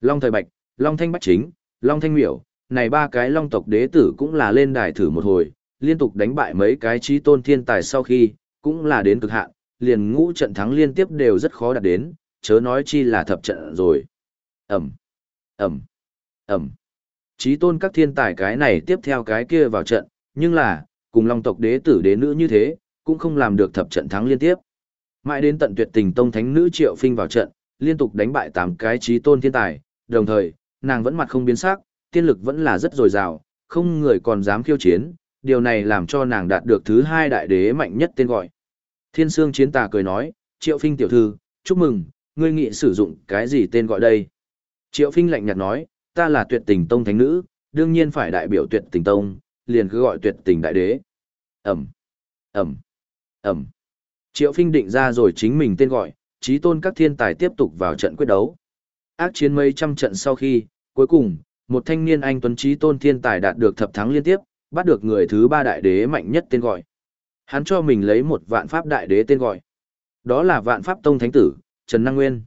Long thời bạch, Long thanh bách chính, Long thanh miểu, này ba cái Long tộc đế tử cũng là lên đài thử một hồi, liên tục đánh bại mấy cái trí tôn thiên tài sau khi, cũng là đến cực hạn, liền ngũ trận thắng liên tiếp đều rất khó đạt đến, chớ nói chi là thập trận rồi. Ẩm, Ẩm, Ẩm. Trí tôn các thiên tài cái này tiếp theo cái kia vào trận, nhưng là, cùng long tộc đế tử đế nữ như thế, cũng không làm được thập trận thắng liên tiếp. Mãi đến tận tuyệt tình tông thánh nữ triệu phinh vào trận, liên tục đánh bại tám cái trí tôn thiên tài, đồng thời, nàng vẫn mặt không biến sắc, tiên lực vẫn là rất dồi dào, không người còn dám khiêu chiến, điều này làm cho nàng đạt được thứ hai đại đế mạnh nhất tên gọi. Thiên Sương Chiến Tà cười nói, Triệu Phinh tiểu thư, chúc mừng, ngươi nghĩ sử dụng cái gì tên gọi đây? Triệu Phinh lạnh nhạt nói, ta là tuyệt tình tông thánh nữ, đương nhiên phải đại biểu tuyệt tình tông, liền cứ gọi tuyệt tình đại đế. Ẩm, Ẩm, Ẩm. Triệu Phinh định ra rồi chính mình tên gọi, trí tôn các thiên tài tiếp tục vào trận quyết đấu. Ác chiến mấy trăm trận sau khi, cuối cùng, một thanh niên anh tuấn trí tôn thiên tài đạt được thập thắng liên tiếp, bắt được người thứ ba đại đế mạnh nhất tên gọi. Hắn cho mình lấy một vạn pháp đại đế tên gọi. Đó là vạn pháp tông thánh tử, Trần Năng Nguyên.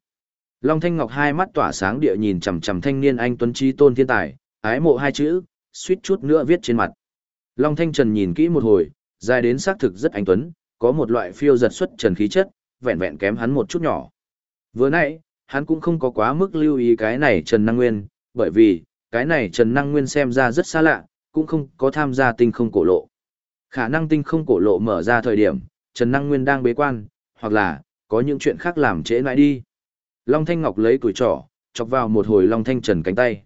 Long Thanh Ngọc hai mắt tỏa sáng địa nhìn chằm chằm thanh niên anh tuấn trí tôn thiên tài, ái mộ hai chữ, suýt chút nữa viết trên mặt. Long Thanh Trần nhìn kỹ một hồi, dài đến xác thực rất anh tuấn, có một loại phiêu giật xuất trần khí chất, vẹn vẹn kém hắn một chút nhỏ. Vừa nãy, hắn cũng không có quá mức lưu ý cái này Trần Năng Nguyên, bởi vì, cái này Trần Năng Nguyên xem ra rất xa lạ, cũng không có tham gia tinh không cổ lộ. Khả năng tinh không cổ lộ mở ra thời điểm, Trần Năng Nguyên đang bế quan, hoặc là, có những chuyện khác làm trễ nãi đi. Long Thanh Ngọc lấy tuổi trỏ, chọc vào một hồi Long Thanh Trần cánh tay.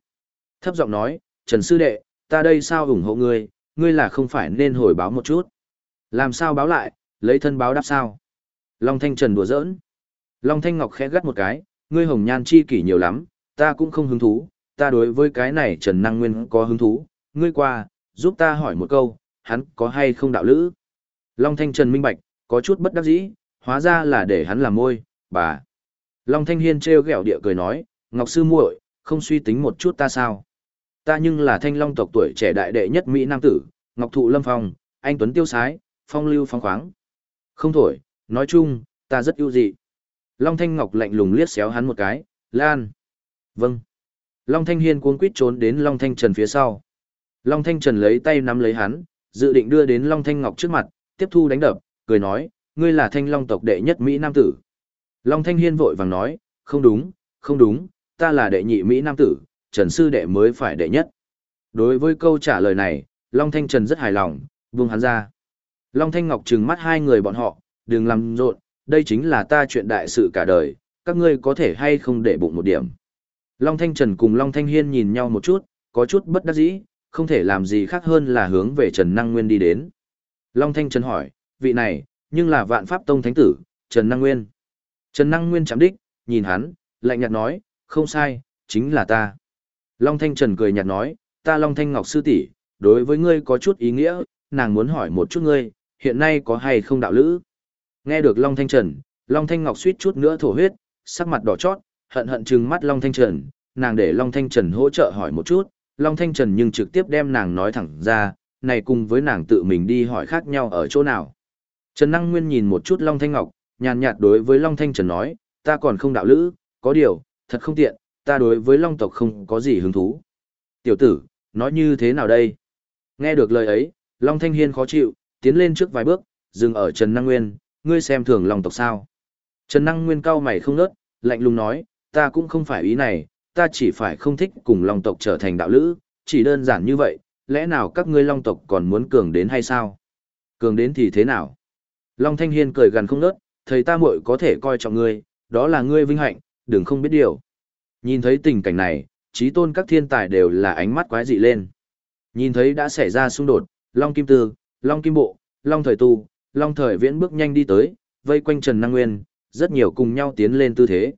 Thấp giọng nói, Trần Sư Đệ, ta đây sao ủng hộ ngươi, ngươi là không phải nên hồi báo một chút. Làm sao báo lại, lấy thân báo đáp sao. Long Thanh Trần đùa giỡn. Long Thanh Ngọc khẽ gắt một cái, ngươi hồng nhan chi kỷ nhiều lắm, ta cũng không hứng thú, ta đối với cái này Trần Năng Nguyên có hứng thú, ngươi qua, giúp ta hỏi một câu, hắn có hay không đạo lữ? Long Thanh Trần minh bạch, có chút bất đắc dĩ, hóa ra là để hắn làm môi, bà. Long Thanh Hiên treo gẹo địa cười nói, Ngọc Sư muội, không suy tính một chút ta sao? Ta nhưng là thanh long tộc tuổi trẻ đại đệ nhất Mỹ Nam tử, Ngọc Thụ Lâm Phong, anh Tuấn Tiêu Sái, phong lưu phong khoáng. Không thổi, nói chung, ta rất ưu dị. Long Thanh Ngọc lạnh lùng liếc xéo hắn một cái, Lan. Vâng. Long Thanh Hiên cuống quýt trốn đến Long Thanh Trần phía sau. Long Thanh Trần lấy tay nắm lấy hắn, dự định đưa đến Long Thanh Ngọc trước mặt, tiếp thu đánh đập, cười nói, ngươi là thanh long tộc đệ nhất Mỹ Nam tử. Long Thanh Hiên vội vàng nói, không đúng, không đúng, ta là đệ nhị Mỹ Nam tử, Trần Sư đệ mới phải đệ nhất. Đối với câu trả lời này, Long Thanh Trần rất hài lòng, buông hắn ra. Long Thanh Ngọc trừng mắt hai người bọn họ, đừng làm rộn, đây chính là ta chuyện đại sự cả đời, các ngươi có thể hay không để bụng một điểm. Long Thanh Trần cùng Long Thanh Hiên nhìn nhau một chút, có chút bất đắc dĩ, không thể làm gì khác hơn là hướng về Trần Năng Nguyên đi đến. Long Thanh Trần hỏi, vị này, nhưng là vạn pháp tông thánh tử, Trần Năng Nguyên. Trần Năng Nguyên chạm đích, nhìn hắn, lạnh nhạt nói, không sai, chính là ta. Long Thanh Trần cười nhạt nói, ta Long Thanh Ngọc sư tỷ, đối với ngươi có chút ý nghĩa, nàng muốn hỏi một chút ngươi, hiện nay có hay không đạo lữ. Nghe được Long Thanh Trần, Long Thanh Ngọc suýt chút nữa thổ huyết, sắc mặt đỏ chót, hận hận trừng mắt Long Thanh Trần, nàng để Long Thanh Trần hỗ trợ hỏi một chút, Long Thanh Trần nhưng trực tiếp đem nàng nói thẳng ra, này cùng với nàng tự mình đi hỏi khác nhau ở chỗ nào. Trần Năng Nguyên nhìn một chút Long Thanh Ngọc, nhàn nhạt đối với Long Thanh Trần nói, ta còn không đạo lữ, có điều, thật không tiện, ta đối với Long tộc không có gì hứng thú. Tiểu tử, nói như thế nào đây? Nghe được lời ấy, Long Thanh Hiên khó chịu, tiến lên trước vài bước, dừng ở Trần Năng Nguyên, ngươi xem thường Long tộc sao? Trần Năng Nguyên cao mày không nớt, lạnh lùng nói, ta cũng không phải ý này, ta chỉ phải không thích cùng Long tộc trở thành đạo lữ, chỉ đơn giản như vậy, lẽ nào các ngươi Long tộc còn muốn cường đến hay sao? Cường đến thì thế nào? Long Thanh Hiên cười gần không nớt, thầy ta muội có thể coi trọng ngươi, đó là ngươi vinh hạnh, đừng không biết điều. Nhìn thấy tình cảnh này, trí tôn các thiên tài đều là ánh mắt quái dị lên. Nhìn thấy đã xảy ra xung đột, Long Kim Tư, Long Kim Bộ, Long Thời Tu, Long Thời Viễn bước nhanh đi tới, vây quanh Trần Năng Nguyên, rất nhiều cùng nhau tiến lên tư thế.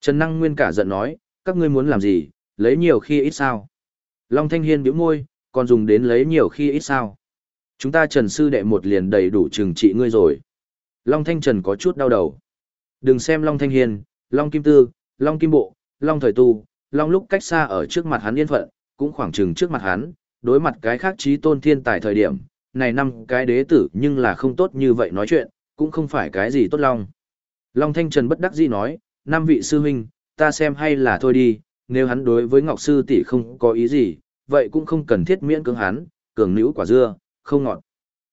Trần Năng Nguyên cả giận nói, các ngươi muốn làm gì, lấy nhiều khi ít sao. Long Thanh Hiên biểu môi, còn dùng đến lấy nhiều khi ít sao. Chúng ta Trần Sư Đệ một liền đầy đủ trừng trị ngươi rồi. Long Thanh Trần có chút đau đầu. Đừng xem Long Thanh Hiên, Long Kim Tư, Long Kim Bộ, Long Thời Tu, Long lúc cách xa ở trước mặt hắn yên phận, cũng khoảng chừng trước mặt hắn, đối mặt cái khác trí tôn thiên tài thời điểm, này năm cái đế tử nhưng là không tốt như vậy nói chuyện, cũng không phải cái gì tốt Long. Long Thanh Trần bất đắc dĩ nói, năm vị sư huynh, ta xem hay là thôi đi, nếu hắn đối với Ngọc Sư tỷ không có ý gì, vậy cũng không cần thiết miễn cưỡng hắn, cường nữ quả dưa, không ngọt.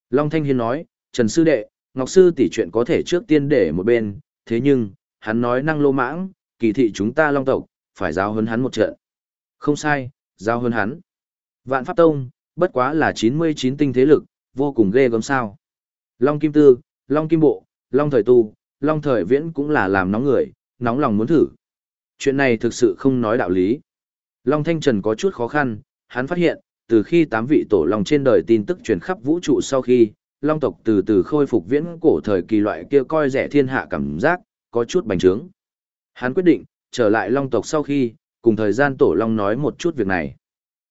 Long Thanh Hiên nói, Trần Sư Đệ, Ngọc Sư tỷ chuyện có thể trước tiên để một bên, thế nhưng, hắn nói năng lô mãng, kỳ thị chúng ta Long tộc, phải giao hơn hắn một trận. Không sai, giao hơn hắn. Vạn Pháp Tông, bất quá là 99 tinh thế lực, vô cùng ghê gớm sao. Long Kim Tư, Long Kim Bộ, Long Thời Tu, Long Thời Viễn cũng là làm nóng người, nóng lòng muốn thử. Chuyện này thực sự không nói đạo lý. Long Thanh Trần có chút khó khăn, hắn phát hiện, từ khi tám vị tổ long trên đời tin tức truyền khắp vũ trụ sau khi, long tộc từ từ khôi phục viễn cổ thời kỳ loại kia coi rẻ thiên hạ cảm giác, có chút bành trướng. Hắn quyết định, trở lại long tộc sau khi, cùng thời gian tổ long nói một chút việc này.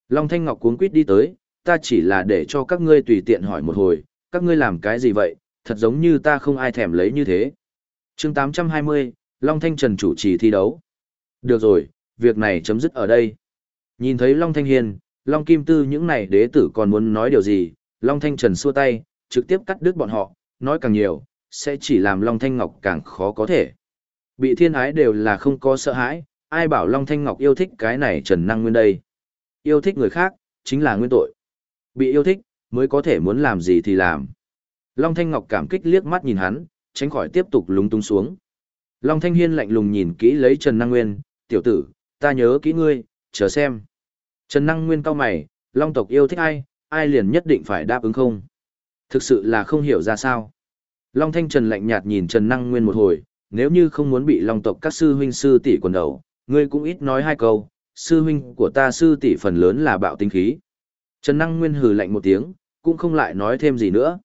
Long Thanh Ngọc cuốn quýt đi tới, ta chỉ là để cho các ngươi tùy tiện hỏi một hồi, các ngươi làm cái gì vậy, thật giống như ta không ai thèm lấy như thế. chương 820, Long Thanh Trần chủ trì thi đấu. Được rồi, việc này chấm dứt ở đây. Nhìn thấy Long Thanh hiền, Long Kim Tư những này đế tử còn muốn nói điều gì, Long Thanh Trần xua tay, trực tiếp cắt đứt bọn họ, nói càng nhiều, sẽ chỉ làm Long Thanh Ngọc càng khó có thể. Bị thiên ái đều là không có sợ hãi, ai bảo Long Thanh Ngọc yêu thích cái này Trần Năng Nguyên đây. Yêu thích người khác, chính là nguyên tội. Bị yêu thích, mới có thể muốn làm gì thì làm. Long Thanh Ngọc cảm kích liếc mắt nhìn hắn, tránh khỏi tiếp tục lúng túng xuống. Long Thanh Hiên lạnh lùng nhìn kỹ lấy Trần Năng Nguyên, tiểu tử, ta nhớ kỹ ngươi, chờ xem. Trần Năng Nguyên cao mày, Long tộc yêu thích ai, ai liền nhất định phải đáp ứng không. Thực sự là không hiểu ra sao. Long Thanh Trần lạnh nhạt nhìn Trần Năng Nguyên một hồi, nếu như không muốn bị Long tộc các sư huynh sư tỷ quần đầu, ngươi cũng ít nói hai câu, sư huynh của ta sư tỷ phần lớn là bạo tinh khí. Trần Năng Nguyên hừ lạnh một tiếng, cũng không lại nói thêm gì nữa.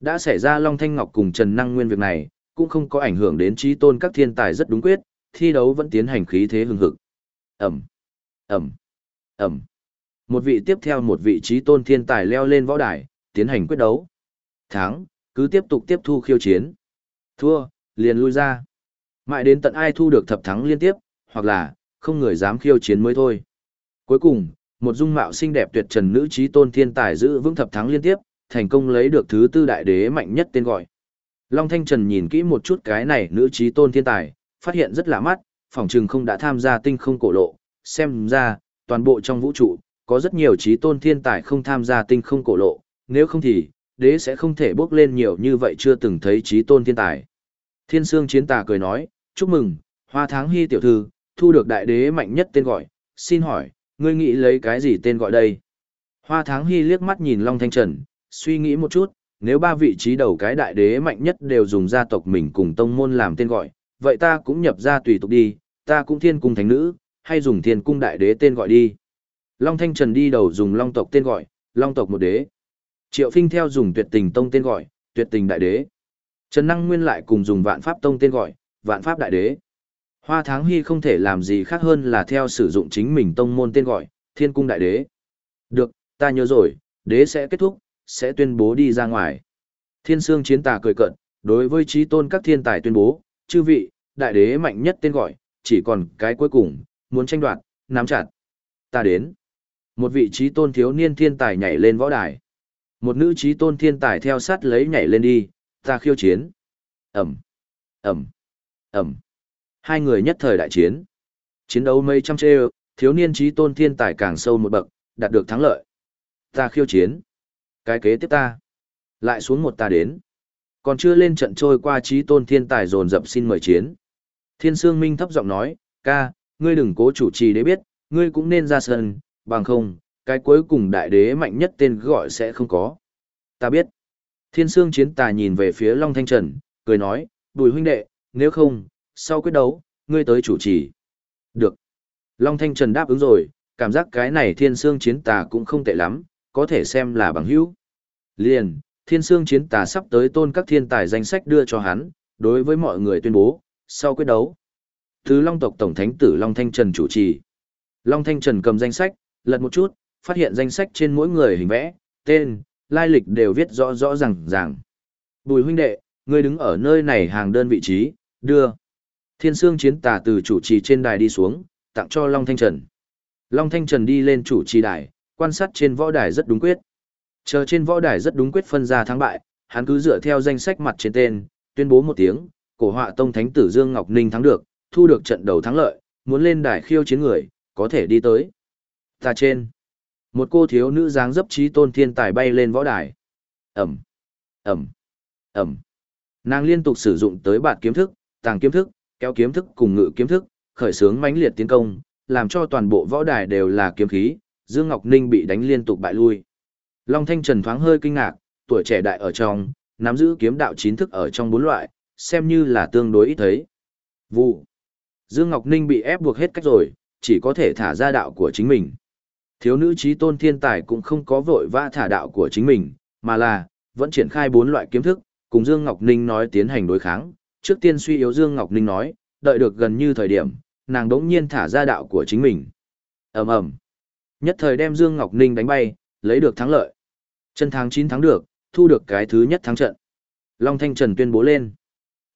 Đã xảy ra Long Thanh Ngọc cùng Trần Năng Nguyên việc này, cũng không có ảnh hưởng đến trí tôn các thiên tài rất đúng quyết, thi đấu vẫn tiến hành khí thế hừng hực. Ẩm, Ẩm, Ẩm. Một vị tiếp theo một vị trí tôn thiên tài leo lên võ đài, tiến hành quyết đấu. Thắng, cứ tiếp tục tiếp thu khiêu chiến. Thua, liền lui ra. Mãi đến tận ai thu được thập thắng liên tiếp, hoặc là, không người dám khiêu chiến mới thôi. Cuối cùng, một dung mạo xinh đẹp tuyệt trần nữ trí tôn thiên tài giữ vững thập thắng liên tiếp, thành công lấy được thứ tư đại đế mạnh nhất tên gọi. Long Thanh Trần nhìn kỹ một chút cái này nữ trí tôn thiên tài, phát hiện rất lạ mắt, phỏng trừng không đã tham gia tinh không cổ lộ, xem ra, toàn bộ trong vũ trụ, có rất nhiều trí tôn thiên tài không tham gia tinh không cổ lộ, nếu không thì, đế sẽ không thể bước lên nhiều như vậy chưa từng thấy trí tôn thiên tài. Thiên Sương Chiến Tà cười nói, chúc mừng, hoa tháng hy tiểu thư, thu được đại đế mạnh nhất tên gọi, xin hỏi, ngươi nghĩ lấy cái gì tên gọi đây? Hoa tháng hy liếc mắt nhìn Long Thanh Trần, suy nghĩ một chút, nếu ba vị trí đầu cái đại đế mạnh nhất đều dùng gia tộc mình cùng tông môn làm tên gọi, vậy ta cũng nhập ra tùy tục đi, ta cũng thiên cung thánh nữ, hay dùng thiên cung đại đế tên gọi đi. Long Thanh Trần đi đầu dùng long tộc tên gọi, long tộc một đế. Triệu Phinh theo dùng tuyệt tình tông tên gọi, tuyệt tình đại đế. Trần Năng Nguyên lại cùng dùng vạn pháp tông tên gọi, vạn pháp đại đế. Hoa Tháng Hy không thể làm gì khác hơn là theo sử dụng chính mình tông môn tên gọi, thiên cung đại đế. Được, ta nhớ rồi, đế sẽ kết thúc, sẽ tuyên bố đi ra ngoài. Thiên Sương Chiến Tà cười cận, đối với trí tôn các thiên tài tuyên bố, chư vị, đại đế mạnh nhất tên gọi, chỉ còn cái cuối cùng, muốn tranh đoạt, nắm chặt. Ta đến. Một vị trí tôn thiếu niên thiên tài nhảy lên võ đài. Một nữ trí tôn thiên tài theo sát lấy nhảy lên đi, ta khiêu chiến. Ẩm, Ẩm, Ẩm. Hai người nhất thời đại chiến. Chiến đấu mấy trăm chê thiếu niên trí tôn thiên tài càng sâu một bậc, đạt được thắng lợi. Ta khiêu chiến. Cái kế tiếp ta. Lại xuống một ta đến. Còn chưa lên trận trôi qua trí tôn thiên tài dồn dập xin mời chiến. Thiên Sương Minh thấp giọng nói, ca, ngươi đừng cố chủ trì để biết, ngươi cũng nên ra sân, bằng không, cái cuối cùng đại đế mạnh nhất tên gọi sẽ không có. Ta biết. Thiên Sương Chiến Tà nhìn về phía Long Thanh Trần, cười nói, bùi huynh đệ, nếu không, sau quyết đấu, ngươi tới chủ trì. Được. Long Thanh Trần đáp ứng rồi, cảm giác cái này Thiên Sương Chiến Tà cũng không tệ lắm, có thể xem là bằng hữu. Liền, Thiên Sương Chiến Tà sắp tới tôn các thiên tài danh sách đưa cho hắn, đối với mọi người tuyên bố, sau quyết đấu. Thứ Long tộc Tổng Thánh tử Long Thanh Trần chủ trì. Long Thanh Trần cầm danh sách, lật một chút, phát hiện danh sách trên mỗi người hình vẽ, tên, lai lịch đều viết rõ rõ ràng ràng. Bùi huynh đệ, ngươi đứng ở nơi này hàng đơn vị trí, đưa. Thiên Sương Chiến Tà từ chủ trì trên đài đi xuống, tặng cho Long Thanh Trần. Long Thanh Trần đi lên chủ trì đài, quan sát trên võ đài rất đúng quyết. Chờ trên võ đài rất đúng quyết phân ra thắng bại, hắn cứ dựa theo danh sách mặt trên tên, tuyên bố một tiếng, cổ họa tông thánh tử Dương Ngọc Ninh thắng được, thu được trận đầu thắng lợi, muốn lên đài khiêu chiến người, có thể đi tới. Ta trên. Một cô thiếu nữ dáng dấp trí tôn thiên tài bay lên võ đài. Ẩm, Ẩm, Ẩm. Nàng liên tục sử dụng tới bạt kiếm thức, tàng kiếm thức, kéo kiếm thức cùng ngự kiếm thức, khởi xướng mãnh liệt tiến công, làm cho toàn bộ võ đài đều là kiếm khí, Dương Ngọc Ninh bị đánh liên tục bại lui. Long Thanh Trần thoáng hơi kinh ngạc, tuổi trẻ đại ở trong, nắm giữ kiếm đạo chín thức ở trong bốn loại, xem như là tương đối ít thấy. Vụ. Dương Ngọc Ninh bị ép buộc hết cách rồi, chỉ có thể thả ra đạo của chính mình. Thiếu nữ trí tôn thiên tài cũng không có vội vã thả đạo của chính mình, mà là, vẫn triển khai bốn loại kiếm thức, cùng Dương Ngọc Ninh nói tiến hành đối kháng. Trước tiên suy yếu Dương Ngọc Ninh nói, đợi được gần như thời điểm, nàng đống nhiên thả ra đạo của chính mình. ầm ầm Nhất thời đem Dương Ngọc Ninh đánh bay, lấy được thắng lợi. Chân tháng 9 thắng được, thu được cái thứ nhất thắng trận. Long Thanh Trần tuyên bố lên.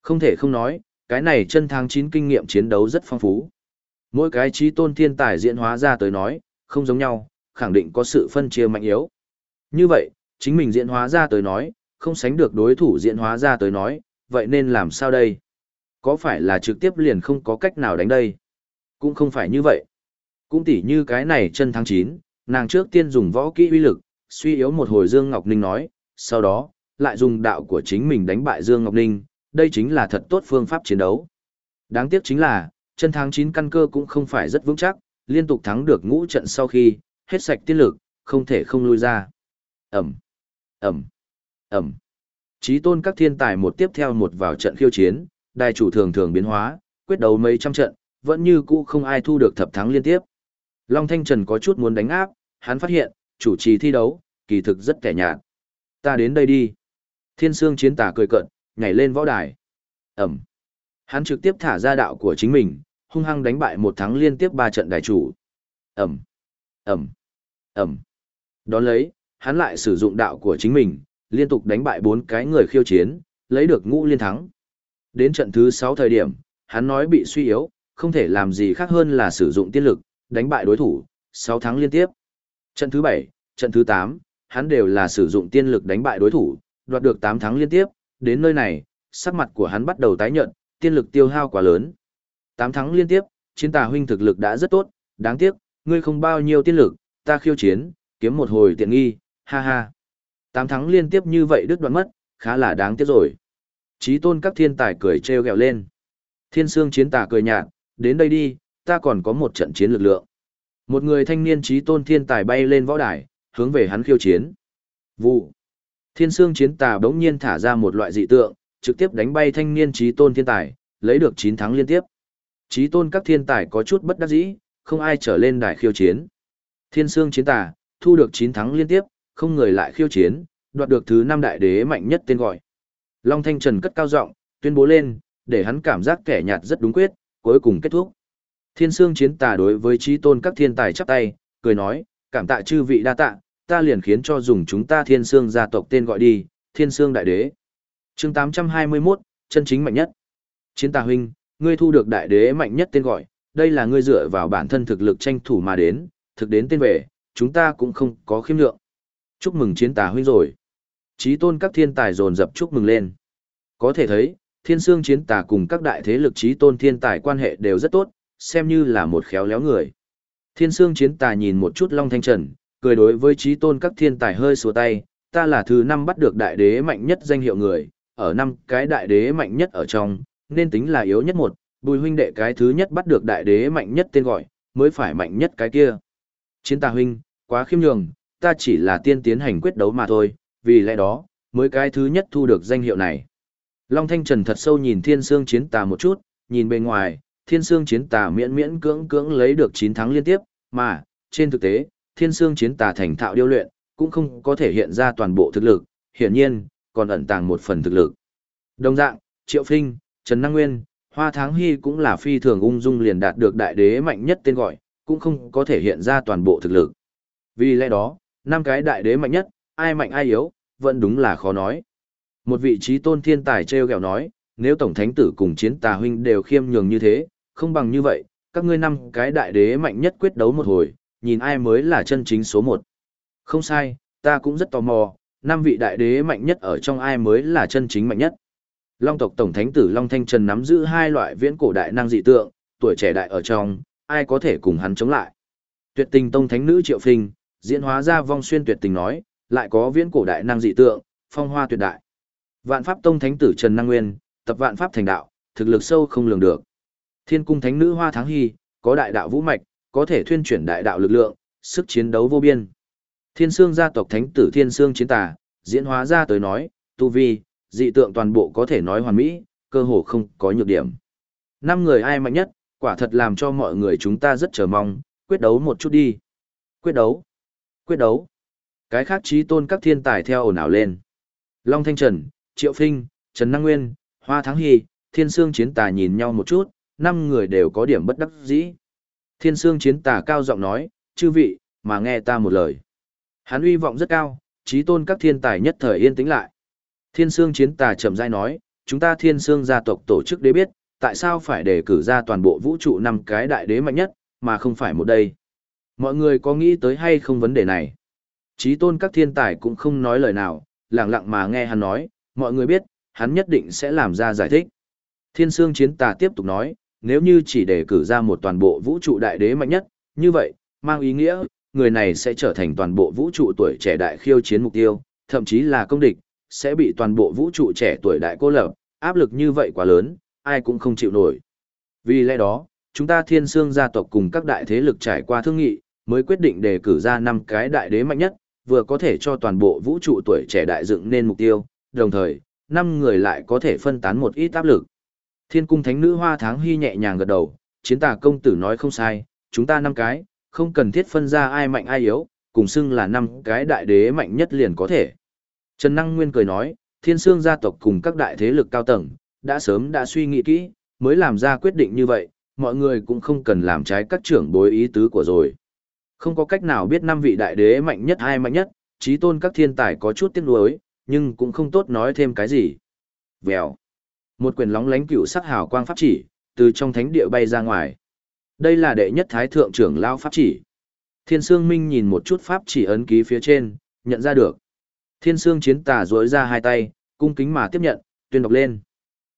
Không thể không nói, cái này chân tháng 9 kinh nghiệm chiến đấu rất phong phú. Mỗi cái trí tôn thiên tài diễn hóa ra tới nói, không giống nhau, khẳng định có sự phân chia mạnh yếu. Như vậy, chính mình diễn hóa ra tới nói, không sánh được đối thủ diễn hóa ra tới nói, vậy nên làm sao đây? Có phải là trực tiếp liền không có cách nào đánh đây? Cũng không phải như vậy. Cũng tỉ như cái này chân tháng 9, nàng trước tiên dùng võ kỹ uy lực, suy yếu một hồi Dương Ngọc Ninh nói, sau đó, lại dùng đạo của chính mình đánh bại Dương Ngọc Ninh, đây chính là thật tốt phương pháp chiến đấu. Đáng tiếc chính là, chân tháng 9 căn cơ cũng không phải rất vững chắc, liên tục thắng được ngũ trận sau khi, hết sạch tiên lực, không thể không lui ra. Ẩm, Ẩm, Ẩm. Chí tôn các thiên tài một tiếp theo một vào trận khiêu chiến, đài chủ thường thường biến hóa, quyết đấu mấy trăm trận, vẫn như cũ không ai thu được thập thắng liên tiếp. Long Thanh Trần có chút muốn đánh áp, hắn phát hiện, chủ trì thi đấu, kỳ thực rất kẻ nhạt. Ta đến đây đi. Thiên Sương chiến tả cười cận, nhảy lên võ đài. Ẩm. Hắn trực tiếp thả ra đạo của chính mình, hung hăng đánh bại một thắng liên tiếp ba trận đại chủ. Ẩm. Ẩm. Ẩm. Đón lấy, hắn lại sử dụng đạo của chính mình, liên tục đánh bại bốn cái người khiêu chiến, lấy được ngũ liên thắng. Đến trận thứ 6 thời điểm, hắn nói bị suy yếu, không thể làm gì khác hơn là sử dụng tiên lực, đánh bại đối thủ, 6 thắng liên tiếp. Trận thứ 7, trận thứ 8, hắn đều là sử dụng tiên lực đánh bại đối thủ, đoạt được 8 thắng liên tiếp, đến nơi này, sắc mặt của hắn bắt đầu tái nhợt, tiên lực tiêu hao quá lớn. 8 thắng liên tiếp, chiến tà huynh thực lực đã rất tốt, đáng tiếc, ngươi không bao nhiêu tiên lực, ta khiêu chiến, kiếm một hồi tiện nghi, ha ha tám thắng liên tiếp như vậy đứt đoạn mất, khá là đáng tiếc rồi. Chí tôn các thiên tài cười treo gẹo lên. Thiên sương chiến tà cười nhạt, đến đây đi, ta còn có một trận chiến lực lượng. Một người thanh niên trí tôn thiên tài bay lên võ đài, hướng về hắn khiêu chiến. Vụ. Thiên sương chiến tà bỗng nhiên thả ra một loại dị tượng, trực tiếp đánh bay thanh niên trí tôn thiên tài, lấy được 9 thắng liên tiếp. Trí tôn các thiên tài có chút bất đắc dĩ, không ai trở lên đài khiêu chiến. Thiên sương chiến tà, thu được 9 thắng liên tiếp, không người lại khiêu chiến, đoạt được thứ 5 đại đế mạnh nhất tên gọi. Long Thanh Trần cất cao giọng, tuyên bố lên, để hắn cảm giác kẻ nhạt rất đúng quyết, cuối cùng kết thúc. Thiên Sương chiến tà đối với trí tôn các thiên tài chắp tay, cười nói, cảm tạ chư vị đa tạ, ta liền khiến cho dùng chúng ta Thiên Sương gia tộc tên gọi đi, Thiên Sương đại đế. chương 821, chân chính mạnh nhất. Chiến tà huynh, ngươi thu được đại đế mạnh nhất tên gọi, đây là ngươi dựa vào bản thân thực lực tranh thủ mà đến, thực đến tên về, chúng ta cũng không có khiêm lượng. Chúc mừng chiến tà huynh rồi. Chí tôn các thiên tài dồn dập chúc mừng lên. Có thể thấy, thiên sương chiến tà cùng các đại thế lực chí tôn thiên tài quan hệ đều rất tốt, xem như là một khéo léo người. Thiên sương chiến tà nhìn một chút Long Thanh Trần, cười đối với chí tôn các thiên tài hơi xua tay, ta là thứ năm bắt được đại đế mạnh nhất danh hiệu người, ở năm cái đại đế mạnh nhất ở trong, nên tính là yếu nhất một, bùi huynh đệ cái thứ nhất bắt được đại đế mạnh nhất tên gọi, mới phải mạnh nhất cái kia. Chiến tà huynh, quá khiêm nhường, ta chỉ là tiên tiến hành quyết đấu mà thôi, vì lẽ đó, mới cái thứ nhất thu được danh hiệu này. Long Thanh Trần thật sâu nhìn Thiên Sương Chiến Tà một chút, nhìn bên ngoài, Thiên Sương Chiến Tà miễn miễn cưỡng cưỡng lấy được 9 thắng liên tiếp, mà, trên thực tế, Thiên Sương Chiến Tà thành thạo điêu luyện, cũng không có thể hiện ra toàn bộ thực lực, hiển nhiên, còn ẩn tàng một phần thực lực. Đồng dạng, Triệu Phinh, Trần Năng Nguyên, Hoa Tháng Hy cũng là phi thường ung dung liền đạt được đại đế mạnh nhất tên gọi, cũng không có thể hiện ra toàn bộ thực lực. Vì lẽ đó, năm cái đại đế mạnh nhất, ai mạnh ai yếu, vẫn đúng là khó nói. Một vị trí tôn thiên tài treo gẹo nói, nếu tổng thánh tử cùng chiến tà huynh đều khiêm nhường như thế, không bằng như vậy, các ngươi năm cái đại đế mạnh nhất quyết đấu một hồi, nhìn ai mới là chân chính số một. Không sai, ta cũng rất tò mò, năm vị đại đế mạnh nhất ở trong ai mới là chân chính mạnh nhất. Long tộc tổng thánh tử Long Thanh Trần nắm giữ hai loại viễn cổ đại năng dị tượng, tuổi trẻ đại ở trong, ai có thể cùng hắn chống lại. Tuyệt tình tông thánh nữ Triệu Phình, diễn hóa ra vong xuyên tuyệt tình nói, lại có viễn cổ đại năng dị tượng, phong hoa tuyệt đại. Vạn pháp tông thánh tử Trần Năng Nguyên, tập vạn pháp thành đạo, thực lực sâu không lường được. Thiên cung thánh nữ Hoa Thắng Hy, có đại đạo vũ mạch, có thể thuyên chuyển đại đạo lực lượng, sức chiến đấu vô biên. Thiên Sương gia tộc thánh tử Thiên Sương chiến tà, diễn hóa ra tới nói, tu vi, dị tượng toàn bộ có thể nói hoàn mỹ, cơ hồ không có nhược điểm. Năm người ai mạnh nhất, quả thật làm cho mọi người chúng ta rất chờ mong, quyết đấu một chút đi. Quyết đấu. Quyết đấu. Cái khác trí tôn các thiên tài theo ồn ào lên. Long Thanh Trần, Triệu Phinh, Trần Năng Nguyên, Hoa Thắng Hy, Thiên Sương Chiến Tà nhìn nhau một chút, năm người đều có điểm bất đắc dĩ. Thiên Sương Chiến Tà cao giọng nói, chư vị, mà nghe ta một lời. Hắn uy vọng rất cao, trí tôn các thiên tài nhất thời yên tĩnh lại. Thiên Sương Chiến Tà chậm rãi nói, chúng ta Thiên Sương gia tộc tổ chức đế biết, tại sao phải đề cử ra toàn bộ vũ trụ năm cái đại đế mạnh nhất, mà không phải một đây. Mọi người có nghĩ tới hay không vấn đề này? Chí tôn các thiên tài cũng không nói lời nào, lặng lặng mà nghe hắn nói, mọi người biết, hắn nhất định sẽ làm ra giải thích. Thiên Sương Chiến Tà tiếp tục nói, nếu như chỉ để cử ra một toàn bộ vũ trụ đại đế mạnh nhất, như vậy, mang ý nghĩa, người này sẽ trở thành toàn bộ vũ trụ tuổi trẻ đại khiêu chiến mục tiêu, thậm chí là công địch, sẽ bị toàn bộ vũ trụ trẻ tuổi đại cô lập, áp lực như vậy quá lớn, ai cũng không chịu nổi. Vì lẽ đó, chúng ta thiên sương gia tộc cùng các đại thế lực trải qua thương nghị, mới quyết định đề cử ra năm cái đại đế mạnh nhất, vừa có thể cho toàn bộ vũ trụ tuổi trẻ đại dựng nên mục tiêu, đồng thời, năm người lại có thể phân tán một ít áp lực. Thiên cung thánh nữ hoa tháng hy nhẹ nhàng gật đầu, chiến tà công tử nói không sai, chúng ta năm cái, không cần thiết phân ra ai mạnh ai yếu, cùng xưng là năm cái đại đế mạnh nhất liền có thể. Trần Năng Nguyên cười nói, thiên sương gia tộc cùng các đại thế lực cao tầng, đã sớm đã suy nghĩ kỹ, mới làm ra quyết định như vậy, mọi người cũng không cần làm trái các trưởng bối ý tứ của rồi. Không có cách nào biết năm vị đại đế mạnh nhất ai mạnh nhất, trí tôn các thiên tài có chút tiếc nuối, nhưng cũng không tốt nói thêm cái gì. Vèo. Một quyền lóng lánh cựu sắc hào quang pháp chỉ, từ trong thánh địa bay ra ngoài. Đây là đệ nhất thái thượng trưởng lao pháp chỉ. Thiên Sương Minh nhìn một chút pháp chỉ ấn ký phía trên, nhận ra được. Thiên Sương chiến tà duỗi ra hai tay, cung kính mà tiếp nhận, tuyên đọc lên.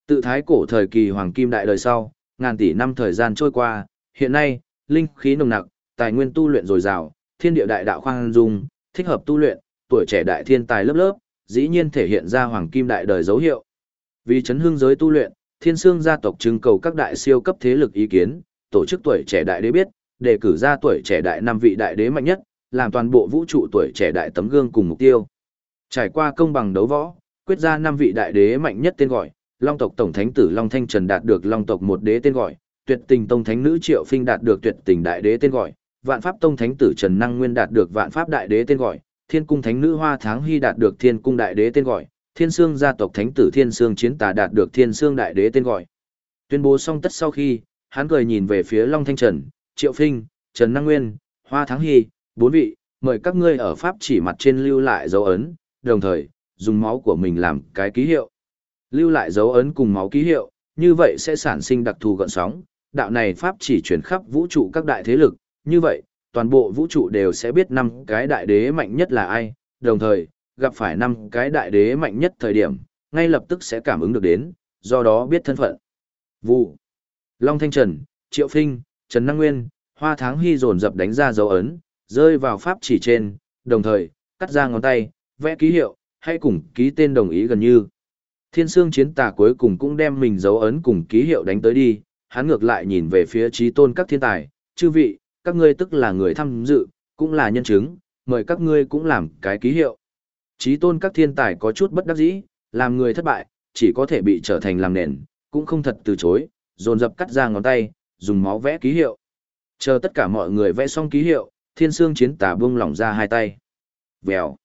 Tự thái cổ thời kỳ hoàng kim đại đời sau, ngàn tỷ năm thời gian trôi qua, hiện nay, linh khí nồng nặc, tài nguyên tu luyện dồi dào, thiên địa đại đạo khoan dung, thích hợp tu luyện, tuổi trẻ đại thiên tài lớp lớp, dĩ nhiên thể hiện ra hoàng kim đại đời dấu hiệu. Vì chấn hương giới tu luyện, Thiên Sương gia tộc trưng cầu các đại siêu cấp thế lực ý kiến, tổ chức tuổi trẻ đại đế biết, đề cử ra tuổi trẻ đại năm vị đại đế mạnh nhất, làm toàn bộ vũ trụ tuổi trẻ đại tấm gương cùng mục tiêu. Trải qua công bằng đấu võ, quyết ra năm vị đại đế mạnh nhất tên gọi, Long tộc tổng thánh tử Long Thanh Trần đạt được Long tộc một đế tên gọi, Tuyệt Tình tông thánh nữ Triệu Phinh đạt được Tuyệt Tình đại đế tên gọi, Vạn Pháp tông thánh tử Trần Năng Nguyên đạt được Vạn Pháp đại đế tên gọi, Thiên cung thánh nữ Hoa Tháng Hy đạt được Thiên cung đại đế tên gọi, Thiên Sương gia tộc thánh tử Thiên Sương chiến tà đạt được Thiên Sương đại đế tên gọi. Tuyên bố xong tất sau khi, hắn cười nhìn về phía Long Thanh Trần, Triệu Phinh, Trần Năng Nguyên, Hoa Thắng Hy, bốn vị, mời các ngươi ở pháp chỉ mặt trên lưu lại dấu ấn, đồng thời, dùng máu của mình làm cái ký hiệu. Lưu lại dấu ấn cùng máu ký hiệu, như vậy sẽ sản sinh đặc thù gợn sóng, đạo này pháp chỉ chuyển khắp vũ trụ các đại thế lực, như vậy, toàn bộ vũ trụ đều sẽ biết năm cái đại đế mạnh nhất là ai, đồng thời, gặp phải năm cái đại đế mạnh nhất thời điểm, ngay lập tức sẽ cảm ứng được đến, do đó biết thân phận. Vụ. Long Thanh Trần, Triệu Phinh, Trần Năng Nguyên, Hoa Tháng Hy dồn dập đánh ra dấu ấn, rơi vào pháp chỉ trên, đồng thời, cắt ra ngón tay, vẽ ký hiệu, hay cùng ký tên đồng ý gần như. Thiên Sương Chiến Tà cuối cùng cũng đem mình dấu ấn cùng ký hiệu đánh tới đi, hắn ngược lại nhìn về phía trí tôn các thiên tài, chư vị, các ngươi tức là người tham dự, cũng là nhân chứng, mời các ngươi cũng làm cái ký hiệu. Trí tôn các thiên tài có chút bất đắc dĩ, làm người thất bại, chỉ có thể bị trở thành làm nền, cũng không thật từ chối, dồn dập cắt ra ngón tay, dùng máu vẽ ký hiệu. Chờ tất cả mọi người vẽ xong ký hiệu, thiên sương chiến tà buông lỏng ra hai tay. Vèo.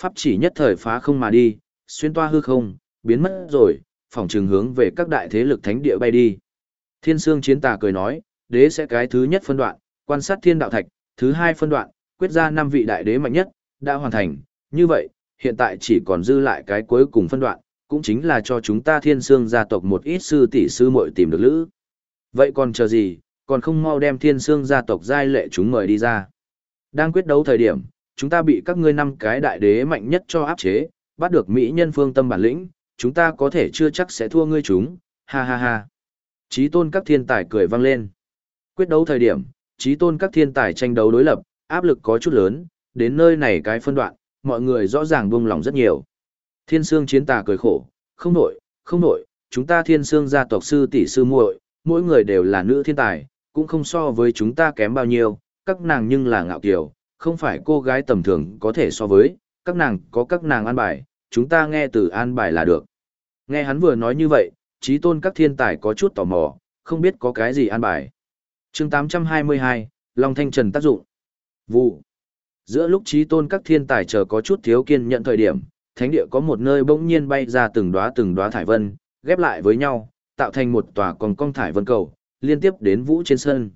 Pháp chỉ nhất thời phá không mà đi, xuyên toa hư không, biến mất rồi, phòng trường hướng về các đại thế lực thánh địa bay đi. Thiên sương chiến tà cười nói, đế sẽ cái thứ nhất phân đoạn, quan sát thiên đạo thạch, thứ hai phân đoạn, quyết ra năm vị đại đế mạnh nhất, đã hoàn thành. Như vậy, hiện tại chỉ còn dư lại cái cuối cùng phân đoạn, cũng chính là cho chúng ta thiên sương gia tộc một ít sư tỷ sư muội tìm được lữ. Vậy còn chờ gì, còn không mau đem thiên sương gia tộc giai lệ chúng mời đi ra. Đang quyết đấu thời điểm, chúng ta bị các ngươi năm cái đại đế mạnh nhất cho áp chế, bắt được Mỹ nhân phương tâm bản lĩnh, chúng ta có thể chưa chắc sẽ thua ngươi chúng, ha ha ha. Chí tôn các thiên tài cười vang lên. Quyết đấu thời điểm, trí tôn các thiên tài tranh đấu đối lập, áp lực có chút lớn, đến nơi này cái phân đoạn, mọi người rõ ràng buông lòng rất nhiều. Thiên Sương chiến tà cười khổ, không nổi, không nổi, chúng ta Thiên Sương gia tộc sư tỷ sư muội, mỗi người đều là nữ thiên tài, cũng không so với chúng ta kém bao nhiêu, các nàng nhưng là ngạo kiều, không phải cô gái tầm thường có thể so với, các nàng có các nàng an bài, chúng ta nghe từ an bài là được. Nghe hắn vừa nói như vậy, trí tôn các thiên tài có chút tò mò, không biết có cái gì an bài chương 822, Long Thanh Trần tác dụng. Vụ. Giữa lúc trí tôn các thiên tài chờ có chút thiếu kiên nhận thời điểm, thánh địa có một nơi bỗng nhiên bay ra từng đóa từng đóa thải vân, ghép lại với nhau, tạo thành một tòa còn cong thải vân cầu, liên tiếp đến vũ trên sân.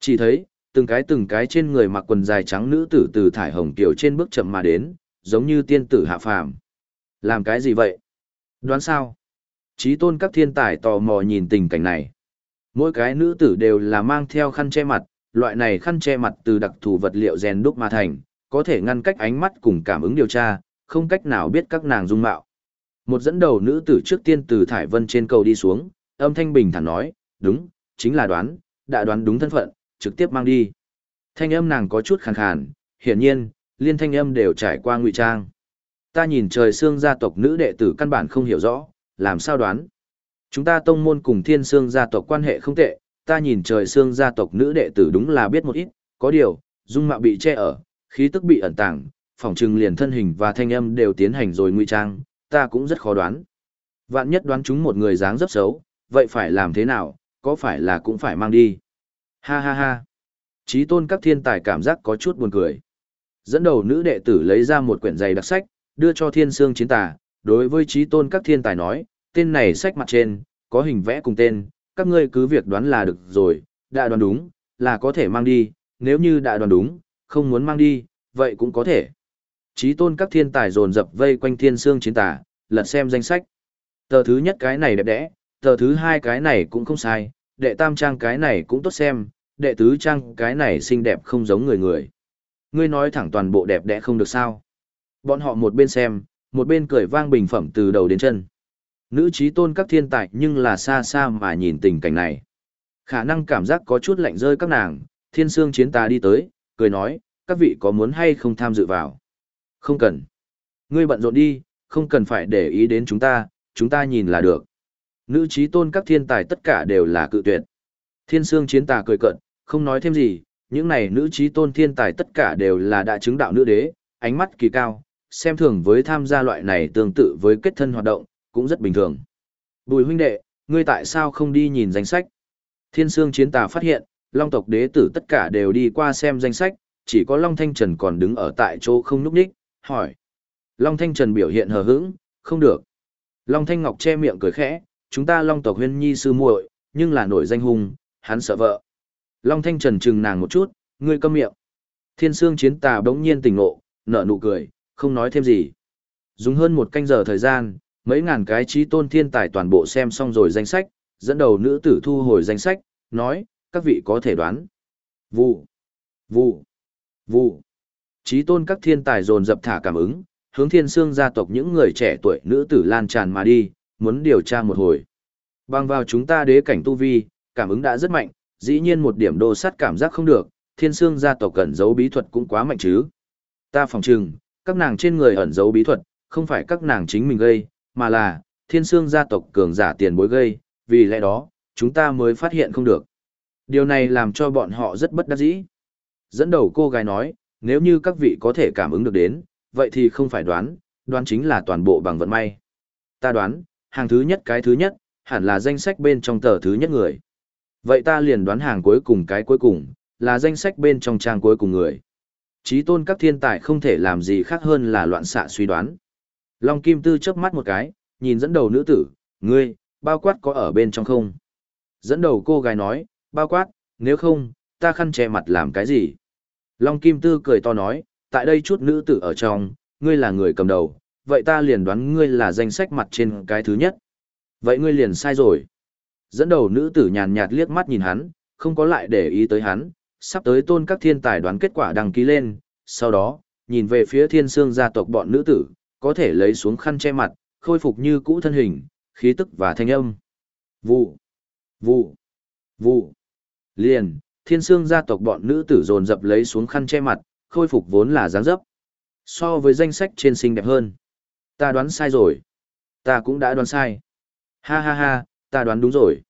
Chỉ thấy, từng cái từng cái trên người mặc quần dài trắng nữ tử từ thải hồng kiều trên bước chậm mà đến, giống như tiên tử hạ phàm. Làm cái gì vậy? Đoán sao? Chí tôn các thiên tài tò mò nhìn tình cảnh này. Mỗi cái nữ tử đều là mang theo khăn che mặt, loại này khăn che mặt từ đặc thù vật liệu rèn đúc mà thành, có thể ngăn cách ánh mắt cùng cảm ứng điều tra, không cách nào biết các nàng dung mạo. Một dẫn đầu nữ tử trước tiên từ thải vân trên cầu đi xuống, âm thanh bình thản nói, đúng, chính là đoán, đã đoán đúng thân phận, trực tiếp mang đi. Thanh âm nàng có chút khàn khàn, hiển nhiên, liên thanh âm đều trải qua ngụy trang. Ta nhìn trời xương gia tộc nữ đệ tử căn bản không hiểu rõ, làm sao đoán. Chúng ta tông môn cùng thiên xương gia tộc quan hệ không tệ, ta nhìn trời xương gia tộc nữ đệ tử đúng là biết một ít, có điều, dung mạo bị che ở, khí tức bị ẩn tàng, phỏng trừng liền thân hình và thanh âm đều tiến hành rồi ngụy trang, ta cũng rất khó đoán. Vạn nhất đoán chúng một người dáng rất xấu, vậy phải làm thế nào, có phải là cũng phải mang đi. Ha ha ha. Chí tôn các thiên tài cảm giác có chút buồn cười. Dẫn đầu nữ đệ tử lấy ra một quyển dày đặc sách, đưa cho thiên sương chiến tà, đối với trí tôn các thiên tài nói, tên này sách mặt trên, có hình vẽ cùng tên, các ngươi cứ việc đoán là được rồi, đã đoán đúng, là có thể mang đi, nếu như đã đoán đúng, không muốn mang đi, vậy cũng có thể. Trí tôn các thiên tài dồn dập vây quanh thiên sương chiến tà, lật xem danh sách. Tờ thứ nhất cái này đẹp đẽ, tờ thứ hai cái này cũng không sai, đệ tam trang cái này cũng tốt xem, đệ tứ trang cái này xinh đẹp không giống người người. Ngươi nói thẳng toàn bộ đẹp đẽ không được sao. Bọn họ một bên xem, một bên cười vang bình phẩm từ đầu đến chân. Nữ trí tôn các thiên tài nhưng là xa xa mà nhìn tình cảnh này. Khả năng cảm giác có chút lạnh rơi các nàng, thiên sương chiến ta đi tới, cười nói, các vị có muốn hay không tham dự vào. Không cần. Ngươi bận rộn đi, không cần phải để ý đến chúng ta, chúng ta nhìn là được. Nữ trí tôn các thiên tài tất cả đều là cự tuyệt. Thiên sương chiến tà cười cận, không nói thêm gì, những này nữ trí tôn thiên tài tất cả đều là đã chứng đạo nữ đế, ánh mắt kỳ cao, xem thường với tham gia loại này tương tự với kết thân hoạt động, cũng rất bình thường. Bùi huynh đệ, ngươi tại sao không đi nhìn danh sách? Thiên sương chiến tà phát hiện, long tộc đế tử tất cả đều đi qua xem danh sách, chỉ có Long Thanh Trần còn đứng ở tại chỗ không núp đích, hỏi. Long Thanh Trần biểu hiện hờ hững, không được. Long Thanh Ngọc che miệng cười khẽ, chúng ta Long tộc huyên nhi sư muội, nhưng là nổi danh hùng, hắn sợ vợ. Long Thanh Trần chừng nàng một chút, ngươi câm miệng. Thiên Sương Chiến Tà bỗng nhiên tỉnh ngộ, nở nụ cười, không nói thêm gì. Dùng hơn một canh giờ thời gian, mấy ngàn cái trí tôn thiên tài toàn bộ xem xong rồi danh sách, dẫn đầu nữ tử thu hồi danh sách, nói, các vị có thể đoán. Vụ, vụ, vụ. Trí tôn các thiên tài dồn dập thả cảm ứng, hướng thiên xương gia tộc những người trẻ tuổi nữ tử lan tràn mà đi, muốn điều tra một hồi. Bằng vào chúng ta đế cảnh tu vi, cảm ứng đã rất mạnh, dĩ nhiên một điểm đồ sắt cảm giác không được, thiên xương gia tộc cẩn giấu bí thuật cũng quá mạnh chứ. Ta phòng trừng, các nàng trên người ẩn giấu bí thuật, không phải các nàng chính mình gây, mà là thiên sương gia tộc cường giả tiền bối gây, vì lẽ đó, chúng ta mới phát hiện không được. Điều này làm cho bọn họ rất bất đắc dĩ. Dẫn đầu cô gái nói, nếu như các vị có thể cảm ứng được đến, vậy thì không phải đoán, đoán chính là toàn bộ bằng vận may. Ta đoán, hàng thứ nhất cái thứ nhất, hẳn là danh sách bên trong tờ thứ nhất người. Vậy ta liền đoán hàng cuối cùng cái cuối cùng, là danh sách bên trong trang cuối cùng người. Chí tôn các thiên tài không thể làm gì khác hơn là loạn xạ suy đoán. Long Kim Tư chớp mắt một cái, nhìn dẫn đầu nữ tử, ngươi, bao quát có ở bên trong không? Dẫn đầu cô gái nói, bao quát, nếu không, ta khăn che mặt làm cái gì? Long Kim Tư cười to nói, tại đây chút nữ tử ở trong, ngươi là người cầm đầu, vậy ta liền đoán ngươi là danh sách mặt trên cái thứ nhất. Vậy ngươi liền sai rồi. Dẫn đầu nữ tử nhàn nhạt liếc mắt nhìn hắn, không có lại để ý tới hắn, sắp tới tôn các thiên tài đoán kết quả đăng ký lên, sau đó, nhìn về phía thiên sương gia tộc bọn nữ tử, có thể lấy xuống khăn che mặt, khôi phục như cũ thân hình, khí tức và thanh âm. Vụ, vụ, vụ. Liền, thiên sương gia tộc bọn nữ tử dồn dập lấy xuống khăn che mặt, khôi phục vốn là dáng dấp. So với danh sách trên xinh đẹp hơn. Ta đoán sai rồi. Ta cũng đã đoán sai. Ha ha ha, ta đoán đúng rồi.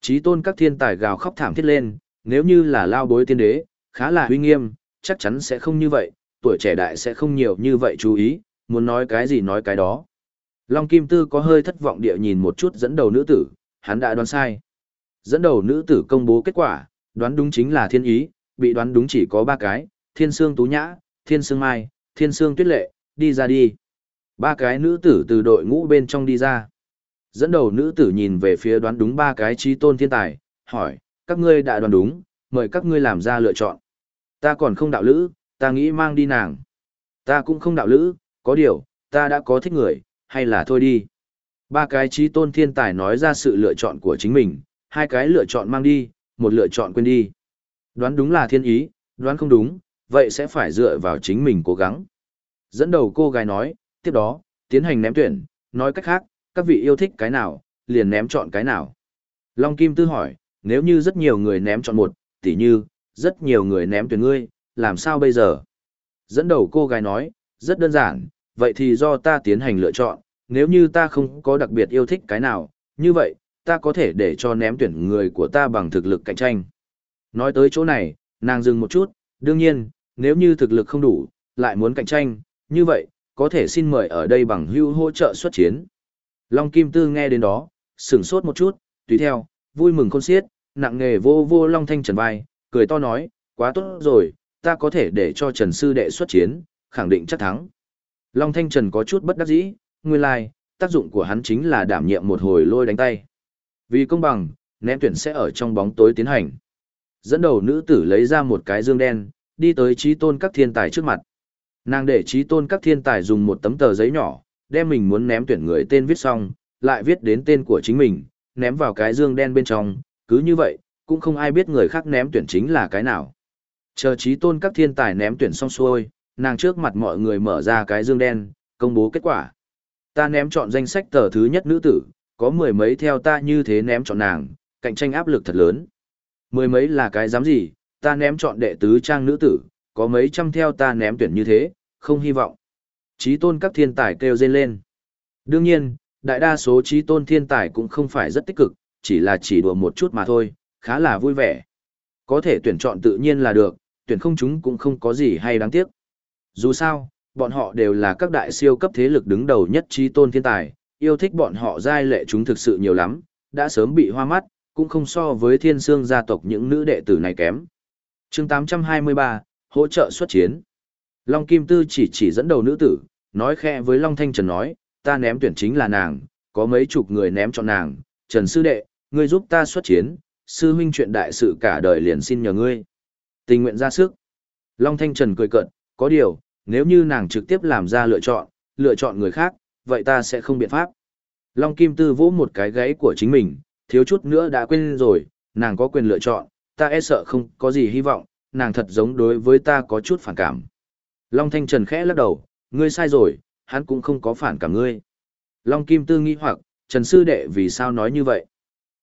Chí tôn các thiên tài gào khóc thảm thiết lên, nếu như là lao bối tiên đế, khá là uy nghiêm, chắc chắn sẽ không như vậy, tuổi trẻ đại sẽ không nhiều như vậy chú ý, muốn nói cái gì nói cái đó. Long Kim Tư có hơi thất vọng địa nhìn một chút dẫn đầu nữ tử, hắn đã đoán sai. Dẫn đầu nữ tử công bố kết quả, đoán đúng chính là thiên ý, bị đoán đúng chỉ có ba cái, thiên sương tú nhã, thiên sương mai, thiên sương tuyết lệ, đi ra đi. Ba cái nữ tử từ đội ngũ bên trong đi ra. Dẫn đầu nữ tử nhìn về phía đoán đúng ba cái trí tôn thiên tài, hỏi, các ngươi đã đoán đúng, mời các ngươi làm ra lựa chọn. Ta còn không đạo lữ, ta nghĩ mang đi nàng. Ta cũng không đạo lữ, có điều, ta đã có thích người, hay là thôi đi. Ba cái trí tôn thiên tài nói ra sự lựa chọn của chính mình, hai cái lựa chọn mang đi, một lựa chọn quên đi. Đoán đúng là thiên ý, đoán không đúng, vậy sẽ phải dựa vào chính mình cố gắng. Dẫn đầu cô gái nói, tiếp đó, tiến hành ném tuyển, nói cách khác, các vị yêu thích cái nào, liền ném chọn cái nào. Long Kim Tư hỏi, nếu như rất nhiều người ném chọn một, tỉ như, rất nhiều người ném tuyển ngươi, làm sao bây giờ? Dẫn đầu cô gái nói, rất đơn giản, vậy thì do ta tiến hành lựa chọn, nếu như ta không có đặc biệt yêu thích cái nào, như vậy, ta có thể để cho ném tuyển người của ta bằng thực lực cạnh tranh. Nói tới chỗ này, nàng dừng một chút, đương nhiên, nếu như thực lực không đủ, lại muốn cạnh tranh, như vậy, có thể xin mời ở đây bằng hưu hỗ trợ xuất chiến. Long Kim Tư nghe đến đó, sửng sốt một chút, tùy theo, vui mừng khôn xiết, nặng nghề vô vô Long Thanh Trần vai, cười to nói, quá tốt rồi, ta có thể để cho Trần Sư Đệ xuất chiến, khẳng định chắc thắng. Long Thanh Trần có chút bất đắc dĩ, nguyên lai, like, tác dụng của hắn chính là đảm nhiệm một hồi lôi đánh tay. Vì công bằng, ném tuyển sẽ ở trong bóng tối tiến hành. Dẫn đầu nữ tử lấy ra một cái dương đen, đi tới trí tôn các thiên tài trước mặt. Nàng để trí tôn các thiên tài dùng một tấm tờ giấy nhỏ, đem mình muốn ném tuyển người tên viết xong, lại viết đến tên của chính mình, ném vào cái dương đen bên trong, cứ như vậy, cũng không ai biết người khác ném tuyển chính là cái nào. Chờ trí tôn các thiên tài ném tuyển xong xuôi, nàng trước mặt mọi người mở ra cái dương đen, công bố kết quả. Ta ném chọn danh sách tờ thứ nhất nữ tử, có mười mấy theo ta như thế ném chọn nàng, cạnh tranh áp lực thật lớn. Mười mấy là cái dám gì, ta ném chọn đệ tứ trang nữ tử, có mấy trăm theo ta ném tuyển như thế, không hy vọng. Chí tôn các thiên tài kêu rên lên. Đương nhiên, đại đa số chí tôn thiên tài cũng không phải rất tích cực, chỉ là chỉ đùa một chút mà thôi, khá là vui vẻ. Có thể tuyển chọn tự nhiên là được, tuyển không chúng cũng không có gì hay đáng tiếc. Dù sao, bọn họ đều là các đại siêu cấp thế lực đứng đầu nhất trí tôn thiên tài, yêu thích bọn họ giai lệ chúng thực sự nhiều lắm, đã sớm bị hoa mắt, cũng không so với thiên sương gia tộc những nữ đệ tử này kém. chương 823, hỗ trợ xuất chiến. Long Kim Tư chỉ chỉ dẫn đầu nữ tử, nói khẽ với Long Thanh Trần nói, ta ném tuyển chính là nàng, có mấy chục người ném cho nàng, Trần Sư Đệ, ngươi giúp ta xuất chiến, sư huynh chuyện đại sự cả đời liền xin nhờ ngươi. Tình nguyện ra sức. Long Thanh Trần cười cợt có điều, nếu như nàng trực tiếp làm ra lựa chọn, lựa chọn người khác, vậy ta sẽ không biện pháp. Long Kim Tư vỗ một cái gáy của chính mình, thiếu chút nữa đã quên rồi, nàng có quyền lựa chọn, ta e sợ không có gì hy vọng, nàng thật giống đối với ta có chút phản cảm. Long Thanh Trần khẽ lắc đầu, ngươi sai rồi, hắn cũng không có phản cảm ngươi. Long Kim Tư nghĩ hoặc, Trần Sư Đệ vì sao nói như vậy?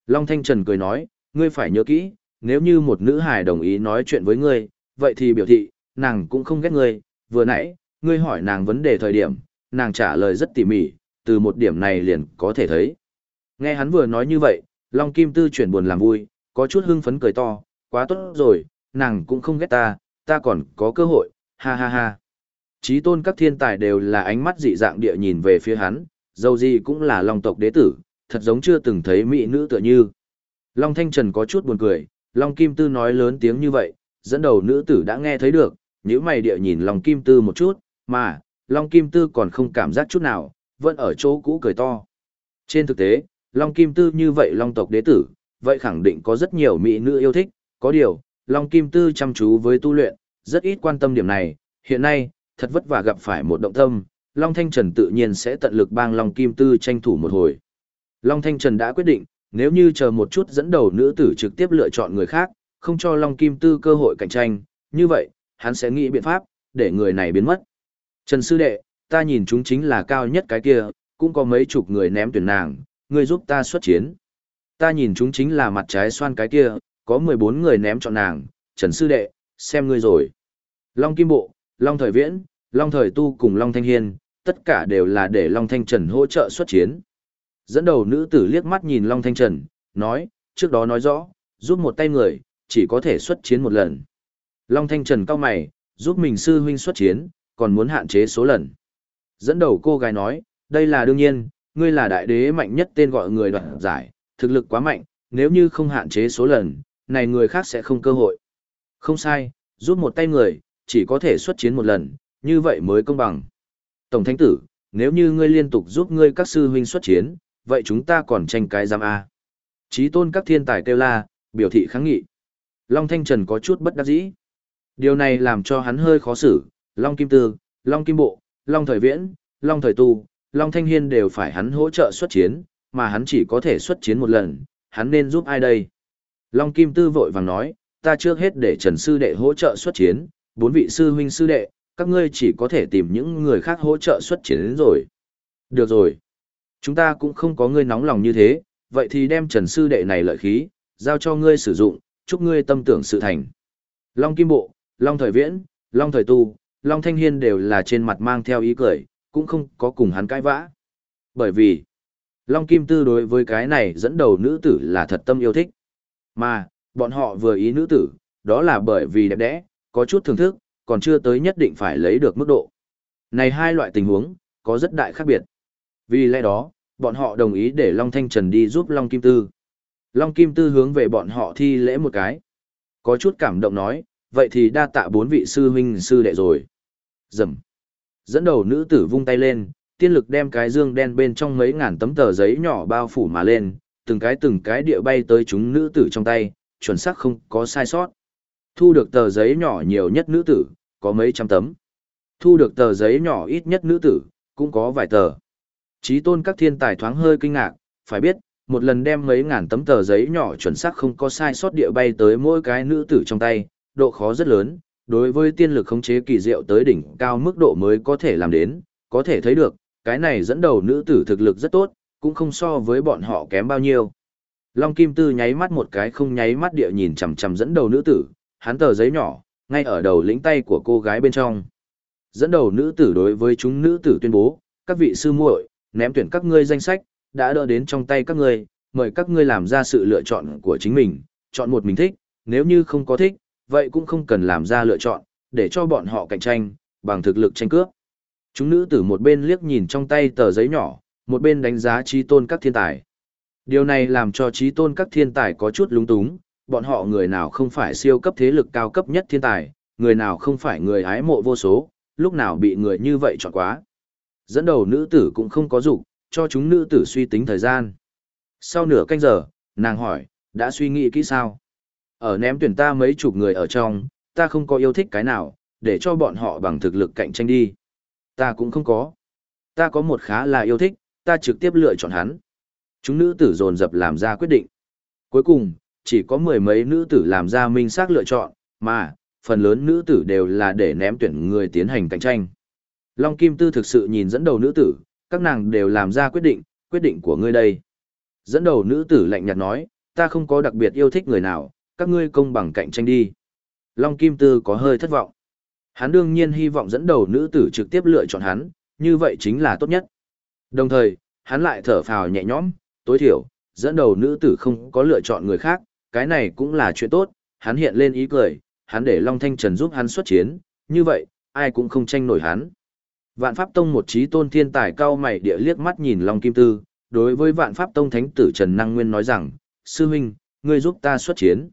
Long Thanh Trần cười nói, ngươi phải nhớ kỹ, nếu như một nữ hài đồng ý nói chuyện với ngươi, vậy thì biểu thị, nàng cũng không ghét ngươi, vừa nãy, ngươi hỏi nàng vấn đề thời điểm, nàng trả lời rất tỉ mỉ, từ một điểm này liền có thể thấy. Nghe hắn vừa nói như vậy, Long Kim Tư chuyển buồn làm vui, có chút hưng phấn cười to, quá tốt rồi, nàng cũng không ghét ta, ta còn có cơ hội, ha ha ha. Chí tôn các thiên tài đều là ánh mắt dị dạng địa nhìn về phía hắn, dâu gì cũng là Long tộc đế tử, thật giống chưa từng thấy mỹ nữ tựa như. Long Thanh Trần có chút buồn cười, Long Kim Tư nói lớn tiếng như vậy, dẫn đầu nữ tử đã nghe thấy được, nếu mày địa nhìn Long Kim Tư một chút, mà, Long Kim Tư còn không cảm giác chút nào, vẫn ở chỗ cũ cười to. Trên thực tế, Long Kim Tư như vậy Long tộc đế tử, vậy khẳng định có rất nhiều mỹ nữ yêu thích, có điều, Long Kim Tư chăm chú với tu luyện, rất ít quan tâm điểm này, hiện nay, thật vất vả gặp phải một động tâm, Long Thanh Trần tự nhiên sẽ tận lực bang Long Kim Tư tranh thủ một hồi. Long Thanh Trần đã quyết định, nếu như chờ một chút dẫn đầu nữ tử trực tiếp lựa chọn người khác, không cho Long Kim Tư cơ hội cạnh tranh, như vậy, hắn sẽ nghĩ biện pháp, để người này biến mất. Trần Sư Đệ, ta nhìn chúng chính là cao nhất cái kia, cũng có mấy chục người ném tuyển nàng, ngươi giúp ta xuất chiến. Ta nhìn chúng chính là mặt trái xoan cái kia, có 14 người ném chọn nàng, Trần Sư Đệ, xem ngươi rồi. Long Kim Bộ, Long Thời Viễn, Long Thời Tu cùng Long Thanh Hiên, tất cả đều là để Long Thanh Trần hỗ trợ xuất chiến. Dẫn đầu nữ tử liếc mắt nhìn Long Thanh Trần, nói, trước đó nói rõ, giúp một tay người, chỉ có thể xuất chiến một lần. Long Thanh Trần cao mày, giúp mình sư huynh xuất chiến, còn muốn hạn chế số lần. Dẫn đầu cô gái nói, đây là đương nhiên, ngươi là đại đế mạnh nhất tên gọi người đoạt giải, thực lực quá mạnh, nếu như không hạn chế số lần, này người khác sẽ không cơ hội. Không sai, giúp một tay người, chỉ có thể xuất chiến một lần, như vậy mới công bằng. Tổng thánh tử, nếu như ngươi liên tục giúp ngươi các sư huynh xuất chiến, vậy chúng ta còn tranh cái giam A. Chí tôn các thiên tài kêu la, biểu thị kháng nghị. Long Thanh Trần có chút bất đắc dĩ. Điều này làm cho hắn hơi khó xử, Long Kim Tư, Long Kim Bộ, Long Thời Viễn, Long Thời Tu, Long Thanh Hiên đều phải hắn hỗ trợ xuất chiến, mà hắn chỉ có thể xuất chiến một lần, hắn nên giúp ai đây? Long Kim Tư vội vàng nói, ta trước hết để Trần Sư Đệ hỗ trợ xuất chiến, bốn vị sư huynh sư đệ, các ngươi chỉ có thể tìm những người khác hỗ trợ xuất chiến đến rồi. Được rồi. Chúng ta cũng không có ngươi nóng lòng như thế, vậy thì đem Trần Sư Đệ này lợi khí, giao cho ngươi sử dụng, chúc ngươi tâm tưởng sự thành. Long Kim Bộ, Long Thời Viễn, Long Thời Tu, Long Thanh Hiên đều là trên mặt mang theo ý cười, cũng không có cùng hắn cãi vã. Bởi vì, Long Kim Tư đối với cái này dẫn đầu nữ tử là thật tâm yêu thích. Mà, bọn họ vừa ý nữ tử, đó là bởi vì đẹp đẽ, có chút thưởng thức, còn chưa tới nhất định phải lấy được mức độ. Này hai loại tình huống, có rất đại khác biệt. Vì lẽ đó, bọn họ đồng ý để Long Thanh Trần đi giúp Long Kim Tư. Long Kim Tư hướng về bọn họ thi lễ một cái. Có chút cảm động nói, vậy thì đa tạ bốn vị sư huynh sư đệ rồi. Dầm. Dẫn đầu nữ tử vung tay lên, tiên lực đem cái dương đen bên trong mấy ngàn tấm tờ giấy nhỏ bao phủ mà lên, từng cái từng cái địa bay tới chúng nữ tử trong tay, chuẩn xác không có sai sót. Thu được tờ giấy nhỏ nhiều nhất nữ tử, có mấy trăm tấm. Thu được tờ giấy nhỏ ít nhất nữ tử, cũng có vài tờ. Chí tôn các thiên tài thoáng hơi kinh ngạc, phải biết, một lần đem mấy ngàn tấm tờ giấy nhỏ chuẩn xác không có sai sót địa bay tới mỗi cái nữ tử trong tay, độ khó rất lớn, đối với tiên lực khống chế kỳ diệu tới đỉnh cao mức độ mới có thể làm đến, có thể thấy được, cái này dẫn đầu nữ tử thực lực rất tốt, cũng không so với bọn họ kém bao nhiêu. Long Kim Tư nháy mắt một cái không nháy mắt địa nhìn chằm chằm dẫn đầu nữ tử, hắn tờ giấy nhỏ, ngay ở đầu lĩnh tay của cô gái bên trong. Dẫn đầu nữ tử đối với chúng nữ tử tuyên bố, các vị sư muội, ném tuyển các ngươi danh sách, đã đỡ đến trong tay các ngươi, mời các ngươi làm ra sự lựa chọn của chính mình, chọn một mình thích, nếu như không có thích, vậy cũng không cần làm ra lựa chọn, để cho bọn họ cạnh tranh, bằng thực lực tranh cướp. Chúng nữ tử một bên liếc nhìn trong tay tờ giấy nhỏ, một bên đánh giá trí tôn các thiên tài. Điều này làm cho trí tôn các thiên tài có chút lúng túng, bọn họ người nào không phải siêu cấp thế lực cao cấp nhất thiên tài, người nào không phải người ái mộ vô số, lúc nào bị người như vậy chọn quá. Dẫn đầu nữ tử cũng không có dục cho chúng nữ tử suy tính thời gian. Sau nửa canh giờ, nàng hỏi, đã suy nghĩ kỹ sao? Ở ném tuyển ta mấy chục người ở trong, ta không có yêu thích cái nào, để cho bọn họ bằng thực lực cạnh tranh đi. Ta cũng không có. Ta có một khá là yêu thích, ta trực tiếp lựa chọn hắn. Chúng nữ tử dồn dập làm ra quyết định. Cuối cùng, chỉ có mười mấy nữ tử làm ra minh xác lựa chọn, mà, phần lớn nữ tử đều là để ném tuyển người tiến hành cạnh tranh. Long Kim Tư thực sự nhìn dẫn đầu nữ tử, các nàng đều làm ra quyết định, quyết định của ngươi đây. Dẫn đầu nữ tử lạnh nhạt nói, ta không có đặc biệt yêu thích người nào, các ngươi công bằng cạnh tranh đi. Long Kim Tư có hơi thất vọng. Hắn đương nhiên hy vọng dẫn đầu nữ tử trực tiếp lựa chọn hắn, như vậy chính là tốt nhất. Đồng thời, hắn lại thở phào nhẹ nhõm, tối thiểu, dẫn đầu nữ tử không có lựa chọn người khác, cái này cũng là chuyện tốt, hắn hiện lên ý cười, hắn để Long Thanh Trần giúp hắn xuất chiến, như vậy, ai cũng không tranh nổi hắn. Vạn Pháp Tông một trí tôn thiên tài cao mày địa liếc mắt nhìn Long Kim Tư, đối với Vạn Pháp Tông thánh tử Trần Năng Nguyên nói rằng, Sư Minh, ngươi giúp ta xuất chiến.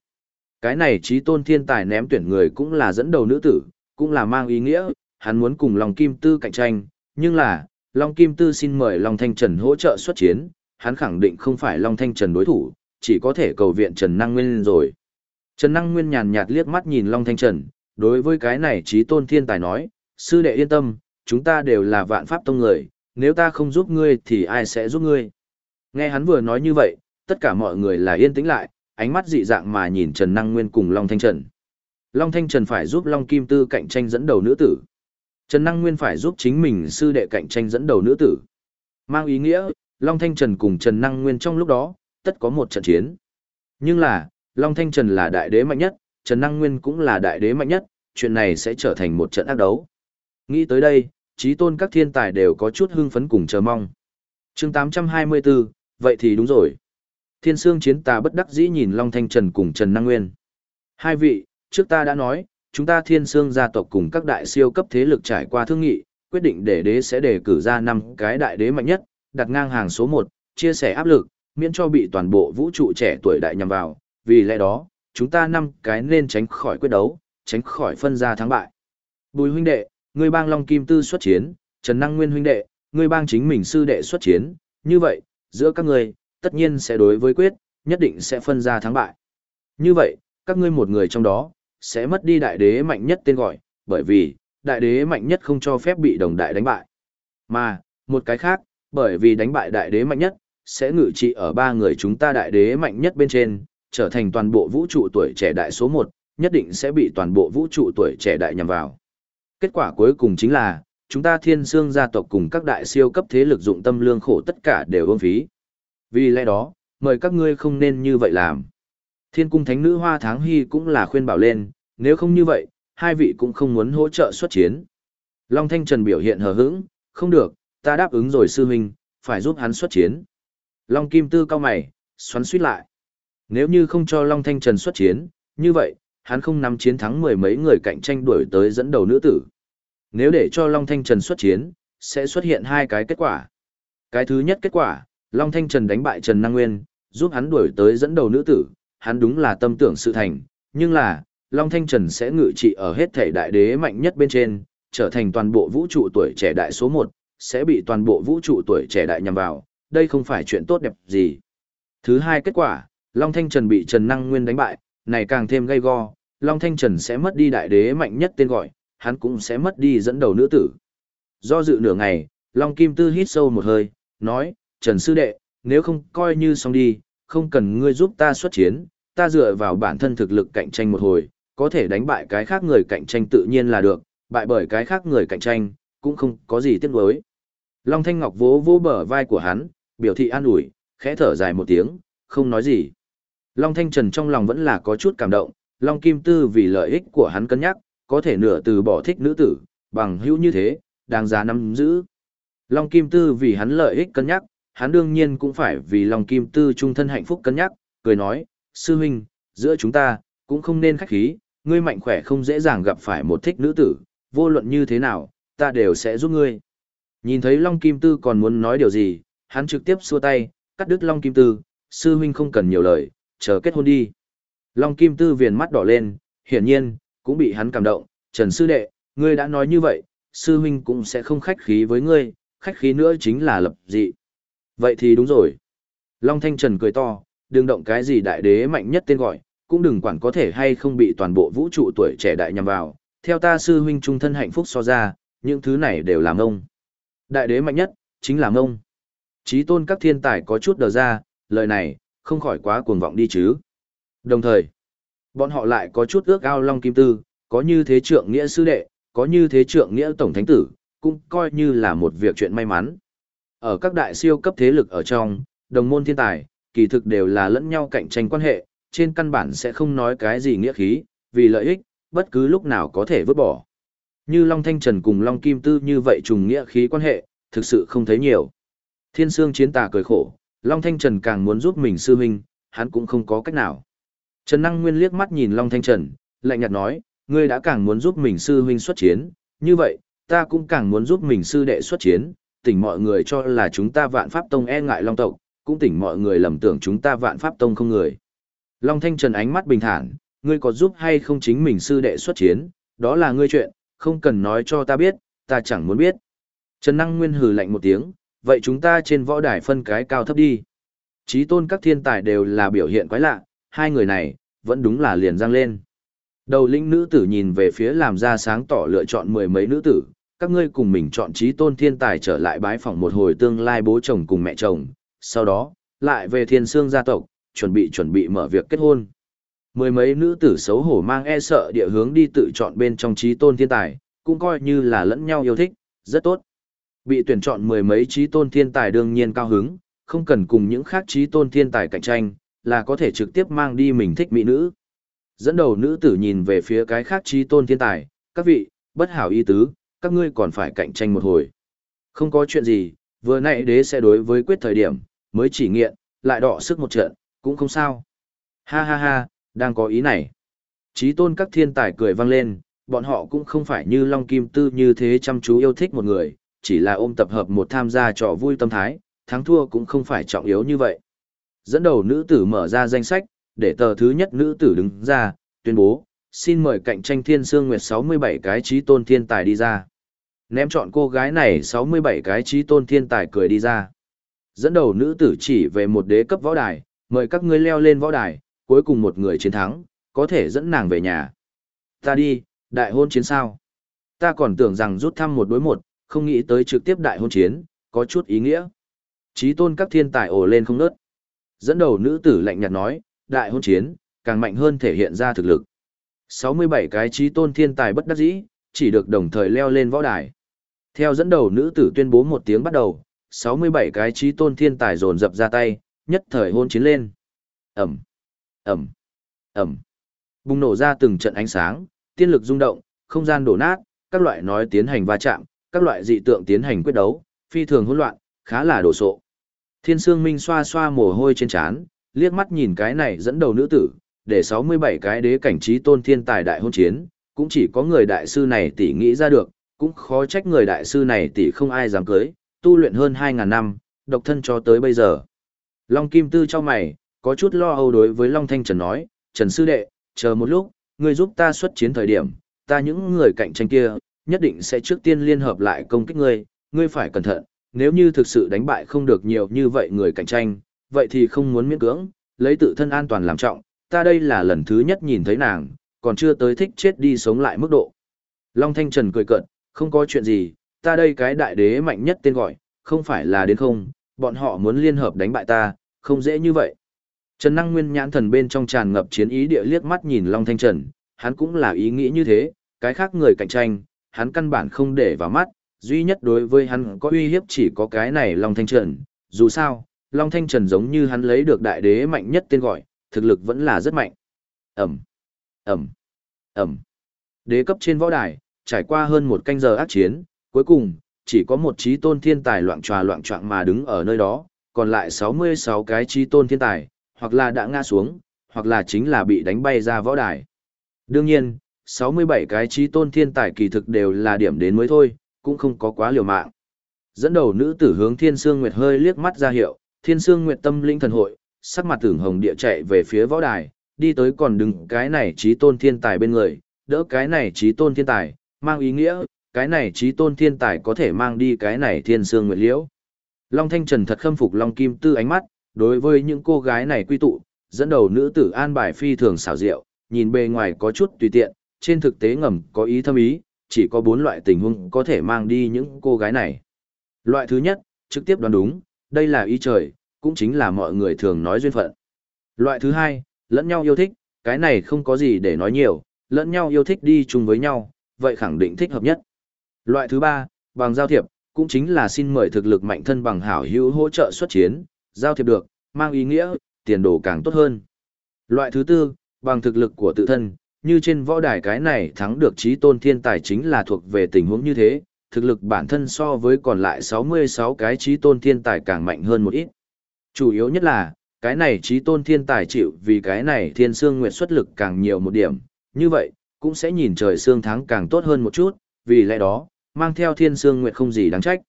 Cái này trí tôn thiên tài ném tuyển người cũng là dẫn đầu nữ tử, cũng là mang ý nghĩa, hắn muốn cùng Long Kim Tư cạnh tranh, nhưng là, Long Kim Tư xin mời Long Thanh Trần hỗ trợ xuất chiến, hắn khẳng định không phải Long Thanh Trần đối thủ, chỉ có thể cầu viện Trần Năng Nguyên rồi. Trần Năng Nguyên nhàn nhạt liếc mắt nhìn Long Thanh Trần, đối với cái này trí tôn thiên tài nói, sư đệ yên tâm, chúng ta đều là vạn pháp tông người, nếu ta không giúp ngươi thì ai sẽ giúp ngươi. Nghe hắn vừa nói như vậy, tất cả mọi người là yên tĩnh lại, ánh mắt dị dạng mà nhìn Trần Năng Nguyên cùng Long Thanh Trần. Long Thanh Trần phải giúp Long Kim Tư cạnh tranh dẫn đầu nữ tử. Trần Năng Nguyên phải giúp chính mình sư đệ cạnh tranh dẫn đầu nữ tử. Mang ý nghĩa, Long Thanh Trần cùng Trần Năng Nguyên trong lúc đó, tất có một trận chiến. Nhưng là, Long Thanh Trần là đại đế mạnh nhất, Trần Năng Nguyên cũng là đại đế mạnh nhất, chuyện này sẽ trở thành một trận ác đấu. Nghĩ tới đây, trí tôn các thiên tài đều có chút hưng phấn cùng chờ mong. chương 824, vậy thì đúng rồi. Thiên Sương Chiến Tà bất đắc dĩ nhìn Long Thanh Trần cùng Trần Năng Nguyên. Hai vị, trước ta đã nói, chúng ta Thiên Sương gia tộc cùng các đại siêu cấp thế lực trải qua thương nghị, quyết định để đế sẽ đề cử ra năm cái đại đế mạnh nhất, đặt ngang hàng số 1, chia sẻ áp lực, miễn cho bị toàn bộ vũ trụ trẻ tuổi đại nhằm vào, vì lẽ đó, chúng ta năm cái nên tránh khỏi quyết đấu, tránh khỏi phân ra thắng bại. Bùi huynh đệ, ngươi bang Long Kim Tư xuất chiến, Trần Năng Nguyên huynh đệ, ngươi bang chính mình sư đệ xuất chiến, như vậy, giữa các ngươi, tất nhiên sẽ đối với quyết, nhất định sẽ phân ra thắng bại. Như vậy, các ngươi một người trong đó, sẽ mất đi đại đế mạnh nhất tên gọi, bởi vì, đại đế mạnh nhất không cho phép bị đồng đại đánh bại. Mà, một cái khác, bởi vì đánh bại đại đế mạnh nhất, sẽ ngự trị ở ba người chúng ta đại đế mạnh nhất bên trên, trở thành toàn bộ vũ trụ tuổi trẻ đại số 1, nhất định sẽ bị toàn bộ vũ trụ tuổi trẻ đại nhằm vào. Kết quả cuối cùng chính là, chúng ta thiên xương gia tộc cùng các đại siêu cấp thế lực dụng tâm lương khổ tất cả đều ương phí. Vì lẽ đó, mời các ngươi không nên như vậy làm. Thiên cung thánh nữ hoa tháng hy cũng là khuyên bảo lên, nếu không như vậy, hai vị cũng không muốn hỗ trợ xuất chiến. Long Thanh Trần biểu hiện hờ hững, không được, ta đáp ứng rồi sư huynh, phải giúp hắn xuất chiến. Long Kim Tư cao mày, xoắn suýt lại. Nếu như không cho Long Thanh Trần xuất chiến, như vậy, hắn không nắm chiến thắng mười mấy người cạnh tranh đuổi tới dẫn đầu nữ tử. Nếu để cho Long Thanh Trần xuất chiến, sẽ xuất hiện hai cái kết quả. Cái thứ nhất kết quả, Long Thanh Trần đánh bại Trần Năng Nguyên, giúp hắn đuổi tới dẫn đầu nữ tử, hắn đúng là tâm tưởng sự thành, nhưng là, Long Thanh Trần sẽ ngự trị ở hết thể đại đế mạnh nhất bên trên, trở thành toàn bộ vũ trụ tuổi trẻ đại số 1, sẽ bị toàn bộ vũ trụ tuổi trẻ đại nhằm vào, đây không phải chuyện tốt đẹp gì. Thứ hai kết quả, Long Thanh Trần bị Trần Năng Nguyên đánh bại, này càng thêm gây go, Long Thanh Trần sẽ mất đi đại đế mạnh nhất tên gọi, hắn cũng sẽ mất đi dẫn đầu nữ tử. Do dự nửa ngày, Long Kim Tư hít sâu một hơi, nói, Trần Sư Đệ, nếu không coi như xong đi, không cần ngươi giúp ta xuất chiến, ta dựa vào bản thân thực lực cạnh tranh một hồi, có thể đánh bại cái khác người cạnh tranh tự nhiên là được, bại bởi cái khác người cạnh tranh, cũng không có gì tiếc nuối. Long Thanh Ngọc vỗ vỗ bờ vai của hắn, biểu thị an ủi, khẽ thở dài một tiếng, không nói gì. Long Thanh Trần trong lòng vẫn là có chút cảm động, Long Kim Tư vì lợi ích của hắn cân nhắc, có thể nửa từ bỏ thích nữ tử, bằng hữu như thế, đáng giá nắm giữ. Long Kim Tư vì hắn lợi ích cân nhắc, hắn đương nhiên cũng phải vì Long Kim Tư trung thân hạnh phúc cân nhắc, cười nói, sư huynh, giữa chúng ta, cũng không nên khách khí, ngươi mạnh khỏe không dễ dàng gặp phải một thích nữ tử, vô luận như thế nào, ta đều sẽ giúp ngươi. Nhìn thấy Long Kim Tư còn muốn nói điều gì, hắn trực tiếp xua tay, cắt đứt Long Kim Tư, sư huynh không cần nhiều lời, chờ kết hôn đi. Long Kim Tư viền mắt đỏ lên, hiển nhiên, cũng bị hắn cảm động, Trần Sư Đệ, ngươi đã nói như vậy, sư huynh cũng sẽ không khách khí với ngươi, khách khí nữa chính là lập dị. Vậy thì đúng rồi. Long Thanh Trần cười to, đừng động cái gì đại đế mạnh nhất tên gọi, cũng đừng quản có thể hay không bị toàn bộ vũ trụ tuổi trẻ đại nhằm vào. Theo ta sư huynh trung thân hạnh phúc so ra, những thứ này đều làm ông Đại đế mạnh nhất, chính là ông Chí tôn các thiên tài có chút đờ ra, lời này, không khỏi quá cuồng vọng đi chứ. Đồng thời, bọn họ lại có chút ước ao Long Kim Tư, có như thế trượng nghĩa sư đệ, có như thế trượng nghĩa tổng thánh tử, cũng coi như là một việc chuyện may mắn. Ở các đại siêu cấp thế lực ở trong, đồng môn thiên tài, kỳ thực đều là lẫn nhau cạnh tranh quan hệ, trên căn bản sẽ không nói cái gì nghĩa khí, vì lợi ích, bất cứ lúc nào có thể vứt bỏ. Như Long Thanh Trần cùng Long Kim Tư như vậy trùng nghĩa khí quan hệ, thực sự không thấy nhiều. Thiên Sương chiến tà cười khổ, Long Thanh Trần càng muốn giúp mình sư huynh, hắn cũng không có cách nào. Trần Năng Nguyên liếc mắt nhìn Long Thanh Trần, lạnh nhạt nói, ngươi đã càng muốn giúp mình sư huynh xuất chiến, như vậy, ta cũng càng muốn giúp mình sư đệ xuất chiến, tỉnh mọi người cho là chúng ta vạn pháp tông e ngại Long tộc, cũng tỉnh mọi người lầm tưởng chúng ta vạn pháp tông không người. Long Thanh Trần ánh mắt bình thản, ngươi có giúp hay không chính mình sư đệ xuất chiến, đó là ngươi chuyện, không cần nói cho ta biết, ta chẳng muốn biết. Trần Năng Nguyên hừ lạnh một tiếng, vậy chúng ta trên võ đài phân cái cao thấp đi. Chí tôn các thiên tài đều là biểu hiện quái lạ, hai người này, vẫn đúng là liền răng lên. Đầu linh nữ tử nhìn về phía làm ra sáng tỏ lựa chọn mười mấy nữ tử, các ngươi cùng mình chọn trí tôn thiên tài trở lại bái phỏng một hồi tương lai bố chồng cùng mẹ chồng, sau đó, lại về thiên sương gia tộc, chuẩn bị chuẩn bị mở việc kết hôn. Mười mấy nữ tử xấu hổ mang e sợ địa hướng đi tự chọn bên trong trí tôn thiên tài, cũng coi như là lẫn nhau yêu thích, rất tốt. Bị tuyển chọn mười mấy trí tôn thiên tài đương nhiên cao hứng, không cần cùng những khác trí tôn thiên tài cạnh tranh, là có thể trực tiếp mang đi mình thích mỹ nữ. Dẫn đầu nữ tử nhìn về phía cái khác trí tôn thiên tài, các vị, bất hảo y tứ, các ngươi còn phải cạnh tranh một hồi. Không có chuyện gì, vừa nãy đế sẽ đối với quyết thời điểm, mới chỉ nghiện, lại đọ sức một trận, cũng không sao. Ha ha ha, đang có ý này. Trí tôn các thiên tài cười vang lên, bọn họ cũng không phải như Long Kim Tư như thế chăm chú yêu thích một người, chỉ là ôm tập hợp một tham gia trò vui tâm thái, thắng thua cũng không phải trọng yếu như vậy. Dẫn đầu nữ tử mở ra danh sách, để tờ thứ nhất nữ tử đứng ra, tuyên bố, xin mời cạnh tranh thiên sương nguyệt 67 cái trí tôn thiên tài đi ra. Ném chọn cô gái này 67 cái trí tôn thiên tài cười đi ra. Dẫn đầu nữ tử chỉ về một đế cấp võ đài, mời các ngươi leo lên võ đài, cuối cùng một người chiến thắng, có thể dẫn nàng về nhà. Ta đi, đại hôn chiến sao? Ta còn tưởng rằng rút thăm một đối một, không nghĩ tới trực tiếp đại hôn chiến, có chút ý nghĩa. trí tôn các thiên tài ồ lên không nớt. Dẫn đầu nữ tử lạnh nhạt nói, đại hôn chiến, càng mạnh hơn thể hiện ra thực lực. 67 cái trí tôn thiên tài bất đắc dĩ, chỉ được đồng thời leo lên võ đài. Theo dẫn đầu nữ tử tuyên bố một tiếng bắt đầu, 67 cái trí tôn thiên tài dồn dập ra tay, nhất thời hôn chiến lên. Ẩm, Ẩm, Ẩm. Bùng nổ ra từng trận ánh sáng, tiên lực rung động, không gian đổ nát, các loại nói tiến hành va chạm, các loại dị tượng tiến hành quyết đấu, phi thường hỗn loạn, khá là đổ sộ. Thiên Sương Minh xoa xoa mồ hôi trên trán, liếc mắt nhìn cái này dẫn đầu nữ tử, để 67 cái đế cảnh trí tôn thiên tài đại hôn chiến, cũng chỉ có người đại sư này tỷ nghĩ ra được, cũng khó trách người đại sư này tỷ không ai dám cưới, tu luyện hơn 2.000 năm, độc thân cho tới bây giờ. Long Kim Tư cho mày, có chút lo âu đối với Long Thanh Trần nói, Trần Sư Đệ, chờ một lúc, ngươi giúp ta xuất chiến thời điểm, ta những người cạnh tranh kia, nhất định sẽ trước tiên liên hợp lại công kích ngươi, ngươi phải cẩn thận, nếu như thực sự đánh bại không được nhiều như vậy người cạnh tranh, vậy thì không muốn miễn cưỡng, lấy tự thân an toàn làm trọng, ta đây là lần thứ nhất nhìn thấy nàng, còn chưa tới thích chết đi sống lại mức độ. Long Thanh Trần cười cợt, không có chuyện gì, ta đây cái đại đế mạnh nhất tên gọi, không phải là đến không, bọn họ muốn liên hợp đánh bại ta, không dễ như vậy. Trần Năng Nguyên nhãn thần bên trong tràn ngập chiến ý địa liếc mắt nhìn Long Thanh Trần, hắn cũng là ý nghĩ như thế, cái khác người cạnh tranh, hắn căn bản không để vào mắt, duy nhất đối với hắn có uy hiếp chỉ có cái này Long Thanh Trần, dù sao, Long Thanh Trần giống như hắn lấy được đại đế mạnh nhất tên gọi, thực lực vẫn là rất mạnh. Ẩm, Ẩm, Ẩm. Đế cấp trên võ đài, trải qua hơn một canh giờ ác chiến, cuối cùng, chỉ có một trí tôn thiên tài loạn tròa loạn trọng mà đứng ở nơi đó, còn lại 66 cái trí tôn thiên tài, hoặc là đã ngã xuống, hoặc là chính là bị đánh bay ra võ đài. Đương nhiên, 67 cái trí tôn thiên tài kỳ thực đều là điểm đến mới thôi, cũng không có quá liều mạng. Dẫn đầu nữ tử hướng Thiên Sương Nguyệt hơi liếc mắt ra hiệu, Thiên Sương Nguyệt tâm linh thần hội, sắc mặt tưởng hồng địa chạy về phía võ đài, đi tới còn đừng cái này trí tôn thiên tài bên người, đỡ cái này trí tôn thiên tài, mang ý nghĩa, cái này trí tôn thiên tài có thể mang đi cái này Thiên Sương Nguyệt liễu. Long Thanh Trần thật khâm phục Long Kim Tư ánh mắt, đối với những cô gái này quy tụ, dẫn đầu nữ tử an bài phi thường xảo diệu, nhìn bề ngoài có chút tùy tiện, trên thực tế ngầm có ý thâm ý, chỉ có bốn loại tình huống có thể mang đi những cô gái này. Loại thứ nhất, trực tiếp đoán đúng, đây là ý trời, cũng chính là mọi người thường nói duyên phận. Loại thứ hai, lẫn nhau yêu thích, cái này không có gì để nói nhiều, lẫn nhau yêu thích đi chung với nhau, vậy khẳng định thích hợp nhất. Loại thứ ba, bằng giao thiệp, cũng chính là xin mời thực lực mạnh thân bằng hảo hữu hỗ trợ xuất chiến, giao thiệp được, mang ý nghĩa, tiền đồ càng tốt hơn. Loại thứ tư, bằng thực lực của tự thân, như trên võ đài cái này thắng được trí tôn thiên tài chính là thuộc về tình huống như thế, thực lực bản thân so với còn lại 66 cái trí tôn thiên tài càng mạnh hơn một ít. Chủ yếu nhất là, cái này trí tôn thiên tài chịu vì cái này thiên sương nguyệt xuất lực càng nhiều một điểm, như vậy, cũng sẽ nhìn trời sương thắng càng tốt hơn một chút, vì lẽ đó, mang theo thiên sương nguyệt không gì đáng trách.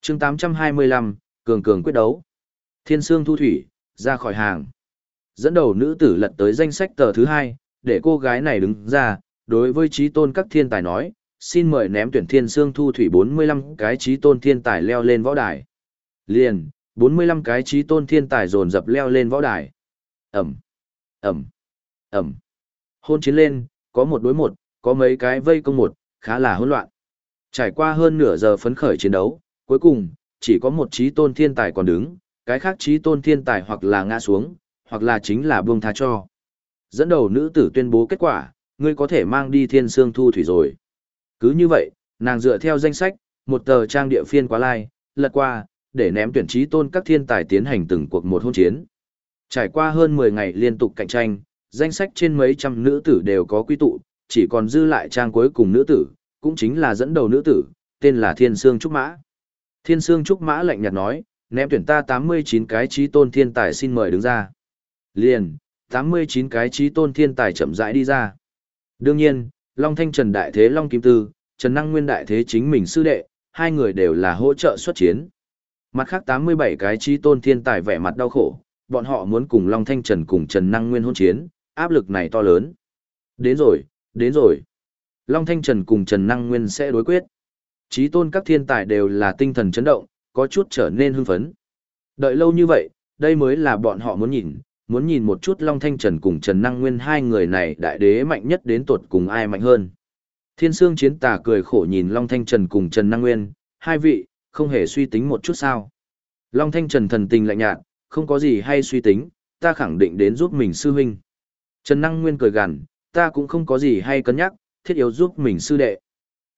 chương 825, Cường Cường quyết đấu. Thiên sương thu thủy, ra khỏi hàng. Dẫn đầu nữ tử lật tới danh sách tờ thứ hai, để cô gái này đứng ra, đối với trí tôn các thiên tài nói, xin mời ném tuyển thiên sương thu thủy 45 cái trí tôn thiên tài leo lên võ đài. Liền, 45 cái trí tôn thiên tài dồn dập leo lên võ đài. Ẩm, Ẩm, Ẩm. Hôn chiến lên, có một đối một, có mấy cái vây công một, khá là hỗn loạn. Trải qua hơn nửa giờ phấn khởi chiến đấu, cuối cùng, chỉ có một trí tôn thiên tài còn đứng, cái khác trí tôn thiên tài hoặc là ngã xuống, hoặc là chính là buông tha cho. Dẫn đầu nữ tử tuyên bố kết quả, ngươi có thể mang đi thiên sương thu thủy rồi. Cứ như vậy, nàng dựa theo danh sách, một tờ trang địa phiên quá lai, lật qua, để ném tuyển trí tôn các thiên tài tiến hành từng cuộc một hôn chiến. Trải qua hơn 10 ngày liên tục cạnh tranh, danh sách trên mấy trăm nữ tử đều có quy tụ, chỉ còn dư lại trang cuối cùng nữ tử, cũng chính là dẫn đầu nữ tử, tên là Thiên Sương Trúc Mã. Thiên Sương Trúc Mã lạnh nhạt nói, ném tuyển ta 89 cái trí tôn thiên tài xin mời đứng ra. Liền, 89 cái trí tôn thiên tài chậm rãi đi ra. Đương nhiên, Long Thanh Trần Đại Thế Long Kim Tư, Trần Năng Nguyên Đại Thế chính mình sư đệ, hai người đều là hỗ trợ xuất chiến. Mặt khác 87 cái trí tôn thiên tài vẻ mặt đau khổ, bọn họ muốn cùng Long Thanh Trần cùng Trần Năng Nguyên hôn chiến, áp lực này to lớn. Đến rồi, đến rồi. Long Thanh Trần cùng Trần Năng Nguyên sẽ đối quyết. Trí tôn các thiên tài đều là tinh thần chấn động, có chút trở nên hưng phấn. Đợi lâu như vậy, đây mới là bọn họ muốn nhìn, muốn nhìn một chút Long Thanh Trần cùng Trần Năng Nguyên hai người này đại đế mạnh nhất đến tột cùng ai mạnh hơn. Thiên Sương Chiến Tà cười khổ nhìn Long Thanh Trần cùng Trần Năng Nguyên, hai vị, không hề suy tính một chút sao. Long Thanh Trần thần tình lạnh nhạt, không có gì hay suy tính, ta khẳng định đến giúp mình sư huynh. Trần Năng Nguyên cười gằn, ta cũng không có gì hay cân nhắc, thiết yếu giúp mình sư đệ.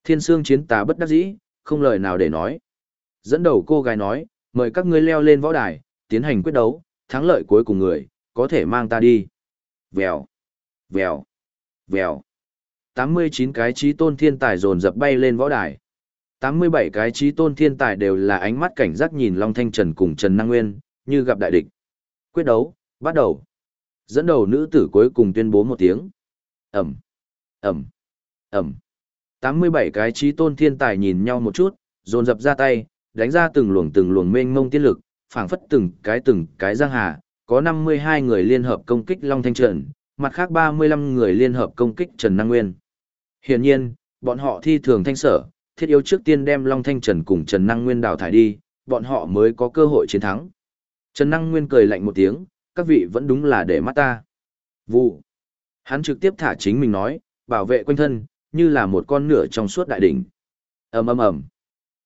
Thiên Sương Chiến Tà bất đắc dĩ, không lời nào để nói. Dẫn đầu cô gái nói, mời các ngươi leo lên võ đài, tiến hành quyết đấu, thắng lợi cuối cùng người, có thể mang ta đi. Vèo, vèo, vèo. 89 cái trí tôn thiên tài dồn dập bay lên võ đài. 87 cái trí tôn thiên tài đều là ánh mắt cảnh giác nhìn Long Thanh Trần cùng Trần Năng Nguyên, như gặp đại địch. Quyết đấu, bắt đầu. Dẫn đầu nữ tử cuối cùng tuyên bố một tiếng. Ẩm, Ẩm, Ẩm. 87 cái trí tôn thiên tài nhìn nhau một chút, dồn dập ra tay, đánh ra từng luồng từng luồng mênh mông tiên lực, phảng phất từng cái từng cái giang hà, có 52 người liên hợp công kích Long Thanh Trần, mặt khác 35 người liên hợp công kích Trần Năng Nguyên. Hiển nhiên, bọn họ thi thường thanh sở, thiết yếu trước tiên đem Long Thanh Trần cùng Trần Năng Nguyên đào thải đi, bọn họ mới có cơ hội chiến thắng. Trần Năng Nguyên cười lạnh một tiếng, các vị vẫn đúng là để mắt ta. Vụ. Hắn trực tiếp thả chính mình nói, bảo vệ quanh thân, như là một con nửa trong suốt đại đỉnh. ầm ầm ầm.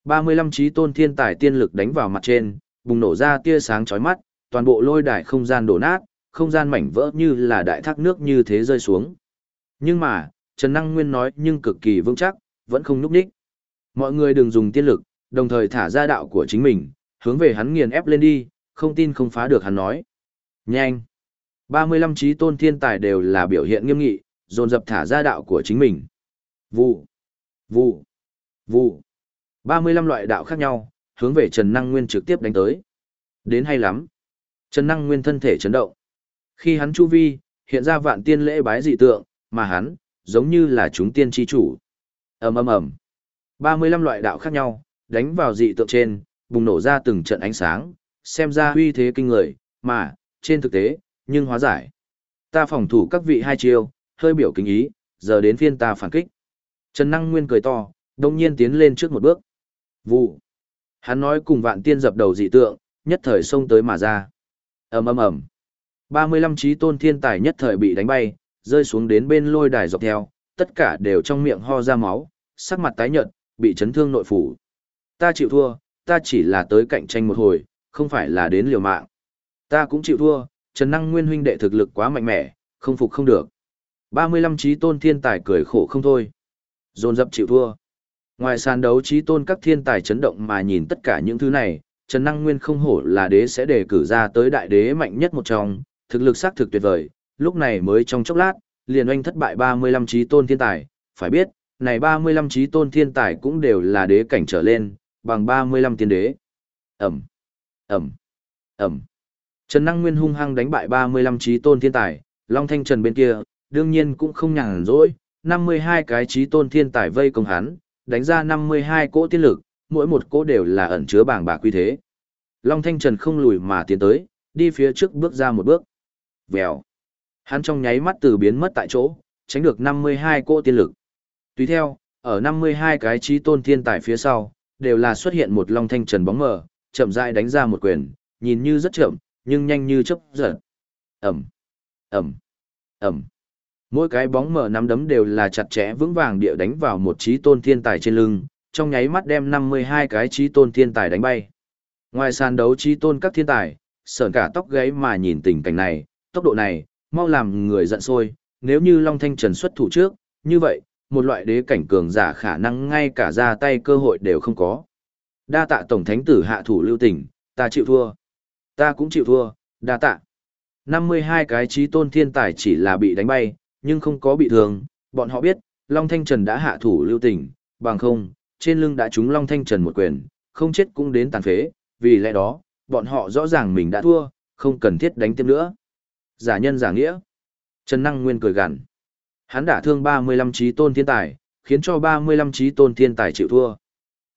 35 trí tôn thiên tài tiên lực đánh vào mặt trên, bùng nổ ra tia sáng chói mắt, toàn bộ lôi đài không gian đổ nát, không gian mảnh vỡ như là đại thác nước như thế rơi xuống. Nhưng mà, Trần Năng Nguyên nói nhưng cực kỳ vững chắc, vẫn không núp đích. Mọi người đừng dùng tiên lực, đồng thời thả ra đạo của chính mình, hướng về hắn nghiền ép lên đi, không tin không phá được hắn nói. Nhanh! 35 trí tôn thiên tài đều là biểu hiện nghiêm nghị, dồn dập thả ra đạo của chính mình. Vụ! Vụ! Vụ! 35 loại đạo khác nhau, hướng về Trần Năng Nguyên trực tiếp đánh tới. Đến hay lắm! Trần Năng Nguyên thân thể chấn động. Khi hắn chu vi, hiện ra vạn tiên lễ bái dị tượng, mà hắn, giống như là chúng tiên chi chủ. ầm ầm ầm, 35 loại đạo khác nhau, đánh vào dị tượng trên, bùng nổ ra từng trận ánh sáng, xem ra uy thế kinh người, mà, trên thực tế, nhưng hóa giải. Ta phòng thủ các vị hai chiêu, hơi biểu kính ý, giờ đến phiên ta phản kích. Trần Năng Nguyên cười to, đồng nhiên tiến lên trước một bước. Vụ. Hắn nói cùng vạn tiên dập đầu dị tượng, nhất thời xông tới mà ra. ầm ầm ầm. 35 trí tôn thiên tài nhất thời bị đánh bay, rơi xuống đến bên lôi đài dọc theo, tất cả đều trong miệng ho ra máu, sắc mặt tái nhợt, bị chấn thương nội phủ. Ta chịu thua, ta chỉ là tới cạnh tranh một hồi, không phải là đến liều mạng. Ta cũng chịu thua, Trần Năng Nguyên huynh đệ thực lực quá mạnh mẽ, không phục không được. 35 trí tôn thiên tài cười khổ không thôi. Dồn dập chịu thua. Ngoài sàn đấu trí tôn các thiên tài chấn động mà nhìn tất cả những thứ này, Trần Năng Nguyên không hổ là đế sẽ đề cử ra tới đại đế mạnh nhất một trong, thực lực xác thực tuyệt vời, lúc này mới trong chốc lát, liền oanh thất bại 35 trí tôn thiên tài, phải biết, này 35 trí tôn thiên tài cũng đều là đế cảnh trở lên, bằng 35 tiên đế. Ẩm, Ẩm, Ẩm. Trần Năng Nguyên hung hăng đánh bại 35 trí tôn thiên tài, Long Thanh Trần bên kia, đương nhiên cũng không nhàn rỗi, 52 cái trí tôn thiên tài vây công hắn, đánh ra 52 cỗ tiên lực, mỗi một cỗ đều là ẩn chứa bảng bạc quy thế. Long Thanh Trần không lùi mà tiến tới, đi phía trước bước ra một bước. Vèo. Hắn trong nháy mắt từ biến mất tại chỗ, tránh được 52 cỗ tiên lực. Tùy theo, ở 52 cái trí tôn thiên tài phía sau, đều là xuất hiện một long thanh trần bóng mờ, chậm rãi đánh ra một quyền, nhìn như rất chậm, nhưng nhanh như chớp giật. Ẩm, Ẩm, Ẩm. Mỗi cái bóng mờ nắm đấm đều là chặt chẽ vững vàng địa đánh vào một trí tôn thiên tài trên lưng, trong nháy mắt đem 52 cái trí tôn thiên tài đánh bay. Ngoài sàn đấu trí tôn các thiên tài, sởn cả tóc gáy mà nhìn tình cảnh này, tốc độ này, mau làm người giận sôi nếu như Long Thanh Trần xuất thủ trước, như vậy, một loại đế cảnh cường giả khả năng ngay cả ra tay cơ hội đều không có. Đa tạ Tổng Thánh Tử hạ thủ lưu tình, ta chịu thua. Ta cũng chịu thua, đa tạ. 52 cái trí tôn thiên tài chỉ là bị đánh bay, nhưng không có bị thương, bọn họ biết, Long Thanh Trần đã hạ thủ lưu tình, bằng không, trên lưng đã trúng Long Thanh Trần một quyền, không chết cũng đến tàn phế, vì lẽ đó, bọn họ rõ ràng mình đã thua, không cần thiết đánh tiếp nữa. Giả nhân giả nghĩa. Trần Năng Nguyên cười gằn. Hắn đả thương 35 trí tôn thiên tài, khiến cho 35 trí tôn thiên tài chịu thua.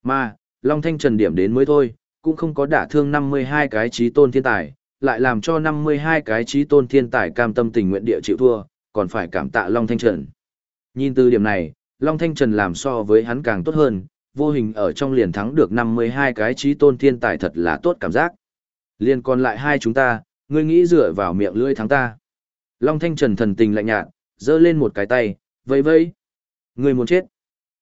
Mà, Long Thanh Trần điểm đến mới thôi, cũng không có đả thương 52 cái trí tôn thiên tài, lại làm cho 52 cái trí tôn thiên tài cam tâm tình nguyện địa chịu thua, còn phải cảm tạ Long Thanh Trần. Nhìn từ điểm này, Long Thanh Trần làm so với hắn càng tốt hơn, vô hình ở trong liền thắng được 52 cái trí tôn thiên tài thật là tốt cảm giác. Liền còn lại hai chúng ta, ngươi nghĩ dựa vào miệng lưỡi thắng ta. Long Thanh Trần thần tình lạnh nhạt, giơ lên một cái tay, vây vây. Ngươi muốn chết.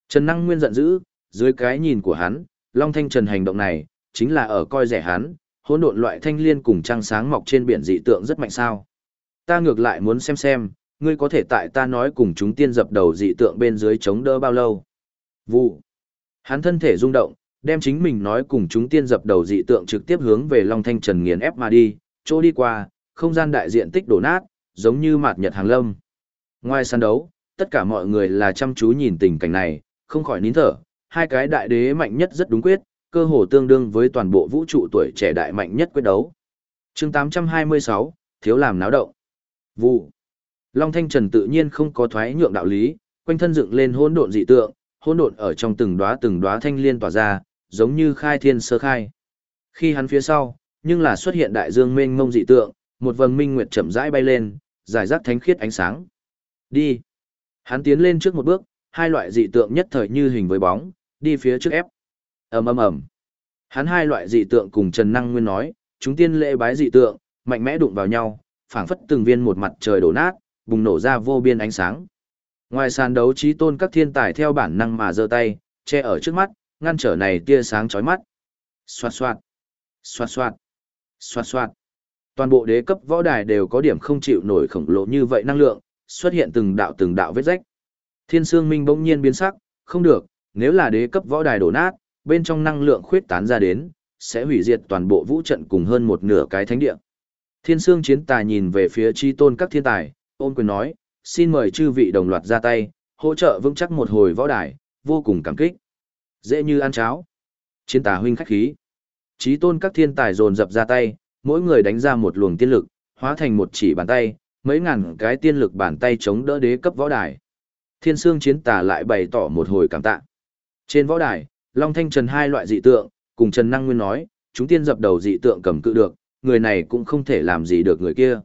Trần Năng Nguyên giận dữ, dưới cái nhìn của hắn, Long Thanh Trần hành động này, chính là ở coi rẻ hắn, hỗn độn loại thanh liên cùng trăng sáng mọc trên biển dị tượng rất mạnh sao. Ta ngược lại muốn xem xem, ngươi có thể tại ta nói cùng chúng tiên dập đầu dị tượng bên dưới chống đỡ bao lâu. Vụ. Hắn thân thể rung động, đem chính mình nói cùng chúng tiên dập đầu dị tượng trực tiếp hướng về Long Thanh Trần nghiền ép mà đi, chỗ đi qua, không gian đại diện tích đổ nát, giống như mạt nhật hàng lâm. Ngoài sân đấu, tất cả mọi người là chăm chú nhìn tình cảnh này, không khỏi nín thở, hai cái đại đế mạnh nhất rất đúng quyết, cơ hồ tương đương với toàn bộ vũ trụ tuổi trẻ đại mạnh nhất quyết đấu. chương 826, thiếu làm náo động. Vụ. Long Thanh Trần tự nhiên không có thoái nhượng đạo lý, quanh thân dựng lên hỗn độn dị tượng, hỗn độn ở trong từng đóa từng đóa thanh liên tỏa ra, giống như khai thiên sơ khai. Khi hắn phía sau, nhưng là xuất hiện đại dương mênh mông dị tượng, một vầng minh nguyệt chậm rãi bay lên, giải rác thánh khiết ánh sáng. Đi. Hắn tiến lên trước một bước, hai loại dị tượng nhất thời như hình với bóng, đi phía trước ép. Ầm ầm ầm. Hắn hai loại dị tượng cùng Trần Năng Nguyên nói, chúng tiên lễ bái dị tượng, mạnh mẽ đụng vào nhau, phảng phất từng viên một mặt trời đổ nát, bùng nổ ra vô biên ánh sáng. Ngoài sàn đấu trí tôn các thiên tài theo bản năng mà giơ tay, che ở trước mắt, ngăn trở này tia sáng chói mắt. Xoạt xoạt, xoạt xoạt, xoạt xoạt. Toàn bộ đế cấp võ đài đều có điểm không chịu nổi khổng lồ như vậy năng lượng, xuất hiện từng đạo từng đạo vết rách. Thiên Sương Minh bỗng nhiên biến sắc, không được, nếu là đế cấp võ đài đổ nát, bên trong năng lượng khuyết tán ra đến, sẽ hủy diệt toàn bộ vũ trận cùng hơn một nửa cái thánh địa. Thiên Sương Chiến Tài nhìn về phía chi tôn các thiên tài, ôn quyền nói, xin mời chư vị đồng loạt ra tay, hỗ trợ vững chắc một hồi võ đài, vô cùng cảm kích. Dễ như ăn cháo. Chiến tà huynh khách khí. Chí tôn các thiên tài dồn dập ra tay, mỗi người đánh ra một luồng tiên lực, hóa thành một chỉ bàn tay, mấy ngàn cái tiên lực bàn tay chống đỡ đế cấp võ đài. Thiên Sương Chiến Tà lại bày tỏ một hồi cảm tạ. Trên võ đài, Long Thanh Trần hai loại dị tượng, cùng Trần Năng Nguyên nói, chúng tiên dập đầu dị tượng cầm cự được, người này cũng không thể làm gì được người kia.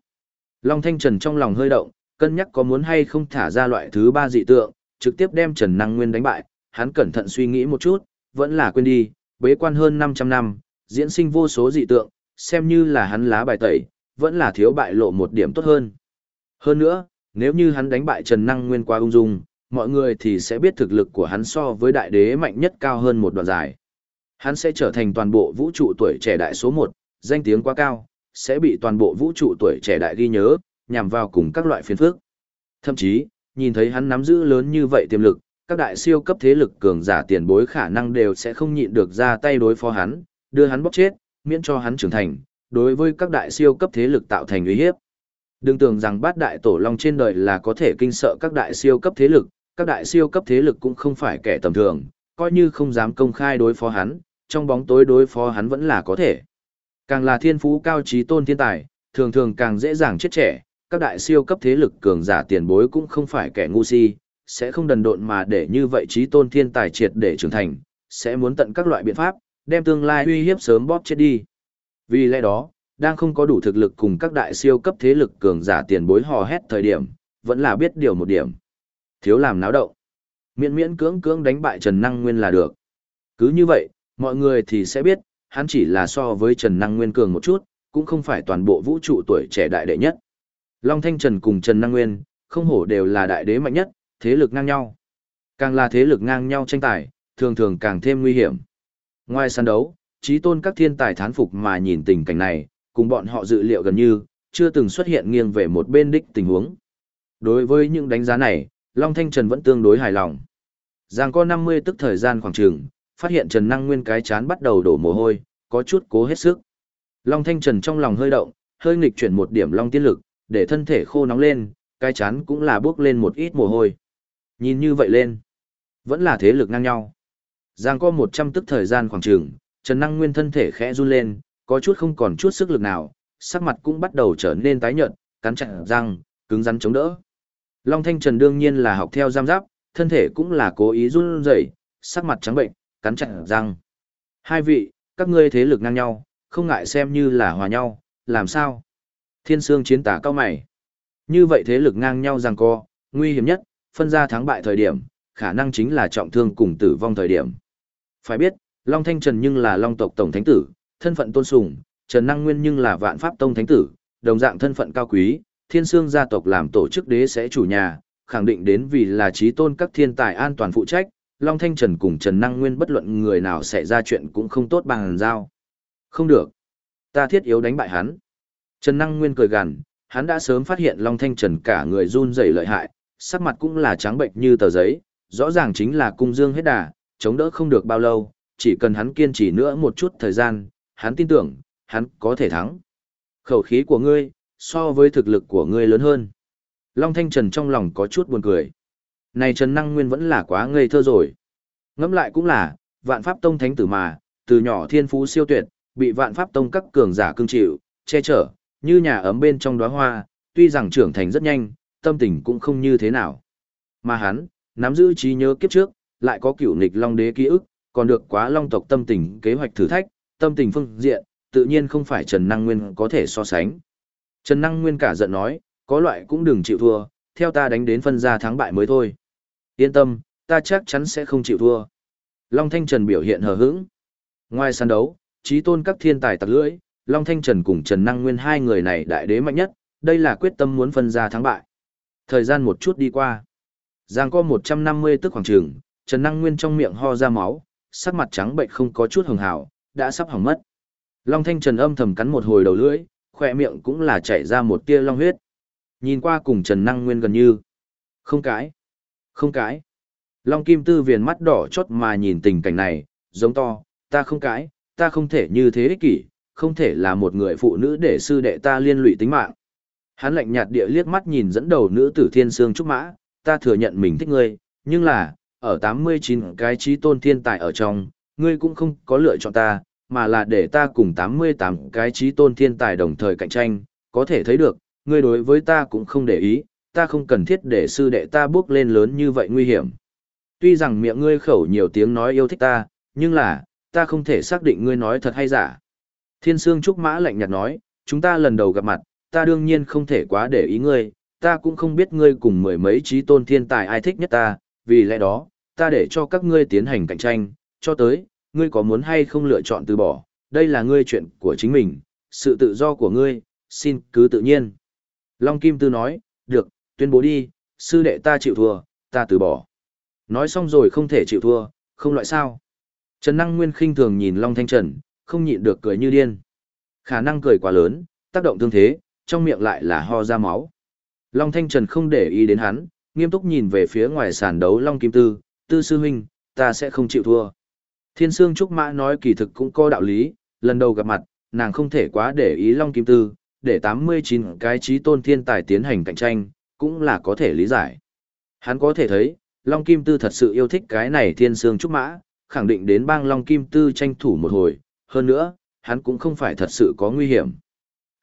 Long Thanh Trần trong lòng hơi động, cân nhắc có muốn hay không thả ra loại thứ ba dị tượng, trực tiếp đem Trần Năng Nguyên đánh bại, hắn cẩn thận suy nghĩ một chút, vẫn là quên đi, bế quan hơn 500 năm, diễn sinh vô số dị tượng, xem như là hắn lá bài tẩy, vẫn là thiếu bại lộ một điểm tốt hơn. Hơn nữa, nếu như hắn đánh bại Trần Năng Nguyên qua ung dung, mọi người thì sẽ biết thực lực của hắn so với đại đế mạnh nhất cao hơn một đoạn dài. Hắn sẽ trở thành toàn bộ vũ trụ tuổi trẻ đại số 1, danh tiếng quá cao, sẽ bị toàn bộ vũ trụ tuổi trẻ đại ghi nhớ, nhằm vào cùng các loại phiền phức. Thậm chí, nhìn thấy hắn nắm giữ lớn như vậy tiềm lực, các đại siêu cấp thế lực cường giả tiền bối khả năng đều sẽ không nhịn được ra tay đối phó hắn, đưa hắn bóc chết, miễn cho hắn trưởng thành, đối với các đại siêu cấp thế lực tạo thành uy hiếp. Đừng tưởng rằng bát đại tổ long trên đời là có thể kinh sợ các đại siêu cấp thế lực, các đại siêu cấp thế lực cũng không phải kẻ tầm thường, coi như không dám công khai đối phó hắn, trong bóng tối đối phó hắn vẫn là có thể. Càng là thiên phú cao trí tôn thiên tài, thường thường càng dễ dàng chết trẻ, các đại siêu cấp thế lực cường giả tiền bối cũng không phải kẻ ngu si, sẽ không đần độn mà để như vậy trí tôn thiên tài triệt để trưởng thành, sẽ muốn tận các loại biện pháp, đem tương lai uy hiếp sớm bóp chết đi. Vì lẽ đó, đang không có đủ thực lực cùng các đại siêu cấp thế lực cường giả tiền bối hò hét thời điểm, vẫn là biết điều một điểm. Thiếu làm náo động. Miễn miễn cưỡng cưỡng đánh bại Trần Năng Nguyên là được. Cứ như vậy, mọi người thì sẽ biết, hắn chỉ là so với Trần Năng Nguyên cường một chút, cũng không phải toàn bộ vũ trụ tuổi trẻ đại đệ nhất. Long Thanh Trần cùng Trần Năng Nguyên, không hổ đều là đại đế mạnh nhất, thế lực ngang nhau. Càng là thế lực ngang nhau tranh tài, thường thường càng thêm nguy hiểm. Ngoài sân đấu, trí tôn các thiên tài thán phục mà nhìn tình cảnh này, cùng bọn họ dự liệu gần như, chưa từng xuất hiện nghiêng về một bên đích tình huống. Đối với những đánh giá này, Long Thanh Trần vẫn tương đối hài lòng. Giang có 50 tức thời gian khoảng trường, phát hiện Trần Năng Nguyên cái chán bắt đầu đổ mồ hôi, có chút cố hết sức. Long Thanh Trần trong lòng hơi động, hơi nghịch chuyển một điểm long tiên lực, để thân thể khô nóng lên, cái chán cũng là bước lên một ít mồ hôi. Nhìn như vậy lên, vẫn là thế lực ngang nhau. Giang có 100 tức thời gian khoảng trường, Trần Năng Nguyên thân thể khẽ run lên, có chút không còn chút sức lực nào, sắc mặt cũng bắt đầu trở nên tái nhợt, cắn chặt răng, cứng rắn chống đỡ. Long Thanh Trần đương nhiên là học theo giam giáp, thân thể cũng là cố ý run rẩy, sắc mặt trắng bệnh, cắn chặt răng. Hai vị, các ngươi thế lực ngang nhau, không ngại xem như là hòa nhau, làm sao? Thiên Sương chiến tả cao mày. Như vậy thế lực ngang nhau rằng co, nguy hiểm nhất, phân ra thắng bại thời điểm, khả năng chính là trọng thương cùng tử vong thời điểm. Phải biết, Long Thanh Trần nhưng là Long tộc Tổng Thánh Tử, thân phận tôn sùng, Trần Năng Nguyên nhưng là Vạn Pháp Tông Thánh Tử, đồng dạng thân phận cao quý, Thiên Sương gia tộc làm tổ chức đế sẽ chủ nhà, khẳng định đến vì là trí tôn các thiên tài an toàn phụ trách, Long Thanh Trần cùng Trần Năng Nguyên bất luận người nào sẽ ra chuyện cũng không tốt bằng giao. Không được. Ta thiết yếu đánh bại hắn. Trần Năng Nguyên cười gằn, hắn đã sớm phát hiện Long Thanh Trần cả người run rẩy lợi hại, sắc mặt cũng là trắng bệnh như tờ giấy, rõ ràng chính là cung dương hết đà, chống đỡ không được bao lâu, chỉ cần hắn kiên trì nữa một chút thời gian, hắn tin tưởng, hắn có thể thắng. Khẩu khí của ngươi, so với thực lực của ngươi lớn hơn. Long Thanh Trần trong lòng có chút buồn cười. Này Trần Năng Nguyên vẫn là quá ngây thơ rồi. Ngẫm lại cũng là, vạn pháp tông thánh tử mà, từ nhỏ thiên phú siêu tuyệt, bị vạn pháp tông các cường giả cưng chịu, che chở, như nhà ấm bên trong đóa hoa, tuy rằng trưởng thành rất nhanh, tâm tình cũng không như thế nào. Mà hắn, nắm giữ trí nhớ kiếp trước, lại có cửu nghịch long đế ký ức, còn được quá long tộc tâm tình kế hoạch thử thách, tâm tình phương diện, tự nhiên không phải Trần Năng Nguyên có thể so sánh. Trần Năng Nguyên cả giận nói, có loại cũng đừng chịu thua, theo ta đánh đến phân ra thắng bại mới thôi. Yên tâm, ta chắc chắn sẽ không chịu thua. Long Thanh Trần biểu hiện hờ hững. Ngoài sàn đấu, trí tôn các thiên tài tặc lưỡi, Long Thanh Trần cùng Trần Năng Nguyên hai người này đại đế mạnh nhất, đây là quyết tâm muốn phân ra thắng bại. Thời gian một chút đi qua. Giang có 150 tức khoảng trường, Trần Năng Nguyên trong miệng ho ra máu, sắc mặt trắng bệnh không có chút hường hào, đã sắp hỏng mất. Long Thanh Trần âm thầm cắn một hồi đầu lưỡi, khỏe miệng cũng là chảy ra một tia long huyết. Nhìn qua cùng Trần Năng Nguyên gần như. Không cãi. Không cãi. Long Kim Tư viền mắt đỏ chót mà nhìn tình cảnh này, giống to, ta không cãi, ta không thể như thế ích kỷ, không thể là một người phụ nữ để sư đệ ta liên lụy tính mạng. Hắn lạnh nhạt địa liếc mắt nhìn dẫn đầu nữ tử thiên sương trúc mã, ta thừa nhận mình thích ngươi, nhưng là, ở 89 cái trí tôn thiên tài ở trong, ngươi cũng không có lựa chọn ta, mà là để ta cùng 88 cái trí tôn thiên tài đồng thời cạnh tranh, có thể thấy được, ngươi đối với ta cũng không để ý, ta không cần thiết để sư đệ ta bước lên lớn như vậy nguy hiểm. Tuy rằng miệng ngươi khẩu nhiều tiếng nói yêu thích ta, nhưng là, ta không thể xác định ngươi nói thật hay giả. Thiên Sương Trúc Mã lạnh nhạt nói, chúng ta lần đầu gặp mặt, ta đương nhiên không thể quá để ý ngươi, ta cũng không biết ngươi cùng mười mấy trí tôn thiên tài ai thích nhất ta, vì lẽ đó, ta để cho các ngươi tiến hành cạnh tranh, cho tới, ngươi có muốn hay không lựa chọn từ bỏ, đây là ngươi chuyện của chính mình, sự tự do của ngươi, xin cứ tự nhiên. Long Kim Tư nói, được, tuyên bố đi, sư đệ ta chịu thua, ta từ bỏ. Nói xong rồi không thể chịu thua, không loại sao. Trần Năng Nguyên khinh thường nhìn Long Thanh Trần, không nhịn được cười như điên. Khả năng cười quá lớn, tác động thương thế, trong miệng lại là ho ra máu. Long Thanh Trần không để ý đến hắn, nghiêm túc nhìn về phía ngoài sàn đấu Long Kim Tư, Tư Sư Huynh, ta sẽ không chịu thua. Thiên Sương Trúc Mã nói kỳ thực cũng có đạo lý, lần đầu gặp mặt, nàng không thể quá để ý Long Kim Tư, để 89 cái trí tôn thiên tài tiến hành cạnh tranh, cũng là có thể lý giải. Hắn có thể thấy, Long Kim Tư thật sự yêu thích cái này Thiên Sương Trúc Mã, khẳng định đến bang Long Kim Tư tranh thủ một hồi, hơn nữa, hắn cũng không phải thật sự có nguy hiểm.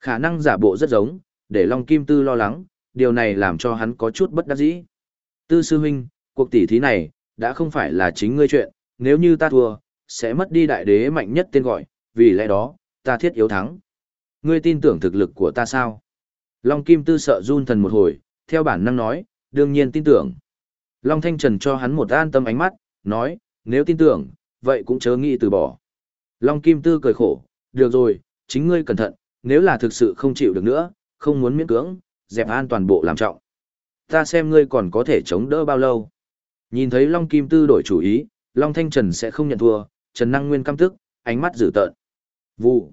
Khả năng giả bộ rất giống, để Long Kim Tư lo lắng, điều này làm cho hắn có chút bất đắc dĩ. Tư sư huynh, cuộc tỷ thí này, đã không phải là chính ngươi chuyện, nếu như ta thua, sẽ mất đi đại đế mạnh nhất tên gọi, vì lẽ đó, ta thiết yếu thắng. Ngươi tin tưởng thực lực của ta sao? Long Kim Tư sợ run thần một hồi, theo bản năng nói, đương nhiên tin tưởng. Long Thanh Trần cho hắn một an tâm ánh mắt, nói, nếu tin tưởng, vậy cũng chớ nghĩ từ bỏ. Long Kim Tư cười khổ, được rồi, chính ngươi cẩn thận, nếu là thực sự không chịu được nữa, không muốn miễn cưỡng, dẹp an toàn bộ làm trọng. Ta xem ngươi còn có thể chống đỡ bao lâu. Nhìn thấy Long Kim Tư đổi chủ ý, Long Thanh Trần sẽ không nhận thua, Trần Năng Nguyên căm tức, ánh mắt dữ tợn. Vụ.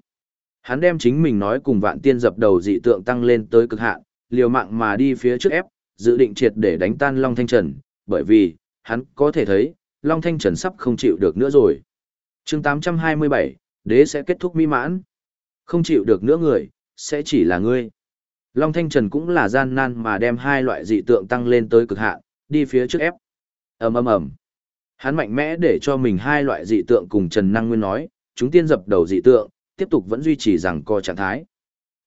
Hắn đem chính mình nói cùng vạn tiên dập đầu dị tượng tăng lên tới cực hạn, liều mạng mà đi phía trước ép, dự định triệt để đánh tan Long Thanh Trần, bởi vì, hắn có thể thấy, Long Thanh Trần sắp không chịu được nữa rồi. chương 827, đế sẽ kết thúc mỹ mãn. Không chịu được nữa người, sẽ chỉ là ngươi. Long Thanh Trần cũng là gian nan mà đem hai loại dị tượng tăng lên tới cực hạn, đi phía trước ép. ầm ầm ầm. Hắn mạnh mẽ để cho mình hai loại dị tượng cùng Trần Năng Nguyên nói, chúng tiên dập đầu dị tượng, tiếp tục vẫn duy trì rằng co trạng thái.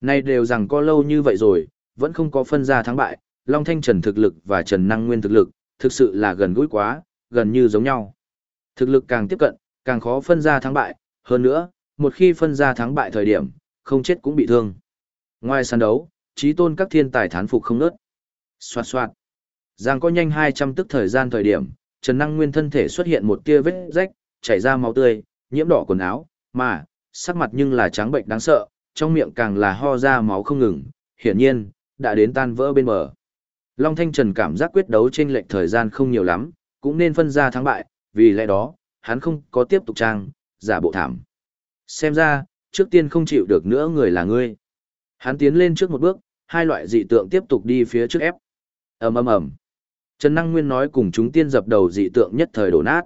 Nay đều rằng co lâu như vậy rồi, vẫn không có phân ra thắng bại, Long Thanh Trần thực lực và Trần Năng Nguyên thực lực, thực sự là gần gũi quá, gần như giống nhau. Thực lực càng tiếp cận, càng khó phân ra thắng bại, hơn nữa, một khi phân ra thắng bại thời điểm, không chết cũng bị thương. Ngoài sàn đấu, trí tôn các thiên tài thán phục không nớt. Xoạt xoạt. Giang có nhanh 200 tức thời gian thời điểm, Trần Năng Nguyên thân thể xuất hiện một tia vết rách, chảy ra máu tươi, nhiễm đỏ quần áo, mà, sắc mặt nhưng là trắng bệnh đáng sợ, trong miệng càng là ho ra máu không ngừng, hiển nhiên, đã đến tan vỡ bên bờ. Long Thanh Trần cảm giác quyết đấu trên lệnh thời gian không nhiều lắm, cũng nên phân ra thắng bại, vì lẽ đó, hắn không có tiếp tục trang, giả bộ thảm. Xem ra, trước tiên không chịu được nữa người là ngươi. Hắn tiến lên trước một bước, hai loại dị tượng tiếp tục đi phía trước ép. ầm ầm ầm. Trần Năng Nguyên nói cùng chúng tiên dập đầu dị tượng nhất thời đổ nát.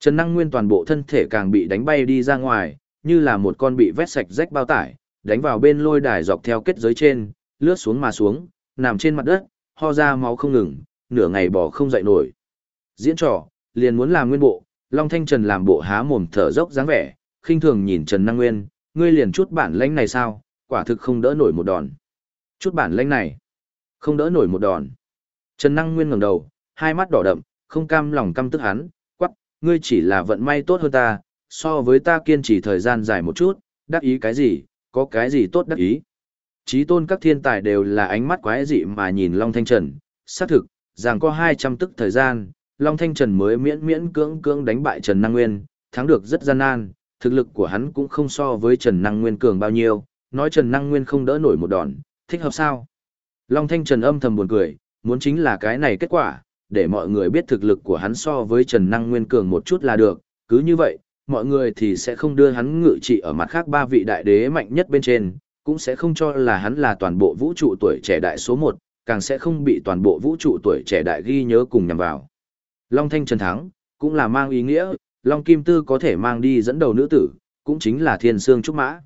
Trần Năng Nguyên toàn bộ thân thể càng bị đánh bay đi ra ngoài, như là một con bị vét sạch rách bao tải, đánh vào bên lôi đài dọc theo kết giới trên, lướt xuống mà xuống, nằm trên mặt đất, ho ra máu không ngừng, nửa ngày bỏ không dậy nổi. Diễn trò, liền muốn làm nguyên bộ, Long Thanh Trần làm bộ há mồm thở dốc dáng vẻ, khinh thường nhìn Trần Năng Nguyên, ngươi liền chút bản lãnh này sao, quả thực không đỡ nổi một đòn. Chút bản lãnh này, không đỡ nổi một đòn. Trần Năng Nguyên ngẩng đầu, hai mắt đỏ đậm, không cam lòng căm tức hắn, quắc, ngươi chỉ là vận may tốt hơn ta, so với ta kiên trì thời gian dài một chút, đắc ý cái gì, có cái gì tốt đắc ý. Chí tôn các thiên tài đều là ánh mắt quái dị mà nhìn Long Thanh Trần, xác thực, rằng có 200 tức thời gian, Long Thanh Trần mới miễn miễn cưỡng cưỡng đánh bại Trần Năng Nguyên, thắng được rất gian nan, thực lực của hắn cũng không so với Trần Năng Nguyên cường bao nhiêu, nói Trần Năng Nguyên không đỡ nổi một đòn, thích hợp sao? Long Thanh Trần âm thầm buồn cười, muốn chính là cái này kết quả, để mọi người biết thực lực của hắn so với Trần Năng Nguyên cường một chút là được, cứ như vậy, mọi người thì sẽ không đưa hắn ngự trị ở mặt khác ba vị đại đế mạnh nhất bên trên, cũng sẽ không cho là hắn là toàn bộ vũ trụ tuổi trẻ đại số 1, càng sẽ không bị toàn bộ vũ trụ tuổi trẻ đại ghi nhớ cùng nhằm vào. Long Thanh Trần thắng, cũng là mang ý nghĩa, Long Kim Tư có thể mang đi dẫn đầu nữ tử, cũng chính là Thiên Sương Trúc Mã.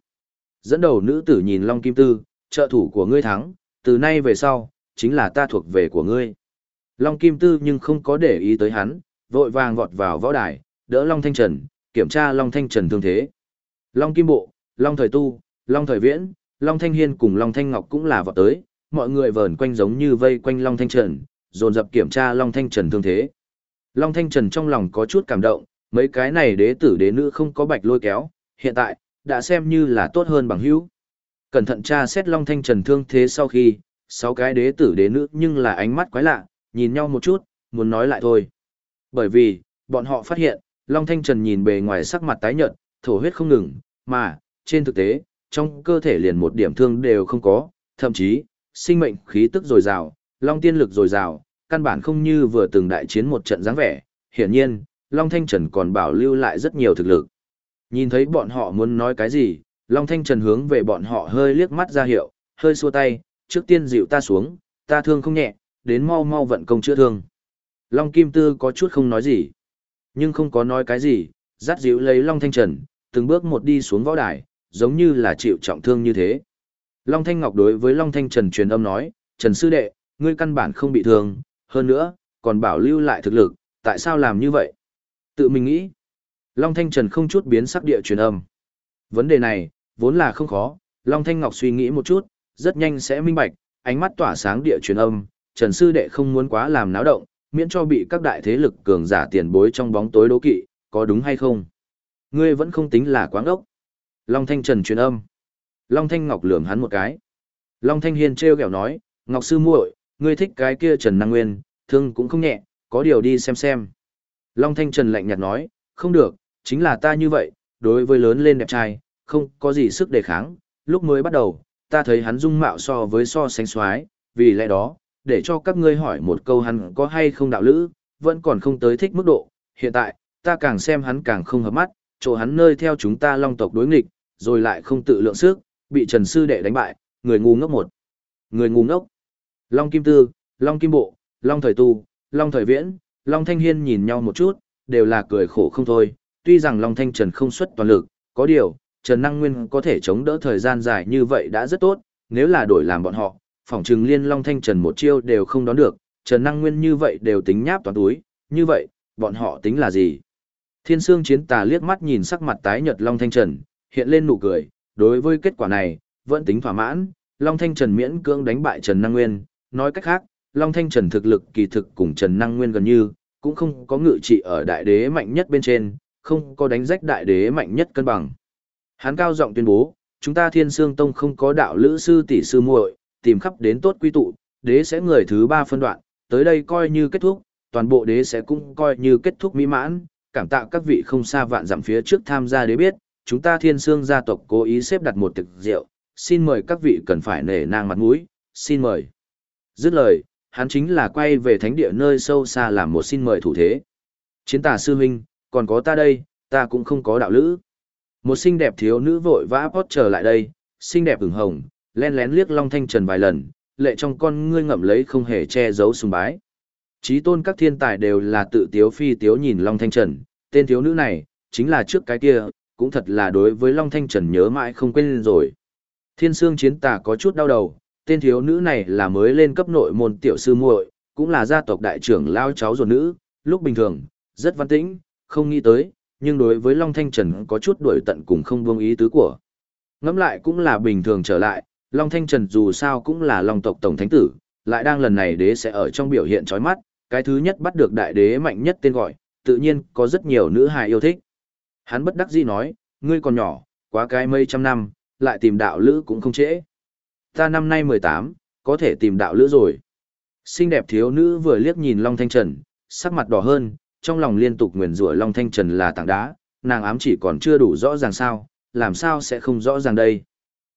Dẫn đầu nữ tử nhìn Long Kim Tư, trợ thủ của ngươi thắng, từ nay về sau, chính là ta thuộc về của ngươi. Long Kim Tư nhưng không có để ý tới hắn, vội vàng vọt vào võ đài, đỡ Long Thanh Trần, kiểm tra Long Thanh Trần thương thế. Long Kim Bộ, Long Thời Tu, Long Thời Viễn, Long Thanh Hiên cùng Long Thanh Ngọc cũng là vọt tới, mọi người vờn quanh giống như vây quanh Long Thanh Trần, dồn dập kiểm tra Long Thanh Trần thương thế. Long Thanh Trần trong lòng có chút cảm động, mấy cái này đế tử đế nữ không có bạch lôi kéo, hiện tại, đã xem như là tốt hơn bằng hữu. Cẩn thận tra xét Long Thanh Trần thương thế sau khi, sáu cái đế tử đế nữ nhưng là ánh mắt quái lạ, nhìn nhau một chút, muốn nói lại thôi. Bởi vì, bọn họ phát hiện, Long Thanh Trần nhìn bề ngoài sắc mặt tái nhợt, thổ huyết không ngừng, mà, trên thực tế, trong cơ thể liền một điểm thương đều không có, thậm chí, sinh mệnh khí tức dồi dào, Long tiên lực dồi dào, căn bản không như vừa từng đại chiến một trận dáng vẻ, hiển nhiên, Long Thanh Trần còn bảo lưu lại rất nhiều thực lực. Nhìn thấy bọn họ muốn nói cái gì, Long Thanh Trần hướng về bọn họ hơi liếc mắt ra hiệu, hơi xua tay, trước tiên dịu ta xuống, ta thương không nhẹ, đến mau mau vận công chữa thương. Long Kim Tư có chút không nói gì, nhưng không có nói cái gì, dắt dịu lấy Long Thanh Trần, từng bước một đi xuống võ đài, giống như là chịu trọng thương như thế. Long Thanh Ngọc đối với Long Thanh Trần truyền âm nói, Trần Sư Đệ, ngươi căn bản không bị thương, hơn nữa, còn bảo lưu lại thực lực, tại sao làm như vậy? Tự mình nghĩ. Long Thanh Trần không chút biến sắc địa truyền âm. Vấn đề này, vốn là không khó, Long Thanh Ngọc suy nghĩ một chút, rất nhanh sẽ minh bạch, ánh mắt tỏa sáng địa truyền âm, Trần Sư Đệ không muốn quá làm náo động, miễn cho bị các đại thế lực cường giả tiền bối trong bóng tối đố kỵ, có đúng hay không? Ngươi vẫn không tính là quáng ốc. Long Thanh Trần truyền âm. Long Thanh Ngọc lườm hắn một cái. Long Thanh Hiên treo kẹo nói, Ngọc Sư muội, ngươi thích cái kia Trần Năng Nguyên, thương cũng không nhẹ, có điều đi xem xem. Long Thanh Trần lạnh nhạt nói, không được, chính là ta như vậy, đối với lớn lên đẹp trai, không có gì sức đề kháng, lúc mới bắt đầu, ta thấy hắn dung mạo so với so sánh xoái, vì lẽ đó, để cho các ngươi hỏi một câu hắn có hay không đạo lữ, vẫn còn không tới thích mức độ, hiện tại, ta càng xem hắn càng không hợp mắt, chỗ hắn nơi theo chúng ta long tộc đối nghịch, rồi lại không tự lượng sức, bị Trần Sư Đệ đánh bại, người ngu ngốc một. Người ngu ngốc. Long Kim Tư, Long Kim Bộ, Long Thời Tu, Long Thời Viễn, Long Thanh Hiên nhìn nhau một chút, đều là cười khổ không thôi, tuy rằng Long Thanh Trần không xuất toàn lực, có điều, Trần Năng Nguyên có thể chống đỡ thời gian dài như vậy đã rất tốt, nếu là đổi làm bọn họ, phỏng trừng liên long thanh Trần một chiêu đều không đón được, Trần Năng Nguyên như vậy đều tính nháp toán túi, như vậy, bọn họ tính là gì? Thiên Sương Chiến Tà liếc mắt nhìn sắc mặt tái nhợt Long Thanh Trần, hiện lên nụ cười, đối với kết quả này, vẫn tính thỏa mãn, Long Thanh Trần miễn cưỡng đánh bại Trần Năng Nguyên, nói cách khác, Long Thanh Trần thực lực kỳ thực cùng Trần Năng Nguyên gần như, cũng không có ngự trị ở đại đế mạnh nhất bên trên, không có đánh rách đại đế mạnh nhất cân bằng. Hắn cao giọng tuyên bố, chúng ta Thiên Sương Tông không có đạo lữ sư tỷ sư muội, tìm khắp đến tốt quy tụ, đế sẽ người thứ ba phân đoạn, tới đây coi như kết thúc, toàn bộ đế sẽ cũng coi như kết thúc mỹ mãn, cảm tạ các vị không xa vạn dặm phía trước tham gia đế biết, chúng ta Thiên Sương gia tộc cố ý xếp đặt một thực rượu, xin mời các vị cần phải nể nang mặt mũi, xin mời. Dứt lời, hắn chính là quay về thánh địa nơi sâu xa làm một xin mời thủ thế. Chiến tà sư huynh, còn có ta đây, ta cũng không có đạo lữ. Một xinh đẹp thiếu nữ vội vã pót trở lại đây, xinh đẹp ửng hồng, len lén liếc Long Thanh Trần vài lần, lệ trong con ngươi ngậm lấy không hề che giấu sùng bái. Chí tôn các thiên tài đều là tự tiếu phi tiếu nhìn Long Thanh Trần, tên thiếu nữ này, chính là trước cái kia, cũng thật là đối với Long Thanh Trần nhớ mãi không quên rồi. Thiên Sương Chiến Tà có chút đau đầu, tên thiếu nữ này là mới lên cấp nội môn tiểu sư muội, cũng là gia tộc đại trưởng lao cháu ruột nữ, lúc bình thường, rất văn tĩnh, không nghĩ tới, nhưng đối với Long Thanh Trần có chút đuổi tận cùng không buông ý tứ của. Ngẫm lại cũng là bình thường trở lại, Long Thanh Trần dù sao cũng là Long tộc tổng thánh tử, lại đang lần này đế sẽ ở trong biểu hiện chói mắt, cái thứ nhất bắt được đại đế mạnh nhất tên gọi, tự nhiên có rất nhiều nữ hài yêu thích. Hắn bất đắc dĩ nói, ngươi còn nhỏ, quá cái mấy trăm năm, lại tìm đạo lữ cũng không trễ. Ta năm nay 18, có thể tìm đạo lữ rồi. Xinh đẹp thiếu nữ vừa liếc nhìn Long Thanh Trần, sắc mặt đỏ hơn, trong lòng liên tục nguyền rủa Long Thanh Trần là tảng đá, nàng ám chỉ còn chưa đủ rõ ràng sao, làm sao sẽ không rõ ràng đây.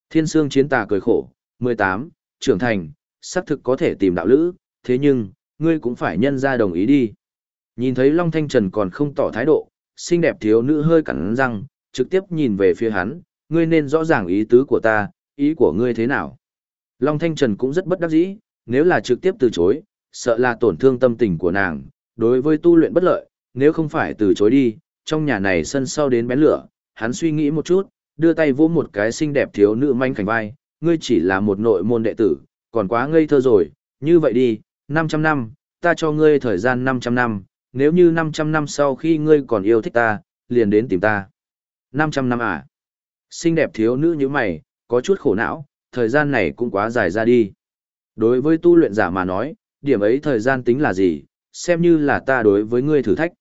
Thiên Sương Chiến Tà cười khổ, 18, trưởng thành, xác thực có thể tìm đạo lữ, thế nhưng, ngươi cũng phải nhân ra đồng ý đi. Nhìn thấy Long Thanh Trần còn không tỏ thái độ, xinh đẹp thiếu nữ hơi cắn răng, trực tiếp nhìn về phía hắn, ngươi nên rõ ràng ý tứ của ta, ý của ngươi thế nào. Long Thanh Trần cũng rất bất đắc dĩ, nếu là trực tiếp từ chối, sợ là tổn thương tâm tình của nàng, đối với tu luyện bất lợi, nếu không phải từ chối đi, trong nhà này sân sau đến bén lửa, hắn suy nghĩ một chút, đưa tay vỗ một cái xinh đẹp thiếu nữ manh khảnh vai, ngươi chỉ là một nội môn đệ tử, còn quá ngây thơ rồi, như vậy đi, 500 năm, ta cho ngươi thời gian 500 năm, nếu như 500 năm sau khi ngươi còn yêu thích ta, liền đến tìm ta. 500 năm à? Xinh đẹp thiếu nữ như mày, có chút khổ não, thời gian này cũng quá dài ra đi. Đối với tu luyện giả mà nói, điểm ấy thời gian tính là gì, xem như là ta đối với ngươi thử thách.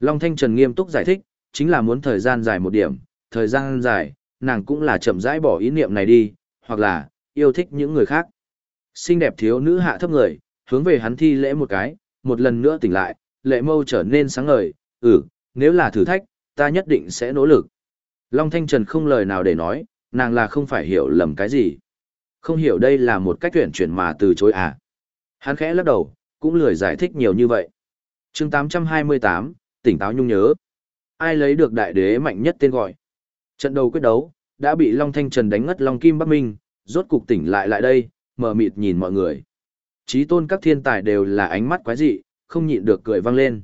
Long Thanh Trần nghiêm túc giải thích, chính là muốn thời gian dài một điểm, thời gian dài, nàng cũng là chậm rãi bỏ ý niệm này đi, hoặc là, yêu thích những người khác. Xinh đẹp thiếu nữ hạ thấp người, hướng về hắn thi lễ một cái, một lần nữa tỉnh lại, lệ mâu trở nên sáng ngời, ừ, nếu là thử thách, ta nhất định sẽ nỗ lực. Long Thanh Trần không lời nào để nói, nàng là không phải hiểu lầm cái gì. Không hiểu đây là một cách tuyển chuyển mà từ chối à. Hắn khẽ lắc đầu, cũng lười giải thích nhiều như vậy. chương 828, tỉnh táo nhung nhớ. Ai lấy được đại đế mạnh nhất tên gọi? Trận đầu quyết đấu, đã bị Long Thanh Trần đánh ngất Long Kim Bắc Minh, rốt cục tỉnh lại lại đây, mở mịt nhìn mọi người. Chí tôn các thiên tài đều là ánh mắt quái dị, không nhịn được cười vang lên.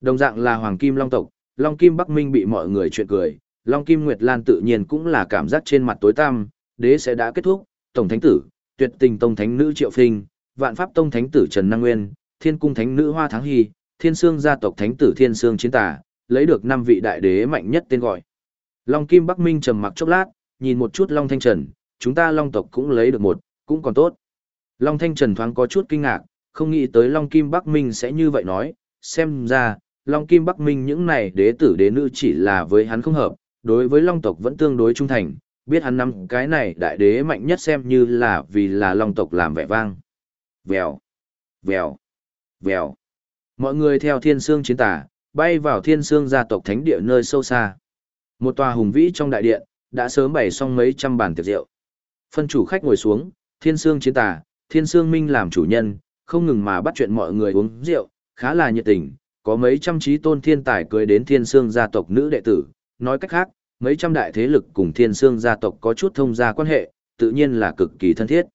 Đồng dạng là Hoàng Kim Long tộc, Long Kim Bắc Minh bị mọi người chuyện cười, Long Kim Nguyệt Lan tự nhiên cũng là cảm giác trên mặt tối tăm, đế sẽ đã kết thúc, Tổng Thánh Tử, Tuyệt Tình Tông Thánh Nữ Triệu Phinh, Vạn Pháp Tông Thánh Tử Trần Năng Nguyên, Thiên Cung Thánh Nữ Hoa Thắng Hy, Thiên Sương gia tộc Thánh Tử Thiên Sương Chiến Tà, lấy được năm vị đại đế mạnh nhất tên gọi. Long Kim Bắc Minh trầm mặc chốc lát, nhìn một chút Long Thanh Trần, chúng ta Long tộc cũng lấy được một, cũng còn tốt. Long Thanh Trần thoáng có chút kinh ngạc, không nghĩ tới Long Kim Bắc Minh sẽ như vậy nói, xem ra, Long Kim Bắc Minh những này đế tử đế nữ chỉ là với hắn không hợp, đối với Long tộc vẫn tương đối trung thành, biết hắn năm cái này đại đế mạnh nhất xem như là vì là Long tộc làm vẻ vang. Vèo, vèo, vèo. Mọi người theo thiên sương chiến tả, bay vào thiên sương gia tộc thánh địa nơi sâu xa. Một tòa hùng vĩ trong đại điện, đã sớm bày xong mấy trăm bàn tiệc rượu. Phân chủ khách ngồi xuống, thiên sương chiến tả, thiên sương minh làm chủ nhân, không ngừng mà bắt chuyện mọi người uống rượu, khá là nhiệt tình, có mấy trăm trí tôn thiên tài cưới đến thiên sương gia tộc nữ đệ tử, nói cách khác, mấy trăm đại thế lực cùng thiên sương gia tộc có chút thông gia quan hệ, tự nhiên là cực kỳ thân thiết.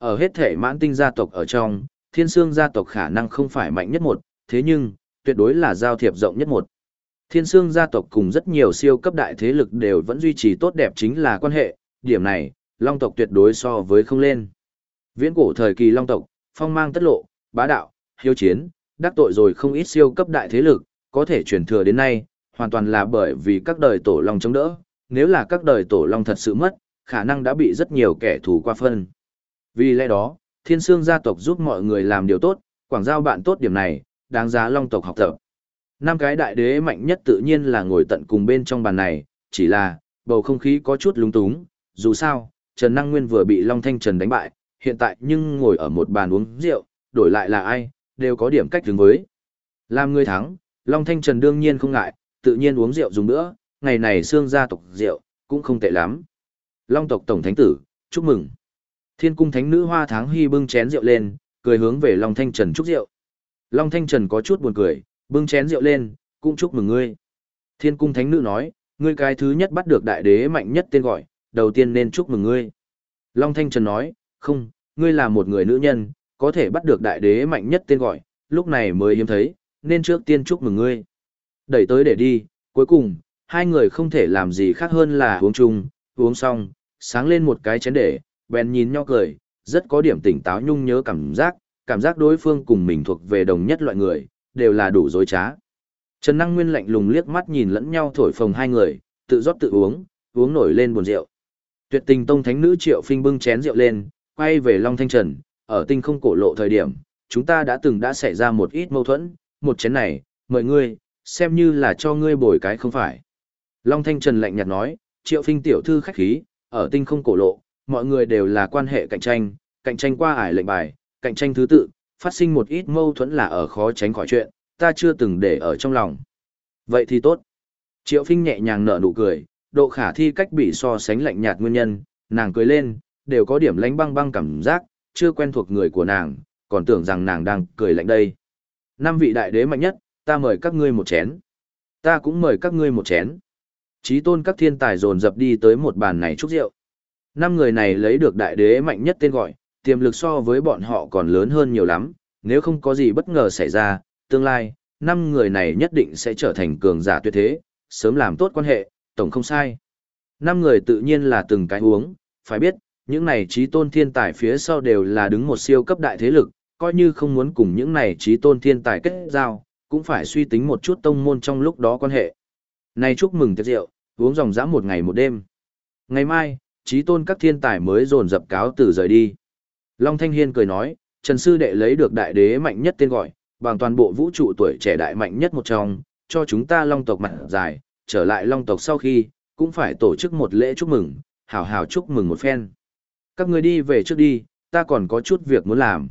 Ở hết thể mãn tinh gia tộc ở trong, thiên sương gia tộc khả năng không phải mạnh nhất một, thế nhưng, tuyệt đối là giao thiệp rộng nhất một. Thiên Sương gia tộc cùng rất nhiều siêu cấp đại thế lực đều vẫn duy trì tốt đẹp chính là quan hệ, điểm này, Long tộc tuyệt đối so với không lên. Viễn cổ thời kỳ Long tộc, phong mang tất lộ, bá đạo, hiếu chiến, đắc tội rồi không ít siêu cấp đại thế lực, có thể truyền thừa đến nay, hoàn toàn là bởi vì các đời tổ Long chống đỡ, nếu là các đời tổ Long thật sự mất, khả năng đã bị rất nhiều kẻ thù qua phân. Vì lẽ đó, Thiên Sương gia tộc giúp mọi người làm điều tốt, quảng giao bạn tốt điểm này, đáng giá Long tộc học tập. Năm cái đại đế mạnh nhất tự nhiên là ngồi tận cùng bên trong bàn này, chỉ là, bầu không khí có chút lung túng, dù sao, Trần Năng Nguyên vừa bị Long Thanh Trần đánh bại, hiện tại nhưng ngồi ở một bàn uống rượu, đổi lại là ai, đều có điểm cách đứng với. Làm người thắng, Long Thanh Trần đương nhiên không ngại, tự nhiên uống rượu dùng nữa, ngày này xương gia tộc rượu, cũng không tệ lắm. Long tộc tổng thánh tử, chúc mừng. Thiên cung thánh nữ hoa tháng hy bưng chén rượu lên, cười hướng về Long Thanh Trần chúc rượu. Long Thanh Trần có chút buồn cười, bưng chén rượu lên, cũng chúc mừng ngươi. Thiên cung thánh nữ nói, ngươi cái thứ nhất bắt được đại đế mạnh nhất tên gọi, đầu tiên nên chúc mừng ngươi. Long Thanh Trần nói, không, ngươi là một người nữ nhân, có thể bắt được đại đế mạnh nhất tên gọi, lúc này mới hiếm thấy, nên trước tiên chúc mừng ngươi. Đẩy tới để đi, cuối cùng, hai người không thể làm gì khác hơn là uống chung, uống xong, sáng lên một cái chén để, bèn nhìn nhau cười, rất có điểm tỉnh táo nhung nhớ cảm giác, cảm giác đối phương cùng mình thuộc về đồng nhất loại người, đều là đủ dối trá. Trần Năng Nguyên lạnh lùng liếc mắt nhìn lẫn nhau thổi phồng hai người, tự rót tự uống, uống nổi lên buồn rượu. Tuyệt tình tông thánh nữ Triệu Phinh bưng chén rượu lên, quay về Long Thanh Trần, ở tinh không cổ lộ thời điểm, chúng ta đã từng đã xảy ra một ít mâu thuẫn, một chén này, mời ngươi, xem như là cho ngươi bồi cái không phải. Long Thanh Trần lạnh nhạt nói, Triệu Phinh tiểu thư khách khí, ở tinh không cổ lộ, mọi người đều là quan hệ cạnh tranh, cạnh tranh qua ải lệnh bài, cạnh tranh thứ tự, phát sinh một ít mâu thuẫn là ở khó tránh khỏi chuyện, ta chưa từng để ở trong lòng. Vậy thì tốt. Triệu Phinh nhẹ nhàng nở nụ cười, độ khả thi cách bị so sánh lạnh nhạt nguyên nhân, nàng cười lên, đều có điểm lánh băng băng cảm giác, chưa quen thuộc người của nàng, còn tưởng rằng nàng đang cười lạnh đây. Năm vị đại đế mạnh nhất, ta mời các ngươi một chén. Ta cũng mời các ngươi một chén. Chí tôn các thiên tài dồn dập đi tới một bàn này chúc rượu. Năm người này lấy được đại đế mạnh nhất tên gọi, tiềm lực so với bọn họ còn lớn hơn nhiều lắm, nếu không có gì bất ngờ xảy ra, tương lai, năm người này nhất định sẽ trở thành cường giả tuyệt thế, sớm làm tốt quan hệ, tổng không sai. Năm người tự nhiên là từng cái uống, phải biết, những này trí tôn thiên tài phía sau đều là đứng một siêu cấp đại thế lực, coi như không muốn cùng những này trí tôn thiên tài kết giao, cũng phải suy tính một chút tông môn trong lúc đó quan hệ. Này chúc mừng tiệc rượu, uống dòng dã một ngày một đêm. Ngày mai, trí tôn các thiên tài mới dồn dập cáo từ rời đi. Long Thanh Hiên cười nói, Trần Sư Đệ lấy được đại đế mạnh nhất tên gọi, bằng toàn bộ vũ trụ tuổi trẻ đại mạnh nhất một trong, cho chúng ta Long tộc mặt dài, trở lại Long tộc sau khi, cũng phải tổ chức một lễ chúc mừng, hào hào chúc mừng một phen. Các người đi về trước đi, ta còn có chút việc muốn làm.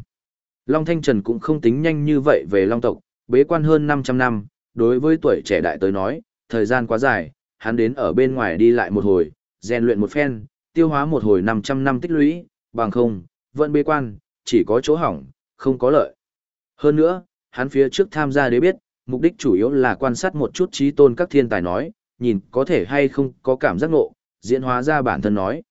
Long Thanh Trần cũng không tính nhanh như vậy về Long tộc, bế quan hơn 500 năm, đối với tuổi trẻ đại tới nói, thời gian quá dài, hắn đến ở bên ngoài đi lại một hồi, rèn luyện một phen, tiêu hóa một hồi 500 năm tích lũy, bằng không, vẫn bế quan, chỉ có chỗ hỏng, không có lợi. Hơn nữa, hắn phía trước tham gia đế biết, mục đích chủ yếu là quan sát một chút trí tôn các thiên tài nói, nhìn có thể hay không có cảm giác ngộ, diễn hóa ra bản thân nói.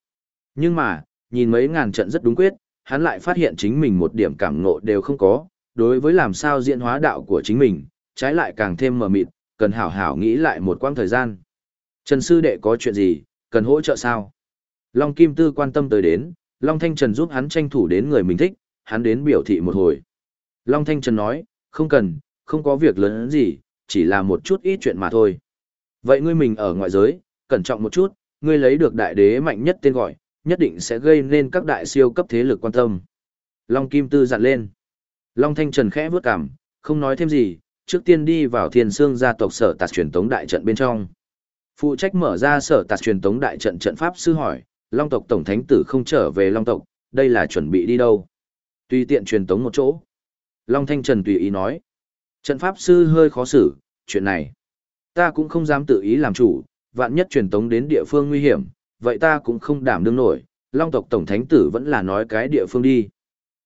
Nhưng mà, nhìn mấy ngàn trận rất đúng quyết, hắn lại phát hiện chính mình một điểm cảm ngộ đều không có, đối với làm sao diễn hóa đạo của chính mình, trái lại càng thêm mờ mịt, cần hảo hảo nghĩ lại một quãng thời gian. Trần sư đệ có chuyện gì, cần hỗ trợ sao? Long Kim Tư quan tâm tới đến, Long Thanh Trần giúp hắn tranh thủ đến người mình thích, hắn đến biểu thị một hồi. Long Thanh Trần nói, không cần, không có việc lớn gì, chỉ là một chút ít chuyện mà thôi. Vậy ngươi mình ở ngoại giới, cẩn trọng một chút, ngươi lấy được đại đế mạnh nhất tên gọi, nhất định sẽ gây nên các đại siêu cấp thế lực quan tâm. Long Kim Tư dặn lên. Long Thanh Trần khẽ bước cảm, không nói thêm gì, trước tiên đi vào thiền xương gia tộc sở tạt truyền tống đại trận bên trong. Phụ trách mở ra sở tạt truyền tống đại trận trận pháp sư hỏi, Long tộc tổng thánh tử không trở về Long tộc, đây là chuẩn bị đi đâu? Tùy tiện truyền tống một chỗ. Long Thanh Trần tùy ý nói. Trận pháp sư hơi khó xử, chuyện này. Ta cũng không dám tự ý làm chủ, vạn nhất truyền tống đến địa phương nguy hiểm, vậy ta cũng không đảm đương nổi, Long tộc tổng thánh tử vẫn là nói cái địa phương đi.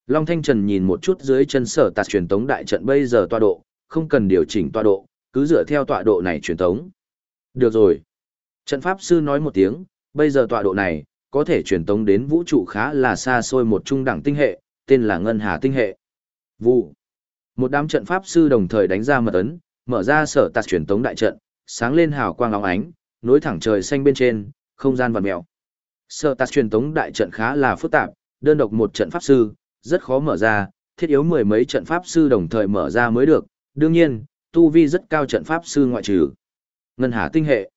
Long Thanh Trần nhìn một chút dưới chân sở tạt truyền tống đại trận bây giờ tọa độ, không cần điều chỉnh tọa độ, cứ dựa theo tọa độ này truyền tống. Được rồi. Trận pháp sư nói một tiếng, bây giờ tọa độ này, có thể truyền tống đến vũ trụ khá là xa xôi một trung đẳng tinh hệ, tên là Ngân Hà tinh hệ. Vụ. Một đám trận pháp sư đồng thời đánh ra mật ấn, mở ra sở tạt truyền tống đại trận, sáng lên hào quang óng ánh, nối thẳng trời xanh bên trên, không gian vặn mèo. Sở tạc truyền tống đại trận khá là phức tạp, đơn độc một trận pháp sư, rất khó mở ra, thiết yếu mười mấy trận pháp sư đồng thời mở ra mới được, đương nhiên, tu vi rất cao trận pháp sư ngoại trừ. Ngân Hà tinh hệ.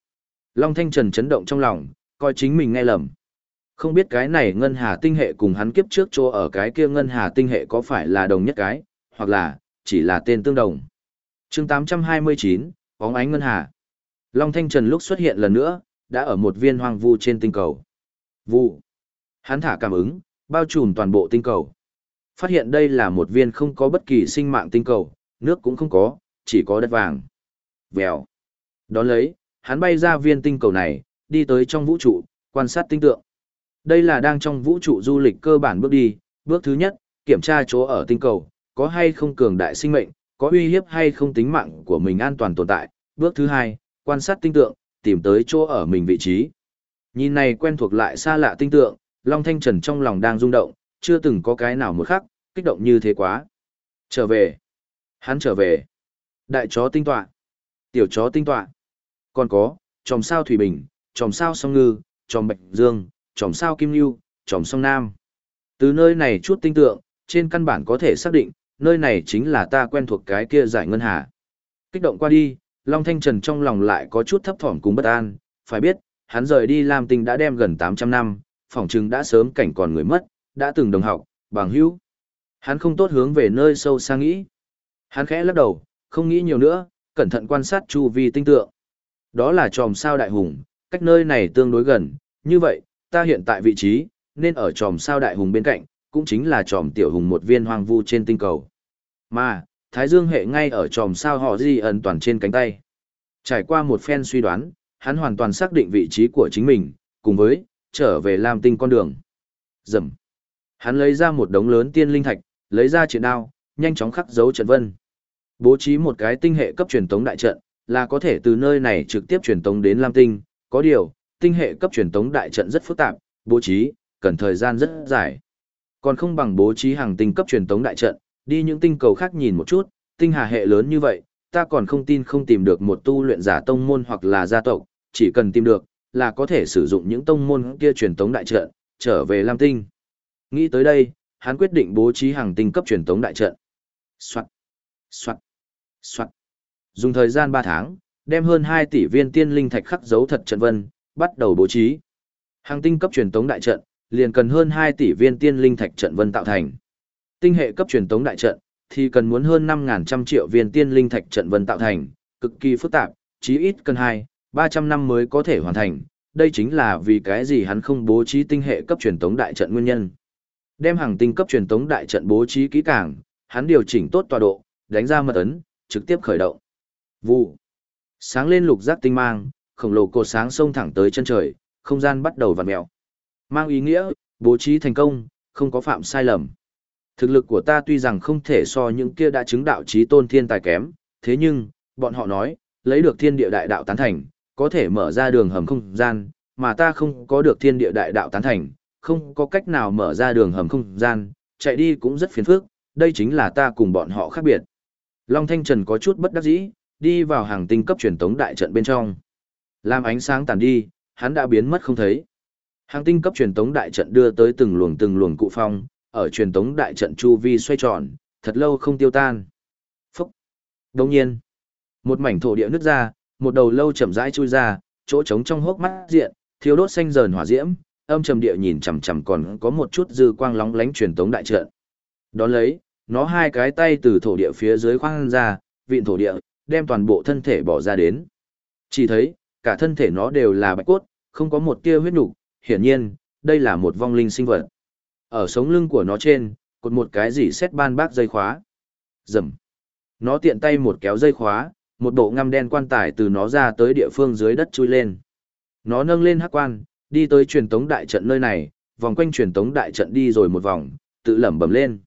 Long Thanh Trần chấn động trong lòng, coi chính mình nghe lầm. Không biết cái này Ngân Hà tinh hệ cùng hắn kiếp trước chỗ ở cái kia Ngân Hà tinh hệ có phải là đồng nhất cái, hoặc là, chỉ là tên tương đồng. chương 829, bóng ánh Ngân Hà. Long Thanh Trần lúc xuất hiện lần nữa, đã ở một viên hoang vu trên tinh cầu. Vu. Hắn thả cảm ứng, bao trùm toàn bộ tinh cầu. Phát hiện đây là một viên không có bất kỳ sinh mạng tinh cầu, nước cũng không có, chỉ có đất vàng. Vèo. Đón lấy, hắn bay ra viên tinh cầu này, đi tới trong vũ trụ, quan sát tinh tượng. Đây là đang trong vũ trụ du lịch cơ bản bước đi, bước thứ nhất, kiểm tra chỗ ở tinh cầu, có hay không cường đại sinh mệnh, có uy hiếp hay không tính mạng của mình an toàn tồn tại. Bước thứ hai, quan sát tinh tượng, tìm tới chỗ ở mình vị trí. Nhìn này quen thuộc lại xa lạ tinh tượng, Long Thanh Trần trong lòng đang rung động, chưa từng có cái nào một khắc, kích động như thế quá. Trở về. Hắn trở về. Đại chó tinh tọa. Tiểu chó tinh tọa. Còn có, tròm sao Thủy Bình, tròm sao Song Ngư, tròm Bạch Dương, tròm sao Kim Lưu, tròm sông Nam. Từ nơi này chút tinh tượng, trên căn bản có thể xác định, nơi này chính là ta quen thuộc cái kia giải ngân hà. Kích động qua đi, Long Thanh Trần trong lòng lại có chút thấp thỏm cùng bất an, phải biết, hắn rời đi Lam Tinh đã đem gần 800 năm, phỏng chừng đã sớm cảnh còn người mất, đã từng đồng học, bằng hữu. Hắn không tốt hướng về nơi sâu xa nghĩ. Hắn khẽ lắc đầu, không nghĩ nhiều nữa, cẩn thận quan sát chu vi tinh tượng. Đó là tròm sao đại hùng, cách nơi này tương đối gần, như vậy, ta hiện tại vị trí, nên ở tròm sao đại hùng bên cạnh, cũng chính là tròm tiểu hùng một viên hoang vu trên tinh cầu. Mà, Thái Dương hệ ngay ở tròm sao họ di ẩn toàn trên cánh tay. Trải qua một phen suy đoán, hắn hoàn toàn xác định vị trí của chính mình, cùng với, trở về Lam Tinh con đường. Dầm. Hắn lấy ra một đống lớn tiên linh thạch, lấy ra chiến đao, nhanh chóng khắc dấu trận vân. Bố trí một cái tinh hệ cấp truyền tống đại trận, là có thể từ nơi này trực tiếp truyền tống đến Lam Tinh, có điều, tinh hệ cấp truyền tống đại trận rất phức tạp, bố trí, cần thời gian rất dài. Còn không bằng bố trí hàng tinh cấp truyền tống đại trận, đi những tinh cầu khác nhìn một chút, tinh hà hệ lớn như vậy, ta còn không tin không tìm được một tu luyện giả tông môn hoặc là gia tộc, chỉ cần tìm được, là có thể sử dụng những tông môn kia truyền tống đại trận, trở về Lam Tinh. Nghĩ tới đây, hắn quyết định bố trí hàng tinh cấp truyền tống đại trận. Soạt, soạt, soạt. Dùng thời gian 3 tháng, đem hơn 2 tỷ viên tiên linh thạch khắc dấu thật trận vân, bắt đầu bố trí. Hàng tinh cấp truyền tống đại trận, liền cần hơn 2 tỷ viên tiên linh thạch trận vân tạo thành. Tinh hệ cấp truyền tống đại trận, thì cần muốn hơn 5.000 trăm triệu viên tiên linh thạch trận vân tạo thành, cực kỳ phức tạp, chí ít cần 2, 300 năm mới có thể hoàn thành. Đây chính là vì cái gì hắn không bố trí tinh hệ cấp truyền tống đại trận nguyên nhân. Đem hàng tinh cấp truyền tống đại trận bố trí kỹ càng, hắn điều chỉnh tốt tọa độ, đánh ra mật ấn, trực tiếp khởi động. Vụ. Sáng lên lục giác tinh mang, khổng lồ cột sáng sông thẳng tới chân trời, không gian bắt đầu vặn mèo. Mang ý nghĩa, bố trí thành công, không có phạm sai lầm. Thực lực của ta tuy rằng không thể so những kia đã chứng đạo trí tôn thiên tài kém, thế nhưng, bọn họ nói, lấy được thiên địa đại đạo tán thành, có thể mở ra đường hầm không gian, mà ta không có được thiên địa đại đạo tán thành, không có cách nào mở ra đường hầm không gian, chạy đi cũng rất phiền phức, đây chính là ta cùng bọn họ khác biệt. Long Thanh Trần có chút bất đắc dĩ, đi vào hàng tinh cấp truyền tống đại trận bên trong. Làm ánh sáng tàn đi, hắn đã biến mất không thấy. Hàng tinh cấp truyền tống đại trận đưa tới từng luồng từng luồng cụ phong, ở truyền tống đại trận chu vi xoay tròn, thật lâu không tiêu tan. Phúc! Đồng nhiên, một mảnh thổ địa nứt ra, một đầu lâu chậm rãi chui ra, chỗ trống trong hốc mắt diện, thiếu đốt xanh dờn hỏa diễm, âm trầm địa nhìn chằm chằm còn có một chút dư quang lóng lánh truyền tống đại trận. Đón lấy, nó hai cái tay từ thổ địa phía dưới khoang ra, vịn thổ địa, đem toàn bộ thân thể bỏ ra đến. Chỉ thấy, cả thân thể nó đều là bạch cốt, không có một tia huyết nục, hiển nhiên, đây là một vong linh sinh vật. Ở sống lưng của nó trên, cột một cái gì xét ban bác dây khóa. Dầm. Nó tiện tay một kéo dây khóa, một bộ ngăm đen quan tài từ nó ra tới địa phương dưới đất chui lên. Nó nâng lên hắc quan, đi tới truyền tống đại trận nơi này, vòng quanh truyền tống đại trận đi rồi một vòng, tự lẩm bẩm lên.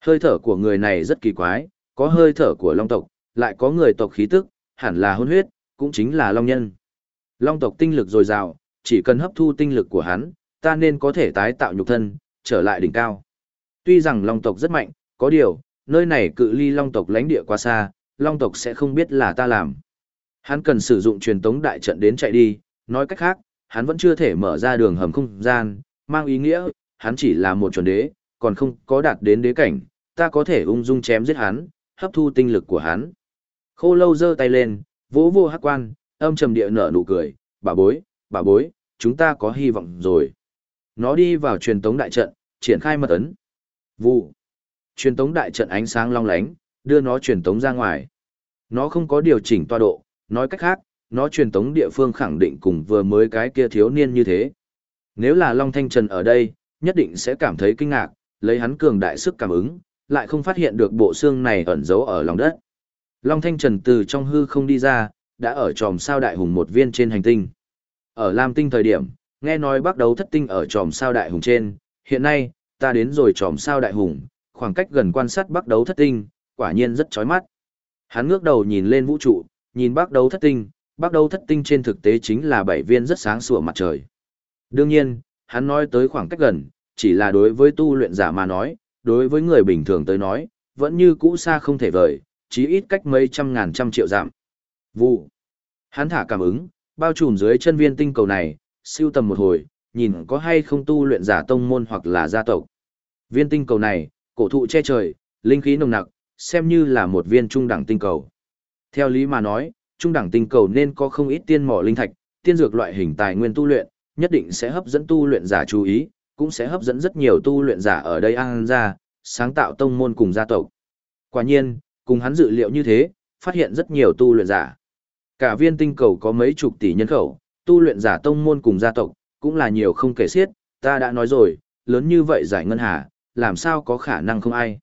Hơi thở của người này rất kỳ quái, có hơi thở của long tộc, lại có người tộc khí tức, hẳn là hôn huyết, cũng chính là long nhân. Long tộc tinh lực dồi dào, chỉ cần hấp thu tinh lực của hắn, ta nên có thể tái tạo nhục thân, trở lại đỉnh cao. Tuy rằng long tộc rất mạnh, có điều, nơi này cự ly long tộc lãnh địa quá xa, long tộc sẽ không biết là ta làm. Hắn cần sử dụng truyền tống đại trận đến chạy đi, nói cách khác, hắn vẫn chưa thể mở ra đường hầm không gian, mang ý nghĩa, hắn chỉ là một chuẩn đế, còn không có đạt đến đế cảnh, ta có thể ung dung chém giết hắn, hấp thu tinh lực của hắn. Khô lâu giơ tay lên, vỗ vô hắc quan, âm trầm địa nở nụ cười, bà bối, bà bối, chúng ta có hy vọng rồi. Nó đi vào truyền tống đại trận, triển khai mật ấn. Vụ. Truyền tống đại trận ánh sáng long lánh, đưa nó truyền tống ra ngoài. Nó không có điều chỉnh toa độ, nói cách khác, nó truyền tống địa phương khẳng định cùng vừa mới cái kia thiếu niên như thế. Nếu là Long Thanh Trần ở đây, nhất định sẽ cảm thấy kinh ngạc, lấy hắn cường đại sức cảm ứng, lại không phát hiện được bộ xương này ẩn giấu ở lòng đất. Long Thanh Trần từ trong hư không đi ra, đã ở tròm sao đại hùng một viên trên hành tinh. Ở Lam Tinh thời điểm, nghe nói bắt đầu thất tinh ở tròm sao đại hùng trên, hiện nay, ta đến rồi tròm sao đại hùng, khoảng cách gần quan sát bắt đầu thất tinh, quả nhiên rất chói mắt. Hắn ngước đầu nhìn lên vũ trụ, nhìn bắt đầu thất tinh, bắt đầu thất tinh trên thực tế chính là bảy viên rất sáng sủa mặt trời. Đương nhiên, hắn nói tới khoảng cách gần, chỉ là đối với tu luyện giả mà nói, đối với người bình thường tới nói, vẫn như cũ xa không thể vời, chí ít cách mấy trăm ngàn trăm triệu giảm. Vụ. Hắn thả cảm ứng, bao trùm dưới chân viên tinh cầu này, siêu tầm một hồi, nhìn có hay không tu luyện giả tông môn hoặc là gia tộc. Viên tinh cầu này, cổ thụ che trời, linh khí nồng nặc, xem như là một viên trung đẳng tinh cầu. Theo lý mà nói, trung đẳng tinh cầu nên có không ít tiên mỏ linh thạch, tiên dược loại hình tài nguyên tu luyện, nhất định sẽ hấp dẫn tu luyện giả chú ý, cũng sẽ hấp dẫn rất nhiều tu luyện giả ở đây ăn ra, sáng tạo tông môn cùng gia tộc. Quả nhiên, cùng hắn dự liệu như thế, phát hiện rất nhiều tu luyện giả. Cả viên tinh cầu có mấy chục tỷ nhân khẩu, tu luyện giả tông môn cùng gia tộc, cũng là nhiều không kể xiết, ta đã nói rồi, lớn như vậy giải ngân hà, làm sao có khả năng không ai.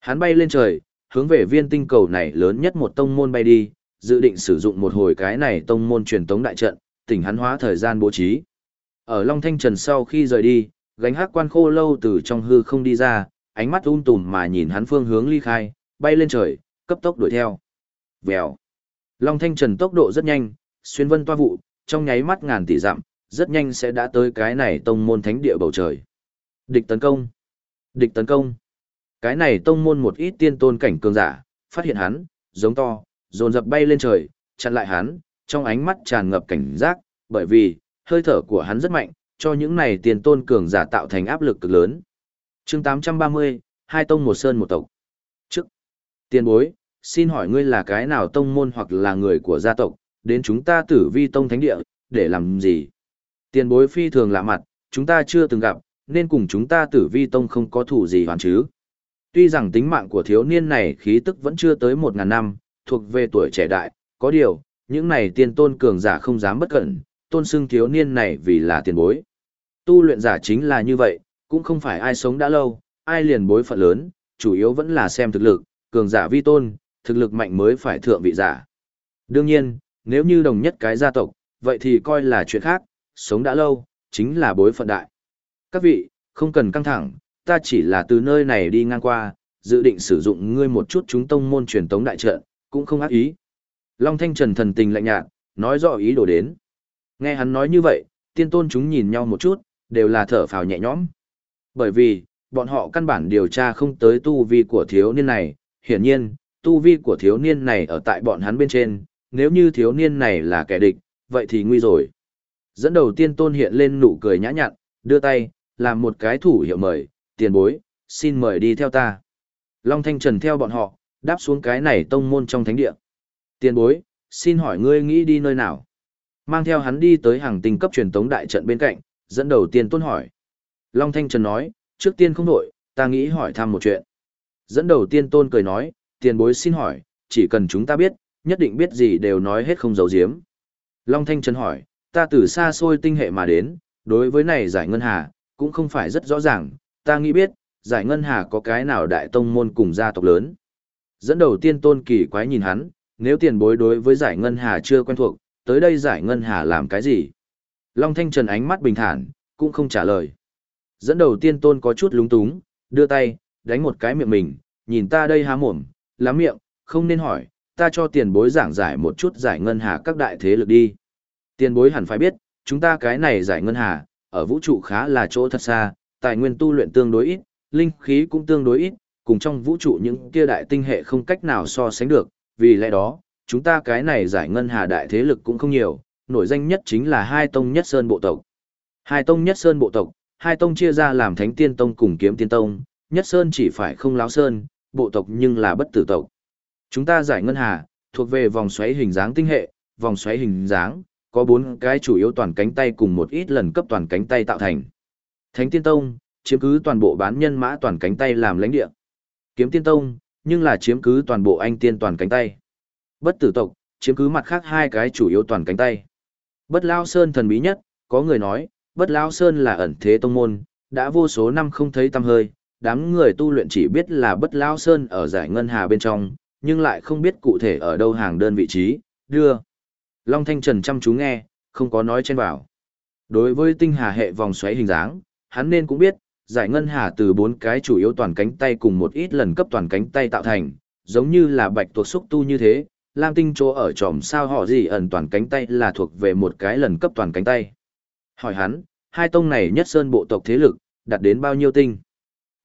Hắn bay lên trời, hướng về viên tinh cầu này lớn nhất một tông môn bay đi, dự định sử dụng một hồi cái này tông môn truyền tống đại trận, tỉnh hắn hóa thời gian bố trí. Ở Long Thanh Trần sau khi rời đi, gánh hát quan khô lâu từ trong hư không đi ra, ánh mắt un tùm mà nhìn hắn phương hướng ly khai, bay lên trời, cấp tốc đuổi theo. Vèo. Long Thanh Trần tốc độ rất nhanh, xuyên vân toa vụ, trong nháy mắt ngàn tỷ dặm, rất nhanh sẽ đã tới cái này tông môn thánh địa bầu trời. Địch tấn công. Địch tấn công. Cái này tông môn một ít tiên tôn cảnh cường giả, phát hiện hắn, giống to, dồn dập bay lên trời, chặn lại hắn, trong ánh mắt tràn ngập cảnh giác, bởi vì, hơi thở của hắn rất mạnh, cho những này tiền tôn cường giả tạo thành áp lực cực lớn. chương 830, hai tông một sơn một tộc. Trước, tiền bối, xin hỏi ngươi là cái nào tông môn hoặc là người của gia tộc, đến chúng ta tử vi tông thánh địa, để làm gì? Tiền bối phi thường lạ mặt, chúng ta chưa từng gặp, nên cùng chúng ta tử vi tông không có thủ gì hoàn chứ. Tuy rằng tính mạng của thiếu niên này khí tức vẫn chưa tới một ngàn năm, thuộc về tuổi trẻ đại, có điều, những này tiên tôn cường giả không dám bất cẩn, tôn xưng thiếu niên này vì là tiền bối. Tu luyện giả chính là như vậy, cũng không phải ai sống đã lâu, ai liền bối phận lớn, chủ yếu vẫn là xem thực lực, cường giả vi tôn, thực lực mạnh mới phải thượng vị giả. Đương nhiên, nếu như đồng nhất cái gia tộc, vậy thì coi là chuyện khác, sống đã lâu, chính là bối phận đại. Các vị, không cần căng thẳng, ta chỉ là từ nơi này đi ngang qua, dự định sử dụng ngươi một chút chúng tông môn truyền tống đại trận, cũng không ác ý. Long Thanh Trần thần tình lạnh nhạt, nói rõ ý đồ đến. Nghe hắn nói như vậy, tiên tôn chúng nhìn nhau một chút, đều là thở phào nhẹ nhõm. Bởi vì, bọn họ căn bản điều tra không tới tu vi của thiếu niên này, hiển nhiên, tu vi của thiếu niên này ở tại bọn hắn bên trên, nếu như thiếu niên này là kẻ địch, vậy thì nguy rồi. Dẫn đầu tiên tôn hiện lên nụ cười nhã nhặn, đưa tay, làm một cái thủ hiệu mời, tiền bối, xin mời đi theo ta. Long Thanh Trần theo bọn họ, đáp xuống cái này tông môn trong thánh địa. Tiền bối, xin hỏi ngươi nghĩ đi nơi nào? Mang theo hắn đi tới hàng tinh cấp truyền tống đại trận bên cạnh, dẫn đầu tiên tôn hỏi. Long Thanh Trần nói, trước tiên không đổi, ta nghĩ hỏi thăm một chuyện. Dẫn đầu tiên tôn cười nói, tiền bối xin hỏi, chỉ cần chúng ta biết, nhất định biết gì đều nói hết không giấu giếm. Long Thanh Trần hỏi, ta từ xa xôi tinh hệ mà đến, đối với này giải ngân hà, cũng không phải rất rõ ràng, ta nghĩ biết, giải ngân hà có cái nào đại tông môn cùng gia tộc lớn. Dẫn đầu tiên tôn kỳ quái nhìn hắn, nếu tiền bối đối với giải ngân hà chưa quen thuộc, tới đây giải ngân hà làm cái gì? Long Thanh Trần ánh mắt bình thản, cũng không trả lời. Dẫn đầu tiên tôn có chút lúng túng, đưa tay, đánh một cái miệng mình, nhìn ta đây há mồm, lắm miệng, không nên hỏi, ta cho tiền bối giảng giải một chút giải ngân hà các đại thế lực đi. Tiền bối hẳn phải biết, chúng ta cái này giải ngân hà, ở vũ trụ khá là chỗ thật xa, tài nguyên tu luyện tương đối ít, linh khí cũng tương đối ít, cùng trong vũ trụ những kia đại tinh hệ không cách nào so sánh được, vì lẽ đó, chúng ta cái này giải ngân hà đại thế lực cũng không nhiều, nổi danh nhất chính là hai tông nhất sơn bộ tộc. Hai tông nhất sơn bộ tộc, hai tông chia ra làm thánh tiên tông cùng kiếm tiên tông, nhất sơn chỉ phải không láo sơn, bộ tộc nhưng là bất tử tộc. Chúng ta giải ngân hà, thuộc về vòng xoáy hình dáng tinh hệ, vòng xoáy hình dáng, có bốn cái chủ yếu toàn cánh tay cùng một ít lần cấp toàn cánh tay tạo thành. Thánh tiên tông, chiếm cứ toàn bộ bán nhân mã toàn cánh tay làm lãnh địa. Kiếm tiên tông, nhưng là chiếm cứ toàn bộ anh tiên toàn cánh tay. Bất tử tộc, chiếm cứ mặt khác hai cái chủ yếu toàn cánh tay. Bất Lao Sơn thần bí nhất, có người nói, Bất Lao Sơn là ẩn thế tông môn, đã vô số năm không thấy tăm hơi, đám người tu luyện chỉ biết là Bất Lao Sơn ở giải ngân hà bên trong, nhưng lại không biết cụ thể ở đâu hàng đơn vị trí, đưa. Long Thanh Trần chăm chú nghe, không có nói trên bảo. Đối với tinh hà hệ vòng xoáy hình dáng, hắn nên cũng biết, giải ngân hà từ bốn cái chủ yếu toàn cánh tay cùng một ít lần cấp toàn cánh tay tạo thành, giống như là bạch tuộc xúc tu như thế, lam tinh chỗ ở tròm sao họ gì ẩn toàn cánh tay là thuộc về một cái lần cấp toàn cánh tay. Hỏi hắn, hai tông này nhất sơn bộ tộc thế lực, đạt đến bao nhiêu tinh?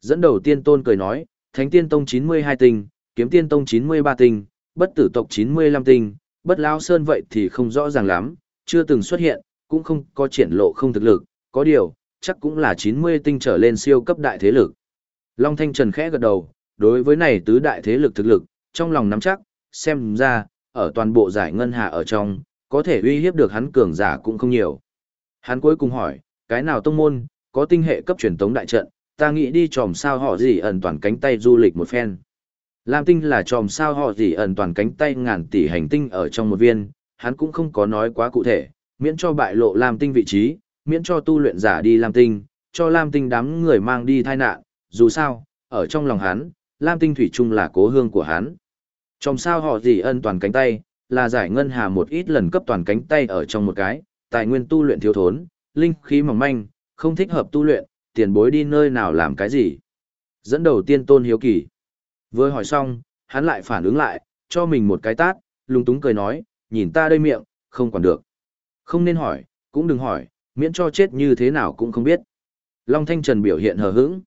Dẫn đầu tiên tôn cười nói, thánh tiên tông 92 tinh, kiếm tiên tông 93 tinh, bất tử tộc 95 tinh, bất lao sơn vậy thì không rõ ràng lắm, chưa từng xuất hiện, cũng không có triển lộ không thực lực, có điều, chắc cũng là 90 tinh trở lên siêu cấp đại thế lực. Long Thanh Trần khẽ gật đầu, đối với này tứ đại thế lực thực lực, trong lòng nắm chắc, xem ra, ở toàn bộ giải ngân hạ ở trong, có thể uy hiếp được hắn cường giả cũng không nhiều. Hắn cuối cùng hỏi, cái nào tông môn, có tinh hệ cấp truyền tống đại trận, ta nghĩ đi tròm sao họ gì ẩn toàn cánh tay du lịch một phen. Lam tinh là tròm sao họ gì ẩn toàn cánh tay ngàn tỷ hành tinh ở trong một viên, hắn cũng không có nói quá cụ thể, miễn cho bại lộ Lam tinh vị trí, miễn cho tu luyện giả đi Lam tinh, cho Lam tinh đám người mang đi thai nạn, dù sao, ở trong lòng hắn, Lam tinh thủy chung là cố hương của hắn. Chòm sao họ gì ẩn toàn cánh tay, là giải ngân hà một ít lần cấp toàn cánh tay ở trong một cái, tài nguyên tu luyện thiếu thốn, linh khí mỏng manh, không thích hợp tu luyện, tiền bối đi nơi nào làm cái gì. Dẫn đầu tiên tôn hiếu kỳ. Vừa hỏi xong, hắn lại phản ứng lại, cho mình một cái tát, lung túng cười nói, nhìn ta đây miệng, không còn được. Không nên hỏi, cũng đừng hỏi, miễn cho chết như thế nào cũng không biết. Long Thanh Trần biểu hiện hờ hững.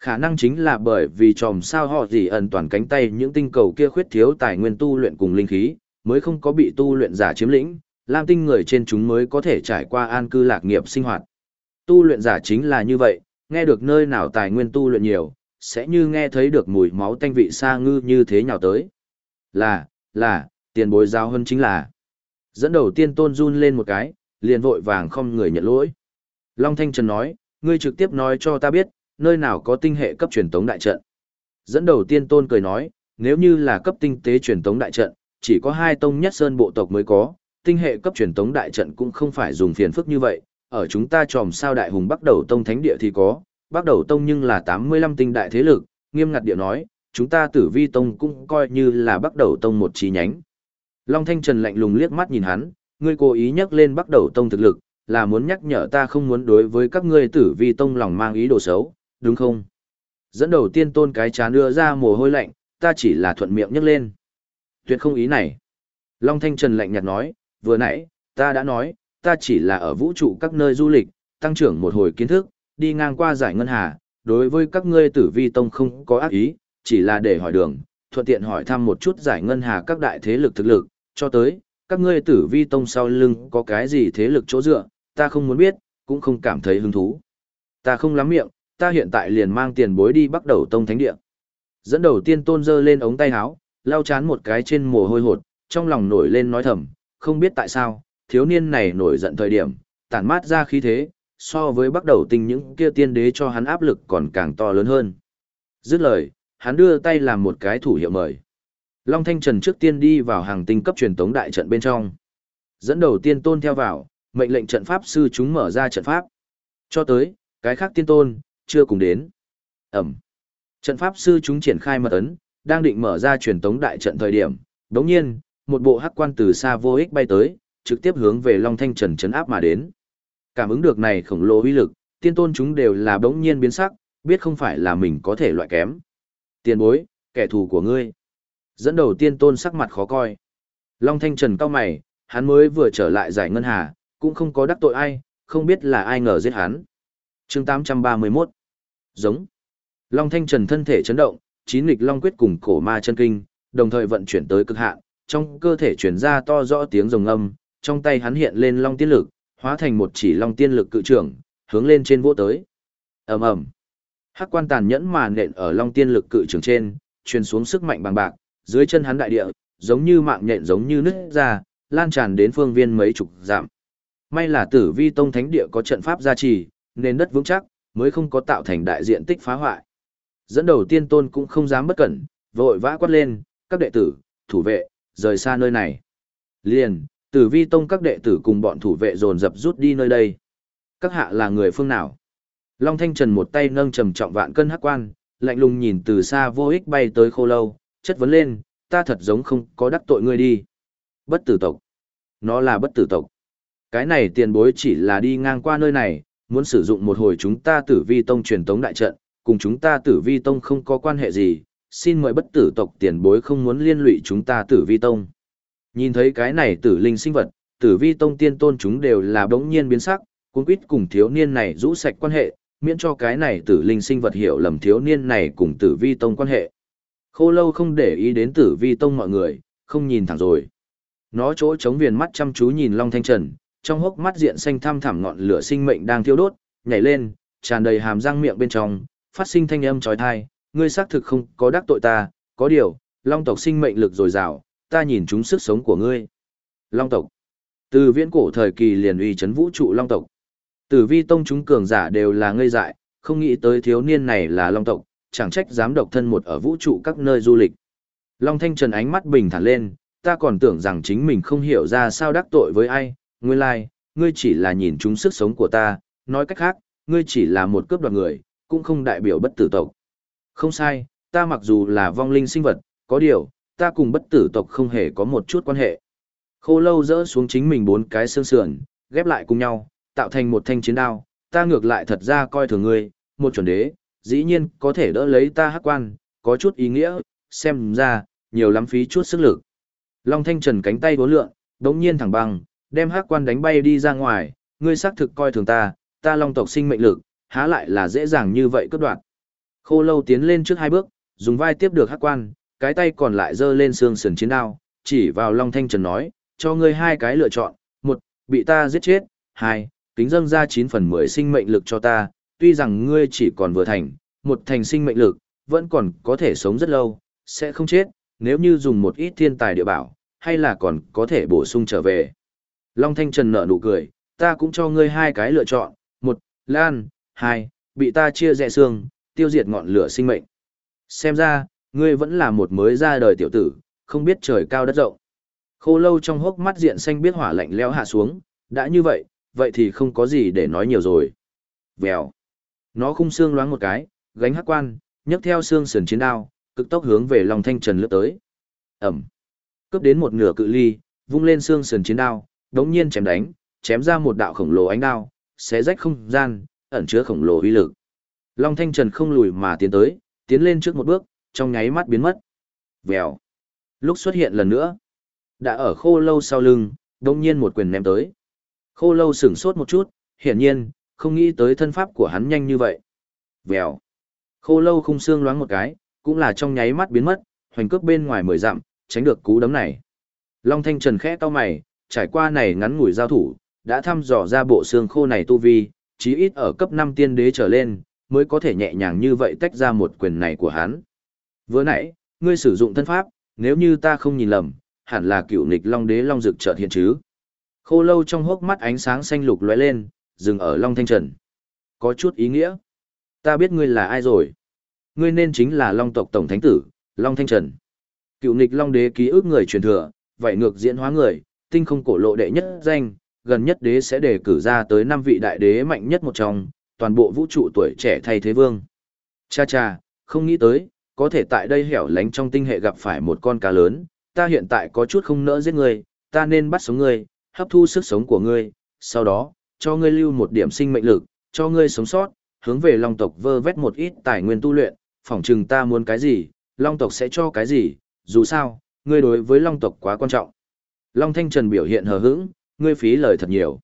Khả năng chính là bởi vì tròm sao họ gì ẩn toàn cánh tay những tinh cầu kia khuyết thiếu tài nguyên tu luyện cùng linh khí, mới không có bị tu luyện giả chiếm lĩnh, Lam tinh người trên chúng mới có thể trải qua an cư lạc nghiệp sinh hoạt. Tu luyện giả chính là như vậy, nghe được nơi nào tài nguyên tu luyện nhiều, sẽ như nghe thấy được mùi máu tanh vị sa ngư như thế nhào tới. Là, là, tiền bối giáo hơn chính là. Dẫn đầu tiên tôn run lên một cái, liền vội vàng không người nhận lỗi. Long Thanh Trần nói, ngươi trực tiếp nói cho ta biết, nơi nào có tinh hệ cấp truyền tống đại trận. Dẫn đầu tiên tôn cười nói, nếu như là cấp tinh tế truyền tống đại trận, chỉ có hai tông nhất sơn bộ tộc mới có, tinh hệ cấp truyền tống đại trận cũng không phải dùng phiền phức như vậy, ở chúng ta tròm sao đại hùng bắt đầu tông thánh địa thì có, bắt đầu tông nhưng là 85 tinh đại thế lực, nghiêm ngặt địa nói, chúng ta tử vi tông cũng coi như là bắt đầu tông một chi nhánh. Long Thanh Trần lạnh lùng liếc mắt nhìn hắn, ngươi cố ý nhắc lên bắt đầu tông thực lực, là muốn nhắc nhở ta không muốn đối với các ngươi tử vi tông lòng mang ý đồ xấu, đúng không? Dẫn đầu tiên tôn cái chán đưa ra mồ hôi lạnh, ta chỉ là thuận miệng nhắc lên. Tuyệt không ý này. Long Thanh Trần lạnh nhạt nói, vừa nãy, ta đã nói, ta chỉ là ở vũ trụ các nơi du lịch, tăng trưởng một hồi kiến thức, đi ngang qua giải ngân hà, đối với các ngươi tử vi tông không có ác ý, chỉ là để hỏi đường, thuận tiện hỏi thăm một chút giải ngân hà các đại thế lực thực lực, cho tới, các ngươi tử vi tông sau lưng có cái gì thế lực chỗ dựa, ta không muốn biết, cũng không cảm thấy hứng thú. Ta không lắm miệng, ta hiện tại liền mang tiền bối đi bắt đầu tông thánh địa. Dẫn đầu tiên tôn dơ lên ống tay áo, lau chán một cái trên mồ hôi hột, trong lòng nổi lên nói thầm, không biết tại sao, thiếu niên này nổi giận thời điểm, tản mát ra khí thế, so với bắt đầu tinh những kia tiên đế cho hắn áp lực còn càng to lớn hơn. Dứt lời, hắn đưa tay làm một cái thủ hiệu mời. Long Thanh Trần trước tiên đi vào hàng tinh cấp truyền tống đại trận bên trong. Dẫn đầu tiên tôn theo vào, mệnh lệnh trận pháp sư chúng mở ra trận pháp. Cho tới, cái khác tiên tôn, chưa cùng đến. Ẩm. Trận pháp sư chúng triển khai mật ấn, đang định mở ra truyền tống đại trận thời điểm. Đống nhiên, một bộ hắc quan từ xa vô ích bay tới, trực tiếp hướng về Long Thanh Trần chấn áp mà đến. Cảm ứng được này khổng lồ uy lực, tiên tôn chúng đều là bỗng nhiên biến sắc, biết không phải là mình có thể loại kém. Tiền bối, kẻ thù của ngươi. Dẫn đầu tiên tôn sắc mặt khó coi. Long Thanh Trần cao mày, hắn mới vừa trở lại giải ngân hà, cũng không có đắc tội ai, không biết là ai ngờ giết hắn. chương 831 Giống Long Thanh Trần thân thể chấn động, chín nghịch Long Quyết cùng cổ ma chân kinh, đồng thời vận chuyển tới cực hạn, trong cơ thể chuyển ra to rõ tiếng rồng âm, trong tay hắn hiện lên long tiên lực, hóa thành một chỉ long tiên lực cự trưởng, hướng lên trên vỗ tới. ầm ầm, hắc quan tàn nhẫn mà nện ở long tiên lực cự trưởng trên, truyền xuống sức mạnh bằng bạc, dưới chân hắn đại địa, giống như mạng nhện giống như nứt ra, lan tràn đến phương viên mấy chục dặm. May là Tử Vi Tông Thánh địa có trận pháp gia trì, nên đất vững chắc, mới không có tạo thành đại diện tích phá hoại. Dẫn đầu tiên tôn cũng không dám bất cẩn, vội vã quát lên, các đệ tử, thủ vệ, rời xa nơi này. Liền, Tử Vi Tông các đệ tử cùng bọn thủ vệ dồn dập rút đi nơi đây. Các hạ là người phương nào? Long Thanh Trần một tay nâng trầm trọng vạn cân hắc quan, lạnh lùng nhìn từ xa vô ích bay tới khô lâu, chất vấn lên, ta thật giống không có đắc tội ngươi đi. Bất tử tộc. Nó là bất tử tộc. Cái này tiền bối chỉ là đi ngang qua nơi này, muốn sử dụng một hồi chúng ta tử vi tông truyền tống đại trận, cùng chúng ta tử vi tông không có quan hệ gì, xin mời bất tử tộc tiền bối không muốn liên lụy chúng ta tử vi tông. Nhìn thấy cái này tử linh sinh vật, tử vi tông tiên tôn chúng đều là bỗng nhiên biến sắc, cuốn quýt cùng thiếu niên này rũ sạch quan hệ, miễn cho cái này tử linh sinh vật hiểu lầm thiếu niên này cùng tử vi tông quan hệ. Khô lâu không để ý đến tử vi tông mọi người, không nhìn thẳng rồi. Nó chỗ chống viền mắt chăm chú nhìn Long Thanh Trần, trong hốc mắt diện xanh thăm thẳm ngọn lửa sinh mệnh đang thiêu đốt, nhảy lên, tràn đầy hàm răng miệng bên trong, phát sinh thanh âm chói tai, ngươi xác thực không có đắc tội ta, có điều, Long tộc sinh mệnh lực dồi dào, ta nhìn chúng sức sống của ngươi. Long tộc. Từ viễn cổ thời kỳ liền uy chấn vũ trụ Long tộc. Tử vi tông chúng cường giả đều là ngây dại, không nghĩ tới thiếu niên này là Long tộc, chẳng trách dám độc thân một ở vũ trụ các nơi du lịch. Long Thanh Trần ánh mắt bình thản lên, ta còn tưởng rằng chính mình không hiểu ra sao đắc tội với ai, nguyên lai, like, ngươi chỉ là nhìn chúng sức sống của ta, nói cách khác, ngươi chỉ là một cướp đoạt người, cũng không đại biểu bất tử tộc. Không sai, ta mặc dù là vong linh sinh vật, có điều, ta cùng bất tử tộc không hề có một chút quan hệ. Khô lâu dỡ xuống chính mình bốn cái xương sườn, ghép lại cùng nhau, tạo thành một thanh chiến đao, ta ngược lại thật ra coi thường ngươi, một chuẩn đế, dĩ nhiên có thể đỡ lấy ta hắc quan, có chút ý nghĩa, xem ra, nhiều lắm phí chút sức lực. Long Thanh Trần cánh tay vốn lượn, đống nhiên thẳng băng, đem hắc quan đánh bay đi ra ngoài, ngươi xác thực coi thường ta, ta long tộc sinh mệnh lực, há lại là dễ dàng như vậy cướp đoạt. Khô lâu tiến lên trước hai bước, dùng vai tiếp được hắc quan, cái tay còn lại giơ lên xương sườn chiến đao, chỉ vào Long Thanh Trần nói, cho ngươi hai cái lựa chọn, một, bị ta giết chết, hai, kính dâng ra 9 phần 10 sinh mệnh lực cho ta, tuy rằng ngươi chỉ còn vừa thành, một thành sinh mệnh lực, vẫn còn có thể sống rất lâu, sẽ không chết, nếu như dùng một ít thiên tài địa bảo, hay là còn có thể bổ sung trở về. Long Thanh Trần nở nụ cười, ta cũng cho ngươi hai cái lựa chọn, một, Lan, hai, bị ta chia rẽ xương, tiêu diệt ngọn lửa sinh mệnh. Xem ra, ngươi vẫn là một mới ra đời tiểu tử, không biết trời cao đất rộng. Khô lâu trong hốc mắt diện xanh biết hỏa lạnh leo hạ xuống, đã như vậy, vậy thì không có gì để nói nhiều rồi. Vèo. Nó khung xương loáng một cái, gánh hắc quan, nhấc theo xương sườn chiến đao, cực tốc hướng về Long Thanh Trần lướt tới. Ẩm. Cướp đến một nửa cự ly, vung lên xương sườn chiến đao, đống nhiên chém đánh, chém ra một đạo khổng lồ ánh đao, xé rách không gian, ẩn chứa khổng lồ uy lực. Long Thanh Trần không lùi mà tiến tới, tiến lên trước một bước, trong nháy mắt biến mất. Vèo. Lúc xuất hiện lần nữa, đã ở khô lâu sau lưng, đống nhiên một quyền ném tới. Khô lâu sửng sốt một chút, hiển nhiên, không nghĩ tới thân pháp của hắn nhanh như vậy. Vèo. Khô lâu khung xương loáng một cái, cũng là trong nháy mắt biến mất, hoành cước bên ngoài mười dặm, tránh được cú đấm này. Long Thanh Trần khẽ cau mày, trải qua này ngắn ngủi giao thủ, đã thăm dò ra bộ xương khô này tu vi, chí ít ở cấp 5 tiên đế trở lên, mới có thể nhẹ nhàng như vậy tách ra một quyền này của hắn. Vừa nãy, ngươi sử dụng thân pháp, nếu như ta không nhìn lầm, hẳn là cựu nịch Long Đế Long Dực chợt hiện chứ. Khô lâu trong hốc mắt ánh sáng xanh lục lóe lên, dừng ở Long Thanh Trần. Có chút ý nghĩa. Ta biết ngươi là ai rồi. Ngươi nên chính là Long tộc Tổng Thánh Tử, Long Thanh Trần. Cựu nịch Long Đế ký ức người truyền thừa, vậy ngược diễn hóa người, tinh không cổ lộ đệ nhất danh, gần nhất đế sẽ đề cử ra tới năm vị đại đế mạnh nhất một trong, toàn bộ vũ trụ tuổi trẻ thay thế vương. Cha cha, không nghĩ tới, có thể tại đây hẻo lánh trong tinh hệ gặp phải một con cá lớn, ta hiện tại có chút không nỡ giết ngươi, ta nên bắt sống ngươi, hấp thu sức sống của ngươi, sau đó, cho ngươi lưu một điểm sinh mệnh lực, cho ngươi sống sót, hướng về long tộc vơ vét một ít tài nguyên tu luyện, phỏng chừng ta muốn cái gì, long tộc sẽ cho cái gì, dù sao, ngươi đối với long tộc quá quan trọng. Long Thanh Trần biểu hiện hờ hững, ngươi phí lời thật nhiều.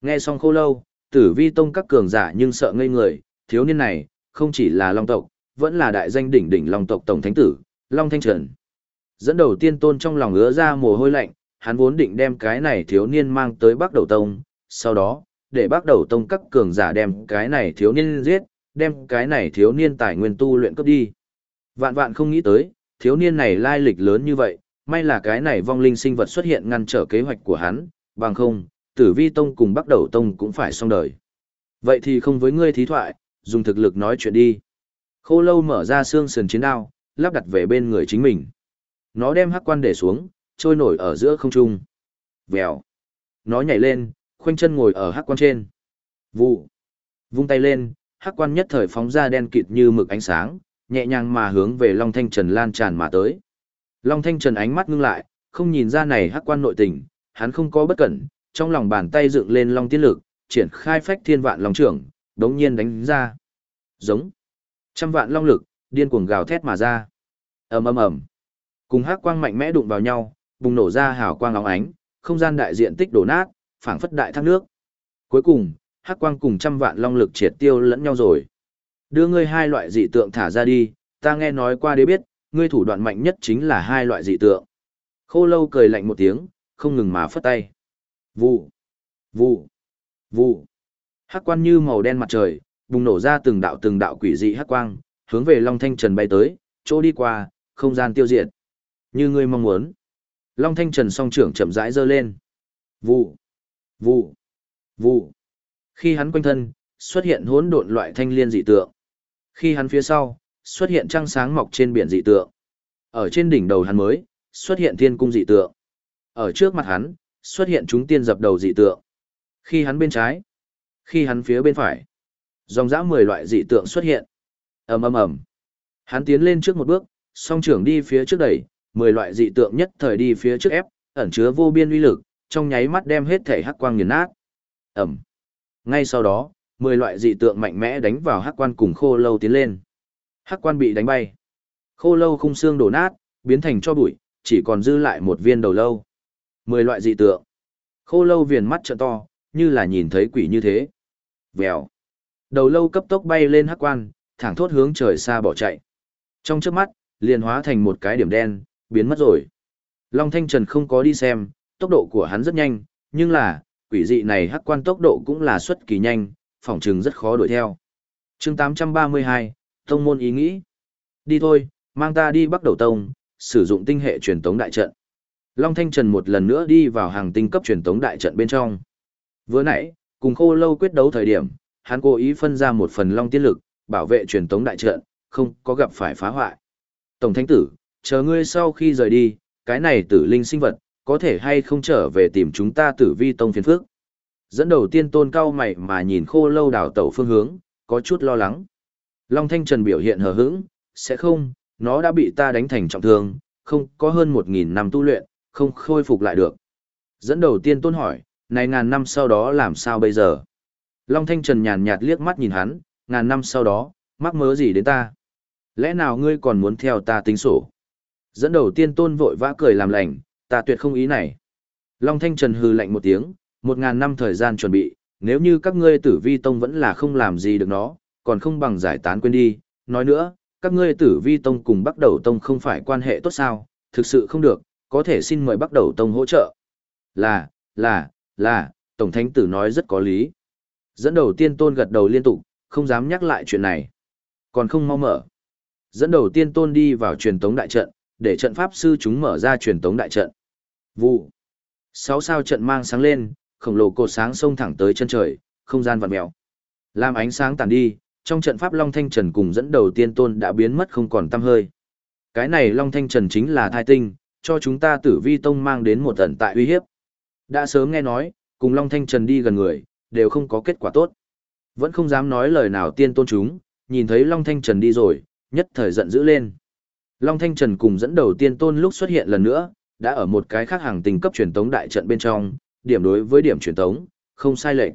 Nghe xong khô lâu, tử vi tông các cường giả nhưng sợ ngây người, thiếu niên này, không chỉ là long tộc, vẫn là đại danh đỉnh đỉnh long tộc tổng thánh tử, Long Thanh Trần. Dẫn đầu tiên tôn trong lòng ứa ra mồ hôi lạnh, hắn vốn định đem cái này thiếu niên mang tới Bắc Đầu Tông, sau đó, để Bắc Đầu Tông các cường giả đem cái này thiếu niên giết, đem cái này thiếu niên tài nguyên tu luyện cấp đi. Vạn vạn không nghĩ tới, thiếu niên này lai lịch lớn như vậy, may là cái này vong linh sinh vật xuất hiện ngăn trở kế hoạch của hắn, bằng không, tử vi tông cùng Bắc Đầu Tông cũng phải xong đời. Vậy thì không với ngươi thí thoại, dùng thực lực nói chuyện đi. Khô lâu mở ra xương sườn chiến đao, lắp đặt về bên người chính mình. Nó đem hắc quan để xuống, trôi nổi ở giữa không trung. Vèo. Nó nhảy lên, khoanh chân ngồi ở hắc quan trên. Vụ. Vung tay lên, hắc quan nhất thời phóng ra đen kịt như mực ánh sáng, nhẹ nhàng mà hướng về Long Thanh Trần lan tràn mà tới. Long Thanh Trần ánh mắt ngưng lại, không nhìn ra này hắc quan nội tình, hắn không có bất cẩn, trong lòng bàn tay dựng lên Long Tiên Lực, triển khai phách thiên vạn long trưởng, đống nhiên đánh ra. Giống. Trăm vạn long lực, điên cuồng gào thét mà ra. ầm ầm ầm. Cùng hắc quang mạnh mẽ đụng vào nhau, bùng nổ ra hào quang óng ánh, không gian đại diện tích đổ nát, phảng phất đại thác nước. Cuối cùng, hắc quang cùng trăm vạn long lực triệt tiêu lẫn nhau rồi. Đưa ngươi hai loại dị tượng thả ra đi, ta nghe nói qua đế biết, ngươi thủ đoạn mạnh nhất chính là hai loại dị tượng. Khô lâu cười lạnh một tiếng, không ngừng mà phất tay. Vụ, vụ, vụ. Hắc quan như màu đen mặt trời, bùng nổ ra từng đạo từng đạo quỷ dị hắc quang, hướng về Long Thanh Trần bay tới, chỗ đi qua, không gian tiêu diệt. Như ngươi mong muốn. Long Thanh Trần song trưởng chậm rãi giơ lên. Vụ, vụ, vụ. Khi hắn quanh thân, xuất hiện hỗn độn loại thanh liên dị tượng. Khi hắn phía sau, xuất hiện trăng sáng mọc trên biển dị tượng. Ở trên đỉnh đầu hắn mới, xuất hiện thiên cung dị tượng. Ở trước mặt hắn, xuất hiện chúng tiên dập đầu dị tượng. Khi hắn bên trái, khi hắn phía bên phải, dòng dã 10 loại dị tượng xuất hiện. ầm ầm ầm. Hắn tiến lên trước một bước, song trưởng đi phía trước đẩy, 10 loại dị tượng nhất thời đi phía trước ép, ẩn chứa vô biên uy lực, trong nháy mắt đem hết thể hắc quang nghiền nát. Ầm. Ngay sau đó, 10 loại dị tượng mạnh mẽ đánh vào hắc quan cùng khô lâu tiến lên. Hắc quan bị đánh bay. Khô lâu khung xương đổ nát, biến thành cho bụi, chỉ còn dư lại một viên đầu lâu. 10 loại dị tượng. Khô lâu viền mắt trợ to, như là nhìn thấy quỷ như thế. Vèo. Đầu lâu cấp tốc bay lên hắc quan, thẳng thốt hướng trời xa bỏ chạy. Trong trước mắt, liền hóa thành một cái điểm đen, biến mất rồi. Long Thanh Trần không có đi xem, tốc độ của hắn rất nhanh, nhưng là, quỷ dị này hắc quan tốc độ cũng là xuất kỳ nhanh, phỏng chừng rất khó đuổi theo. chương 832, Tông môn ý nghĩ. Đi thôi, mang ta đi bắt đầu tông, sử dụng tinh hệ truyền tống đại trận. Long Thanh Trần một lần nữa đi vào hàng tinh cấp truyền tống đại trận bên trong. Vừa nãy, cùng khô lâu quyết đấu thời điểm, hắn cố ý phân ra một phần long tiên lực, bảo vệ truyền tống đại trận, không có gặp phải phá hoại. Tổng thánh tử, chờ ngươi sau khi rời đi, cái này tử linh sinh vật, có thể hay không trở về tìm chúng ta tử vi tông phiền phước. Dẫn đầu tiên tôn cao mày mà nhìn khô lâu đảo tẩu phương hướng, có chút lo lắng. Long Thanh Trần biểu hiện hờ hững, sẽ không, nó đã bị ta đánh thành trọng thương, không có hơn một nghìn năm tu luyện, không khôi phục lại được. Dẫn đầu tiên tôn hỏi, này ngàn năm sau đó làm sao bây giờ? Long Thanh Trần nhàn nhạt liếc mắt nhìn hắn, ngàn năm sau đó, mắc mớ gì đến ta? Lẽ nào ngươi còn muốn theo ta tính sổ? Dẫn đầu tiên tôn vội vã cười làm lành, ta tuyệt không ý này. Long Thanh Trần hừ lạnh một tiếng, một ngàn năm thời gian chuẩn bị, nếu như các ngươi tử vi tông vẫn là không làm gì được nó, còn không bằng giải tán quên đi. Nói nữa, các ngươi tử vi tông cùng bắt đầu tông không phải quan hệ tốt sao, thực sự không được, có thể xin mời bắt đầu tông hỗ trợ. Là, là, là, Tổng Thánh Tử nói rất có lý. Dẫn đầu tiên tôn gật đầu liên tục, không dám nhắc lại chuyện này. Còn không mau mở. Dẫn đầu tiên tôn đi vào truyền tống đại trận, để trận pháp sư chúng mở ra truyền tống đại trận. Vụ. Sáu sao trận mang sáng lên, khổng lồ cột sáng xông thẳng tới chân trời, không gian vặn mèo. Làm ánh sáng tàn đi, trong trận pháp Long Thanh Trần cùng dẫn đầu tiên tôn đã biến mất không còn tăm hơi. Cái này Long Thanh Trần chính là thai tinh, cho chúng ta tử vi tông mang đến một ẩn tại uy hiếp. Đã sớm nghe nói, cùng Long Thanh Trần đi gần người, đều không có kết quả tốt. Vẫn không dám nói lời nào tiên tôn chúng, nhìn thấy Long Thanh Trần đi rồi, nhất thời giận dữ lên. Long Thanh Trần cùng dẫn đầu tiên tôn lúc xuất hiện lần nữa, đã ở một cái khác hàng tình cấp truyền tống đại trận bên trong, điểm đối với điểm truyền tống, không sai lệch.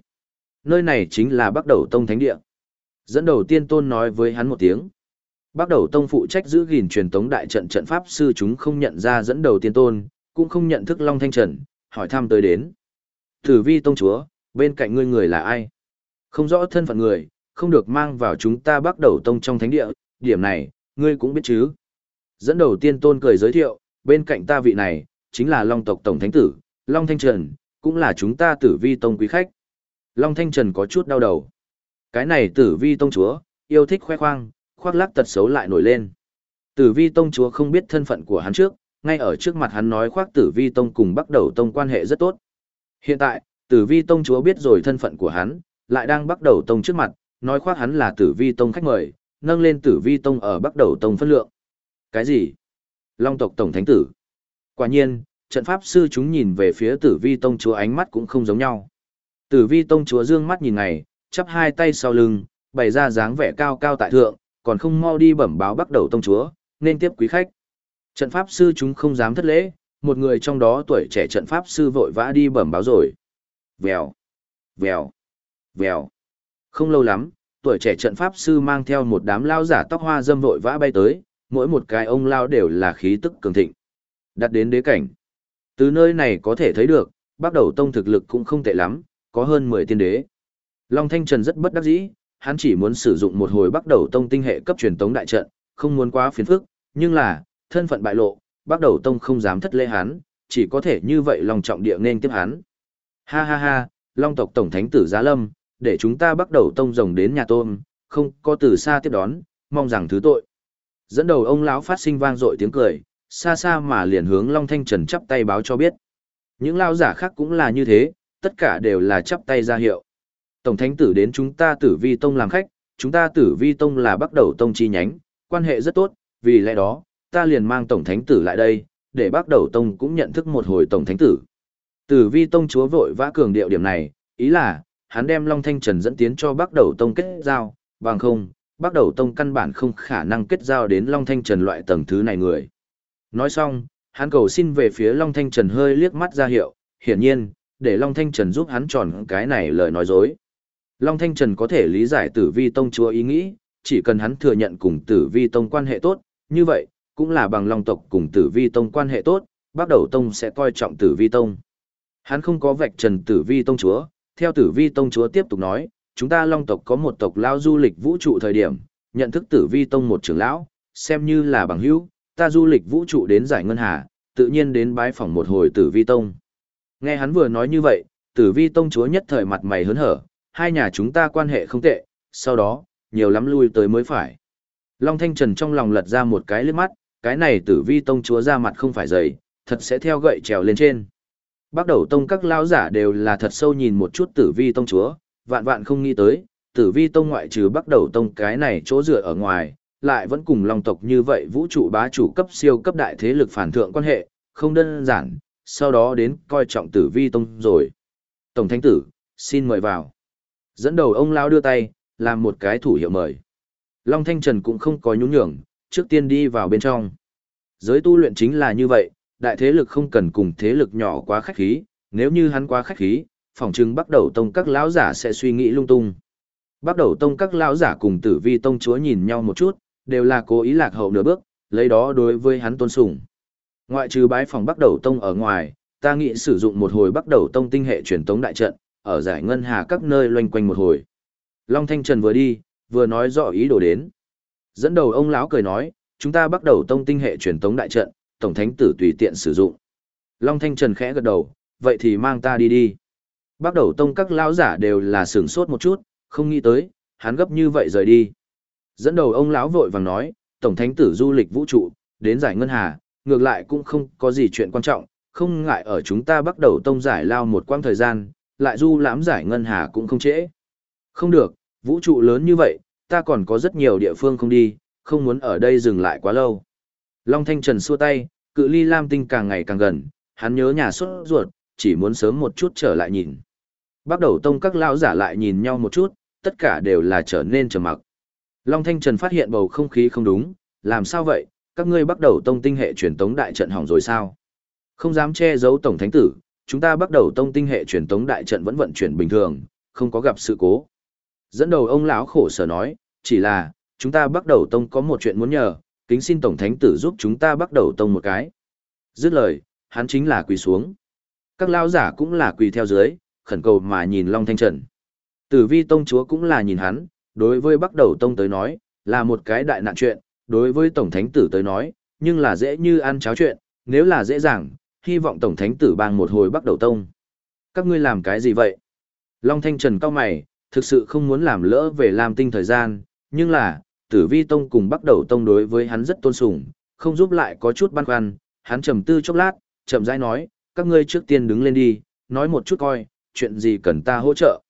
Nơi này chính là Bắc Đầu Tông Thánh Địa. Dẫn đầu tiên tôn nói với hắn một tiếng. Bắc Đầu Tông phụ trách giữ gìn truyền tống đại trận trận pháp sư chúng không nhận ra dẫn đầu tiên tôn, cũng không nhận thức Long Thanh Trần, hỏi thăm tới đến. Thử vi tông chúa, bên cạnh ngươi người là ai? Không rõ thân phận người, không được mang vào chúng ta bắt Đầu Tông trong thánh địa, điểm này, ngươi cũng biết chứ. Dẫn đầu tiên tôn cười giới thiệu, bên cạnh ta vị này, chính là Long tộc Tổng Thánh Tử, Long Thanh Trần, cũng là chúng ta tử vi tông quý khách. Long Thanh Trần có chút đau đầu. Cái này tử vi tông chúa, yêu thích khoe khoang, khoác lác tật xấu lại nổi lên. Tử vi tông chúa không biết thân phận của hắn trước, ngay ở trước mặt hắn nói khoác tử vi tông cùng bắt đầu tông quan hệ rất tốt. Hiện tại, tử vi tông chúa biết rồi thân phận của hắn, lại đang bắt đầu tông trước mặt, nói khoác hắn là tử vi tông khách mời, nâng lên tử vi tông ở bắt đầu tông phân lượng. Cái gì? Long tộc tổng thánh tử. Quả nhiên, trận pháp sư chúng nhìn về phía tử vi tông chúa ánh mắt cũng không giống nhau. Tử vi tông chúa dương mắt nhìn ngày, chắp hai tay sau lưng, bày ra dáng vẻ cao cao tại thượng, còn không mau đi bẩm báo bắt đầu tông chúa, nên tiếp quý khách. Trận pháp sư chúng không dám thất lễ, một người trong đó tuổi trẻ trận pháp sư vội vã đi bẩm báo rồi. Vèo, vèo, vèo. Không lâu lắm, tuổi trẻ trận pháp sư mang theo một đám lao giả tóc hoa dâm vội vã bay tới, mỗi một cái ông lao đều là khí tức cường thịnh. Đặt đến đế cảnh. Từ nơi này có thể thấy được, bắt đầu tông thực lực cũng không tệ lắm, có hơn 10 tiên đế. Long Thanh Trần rất bất đắc dĩ, hắn chỉ muốn sử dụng một hồi bắt đầu tông tinh hệ cấp truyền tống đại trận, không muốn quá phiền phức, nhưng là, thân phận bại lộ, bắt đầu tông không dám thất lễ hắn, chỉ có thể như vậy lòng trọng địa nên tiếp hắn. Ha ha ha, Long tộc tổng thánh tử Giá Lâm, để chúng ta bắt đầu tông rồng đến nhà tôm, không có từ xa tiếp đón, mong rằng thứ tội. Dẫn đầu ông lão phát sinh vang dội tiếng cười, xa xa mà liền hướng Long Thanh Trần chắp tay báo cho biết. Những lao giả khác cũng là như thế, tất cả đều là chắp tay ra hiệu. Tổng thánh tử đến chúng ta tử vi tông làm khách, chúng ta tử vi tông là bắt đầu tông chi nhánh, quan hệ rất tốt, vì lẽ đó, ta liền mang tổng thánh tử lại đây, để bắt đầu tông cũng nhận thức một hồi tổng thánh tử. Tử vi tông chúa vội vã cường điệu điểm này, ý là, hắn đem Long Thanh Trần dẫn tiến cho bắt đầu tông kết giao, bằng không, bắt đầu tông căn bản không khả năng kết giao đến Long Thanh Trần loại tầng thứ này người. Nói xong, hắn cầu xin về phía Long Thanh Trần hơi liếc mắt ra hiệu, hiển nhiên, để Long Thanh Trần giúp hắn tròn cái này lời nói dối. Long Thanh Trần có thể lý giải tử vi tông chúa ý nghĩ, chỉ cần hắn thừa nhận cùng tử vi tông quan hệ tốt, như vậy, cũng là bằng long tộc cùng tử vi tông quan hệ tốt, bắt đầu tông sẽ coi trọng tử vi tông. Hắn không có vạch trần tử vi tông chúa, theo tử vi tông chúa tiếp tục nói, chúng ta long tộc có một tộc lao du lịch vũ trụ thời điểm, nhận thức tử vi tông một trưởng lão, xem như là bằng hữu, ta du lịch vũ trụ đến giải ngân hà, tự nhiên đến bái phỏng một hồi tử vi tông. Nghe hắn vừa nói như vậy, tử vi tông chúa nhất thời mặt mày hớn hở, hai nhà chúng ta quan hệ không tệ, sau đó, nhiều lắm lui tới mới phải. Long Thanh Trần trong lòng lật ra một cái lướt mắt, cái này tử vi tông chúa ra mặt không phải dày, thật sẽ theo gậy trèo lên trên. Bắt đầu tông các lao giả đều là thật sâu nhìn một chút tử vi tông chúa, vạn vạn không nghĩ tới, tử vi tông ngoại trừ bắt đầu tông cái này chỗ dựa ở ngoài, lại vẫn cùng long tộc như vậy vũ trụ bá chủ cấp siêu cấp đại thế lực phản thượng quan hệ, không đơn giản, sau đó đến coi trọng tử vi tông rồi. Tổng thánh tử, xin mời vào. Dẫn đầu ông lao đưa tay, làm một cái thủ hiệu mời. Long Thanh Trần cũng không có nhún nhường, trước tiên đi vào bên trong. Giới tu luyện chính là như vậy, đại thế lực không cần cùng thế lực nhỏ quá khách khí, nếu như hắn quá khách khí, phòng trưng bắt đầu tông các lão giả sẽ suy nghĩ lung tung. Bắt đầu tông các lão giả cùng tử vi tông chúa nhìn nhau một chút, đều là cố ý lạc hậu nửa bước, lấy đó đối với hắn tôn sùng. Ngoại trừ bái phòng bắt đầu tông ở ngoài, ta nghĩ sử dụng một hồi bắt đầu tông tinh hệ truyền tống đại trận, ở giải ngân hà các nơi loanh quanh một hồi. Long Thanh Trần vừa đi, vừa nói rõ ý đồ đến. Dẫn đầu ông lão cười nói, chúng ta bắt đầu tông tinh hệ truyền tống đại trận, tổng thánh tử tùy tiện sử dụng. Long Thanh Trần khẽ gật đầu, vậy thì mang ta đi đi. Bắt đầu tông các lão giả đều là sửng sốt một chút, không nghĩ tới, hắn gấp như vậy rời đi. Dẫn đầu ông lão vội vàng nói, tổng thánh tử du lịch vũ trụ, đến giải ngân hà, ngược lại cũng không có gì chuyện quan trọng, không ngại ở chúng ta bắt đầu tông giải lao một quãng thời gian, lại du lãm giải ngân hà cũng không trễ. Không được, vũ trụ lớn như vậy, ta còn có rất nhiều địa phương không đi, không muốn ở đây dừng lại quá lâu. Long Thanh Trần xua tay, cự ly Lam Tinh càng ngày càng gần, hắn nhớ nhà xuất ruột, chỉ muốn sớm một chút trở lại nhìn. Bắt đầu tông các lão giả lại nhìn nhau một chút, tất cả đều là trở nên trầm mặc. Long Thanh Trần phát hiện bầu không khí không đúng, làm sao vậy, các ngươi bắt đầu tông tinh hệ truyền tống đại trận hỏng rồi sao? Không dám che giấu tổng thánh tử, chúng ta bắt đầu tông tinh hệ truyền tống đại trận vẫn vận chuyển bình thường, không có gặp sự cố. Dẫn đầu ông lão khổ sở nói, chỉ là, chúng ta bắt đầu tông có một chuyện muốn nhờ, kính xin tổng thánh tử giúp chúng ta bắt đầu tông một cái. Dứt lời, hắn chính là quỳ xuống. Các lão giả cũng là quỳ theo dưới, khẩn cầu mà nhìn Long Thanh Trần. Tử vi tông chúa cũng là nhìn hắn, đối với bắt đầu tông tới nói, là một cái đại nạn chuyện, đối với tổng thánh tử tới nói, nhưng là dễ như ăn cháo chuyện, nếu là dễ dàng, hy vọng Tổng Thánh tử bang một hồi bắt đầu tông. Các ngươi làm cái gì vậy? Long Thanh Trần cao mày, thực sự không muốn làm lỡ về Lam Tinh thời gian, nhưng là, tử vi tông cùng bắt đầu tông đối với hắn rất tôn sùng, không giúp lại có chút băn khoăn, hắn trầm tư chốc lát, chậm rãi nói, các ngươi trước tiên đứng lên đi, nói một chút coi, chuyện gì cần ta hỗ trợ.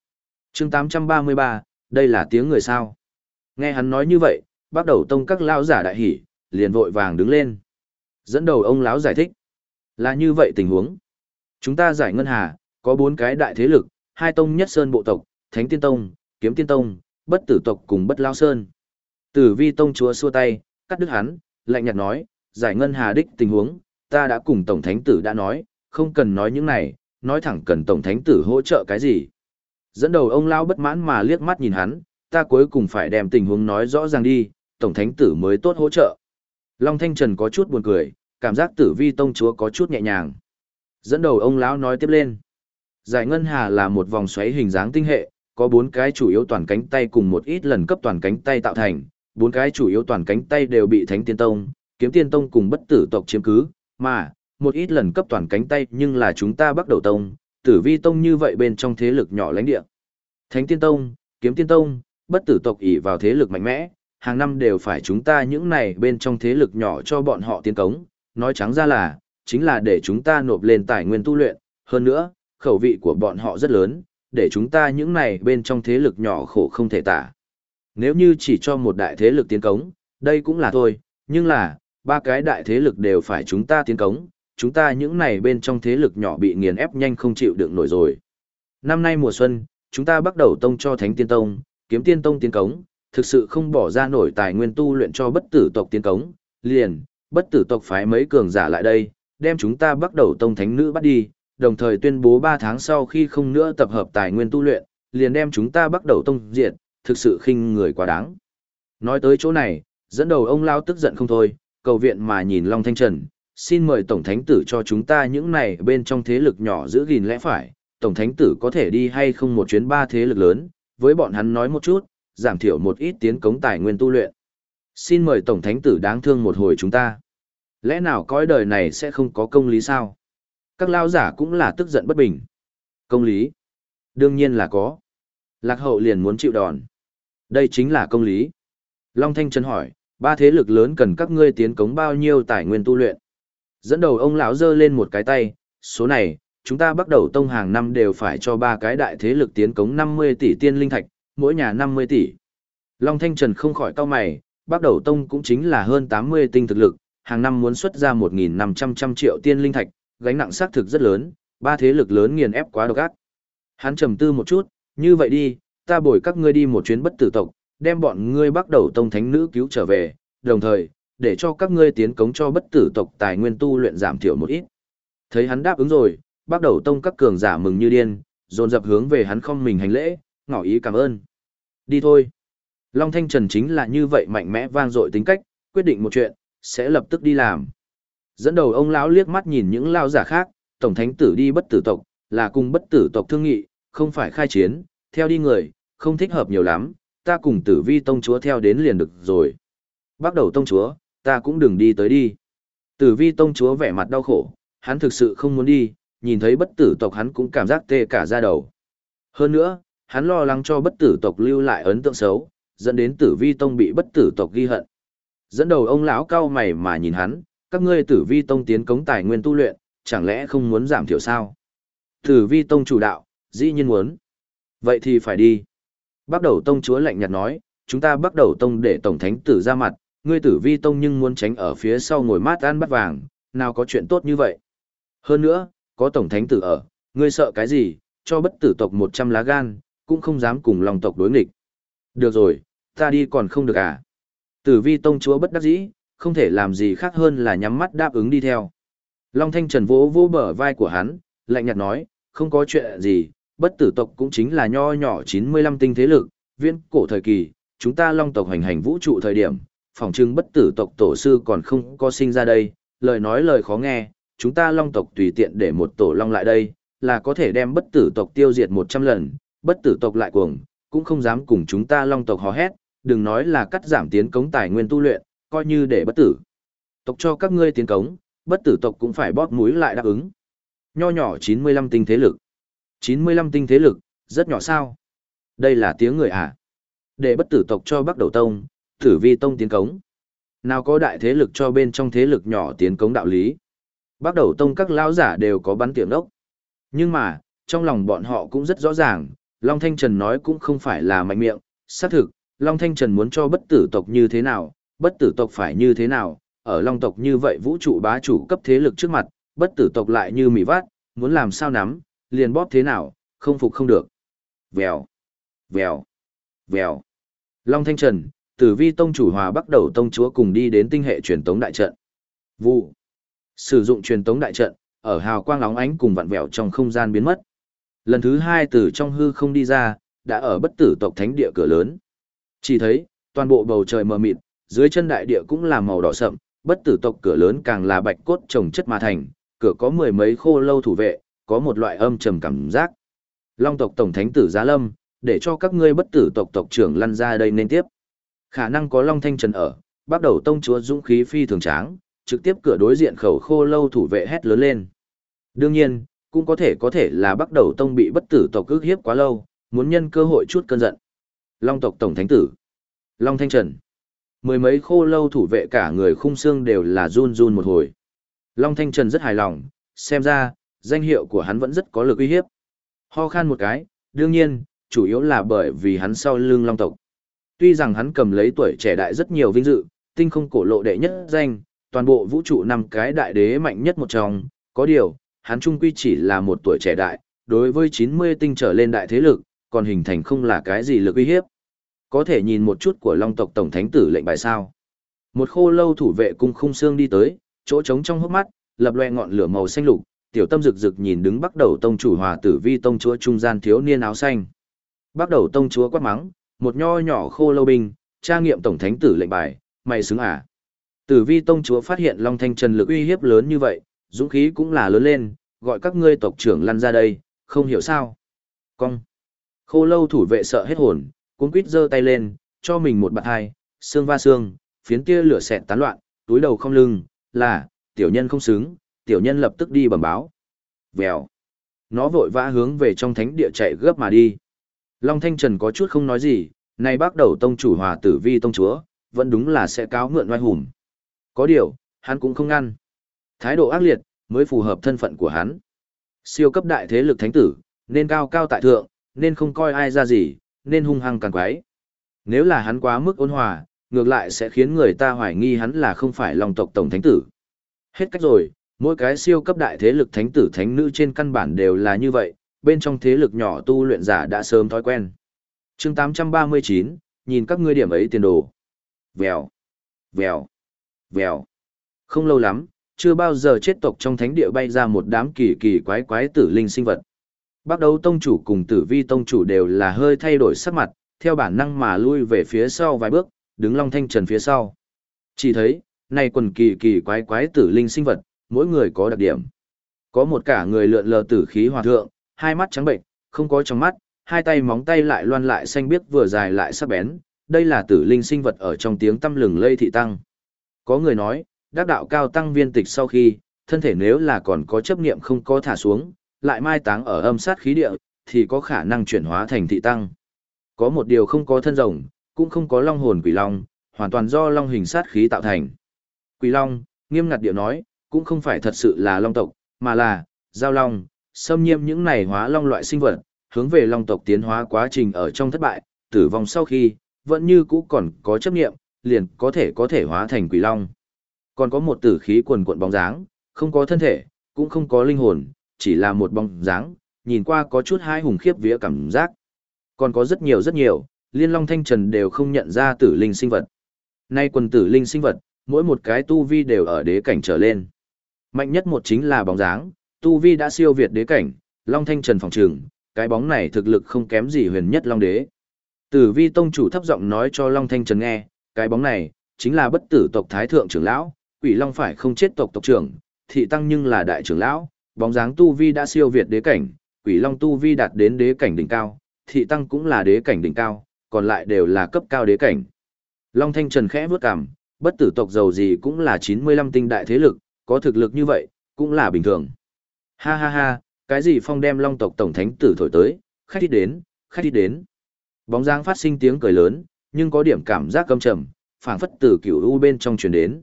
chương 833, đây là tiếng người sao. Nghe hắn nói như vậy, bắt đầu tông các lao giả đại hỉ, liền vội vàng đứng lên. Dẫn đầu ông lão giải thích. Là như vậy tình huống. Chúng ta giải ngân hà, có bốn cái đại thế lực, hai tông nhất sơn bộ tộc, thánh tiên tông, kiếm tiên tông, bất tử tộc cùng bất lao sơn. Tử vi tông chúa xua tay, cắt đứt hắn, lạnh nhạt nói, giải ngân hà đích tình huống, ta đã cùng tổng thánh tử đã nói, không cần nói những này, nói thẳng cần tổng thánh tử hỗ trợ cái gì. Dẫn đầu ông lão bất mãn mà liếc mắt nhìn hắn, ta cuối cùng phải đem tình huống nói rõ ràng đi, tổng thánh tử mới tốt hỗ trợ. Long Thanh Trần có chút buồn cười, cảm giác tử vi tông chúa có chút nhẹ nhàng. Dẫn đầu ông lão nói tiếp lên. Giải ngân hà là một vòng xoáy hình dáng tinh hệ, có bốn cái chủ yếu toàn cánh tay cùng một ít lần cấp toàn cánh tay tạo thành, bốn cái chủ yếu toàn cánh tay đều bị Thánh Tiên Tông, Kiếm Tiên Tông cùng bất tử tộc chiếm cứ, mà một ít lần cấp toàn cánh tay nhưng là chúng ta bắt đầu tông, Tử Vi Tông như vậy bên trong thế lực nhỏ lãnh địa. Thánh Tiên Tông, Kiếm Tiên Tông, bất tử tộc ỷ vào thế lực mạnh mẽ, hàng năm đều phải chúng ta những này bên trong thế lực nhỏ cho bọn họ tiến cống, nói trắng ra là, chính là để chúng ta nộp lên tài nguyên tu luyện, hơn nữa, khẩu vị của bọn họ rất lớn, để chúng ta những này bên trong thế lực nhỏ khổ không thể tả. Nếu như chỉ cho một đại thế lực tiến cống, đây cũng là thôi, nhưng là, ba cái đại thế lực đều phải chúng ta tiến cống, chúng ta những này bên trong thế lực nhỏ bị nghiền ép nhanh không chịu đựng nổi rồi. Năm nay mùa xuân, chúng ta bắt đầu tông cho Thánh Tiên Tông, kiếm Tiên Tông tiến cống, thực sự không bỏ ra nổi tài nguyên tu luyện cho bất tử tộc tiến cống, liền, bất tử tộc phái mấy cường giả lại đây, đem chúng ta bắt đầu tông thánh nữ bắt đi, đồng thời tuyên bố 3 tháng sau khi không nữa tập hợp tài nguyên tu luyện, liền đem chúng ta bắt đầu tông diệt, thực sự khinh người quá đáng. Nói tới chỗ này, dẫn đầu ông lao tức giận không thôi, cầu viện mà nhìn Long Thanh Trần, xin mời Tổng Thánh Tử cho chúng ta những này bên trong thế lực nhỏ giữ gìn lẽ phải, Tổng Thánh Tử có thể đi hay không một chuyến ba thế lực lớn, với bọn hắn nói một chút, giảm thiểu một ít tiến cống tài nguyên tu luyện. Xin mời Tổng Thánh Tử đáng thương một hồi chúng ta. Lẽ nào cõi đời này sẽ không có công lý sao? Các lao giả cũng là tức giận bất bình. Công lý? Đương nhiên là có. Lạc hậu liền muốn chịu đòn. Đây chính là công lý. Long Thanh Trần hỏi, ba thế lực lớn cần các ngươi tiến cống bao nhiêu tài nguyên tu luyện? Dẫn đầu ông lão giơ lên một cái tay, số này, chúng ta bắt đầu tông hàng năm đều phải cho ba cái đại thế lực tiến cống 50 tỷ tiên linh thạch, mỗi nhà 50 tỷ. Long Thanh Trần không khỏi cau mày, bắt đầu tông cũng chính là hơn 80 tinh thực lực, hàng năm muốn xuất ra 1.500 triệu tiên linh thạch, gánh nặng xác thực rất lớn, ba thế lực lớn nghiền ép quá độc ác. Hắn trầm tư một chút, như vậy đi, ta bồi các ngươi đi một chuyến bất tử tộc, đem bọn ngươi bắt đầu tông thánh nữ cứu trở về, đồng thời, để cho các ngươi tiến cống cho bất tử tộc tài nguyên tu luyện giảm thiểu một ít. Thấy hắn đáp ứng rồi, bắt đầu tông các cường giả mừng như điên, dồn dập hướng về hắn không mình hành lễ, ngỏ ý cảm ơn. Đi thôi. Long Thanh Trần chính là như vậy mạnh mẽ vang dội tính cách, quyết định một chuyện, sẽ lập tức đi làm. Dẫn đầu ông lão liếc mắt nhìn những lao giả khác, tổng thánh tử đi bất tử tộc, là cùng bất tử tộc thương nghị, không phải khai chiến, theo đi người, không thích hợp nhiều lắm, ta cùng tử vi tông chúa theo đến liền được rồi. Bắt đầu tông chúa, ta cũng đừng đi tới đi. Tử vi tông chúa vẻ mặt đau khổ, hắn thực sự không muốn đi, nhìn thấy bất tử tộc hắn cũng cảm giác tê cả da đầu. Hơn nữa, hắn lo lắng cho bất tử tộc lưu lại ấn tượng xấu, dẫn đến tử vi tông bị bất tử tộc ghi hận. Dẫn đầu ông lão cao mày mà nhìn hắn, các ngươi tử vi tông tiến cống tài nguyên tu luyện, chẳng lẽ không muốn giảm thiểu sao? Tử vi tông chủ đạo, dĩ nhiên muốn. Vậy thì phải đi. Bắt đầu tông chúa lạnh nhạt nói, chúng ta bắt đầu tông để tổng thánh tử ra mặt, ngươi tử vi tông nhưng muốn tránh ở phía sau ngồi mát ăn bắt vàng, nào có chuyện tốt như vậy. Hơn nữa, có tổng thánh tử ở, ngươi sợ cái gì, cho bất tử tộc 100 lá gan, cũng không dám cùng lòng tộc đối nghịch. Được rồi, ta đi còn không được à. Tử vi tông chúa bất đắc dĩ, không thể làm gì khác hơn là nhắm mắt đáp ứng đi theo. Long Thanh Trần vỗ vỗ bờ vai của hắn, lạnh nhạt nói, không có chuyện gì, bất tử tộc cũng chính là nho nhỏ 95 tinh thế lực, Viễn cổ thời kỳ, chúng ta long tộc hành hành vũ trụ thời điểm, phòng trưng bất tử tộc tổ sư còn không có sinh ra đây, lời nói lời khó nghe, chúng ta long tộc tùy tiện để một tổ long lại đây, là có thể đem bất tử tộc tiêu diệt 100 lần, bất tử tộc lại cuồng, cũng không dám cùng chúng ta long tộc hò hét, đừng nói là cắt giảm tiến cống tài nguyên tu luyện, coi như để bất tử. Tộc cho các ngươi tiến cống, bất tử tộc cũng phải bóp mũi lại đáp ứng. Nho nhỏ 95 tinh thế lực. 95 tinh thế lực, rất nhỏ sao? Đây là tiếng người à? Để bất tử tộc cho Bắc Đầu Tông, Tử Vi Tông tiến cống. Nào có đại thế lực cho bên trong thế lực nhỏ tiến cống đạo lý. Bắc Đầu Tông các lão giả đều có bắn tiệm đốc. Nhưng mà, trong lòng bọn họ cũng rất rõ ràng, Long Thanh Trần nói cũng không phải là mạnh miệng, xác thực, Long Thanh Trần muốn cho bất tử tộc như thế nào, bất tử tộc phải như thế nào, ở Long tộc như vậy vũ trụ bá chủ cấp thế lực trước mặt, bất tử tộc lại như mì vát, muốn làm sao nắm, liền bóp thế nào, không phục không được. Vèo, vèo, vèo. Long Thanh Trần, Tử Vi Tông chủ hòa bắt đầu tông chúa cùng đi đến tinh hệ truyền tống đại trận. Vụ. Sử dụng truyền tống đại trận, ở hào quang lóng ánh cùng vặn vẹo trong không gian biến mất. Lần thứ hai từ trong hư không đi ra, đã ở bất tử tộc thánh địa cửa lớn. Chỉ thấy, toàn bộ bầu trời mờ mịt, dưới chân đại địa cũng là màu đỏ sậm, bất tử tộc cửa lớn càng là bạch cốt trồng chất mà thành, cửa có mười mấy khô lâu thủ vệ, có một loại âm trầm cảm giác. Long tộc tổng thánh tử Giá Lâm, để cho các ngươi bất tử tộc tộc trưởng lăn ra đây nên tiếp. Khả năng có Long Thanh Trần ở, bắt đầu tông chúa dũng khí phi thường tráng, trực tiếp cửa đối diện khẩu khô lâu thủ vệ hét lớn lên. Đương nhiên, cũng có thể có thể là bắt đầu tông bị bất tử tộc ức hiếp quá lâu, muốn nhân cơ hội chút cơn giận. Long tộc tổng thánh tử, Long Thanh Trần. Mười mấy khô lâu thủ vệ cả người khung xương đều là run run một hồi. Long Thanh Trần rất hài lòng, xem ra, danh hiệu của hắn vẫn rất có lực uy hiếp. Ho khan một cái, đương nhiên, chủ yếu là bởi vì hắn sau lưng Long tộc. Tuy rằng hắn cầm lấy tuổi trẻ đại rất nhiều vinh dự, tinh không cổ lộ đệ nhất danh, toàn bộ vũ trụ năm cái đại đế mạnh nhất một trong, có điều, hắn trung quy chỉ là một tuổi trẻ đại, đối với 90 tinh trở lên đại thế lực, còn hình thành không là cái gì lực uy hiếp. Có thể nhìn một chút của Long tộc tổng thánh tử lệnh bài sao? Một khô lâu thủ vệ cung khung xương đi tới, chỗ trống trong hốc mắt, lập loe ngọn lửa màu xanh lục, tiểu tâm rực rực nhìn đứng bắt đầu tông chủ hòa tử vi tông chúa trung gian thiếu niên áo xanh. Bắt đầu tông chúa quát mắng, một nho nhỏ khô lâu binh, tra nghiệm tổng thánh tử lệnh bài, mày xứng à? Tử vi tông chúa phát hiện Long Thanh Trần lực uy hiếp lớn như vậy, dũng khí cũng là lớn lên, gọi các ngươi tộc trưởng lăn ra đây, không hiểu sao. Cong. Khô lâu thủ vệ sợ hết hồn, cuốn quýt giơ tay lên, cho mình một bạt hai, xương va xương, phiến tia lửa xẹt tán loạn, túi đầu không lưng, là, tiểu nhân không xứng, tiểu nhân lập tức đi bẩm báo. Vèo. Nó vội vã hướng về trong thánh địa chạy gấp mà đi. Long Thanh Trần có chút không nói gì, nay bắt đầu tông chủ hòa tử vi tông chúa, vẫn đúng là sẽ cáo mượn oai hùng. Có điều, hắn cũng không ngăn. Thái độ ác liệt, mới phù hợp thân phận của hắn. Siêu cấp đại thế lực thánh tử, nên cao cao tại thượng, nên không coi ai ra gì, nên hung hăng càng quái. Nếu là hắn quá mức ôn hòa, ngược lại sẽ khiến người ta hoài nghi hắn là không phải lòng tộc tổng thánh tử. Hết cách rồi, mỗi cái siêu cấp đại thế lực thánh tử thánh nữ trên căn bản đều là như vậy, bên trong thế lực nhỏ tu luyện giả đã sớm thói quen. chương 839, nhìn các ngươi điểm ấy tiền đồ. Vèo, vèo, vèo. Không lâu lắm, chưa bao giờ chết tộc trong thánh địa bay ra một đám kỳ kỳ quái quái tử linh sinh vật. Bắt đầu tông chủ cùng tử vi tông chủ đều là hơi thay đổi sắc mặt, theo bản năng mà lui về phía sau vài bước, đứng long thanh trần phía sau. Chỉ thấy, này quần kỳ kỳ quái quái tử linh sinh vật, mỗi người có đặc điểm. Có một cả người lượn lờ tử khí hòa thượng, hai mắt trắng bệnh, không có trong mắt, hai tay móng tay lại loan lại xanh biếc vừa dài lại sắc bén, đây là tử linh sinh vật ở trong tiếng tâm lừng lây thị tăng. Có người nói, đắc đạo cao tăng viên tịch sau khi, thân thể nếu là còn có chấp niệm không có thả xuống, lại mai táng ở âm sát khí địa, thì có khả năng chuyển hóa thành thị tăng. Có một điều không có thân rồng, cũng không có long hồn quỷ long, hoàn toàn do long hình sát khí tạo thành. Quỷ long, nghiêm ngặt điệu nói, cũng không phải thật sự là long tộc, mà là, giao long, xâm nhiễm những này hóa long loại sinh vật, hướng về long tộc tiến hóa quá trình ở trong thất bại, tử vong sau khi, vẫn như cũ còn có chấp niệm, liền có thể có thể hóa thành quỷ long. Còn có một tử khí quần cuộn bóng dáng, không có thân thể, cũng không có linh hồn, chỉ là một bóng dáng, nhìn qua có chút hai hùng khiếp vía cảm giác. Còn có rất nhiều rất nhiều, liên long thanh trần đều không nhận ra tử linh sinh vật. Nay quần tử linh sinh vật, mỗi một cái tu vi đều ở đế cảnh trở lên. Mạnh nhất một chính là bóng dáng, tu vi đã siêu việt đế cảnh, long thanh trần phòng trường, cái bóng này thực lực không kém gì huyền nhất long đế. Tử vi tông chủ thấp giọng nói cho long thanh trần nghe, cái bóng này, chính là bất tử tộc thái thượng trưởng lão, quỷ long phải không chết tộc tộc trưởng, thị tăng nhưng là đại trưởng lão, bóng dáng tu vi đã siêu việt đế cảnh, quỷ long tu vi đạt đến đế cảnh đỉnh cao, thị tăng cũng là đế cảnh đỉnh cao, còn lại đều là cấp cao đế cảnh. Long Thanh Trần khẽ bước cằm, bất tử tộc giàu gì cũng là 95 tinh đại thế lực, có thực lực như vậy, cũng là bình thường. Ha ha ha, cái gì phong đem long tộc tổng thánh tử thổi tới, khách đi đến, khách đi đến. Bóng dáng phát sinh tiếng cười lớn, nhưng có điểm cảm giác căm trầm, phảng phất từ cửu u bên trong truyền đến.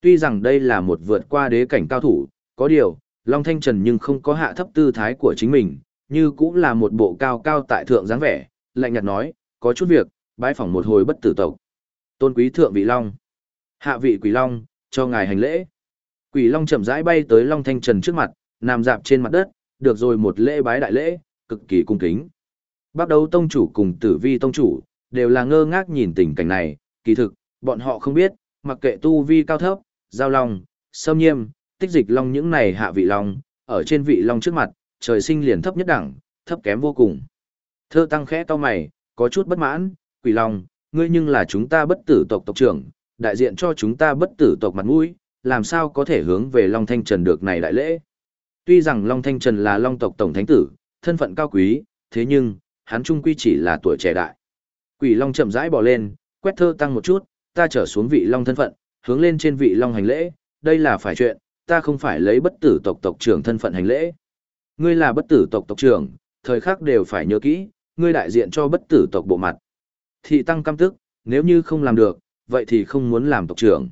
Tuy rằng đây là một vượt qua đế cảnh cao thủ, có điều, Long Thanh Trần nhưng không có hạ thấp tư thái của chính mình, như cũng là một bộ cao cao tại thượng dáng vẻ, lạnh nhạt nói, có chút việc, bái phỏng một hồi bất tử tộc. Tôn quý thượng vị Long. Hạ vị quỷ Long, cho ngài hành lễ. Quỷ Long chậm rãi bay tới Long Thanh Trần trước mặt, nằm dạp trên mặt đất, được rồi một lễ bái đại lễ, cực kỳ cung kính. Bắt đầu tông chủ cùng tử vi tông chủ, đều là ngơ ngác nhìn tình cảnh này, kỳ thực, bọn họ không biết, mặc kệ tu vi cao thấp, giao long, sâm nhiêm, tích dịch long những này hạ vị long, ở trên vị long trước mặt, trời sinh liền thấp nhất đẳng, thấp kém vô cùng. Thơ tăng khẽ to mày, có chút bất mãn, quỷ long, ngươi nhưng là chúng ta bất tử tộc tộc trưởng, đại diện cho chúng ta bất tử tộc mặt mũi, làm sao có thể hướng về Long Thanh Trần được này đại lễ. Tuy rằng Long Thanh Trần là Long tộc tổng thánh tử, thân phận cao quý, thế nhưng, hắn trung quy chỉ là tuổi trẻ đại. Quỷ Long chậm rãi bỏ lên, quét thơ tăng một chút, ta trở xuống vị Long thân phận, hướng lên trên vị Long hành lễ, đây là phải chuyện, ta không phải lấy bất tử tộc tộc trưởng thân phận hành lễ. Ngươi là bất tử tộc tộc trưởng, thời khắc đều phải nhớ kỹ, ngươi đại diện cho bất tử tộc bộ mặt. Thị tăng căm tức, nếu như không làm được, vậy thì không muốn làm tộc trưởng.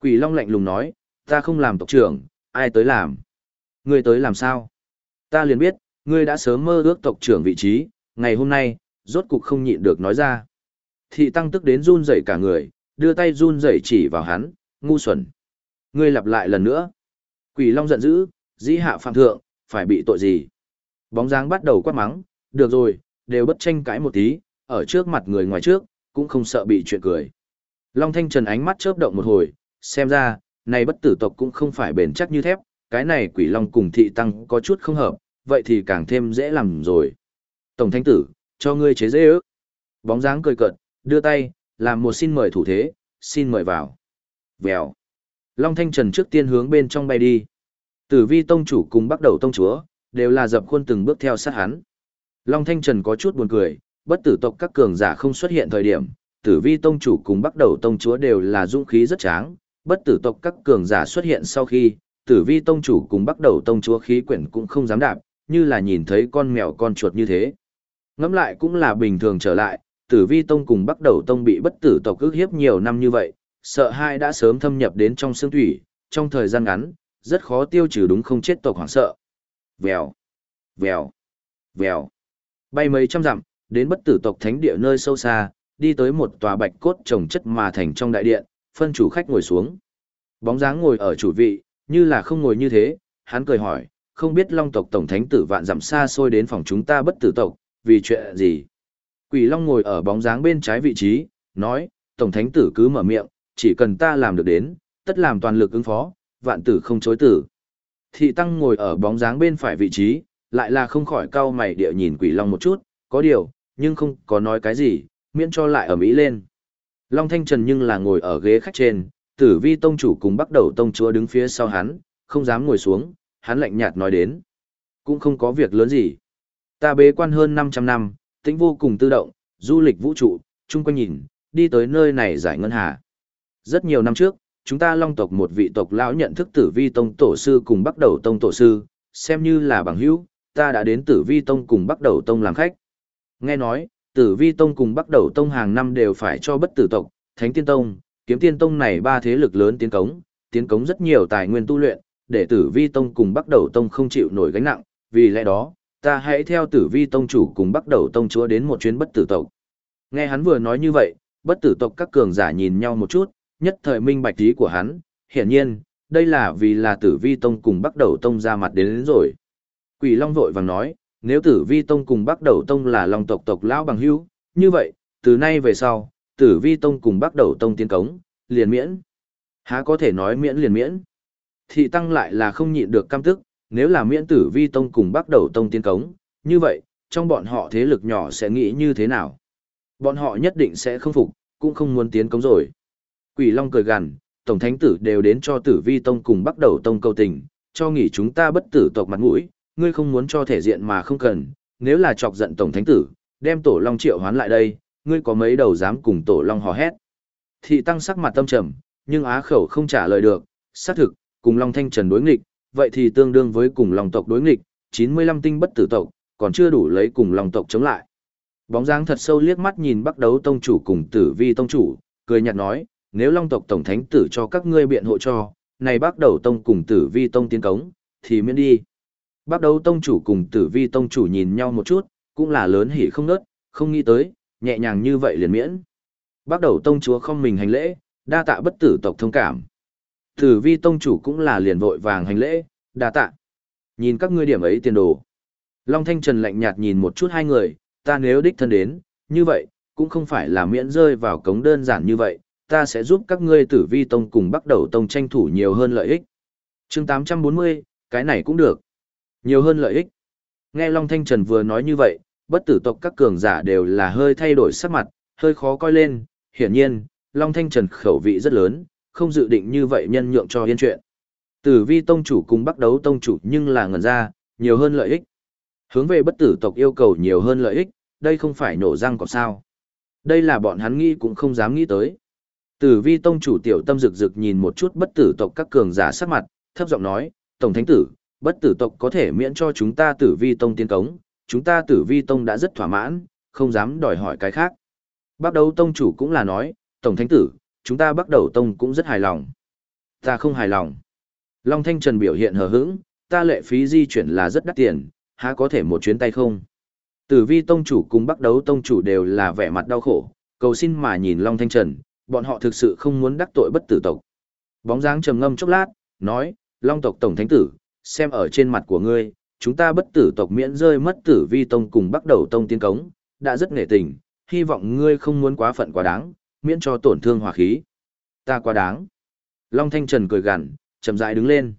Quỷ Long lạnh lùng nói, ta không làm tộc trưởng, ai tới làm? Ngươi tới làm sao? Ta liền biết, ngươi đã sớm mơ ước tộc trưởng vị trí, ngày hôm nay, rốt cục không nhịn được nói ra. Thị tăng tức đến run rẩy cả người, đưa tay run rẩy chỉ vào hắn, ngu xuẩn. Ngươi lặp lại lần nữa. Quỷ Long giận dữ, dĩ hạ phạm thượng, phải bị tội gì? Bóng dáng bắt đầu quát mắng, được rồi, đều bất tranh cãi một tí, ở trước mặt người ngoài trước, cũng không sợ bị chuyện cười. Long Thanh Trần ánh mắt chớp động một hồi, xem ra, này bất tử tộc cũng không phải bền chắc như thép, cái này quỷ long cùng thị tăng có chút không hợp, vậy thì càng thêm dễ làm rồi. Tổng thánh tử, cho ngươi chế dễ ước. Bóng dáng cười cợt, đưa tay, làm một xin mời thủ thế, xin mời vào. Vèo. Long Thanh Trần trước tiên hướng bên trong bay đi. Tử vi tông chủ cùng bắt đầu tông chúa, đều là dập khuôn từng bước theo sát hắn. Long Thanh Trần có chút buồn cười, bất tử tộc các cường giả không xuất hiện thời điểm, tử vi tông chủ cùng bắt đầu tông chúa đều là dũng khí rất tráng, bất tử tộc các cường giả xuất hiện sau khi, tử vi tông chủ cùng bắt đầu tông chúa khí quyển cũng không dám đạp, như là nhìn thấy con mèo con chuột như thế. Ngẫm lại cũng là bình thường trở lại, tử vi tông cùng bắt đầu tông bị bất tử tộc ước hiếp nhiều năm như vậy, sợ hai đã sớm thâm nhập đến trong xương thủy, trong thời gian ngắn, rất khó tiêu trừ đúng không chết tộc hoảng sợ. Vèo, vèo, vèo. Bay mấy trăm dặm, đến bất tử tộc thánh địa nơi sâu xa, đi tới một tòa bạch cốt trồng chất mà thành trong đại điện, phân chủ khách ngồi xuống. Bóng dáng ngồi ở chủ vị, như là không ngồi như thế, hắn cười hỏi, không biết long tộc tổng thánh tử vạn dặm xa xôi đến phòng chúng ta bất tử tộc, vì chuyện gì? Quỷ long ngồi ở bóng dáng bên trái vị trí, nói, tổng thánh tử cứ mở miệng, chỉ cần ta làm được đến, tất làm toàn lực ứng phó, vạn tử không chối tử. Thị tăng ngồi ở bóng dáng bên phải vị trí, lại là không khỏi cau mày địa nhìn quỷ long một chút, có điều, nhưng không có nói cái gì, miễn cho lại ở Mỹ lên. Long Thanh Trần nhưng là ngồi ở ghế khách trên, tử vi tông chủ cùng bắt đầu tông chúa đứng phía sau hắn, không dám ngồi xuống, hắn lạnh nhạt nói đến. Cũng không có việc lớn gì. Ta bế quan hơn 500 năm, tính vô cùng tự động, du lịch vũ trụ, chung quanh nhìn, đi tới nơi này giải ngân hà. Rất nhiều năm trước, chúng ta long tộc một vị tộc lão nhận thức tử vi tông tổ sư cùng bắt đầu tông tổ sư, xem như là bằng hữu, ta đã đến tử vi tông cùng bắt đầu tông làm khách. Nghe nói, tử vi tông cùng bắt đầu tông hàng năm đều phải cho bất tử tộc, thánh tiên tông, kiếm tiên tông này ba thế lực lớn tiến cống, tiến cống rất nhiều tài nguyên tu luyện, để tử vi tông cùng bắt đầu tông không chịu nổi gánh nặng, vì lẽ đó, ta hãy theo tử vi tông chủ cùng bắt đầu tông chúa đến một chuyến bất tử tộc. Nghe hắn vừa nói như vậy, bất tử tộc các cường giả nhìn nhau một chút, nhất thời minh bạch ý của hắn, hiển nhiên, đây là vì là tử vi tông cùng bắt đầu tông ra mặt đến, đến rồi. Quỷ Long vội vàng nói, nếu tử vi tông cùng bắt đầu tông là long tộc tộc lão bằng hữu, như vậy, từ nay về sau, tử vi tông cùng bắt đầu tông tiến cống, liền miễn. Há có thể nói miễn liền miễn. Thị tăng lại là không nhịn được cam tức, nếu là miễn tử vi tông cùng bắt đầu tông tiến cống, như vậy, trong bọn họ thế lực nhỏ sẽ nghĩ như thế nào? Bọn họ nhất định sẽ không phục, cũng không muốn tiến cống rồi. Quỷ Long cười gằn, Tổng Thánh Tử đều đến cho tử vi tông cùng bắt đầu tông cầu tình, cho nghỉ chúng ta bất tử tộc mặt mũi, ngươi không muốn cho thể diện mà không cần, nếu là chọc giận Tổng Thánh Tử, đem Tổ Long triệu hoán lại đây, ngươi có mấy đầu dám cùng Tổ Long hò hét. Thị tăng sắc mặt tâm trầm, nhưng á khẩu không trả lời được, xác thực, cùng Long Thanh Trần đối nghịch, vậy thì tương đương với cùng Long tộc đối nghịch, 95 tinh bất tử tộc, còn chưa đủ lấy cùng Long tộc chống lại. Bóng dáng thật sâu liếc mắt nhìn bắt Đấu tông chủ cùng Tử Vi tông chủ, cười nhạt nói, nếu Long tộc tổng thánh tử cho các ngươi biện hộ cho, này bắt đầu tông cùng Tử Vi tông tiến cống, thì miễn đi bắt Đấu tông chủ cùng Tử Vi tông chủ nhìn nhau một chút, cũng là lớn hỉ không nớt, không nghĩ tới, nhẹ nhàng như vậy liền miễn. bắt đầu tông chúa không mình hành lễ, đa tạ bất tử tộc thông cảm. Tử Vi tông chủ cũng là liền vội vàng hành lễ, đa tạ. Nhìn các ngươi điểm ấy tiền đồ. Long Thanh Trần lạnh nhạt nhìn một chút hai người, ta nếu đích thân đến, như vậy, cũng không phải là miễn rơi vào cống đơn giản như vậy, ta sẽ giúp các ngươi tử vi tông cùng bắt đầu tông tranh thủ nhiều hơn lợi ích. chương 840, cái này cũng được. Nhiều hơn lợi ích. Nghe Long Thanh Trần vừa nói như vậy, bất tử tộc các cường giả đều là hơi thay đổi sắc mặt, hơi khó coi lên, hiển nhiên, Long Thanh Trần khẩu vị rất lớn, không dự định như vậy nhân nhượng cho yên chuyện. Tử vi tông chủ cùng bắt đấu tông chủ nhưng là ngần ra, nhiều hơn lợi ích. Hướng về bất tử tộc yêu cầu nhiều hơn lợi ích, đây không phải nổ răng còn sao. Đây là bọn hắn nghĩ cũng không dám nghĩ tới. Tử vi tông chủ tiểu tâm rực rực nhìn một chút bất tử tộc các cường giả sắc mặt, thấp giọng nói, Tổng Thánh Tử, bất tử tộc có thể miễn cho chúng ta tử vi tông tiến cống, chúng ta tử vi tông đã rất thỏa mãn, không dám đòi hỏi cái khác. Bắt đầu tông chủ cũng là nói, Tổng Thánh Tử, chúng ta bắt đầu tông cũng rất hài lòng. Ta không hài lòng. Long Thanh Trần biểu hiện hờ hững, ta lệ phí di chuyển là rất đắt tiền, há có thể một chuyến tay không. Tử vi tông chủ cùng bắt đấu tông chủ đều là vẻ mặt đau khổ, cầu xin mà nhìn Long Thanh Trần, bọn họ thực sự không muốn đắc tội bất tử tộc. Bóng dáng trầm ngâm chốc lát, nói, Long tộc tổng thánh tử, xem ở trên mặt của ngươi, chúng ta bất tử tộc miễn rơi mất tử vi tông cùng bắt đầu tông tiên cống, đã rất nghệ tình, hy vọng ngươi không muốn quá phận quá đáng, miễn cho tổn thương hòa khí. Ta quá đáng. Long Thanh Trần cười gằn, chậm rãi đứng lên.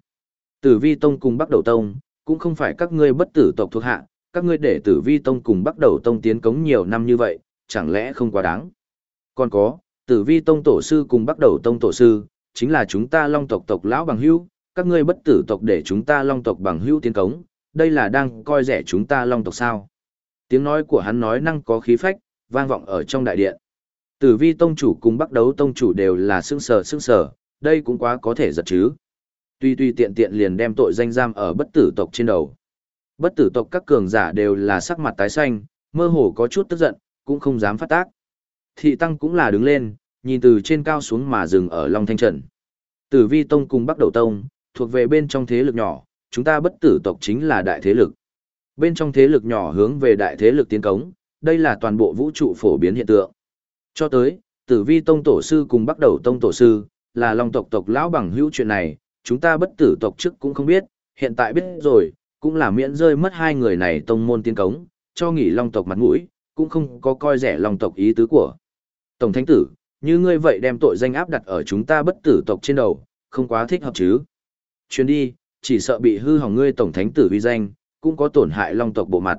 Tử vi tông cùng bắt đầu tông, cũng không phải các ngươi bất tử tộc thuộc hạ, các ngươi để tử vi tông cùng bắt đầu tông tiến cống nhiều năm như vậy, chẳng lẽ không quá đáng. Còn có, tử vi tông tổ sư cùng bắt đầu tông tổ sư, chính là chúng ta long tộc tộc lão bằng hữu, các ngươi bất tử tộc để chúng ta long tộc bằng hữu tiến cống, đây là đang coi rẻ chúng ta long tộc sao. Tiếng nói của hắn nói năng có khí phách, vang vọng ở trong đại điện. Tử vi tông chủ cùng bắt đấu tông chủ đều là sưng sờ sưng sờ, đây cũng quá có thể giật chứ. Tuy tuy tiện tiện liền đem tội danh giam ở bất tử tộc trên đầu. Bất tử tộc các cường giả đều là sắc mặt tái xanh, mơ hồ có chút tức giận, cũng không dám phát tác. Thị tăng cũng là đứng lên, nhìn từ trên cao xuống mà dừng ở Long Thanh Trần. Tử vi tông cùng Bắc Đầu Tông, thuộc về bên trong thế lực nhỏ, chúng ta bất tử tộc chính là đại thế lực. Bên trong thế lực nhỏ hướng về đại thế lực tiến cống, đây là toàn bộ vũ trụ phổ biến hiện tượng. Cho tới, tử vi tông tổ sư cùng bắt Đầu Tông tổ sư, là Long tộc tộc lão bằng hữu chuyện này, chúng ta bất tử tộc trước cũng không biết, hiện tại biết rồi, cũng là miễn rơi mất hai người này tông môn tiên cống, cho nghỉ long tộc mặt mũi, cũng không có coi rẻ long tộc ý tứ của. Tổng thánh tử, như ngươi vậy đem tội danh áp đặt ở chúng ta bất tử tộc trên đầu, không quá thích hợp chứ. Chuyến đi, chỉ sợ bị hư hỏng ngươi tổng thánh tử uy danh, cũng có tổn hại long tộc bộ mặt.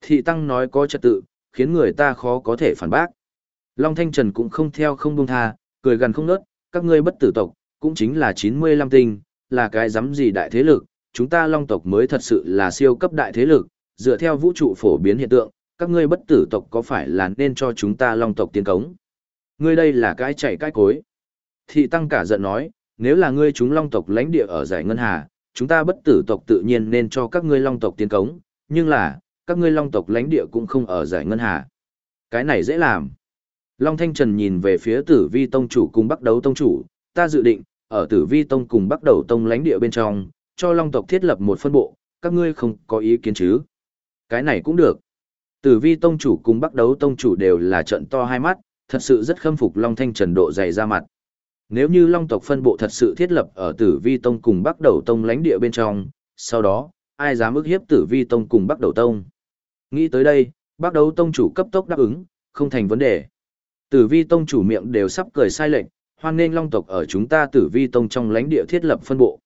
Thị tăng nói có trật tự, khiến người ta khó có thể phản bác. Long Thanh Trần cũng không theo không buông tha, cười gần không nớt, các ngươi bất tử tộc, cũng chính là 95 tinh, là cái dám gì đại thế lực, chúng ta long tộc mới thật sự là siêu cấp đại thế lực, dựa theo vũ trụ phổ biến hiện tượng, các ngươi bất tử tộc có phải là nên cho chúng ta long tộc tiến cống? Ngươi đây là cái chạy cái cối. Thị tăng cả giận nói, nếu là ngươi chúng long tộc lãnh địa ở giải ngân hà, chúng ta bất tử tộc tự nhiên nên cho các ngươi long tộc tiến cống, nhưng là, các ngươi long tộc lãnh địa cũng không ở giải ngân hà. Cái này dễ làm. Long Thanh Trần nhìn về phía tử vi tông chủ cùng bắt đấu tông chủ, ta dự định, ở tử vi tông cùng bắt đầu tông lãnh địa bên trong, cho long tộc thiết lập một phân bộ, các ngươi không có ý kiến chứ. Cái này cũng được. Tử vi tông chủ cùng bắt đấu tông chủ đều là trận to hai mắt, thật sự rất khâm phục long thanh trần độ dày ra mặt. Nếu như long tộc phân bộ thật sự thiết lập ở tử vi tông cùng Bắc đầu tông lãnh địa bên trong, sau đó, ai dám ức hiếp tử vi tông cùng Bắc đầu tông. Nghĩ tới đây, bắt đầu tông chủ cấp tốc đáp ứng, không thành vấn đề. Tử vi tông chủ miệng đều sắp cười sai lệnh, hoan nên long tộc ở chúng ta tử vi tông trong lãnh địa thiết lập phân bộ.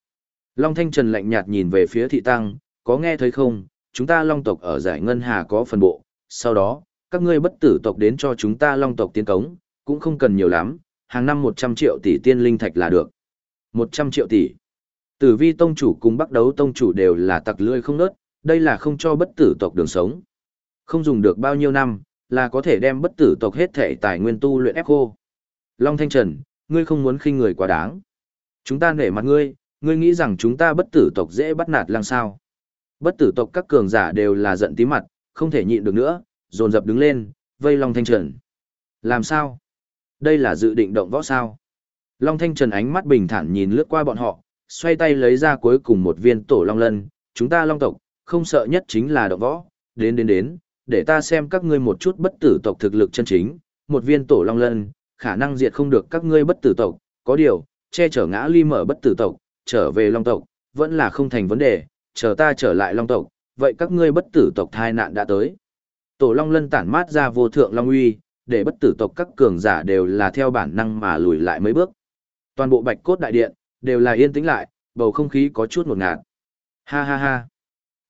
Long Thanh Trần lạnh nhạt nhìn về phía thị tăng, có nghe thấy không, chúng ta long tộc ở giải ngân hà có phân bộ, sau đó, các ngươi bất tử tộc đến cho chúng ta long tộc tiến cống, cũng không cần nhiều lắm, hàng năm 100 triệu tỷ tiên linh thạch là được. 100 triệu tỷ. Tử vi tông chủ cùng bắt đấu tông chủ đều là tặc lươi không nớt, đây là không cho bất tử tộc đường sống. Không dùng được bao nhiêu năm, là có thể đem bất tử tộc hết thể tài nguyên tu luyện ép khô. Long Thanh Trần, ngươi không muốn khinh người quá đáng. Chúng ta nể mặt ngươi, Ngươi nghĩ rằng chúng ta bất tử tộc dễ bắt nạt làm sao? Bất tử tộc các cường giả đều là giận tí mặt, không thể nhịn được nữa, dồn dập đứng lên, vây Long Thanh Trần. Làm sao? Đây là dự định động võ sao? Long Thanh Trần ánh mắt bình thản nhìn lướt qua bọn họ, xoay tay lấy ra cuối cùng một viên tổ long lân, chúng ta long tộc, không sợ nhất chính là động võ, đến đến đến, để ta xem các ngươi một chút bất tử tộc thực lực chân chính, một viên tổ long lân, khả năng diệt không được các ngươi bất tử tộc, có điều, che chở ngã ly mở bất tử tộc, trở về long tộc, vẫn là không thành vấn đề, chờ ta trở lại long tộc, vậy các ngươi bất tử tộc thai nạn đã tới. Tổ long lân tản mát ra vô thượng long uy, để bất tử tộc các cường giả đều là theo bản năng mà lùi lại mấy bước. Toàn bộ bạch cốt đại điện, đều là yên tĩnh lại, bầu không khí có chút ngột ngạt. Ha ha ha.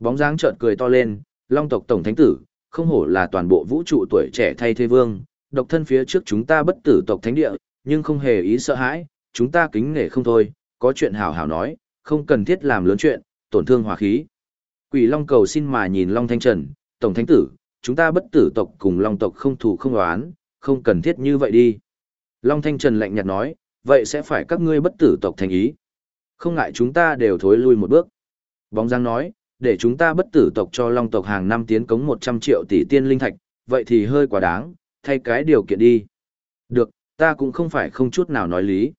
Bóng dáng chợt cười to lên, long tộc tổng thánh tử, không hổ là toàn bộ vũ trụ tuổi trẻ thay thế vương, độc thân phía trước chúng ta bất tử tộc thánh địa, nhưng không hề ý sợ hãi, chúng ta kính nể không thôi, có chuyện hảo hảo nói, không cần thiết làm lớn chuyện, tổn thương hòa khí. Quỷ Long cầu xin mà nhìn Long Thanh Trần, Tổng Thánh Tử, chúng ta bất tử tộc cùng Long tộc không thù không oán, không cần thiết như vậy đi. Long Thanh Trần lạnh nhạt nói, vậy sẽ phải các ngươi bất tử tộc thành ý. Không ngại chúng ta đều thối lui một bước. Bóng Giang nói, để chúng ta bất tử tộc cho Long tộc hàng năm tiến cống 100 triệu tỷ tiên linh thạch, vậy thì hơi quá đáng, thay cái điều kiện đi. Được, ta cũng không phải không chút nào nói lý.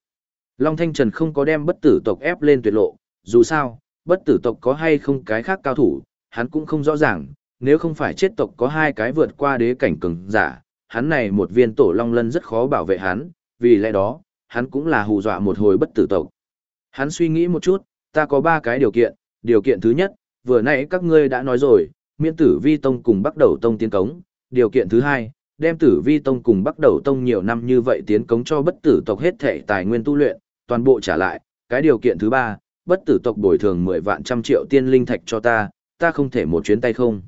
Long Thanh Trần không có đem bất tử tộc ép lên tuyệt lộ, dù sao, bất tử tộc có hay không cái khác cao thủ, hắn cũng không rõ ràng, nếu không phải chết tộc có hai cái vượt qua đế cảnh cường giả, hắn này một viên tổ long lân rất khó bảo vệ hắn, vì lẽ đó, hắn cũng là hù dọa một hồi bất tử tộc. Hắn suy nghĩ một chút, ta có ba cái điều kiện, điều kiện thứ nhất, vừa nãy các ngươi đã nói rồi, miễn tử vi tông cùng bắt đầu tông tiến cống, điều kiện thứ hai, đem tử vi tông cùng bắt đầu tông nhiều năm như vậy tiến cống cho bất tử tộc hết thể tài nguyên tu luyện, toàn bộ trả lại, cái điều kiện thứ ba, bất tử tộc bồi thường 10 vạn trăm triệu tiên linh thạch cho ta, ta không thể một chuyến tay không.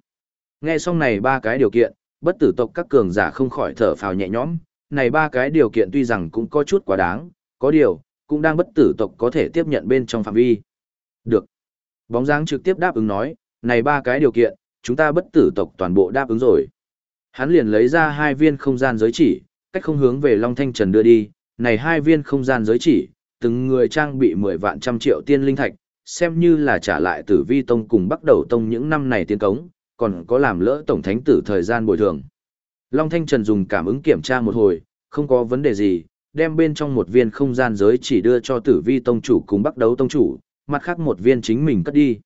Nghe xong này ba cái điều kiện, bất tử tộc các cường giả không khỏi thở phào nhẹ nhõm, này ba cái điều kiện tuy rằng cũng có chút quá đáng, có điều, cũng đang bất tử tộc có thể tiếp nhận bên trong phạm vi. Được. Bóng dáng trực tiếp đáp ứng nói, này ba cái điều kiện, chúng ta bất tử tộc toàn bộ đáp ứng rồi. Hắn liền lấy ra hai viên không gian giới chỉ, cách không hướng về Long Thanh Trần đưa đi, này hai viên không gian giới chỉ, từng người trang bị 10 vạn trăm triệu tiên linh thạch, xem như là trả lại tử vi tông cùng bắt đầu tông những năm này tiên cống, còn có làm lỡ tổng thánh tử thời gian bồi thường. Long Thanh Trần dùng cảm ứng kiểm tra một hồi, không có vấn đề gì, đem bên trong một viên không gian giới chỉ đưa cho tử vi tông chủ cùng bắt đấu tông chủ, mặt khác một viên chính mình cất đi.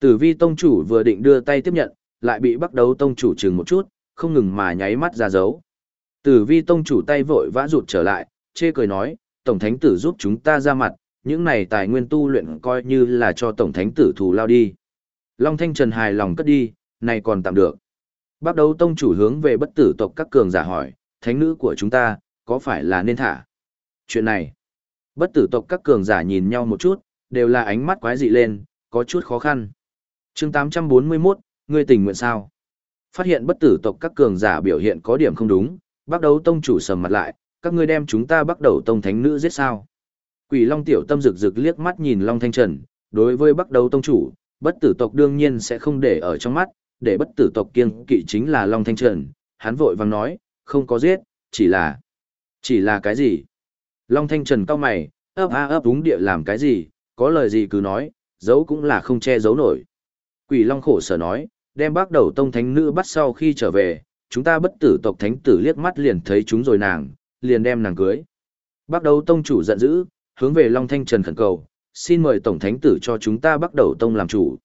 Tử vi tông chủ vừa định đưa tay tiếp nhận, lại bị bắt đấu tông chủ chừng một chút, không ngừng mà nháy mắt ra dấu. Tử vi tông chủ tay vội vã rụt trở lại, chê cười nói, Tổng Thánh Tử giúp chúng ta ra mặt, những này tài nguyên tu luyện coi như là cho Tổng Thánh Tử thù lao đi. Long Thanh Trần hài lòng cất đi, này còn tạm được. Bắt đầu tông chủ hướng về bất tử tộc các cường giả hỏi, thánh nữ của chúng ta, có phải là nên thả? Chuyện này, bất tử tộc các cường giả nhìn nhau một chút, đều là ánh mắt quái dị lên, có chút khó khăn. chương 841, ngươi tình nguyện sao? Phát hiện bất tử tộc các cường giả biểu hiện có điểm không đúng, bắt đầu tông chủ sầm mặt lại, các ngươi đem chúng ta bắt đầu tông thánh nữ giết sao. Quỷ Long tiểu tâm rực rực liếc mắt nhìn Long Thanh Trần, đối với bắt đầu tông chủ, bất tử tộc đương nhiên sẽ không để ở trong mắt, để bất tử tộc kiêng kỵ chính là Long Thanh Trần, hắn vội vàng nói, không có giết, chỉ là... Chỉ là cái gì? Long Thanh Trần cao mày, ấp a ấp đúng địa làm cái gì, có lời gì cứ nói, giấu cũng là không che giấu nổi. Quỷ Long khổ sở nói, đem bác đầu tông thánh nữ bắt sau khi trở về, chúng ta bất tử tộc thánh tử liếc mắt liền thấy chúng rồi nàng, liền đem nàng cưới. Bắt đầu tông chủ giận dữ, hướng về Long Thanh Trần khẩn cầu, xin mời tổng thánh tử cho chúng ta bắt đầu tông làm chủ.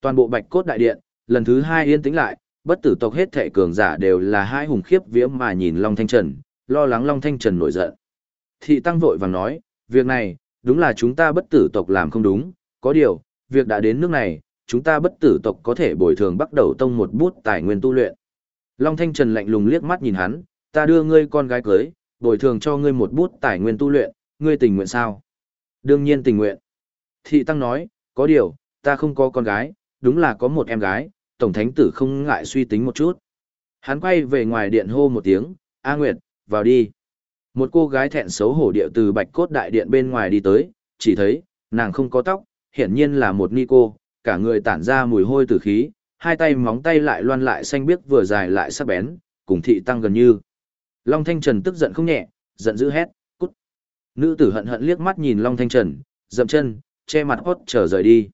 Toàn bộ bạch cốt đại điện, lần thứ hai yên tĩnh lại, bất tử tộc hết thệ cường giả đều là hai hùng khiếp vía mà nhìn Long Thanh Trần, lo lắng Long Thanh Trần nổi giận. Thị tăng vội vàng nói, việc này, đúng là chúng ta bất tử tộc làm không đúng, có điều, việc đã đến nước này, chúng ta bất tử tộc có thể bồi thường bắt đầu tông một bút tài nguyên tu luyện. Long Thanh Trần lạnh lùng liếc mắt nhìn hắn, ta đưa ngươi con gái cưới, bồi thường cho ngươi một bút tài nguyên tu luyện, ngươi tình nguyện sao? Đương nhiên tình nguyện. Thị Tăng nói, có điều, ta không có con gái, đúng là có một em gái, Tổng Thánh Tử không ngại suy tính một chút. Hắn quay về ngoài điện hô một tiếng, A Nguyệt, vào đi. Một cô gái thẹn xấu hổ điệu từ bạch cốt đại điện bên ngoài đi tới, chỉ thấy, nàng không có tóc, hiển nhiên là một ni cô, cả người tản ra mùi hôi tử khí, hai tay móng tay lại loan lại xanh biếc vừa dài lại sắc bén, cùng thị tăng gần như. Long Thanh Trần tức giận không nhẹ, giận dữ hét, cút. Nữ tử hận hận liếc mắt nhìn Long Thanh Trần, dậm chân, che mặt hót trở rời đi.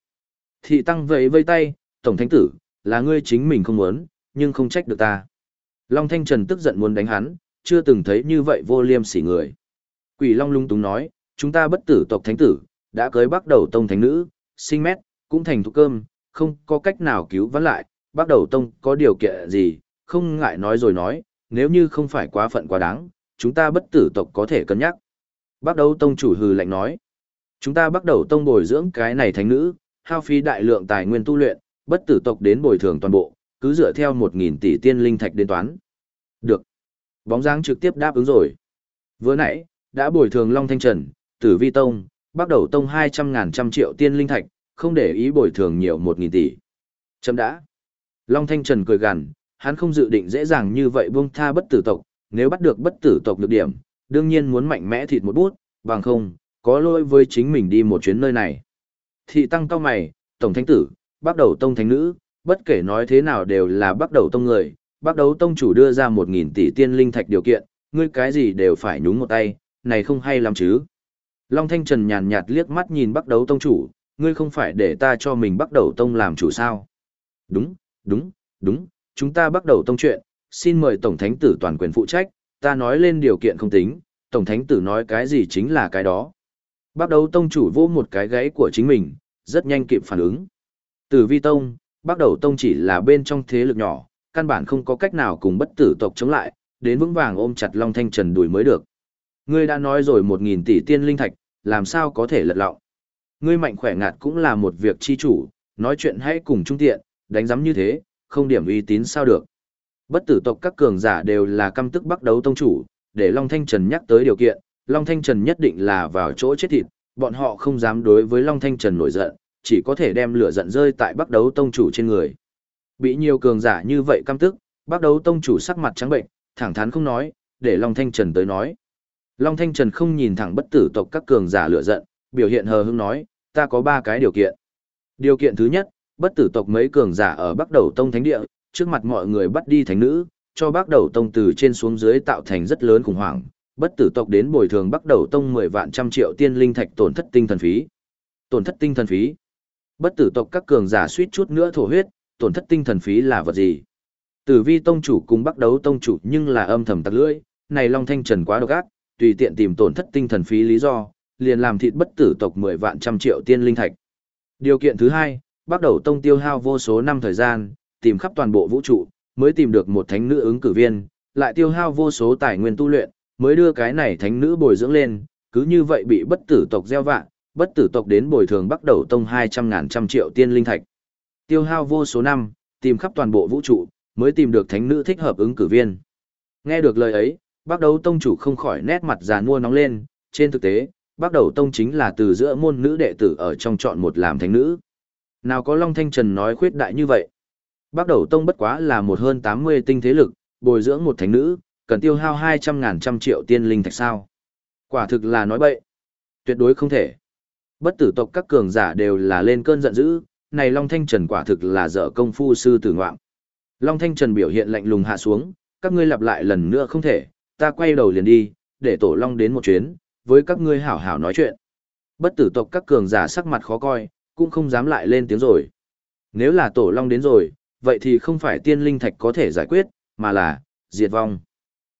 Thị tăng vẫy vây tay, tổng thánh tử, là ngươi chính mình không muốn, nhưng không trách được ta. Long Thanh Trần tức giận muốn đánh hắn, chưa từng thấy như vậy vô liêm sỉ người. Quỷ Long lung túng nói, chúng ta bất tử tộc thánh tử, đã cưới bắt đầu tông thánh nữ, sinh mét, cũng thành thục cơm, không có cách nào cứu vãn lại, bắt đầu tông có điều kiện gì, không ngại nói rồi nói, nếu như không phải quá phận quá đáng, chúng ta bất tử tộc có thể cân nhắc. Bắt đầu tông chủ hừ lạnh nói, chúng ta bắt đầu tông bồi dưỡng cái này thánh nữ, hao phí đại lượng tài nguyên tu luyện, bất tử tộc đến bồi thường toàn bộ, cứ dựa theo 1.000 tỷ tiên linh thạch đến toán. Được. Bóng dáng trực tiếp đáp ứng rồi. Vừa nãy, đã bồi thường Long Thanh Trần, Tử Vi Tông, bắt đầu tông 200 ngàn trăm triệu tiên linh thạch, không để ý bồi thường nhiều 1.000 tỷ. Chấm đã. Long Thanh Trần cười gằn, hắn không dự định dễ dàng như vậy buông tha bất tử tộc, nếu bắt được bất tử tộc được điểm, đương nhiên muốn mạnh mẽ thịt một bút, bằng không, có lỗi với chính mình đi một chuyến nơi này. Thị tăng cao mày, tổng thánh tử, bắt đầu tông thánh nữ, bất kể nói thế nào đều là bắt đầu tông người, bắt đầu tông chủ đưa ra 1.000 tỷ tiên linh thạch điều kiện, ngươi cái gì đều phải nhúng một tay, này không hay lắm chứ. Long Thanh Trần nhàn nhạt liếc mắt nhìn bắt đầu tông chủ, ngươi không phải để ta cho mình bắt đầu tông làm chủ sao. Đúng, đúng, đúng, chúng ta bắt đầu tông chuyện, xin mời Tổng Thánh tử toàn quyền phụ trách, ta nói lên điều kiện không tính, Tổng Thánh tử nói cái gì chính là cái đó. Bắt đầu tông chủ vô một cái gáy của chính mình, rất nhanh kịp phản ứng. Tử vi tông, bắt đầu tông chỉ là bên trong thế lực nhỏ, căn bản không có cách nào cùng bất tử tộc chống lại, đến vững vàng ôm chặt Long Thanh Trần đuổi mới được. Ngươi đã nói rồi một nghìn tỷ tiên linh thạch, làm sao có thể lật lọng. Ngươi mạnh khỏe ngạt cũng là một việc chi chủ, nói chuyện hãy cùng trung tiện, đánh giám như thế, không điểm uy tín sao được. Bất tử tộc các cường giả đều là căm tức bắt đấu tông chủ, để Long Thanh Trần nhắc tới điều kiện, Long Thanh Trần nhất định là vào chỗ chết thịt, bọn họ không dám đối với Long Thanh Trần nổi giận, chỉ có thể đem lửa giận rơi tại bắt đấu tông chủ trên người. Bị nhiều cường giả như vậy căm tức, bắt đấu tông chủ sắc mặt trắng bệnh, thẳng thắn không nói, để Long Thanh Trần tới nói. Long Thanh Trần không nhìn thẳng bất tử tộc các cường giả lửa giận, biểu hiện hờ hững nói, ta có ba cái điều kiện. Điều kiện thứ nhất, bất tử tộc mấy cường giả ở Bắc Đầu Tông Thánh Địa, trước mặt mọi người bắt đi thánh nữ, cho Bắc Đầu Tông từ trên xuống dưới tạo thành rất lớn khủng hoảng, bất tử tộc đến bồi thường Bắc Đầu Tông 10 vạn trăm triệu tiên linh thạch tổn thất tinh thần phí. Tổn thất tinh thần phí. Bất tử tộc các cường giả suýt chút nữa thổ huyết, tổn thất tinh thần phí là vật gì? Tử Vi tông chủ cùng Bắc Đấu tông chủ nhưng là âm thầm tặc lưỡi, này Long Thanh Trần quá độc ác, tùy tiện tìm tổn thất tinh thần phí lý do, liền làm thịt bất tử tộc 10 vạn trăm triệu tiên linh thạch. Điều kiện thứ hai, bắt đầu tông tiêu hao vô số năm thời gian, tìm khắp toàn bộ vũ trụ, mới tìm được một thánh nữ ứng cử viên, lại tiêu hao vô số tài nguyên tu luyện, mới đưa cái này thánh nữ bồi dưỡng lên, cứ như vậy bị bất tử tộc gieo vạn, bất tử tộc đến bồi thường bắt đầu tông 200 ngàn trăm triệu tiên linh thạch. Tiêu hao vô số năm, tìm khắp toàn bộ vũ trụ, mới tìm được thánh nữ thích hợp ứng cử viên. Nghe được lời ấy, bắt đầu tông chủ không khỏi nét mặt già nua nóng lên, trên thực tế, bắt đầu tông chính là từ giữa môn nữ đệ tử ở trong chọn một làm thánh nữ. Nào có Long Thanh Trần nói khuyết đại như vậy. Bắt đầu tông bất quá là một hơn 80 tinh thế lực, bồi dưỡng một thánh nữ, cần tiêu hao 200 ngàn trăm triệu tiên linh thạch sao. Quả thực là nói bậy. Tuyệt đối không thể. Bất tử tộc các cường giả đều là lên cơn giận dữ, này Long Thanh Trần quả thực là dở công phu sư tử ngoạm. Long Thanh Trần biểu hiện lạnh lùng hạ xuống, các ngươi lặp lại lần nữa không thể, ta quay đầu liền đi, để tổ Long đến một chuyến, với các ngươi hảo hảo nói chuyện. Bất tử tộc các cường giả sắc mặt khó coi, cũng không dám lại lên tiếng rồi. Nếu là tổ long đến rồi, vậy thì không phải tiên linh thạch có thể giải quyết, mà là, diệt vong.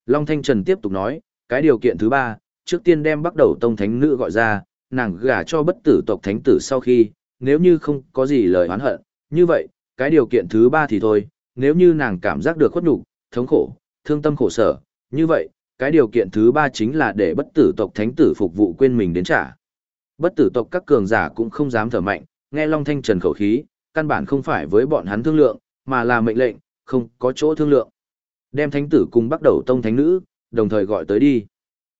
Long Thanh Trần tiếp tục nói, cái điều kiện thứ ba, trước tiên đem bắt đầu tông thánh nữ gọi ra, nàng gả cho bất tử tộc thánh tử sau khi, nếu như không có gì lời oán hận, như vậy, cái điều kiện thứ ba thì thôi, nếu như nàng cảm giác được khuất nhục, thống khổ, thương tâm khổ sở, như vậy, cái điều kiện thứ ba chính là để bất tử tộc thánh tử phục vụ quên mình đến trả. Bất tử tộc các cường giả cũng không dám thở mạnh, nghe Long Thanh Trần khẩu khí, căn bản không phải với bọn hắn thương lượng, mà là mệnh lệnh, không có chỗ thương lượng. Đem thánh tử cùng bắt đầu tông thánh nữ, đồng thời gọi tới đi.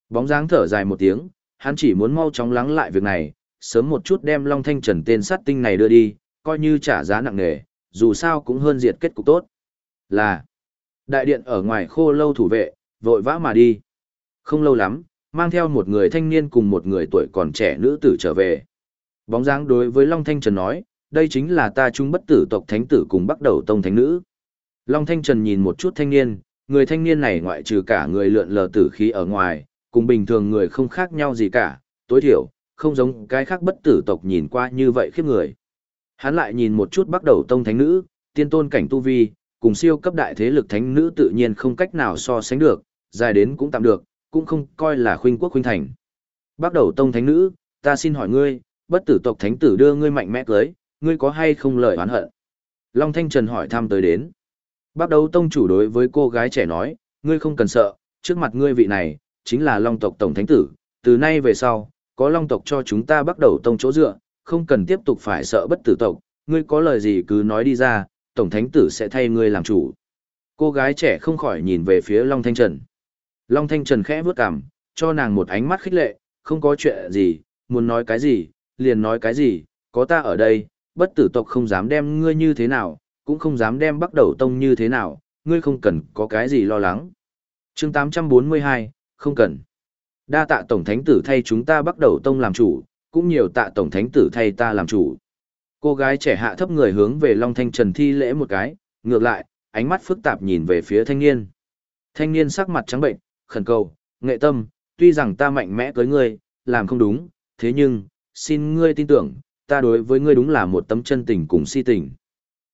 Bóng dáng thở dài một tiếng, hắn chỉ muốn mau chóng lắng lại việc này, sớm một chút đem Long Thanh Trần tên sát tinh này đưa đi, coi như trả giá nặng nề, dù sao cũng hơn diệt kết cục tốt. Là, đại điện ở ngoài khô lâu thủ vệ, vội vã mà đi. Không lâu lắm, mang theo một người thanh niên cùng một người tuổi còn trẻ nữ tử trở về. Bóng dáng đối với Long Thanh Trần nói, đây chính là ta trung bất tử tộc thánh tử cùng bắt đầu tông thánh nữ. Long Thanh Trần nhìn một chút thanh niên, người thanh niên này ngoại trừ cả người lượn lờ tử khí ở ngoài, cùng bình thường người không khác nhau gì cả, tối thiểu, không giống cái khác bất tử tộc nhìn qua như vậy khiếp người. Hắn lại nhìn một chút bắt đầu tông thánh nữ, tiên tôn cảnh tu vi, cùng siêu cấp đại thế lực thánh nữ tự nhiên không cách nào so sánh được, dài đến cũng tạm được, cũng không coi là khuynh quốc khuynh thành. Bắt đầu tông thánh nữ, ta xin hỏi ngươi, bất tử tộc thánh tử đưa ngươi mạnh mẽ cưới, ngươi có hay không lời oán hận? Long Thanh Trần hỏi thăm tới đến. Bắt đầu tông chủ đối với cô gái trẻ nói, ngươi không cần sợ, trước mặt ngươi vị này, chính là Long tộc tổng thánh tử, từ nay về sau, có Long tộc cho chúng ta bắt đầu tông chỗ dựa, không cần tiếp tục phải sợ bất tử tộc, ngươi có lời gì cứ nói đi ra, tổng thánh tử sẽ thay ngươi làm chủ. Cô gái trẻ không khỏi nhìn về phía Long Thanh Trần. Long Thanh Trần khẽ vướt cằm, cho nàng một ánh mắt khích lệ, không có chuyện gì, muốn nói cái gì, liền nói cái gì, có ta ở đây, bất tử tộc không dám đem ngươi như thế nào, cũng không dám đem bắt đầu tông như thế nào, ngươi không cần có cái gì lo lắng. chương 842, không cần. Đa tạ Tổng Thánh Tử thay chúng ta bắt đầu tông làm chủ, cũng nhiều tạ Tổng Thánh Tử thay ta làm chủ. Cô gái trẻ hạ thấp người hướng về Long Thanh Trần thi lễ một cái, ngược lại, ánh mắt phức tạp nhìn về phía thanh niên. Thanh niên sắc mặt trắng bệnh, khẩn cầu, nghệ tâm, tuy rằng ta mạnh mẽ cưới ngươi, làm không đúng, thế nhưng, xin ngươi tin tưởng, ta đối với ngươi đúng là một tấm chân tình cùng si tình.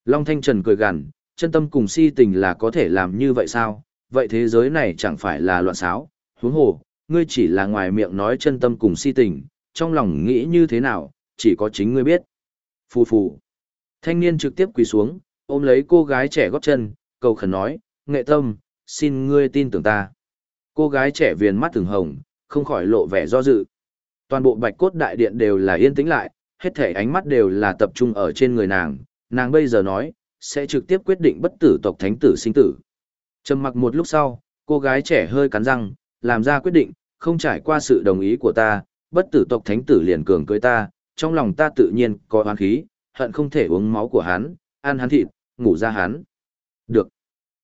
Long Thanh Trần cười gằn, chân tâm cùng si tình là có thể làm như vậy sao? Vậy thế giới này chẳng phải là loạn xáo, huống hồ, ngươi chỉ là ngoài miệng nói chân tâm cùng si tình, trong lòng nghĩ như thế nào, chỉ có chính ngươi biết. Phù phù. Thanh niên trực tiếp quỳ xuống, ôm lấy cô gái trẻ góp chân, cầu khẩn nói, nghệ tâm, xin ngươi tin tưởng ta. Cô gái trẻ viền mắt từng hồng, không khỏi lộ vẻ do dự. Toàn bộ bạch cốt đại điện đều là yên tĩnh lại, hết thể ánh mắt đều là tập trung ở trên người nàng, nàng bây giờ nói, sẽ trực tiếp quyết định bất tử tộc thánh tử sinh tử. Trầm mặc một lúc sau, cô gái trẻ hơi cắn răng, làm ra quyết định, không trải qua sự đồng ý của ta, bất tử tộc thánh tử liền cường cưới ta, trong lòng ta tự nhiên có oán khí, hận không thể uống máu của hắn, ăn hắn thịt, ngủ ra hắn. Được.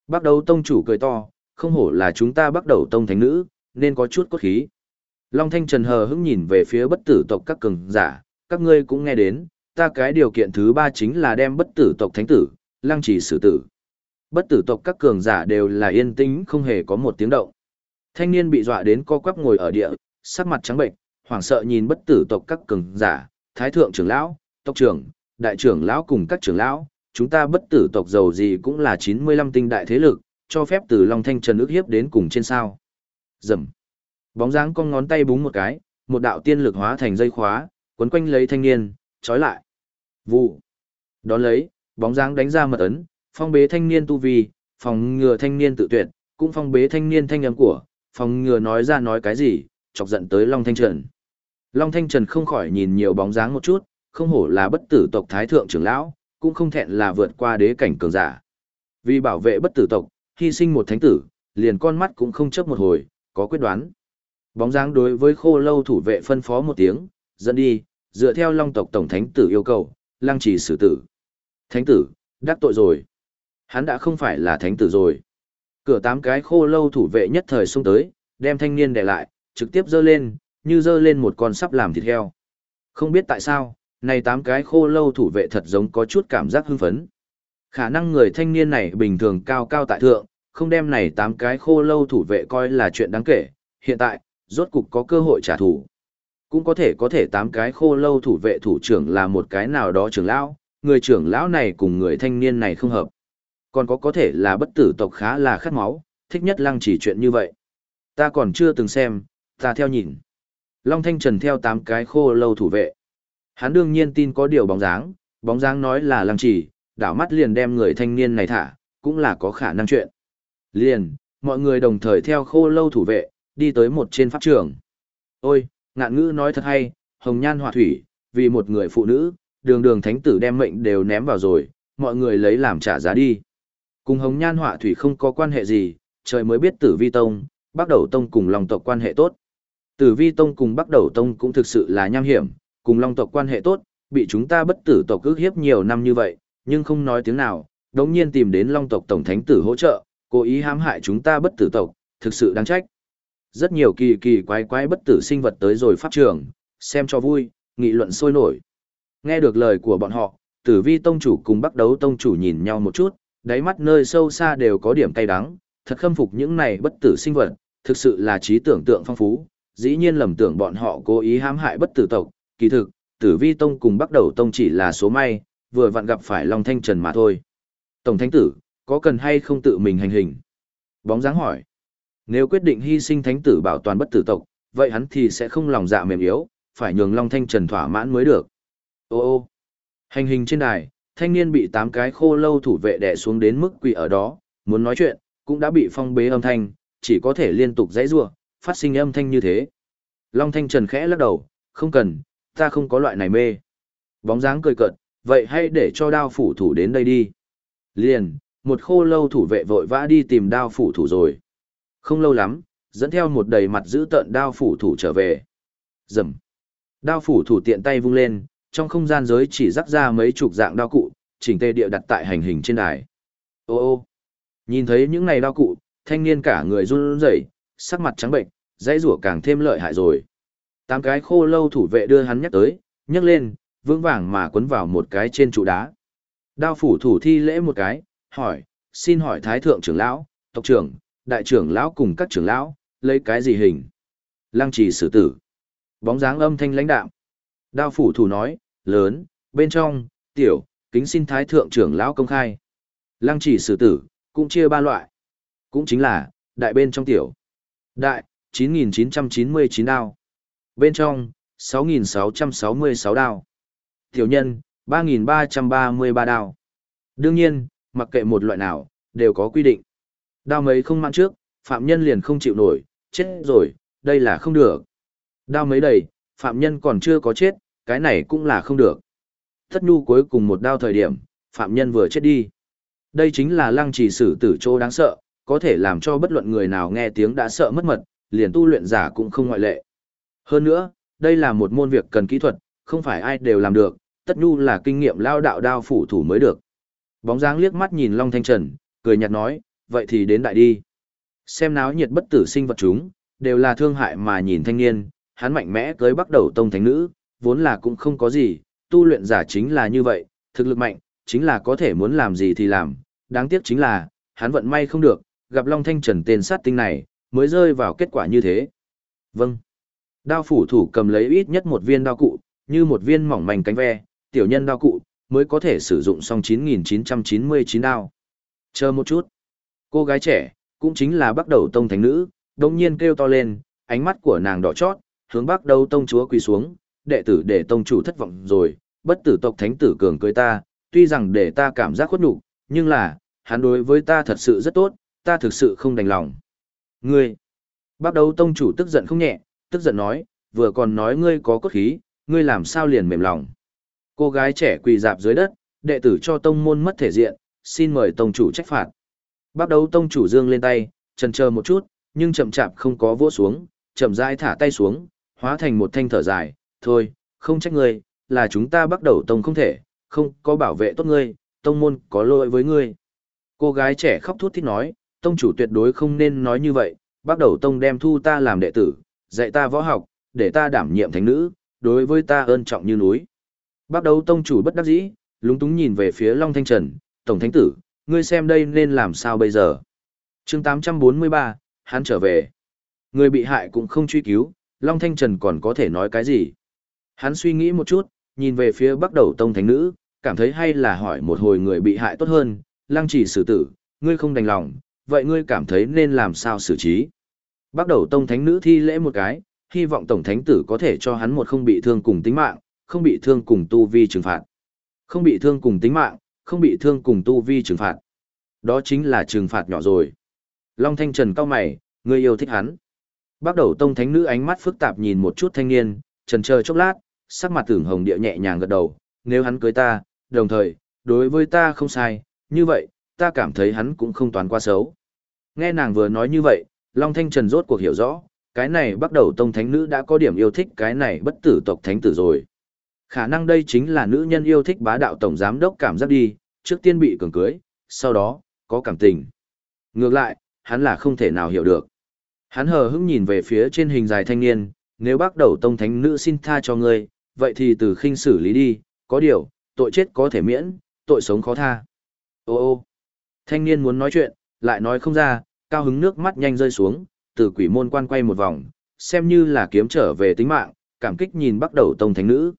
Bắt đầu tông chủ cười to, không hổ là chúng ta bắt đầu tông thánh nữ, nên có chút cốt khí. Long Thanh Trần hờ hững nhìn về phía bất tử tộc các cường giả, các ngươi cũng nghe đến, ta cái điều kiện thứ ba chính là đem bất tử tộc thánh tử, lăng trì xử tử. Bất tử tộc các cường giả đều là yên tĩnh không hề có một tiếng động. Thanh niên bị dọa đến co quắp ngồi ở địa, sắc mặt trắng bệnh, hoảng sợ nhìn bất tử tộc các cường giả, thái thượng trưởng lão, tộc trưởng, đại trưởng lão cùng các trưởng lão, chúng ta bất tử tộc giàu gì cũng là 95 tinh đại thế lực, cho phép từ Long Thanh Trần ước hiếp đến cùng trên sao. Dầm. Bóng dáng con ngón tay búng một cái, một đạo tiên lực hóa thành dây khóa, quấn quanh lấy thanh niên, trói lại. Vụ. Đón lấy, bóng dáng đánh ra mật ấn, phong bế thanh niên tu vi, phòng ngừa thanh niên tự tuyệt, cũng phong bế thanh niên thanh âm của, phòng ngừa nói ra nói cái gì, chọc giận tới Long Thanh Trần. Long Thanh Trần không khỏi nhìn nhiều bóng dáng một chút, không hổ là bất tử tộc thái thượng trưởng lão, cũng không thẹn là vượt qua đế cảnh cường giả. Vì bảo vệ bất tử tộc, hy sinh một thánh tử, liền con mắt cũng không chấp một hồi, có quyết đoán. Bóng dáng đối với khô lâu thủ vệ phân phó một tiếng, dẫn đi, dựa theo long tộc tổng thánh tử yêu cầu, lăng trì xử tử. Thánh tử, đắc tội rồi. Hắn đã không phải là thánh tử rồi. Cửa tám cái khô lâu thủ vệ nhất thời xung tới, đem thanh niên để lại, trực tiếp dơ lên, như dơ lên một con sắp làm thịt heo. Không biết tại sao, này tám cái khô lâu thủ vệ thật giống có chút cảm giác hưng phấn. Khả năng người thanh niên này bình thường cao cao tại thượng, không đem này tám cái khô lâu thủ vệ coi là chuyện đáng kể. Hiện tại, rốt cục có cơ hội trả thù. Cũng có thể có thể tám cái khô lâu thủ vệ thủ trưởng là một cái nào đó trưởng lão, người trưởng lão này cùng người thanh niên này không hợp. Còn có có thể là bất tử tộc khá là khát máu, thích nhất lăng chỉ chuyện như vậy. Ta còn chưa từng xem, ta theo nhìn. Long Thanh Trần theo tám cái khô lâu thủ vệ. Hắn đương nhiên tin có điều bóng dáng, bóng dáng nói là lăng chỉ, đảo mắt liền đem người thanh niên này thả, cũng là có khả năng chuyện. Liền, mọi người đồng thời theo khô lâu thủ vệ, đi tới một trên pháp trường. Ôi, ngạn ngữ nói thật hay, hồng nhan họa thủy, vì một người phụ nữ, đường đường thánh tử đem mệnh đều ném vào rồi, mọi người lấy làm trả giá đi. Cùng hồng nhan họa thủy không có quan hệ gì, trời mới biết tử vi tông, bắt đầu tông cùng lòng tộc quan hệ tốt. Tử vi tông cùng bắt đầu tông cũng thực sự là nham hiểm, cùng long tộc quan hệ tốt, bị chúng ta bất tử tộc ước hiếp nhiều năm như vậy, nhưng không nói tiếng nào, đống nhiên tìm đến long tộc tổng thánh tử hỗ trợ, cố ý hãm hại chúng ta bất tử tộc, thực sự đáng trách. Rất nhiều kỳ kỳ quái quái bất tử sinh vật tới rồi pháp trường, xem cho vui, nghị luận sôi nổi. Nghe được lời của bọn họ, tử vi tông chủ cùng bắt đấu tông chủ nhìn nhau một chút, đáy mắt nơi sâu xa đều có điểm cay đắng, thật khâm phục những này bất tử sinh vật, thực sự là trí tưởng tượng phong phú, dĩ nhiên lầm tưởng bọn họ cố ý hãm hại bất tử tộc, kỳ thực, tử vi tông cùng bắt đầu tông chỉ là số may, vừa vặn gặp phải Long Thanh Trần mà thôi. Tổng thánh tử, có cần hay không tự mình hành hình? Bóng dáng hỏi. Nếu quyết định hy sinh thánh tử bảo toàn bất tử tộc, vậy hắn thì sẽ không lòng dạ mềm yếu, phải nhường Long Thanh Trần thỏa mãn mới được. Ô ô, hành hình trên đài, thanh niên bị tám cái khô lâu thủ vệ đè xuống đến mức quỳ ở đó, muốn nói chuyện, cũng đã bị phong bế âm thanh, chỉ có thể liên tục dãy rủa, phát sinh âm thanh như thế. Long Thanh Trần khẽ lắc đầu, không cần, ta không có loại này mê. Bóng dáng cười cợt, vậy hãy để cho đao phủ thủ đến đây đi. Liền, một khô lâu thủ vệ vội vã đi tìm đao phủ thủ rồi. Không lâu lắm, dẫn theo một đầy mặt giữ tợn đao phủ thủ trở về. Dầm. Đao phủ thủ tiện tay vung lên, trong không gian giới chỉ rắc ra mấy chục dạng đao cụ, chỉnh tề địa đặt tại hành hình trên đài. Ô ô. Nhìn thấy những này đao cụ, thanh niên cả người run rẩy, sắc mặt trắng bệnh, dãy rủa càng thêm lợi hại rồi. Tám cái khô lâu thủ vệ đưa hắn nhắc tới, nhấc lên, vững vàng mà quấn vào một cái trên trụ đá. Đao phủ thủ thi lễ một cái, hỏi, xin hỏi thái thượng trưởng lão, tộc trưởng, đại trưởng lão cùng các trưởng lão, lấy cái gì hình? Lăng trì xử tử. Bóng dáng âm thanh lãnh đạm. Đao phủ thủ nói, lớn, bên trong, tiểu, kính xin thái thượng trưởng lão công khai. Lăng trì sử tử, cũng chia ba loại. Cũng chính là, đại bên trong tiểu. Đại, 9.999 đao. Bên trong, 6.666 đao. Tiểu nhân, 3.333 đao. Đương nhiên, mặc kệ một loại nào, đều có quy định. Đao mấy không mang trước, phạm nhân liền không chịu nổi, chết rồi, đây là không được. Đao mấy đầy, phạm nhân còn chưa có chết, cái này cũng là không được. Thất nhu cuối cùng một đao thời điểm, phạm nhân vừa chết đi. Đây chính là lăng trì sử tử chỗ đáng sợ, có thể làm cho bất luận người nào nghe tiếng đã sợ mất mật, liền tu luyện giả cũng không ngoại lệ. Hơn nữa, đây là một môn việc cần kỹ thuật, không phải ai đều làm được, tất nhu là kinh nghiệm lao đạo đao phủ thủ mới được. Bóng dáng liếc mắt nhìn Long Thanh Trần, cười nhạt nói, vậy thì đến đại đi. Xem náo nhiệt bất tử sinh vật chúng, đều là thương hại mà nhìn thanh niên, hắn mạnh mẽ tới bắt đầu tông thánh nữ, vốn là cũng không có gì, tu luyện giả chính là như vậy, thực lực mạnh, chính là có thể muốn làm gì thì làm, đáng tiếc chính là, hắn vận may không được, gặp Long Thanh Trần tên sát tinh này, mới rơi vào kết quả như thế. Vâng. Đao phủ thủ cầm lấy ít nhất một viên đao cụ, như một viên mỏng mảnh cánh ve, tiểu nhân đao cụ, mới có thể sử dụng xong 9999 đao. Chờ một chút. Cô gái trẻ, cũng chính là bắt đầu tông thánh nữ, đồng nhiên kêu to lên, ánh mắt của nàng đỏ chót, hướng bắc đầu tông chúa quỳ xuống, đệ tử để tông chủ thất vọng rồi, bất tử tộc thánh tử cường cưới ta, tuy rằng để ta cảm giác khuất nhục, nhưng là, hắn đối với ta thật sự rất tốt, ta thực sự không đành lòng. Ngươi, bắt đầu tông chủ tức giận không nhẹ, tức giận nói, vừa còn nói ngươi có cốt khí, ngươi làm sao liền mềm lòng. Cô gái trẻ quỳ dạp dưới đất, đệ tử cho tông môn mất thể diện, xin mời tông chủ trách phạt. Bắt đầu tông chủ dương lên tay, chần chờ một chút, nhưng chậm chạp không có vỗ xuống, chậm rãi thả tay xuống, hóa thành một thanh thở dài, thôi, không trách ngươi, là chúng ta bắt đầu tông không thể, không có bảo vệ tốt ngươi, tông môn có lỗi với ngươi. Cô gái trẻ khóc thút thít nói, tông chủ tuyệt đối không nên nói như vậy, bắt đầu tông đem thu ta làm đệ tử, dạy ta võ học, để ta đảm nhiệm thánh nữ, đối với ta ơn trọng như núi. Bắt đầu tông chủ bất đắc dĩ, lúng túng nhìn về phía Long Thanh Trần, Tổng Thánh Tử, ngươi xem đây nên làm sao bây giờ. chương 843, hắn trở về. Người bị hại cũng không truy cứu, Long Thanh Trần còn có thể nói cái gì. Hắn suy nghĩ một chút, nhìn về phía bắt đầu tông thánh nữ, cảm thấy hay là hỏi một hồi người bị hại tốt hơn, lăng Chỉ xử tử, ngươi không đành lòng, vậy ngươi cảm thấy nên làm sao xử trí. Bắt đầu tông thánh nữ thi lễ một cái, hy vọng tổng thánh tử có thể cho hắn một không bị thương cùng tính mạng, không bị thương cùng tu vi trừng phạt. Không bị thương cùng tính mạng, không bị thương cùng tu vi trừng phạt. Đó chính là trừng phạt nhỏ rồi. Long Thanh Trần cao mày, ngươi yêu thích hắn. Bắt đầu tông thánh nữ ánh mắt phức tạp nhìn một chút thanh niên, trần chờ chốc lát, sắc mặt tưởng hồng địa nhẹ nhàng gật đầu, nếu hắn cưới ta, đồng thời, đối với ta không sai, như vậy, ta cảm thấy hắn cũng không toàn quá xấu. Nghe nàng vừa nói như vậy, Long Thanh Trần rốt cuộc hiểu rõ, cái này bắt đầu tông thánh nữ đã có điểm yêu thích cái này bất tử tộc thánh tử rồi. Khả năng đây chính là nữ nhân yêu thích bá đạo tổng giám đốc cảm giác đi, trước tiên bị cường cưới, sau đó, có cảm tình. Ngược lại, hắn là không thể nào hiểu được. Hắn hờ hững nhìn về phía trên hình dài thanh niên, nếu bác đầu tông thánh nữ xin tha cho ngươi, vậy thì từ khinh xử lý đi, có điều, tội chết có thể miễn, tội sống khó tha. Ô ô, thanh niên muốn nói chuyện, lại nói không ra, cao hứng nước mắt nhanh rơi xuống, từ quỷ môn quan quay một vòng, xem như là kiếm trở về tính mạng, cảm kích nhìn bắt đầu tông thánh nữ.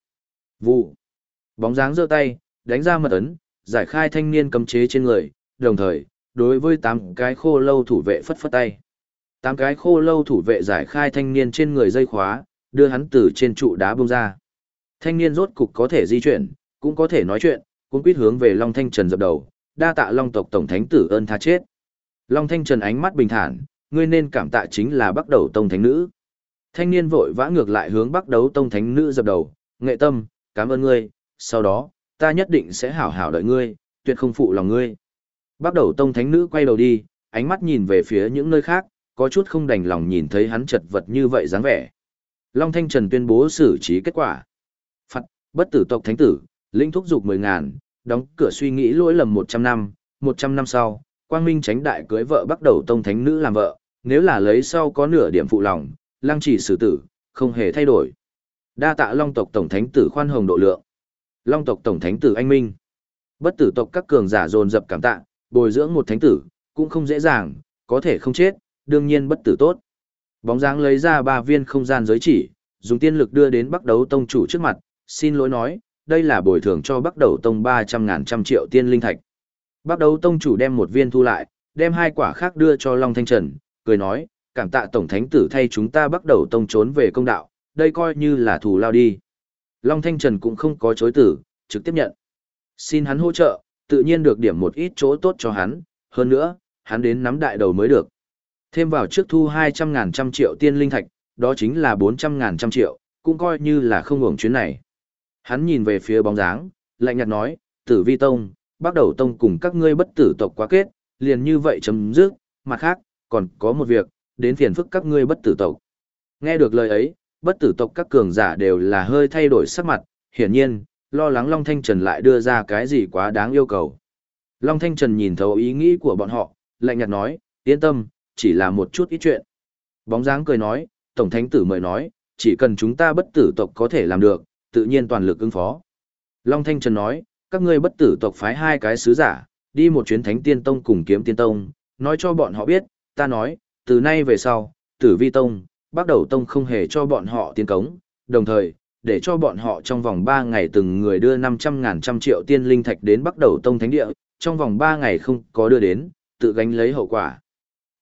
Vụ. Bóng dáng giơ tay, đánh ra mật ấn, giải khai thanh niên cấm chế trên người, đồng thời, đối với tám cái khô lâu thủ vệ phất phất tay. Tám cái khô lâu thủ vệ giải khai thanh niên trên người dây khóa, đưa hắn từ trên trụ đá bông ra. Thanh niên rốt cục có thể di chuyển, cũng có thể nói chuyện, cũng quyết hướng về Long Thanh Trần dập đầu, đa tạ Long tộc tổng thánh tử ơn tha chết. Long Thanh Trần ánh mắt bình thản, ngươi nên cảm tạ chính là bắt đầu tông thánh nữ. Thanh niên vội vã ngược lại hướng bắt Đầu tông thánh nữ dập đầu, nghệ tâm, cảm ơn ngươi, sau đó, ta nhất định sẽ hảo hảo đợi ngươi, tuyệt không phụ lòng ngươi. Bắt đầu tông thánh nữ quay đầu đi, ánh mắt nhìn về phía những nơi khác, có chút không đành lòng nhìn thấy hắn chật vật như vậy dáng vẻ. Long Thanh Trần tuyên bố xử trí kết quả. Phật, bất tử tộc thánh tử, linh thúc dục 10 ngàn, đóng cửa suy nghĩ lỗi lầm 100 năm, 100 năm sau, Quang Minh tránh đại cưới vợ bắt đầu tông thánh nữ làm vợ, nếu là lấy sau có nửa điểm phụ lòng, lăng chỉ xử tử, không hề thay đổi. Đa tạ Long tộc tổng thánh tử khoan hồng độ lượng. Long tộc tổng thánh tử anh minh. Bất tử tộc các cường giả dồn dập cảm tạ, bồi dưỡng một thánh tử, cũng không dễ dàng, có thể không chết, đương nhiên bất tử tốt. Bóng dáng lấy ra ba viên không gian giới chỉ, dùng tiên lực đưa đến Bắc Đấu Tông chủ trước mặt, xin lỗi nói, đây là bồi thường cho Bắc Đấu Tông 300 ngàn trăm triệu tiên linh thạch. Bắc Đấu Tông chủ đem một viên thu lại, đem hai quả khác đưa cho Long Thanh Trần, cười nói, cảm tạ Tổng Thánh Tử thay chúng ta Bắc Đấu Tông trốn về công đạo, đây coi như là thù lao đi. Long Thanh Trần cũng không có chối tử, trực tiếp nhận. Xin hắn hỗ trợ, tự nhiên được điểm một ít chỗ tốt cho hắn, hơn nữa, hắn đến nắm đại đầu mới được. Thêm vào trước thu 200 ngàn trăm triệu tiên linh thạch, đó chính là 400 ngàn trăm triệu, cũng coi như là không hưởng chuyến này. Hắn nhìn về phía bóng dáng, lạnh nhạt nói, tử vi tông, bắt đầu tông cùng các ngươi bất tử tộc quá kết, liền như vậy chấm dứt, mặt khác, còn có một việc, đến phiền phức các ngươi bất tử tộc. Nghe được lời ấy, bất tử tộc các cường giả đều là hơi thay đổi sắc mặt, hiển nhiên, lo lắng Long Thanh Trần lại đưa ra cái gì quá đáng yêu cầu. Long Thanh Trần nhìn thấu ý nghĩ của bọn họ, lạnh nhạt nói, yên tâm, chỉ là một chút ít chuyện. Bóng dáng cười nói, Tổng Thánh Tử mời nói, chỉ cần chúng ta bất tử tộc có thể làm được, tự nhiên toàn lực ứng phó. Long Thanh Trần nói, các ngươi bất tử tộc phái hai cái sứ giả, đi một chuyến Thánh Tiên Tông cùng Kiếm Tiên Tông, nói cho bọn họ biết, ta nói, từ nay về sau, Tử Vi Tông, bắt đầu Tông không hề cho bọn họ tiên cống, đồng thời, để cho bọn họ trong vòng 3 ngày từng người đưa 500 ngàn trăm triệu tiên linh thạch đến bắt đầu Tông Thánh Địa, trong vòng 3 ngày không có đưa đến, tự gánh lấy hậu quả.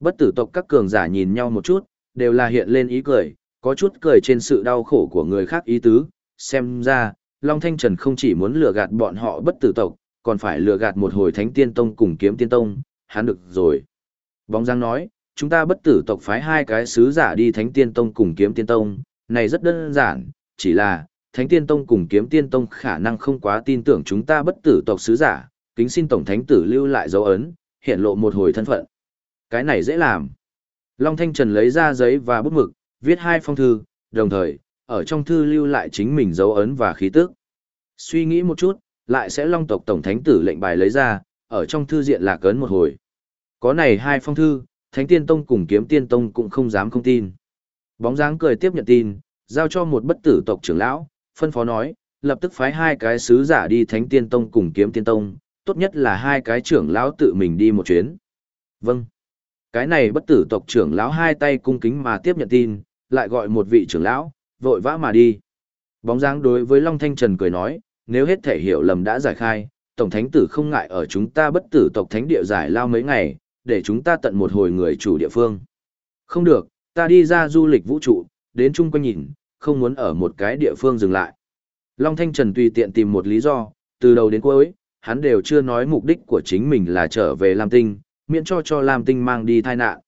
Bất tử tộc các cường giả nhìn nhau một chút, đều là hiện lên ý cười, có chút cười trên sự đau khổ của người khác ý tứ, xem ra, Long Thanh Trần không chỉ muốn lừa gạt bọn họ bất tử tộc, còn phải lừa gạt một hồi Thánh Tiên Tông cùng Kiếm Tiên Tông, hắn được rồi. Bóng Giang nói, chúng ta bất tử tộc phái hai cái sứ giả đi Thánh Tiên Tông cùng Kiếm Tiên Tông, này rất đơn giản, chỉ là, Thánh Tiên Tông cùng Kiếm Tiên Tông khả năng không quá tin tưởng chúng ta bất tử tộc sứ giả, kính xin Tổng Thánh Tử lưu lại dấu ấn, hiện lộ một hồi thân phận. Cái này dễ làm. Long Thanh Trần lấy ra giấy và bút mực, viết hai phong thư, đồng thời, ở trong thư lưu lại chính mình dấu ấn và khí tức. Suy nghĩ một chút, lại sẽ Long tộc Tổng Thánh Tử lệnh bài lấy ra, ở trong thư diện lạc ấn một hồi. Có này hai phong thư, Thánh Tiên Tông cùng Kiếm Tiên Tông cũng không dám không tin. Bóng dáng cười tiếp nhận tin, giao cho một bất tử tộc trưởng lão, phân phó nói, lập tức phái hai cái sứ giả đi Thánh Tiên Tông cùng Kiếm Tiên Tông, tốt nhất là hai cái trưởng lão tự mình đi một chuyến. Vâng. Cái này bất tử tộc trưởng lão hai tay cung kính mà tiếp nhận tin, lại gọi một vị trưởng lão, vội vã mà đi. Bóng dáng đối với Long Thanh Trần cười nói, nếu hết thể hiểu lầm đã giải khai, Tổng Thánh Tử không ngại ở chúng ta bất tử tộc Thánh Địa giải lao mấy ngày, để chúng ta tận một hồi người chủ địa phương. Không được, ta đi ra du lịch vũ trụ, đến chung quanh nhìn, không muốn ở một cái địa phương dừng lại. Long Thanh Trần tùy tiện tìm một lý do, từ đầu đến cuối, hắn đều chưa nói mục đích của chính mình là trở về Lam Tinh, miễn cho cho Lam Tinh mang đi tai nạn.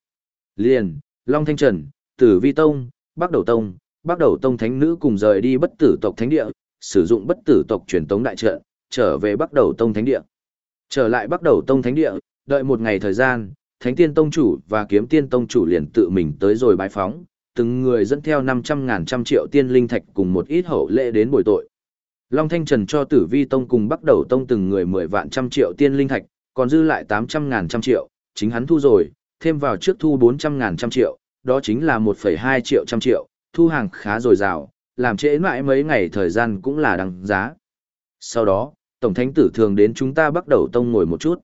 Liền, Long Thanh Trần, Tử Vi Tông, Bắc Đầu Tông, Bắc Đầu Tông Thánh Nữ cùng rời đi bất tử tộc Thánh Địa, sử dụng bất tử tộc truyền tống đại trận, trở về Bắc Đầu Tông Thánh Địa. Trở lại Bắc Đầu Tông Thánh Địa, đợi một ngày thời gian, Thánh Tiên Tông Chủ và Kiếm Tiên Tông Chủ liền tự mình tới rồi bái phóng, từng người dẫn theo 500 ngàn trăm triệu tiên linh thạch cùng một ít hậu lễ đến bồi tội. Long Thanh Trần cho Tử Vi Tông cùng Bắc Đầu Tông từng người 10 vạn trăm triệu tiên linh thạch, còn dư lại 800 ngàn trăm triệu, chính hắn thu rồi, thêm vào trước thu 400 ngàn trăm triệu, đó chính là 1,2 triệu trăm triệu, thu hàng khá dồi dào, làm trễ mãi mấy ngày thời gian cũng là đăng giá. Sau đó, Tổng Thánh Tử thường đến chúng ta bắt Đầu Tông ngồi một chút.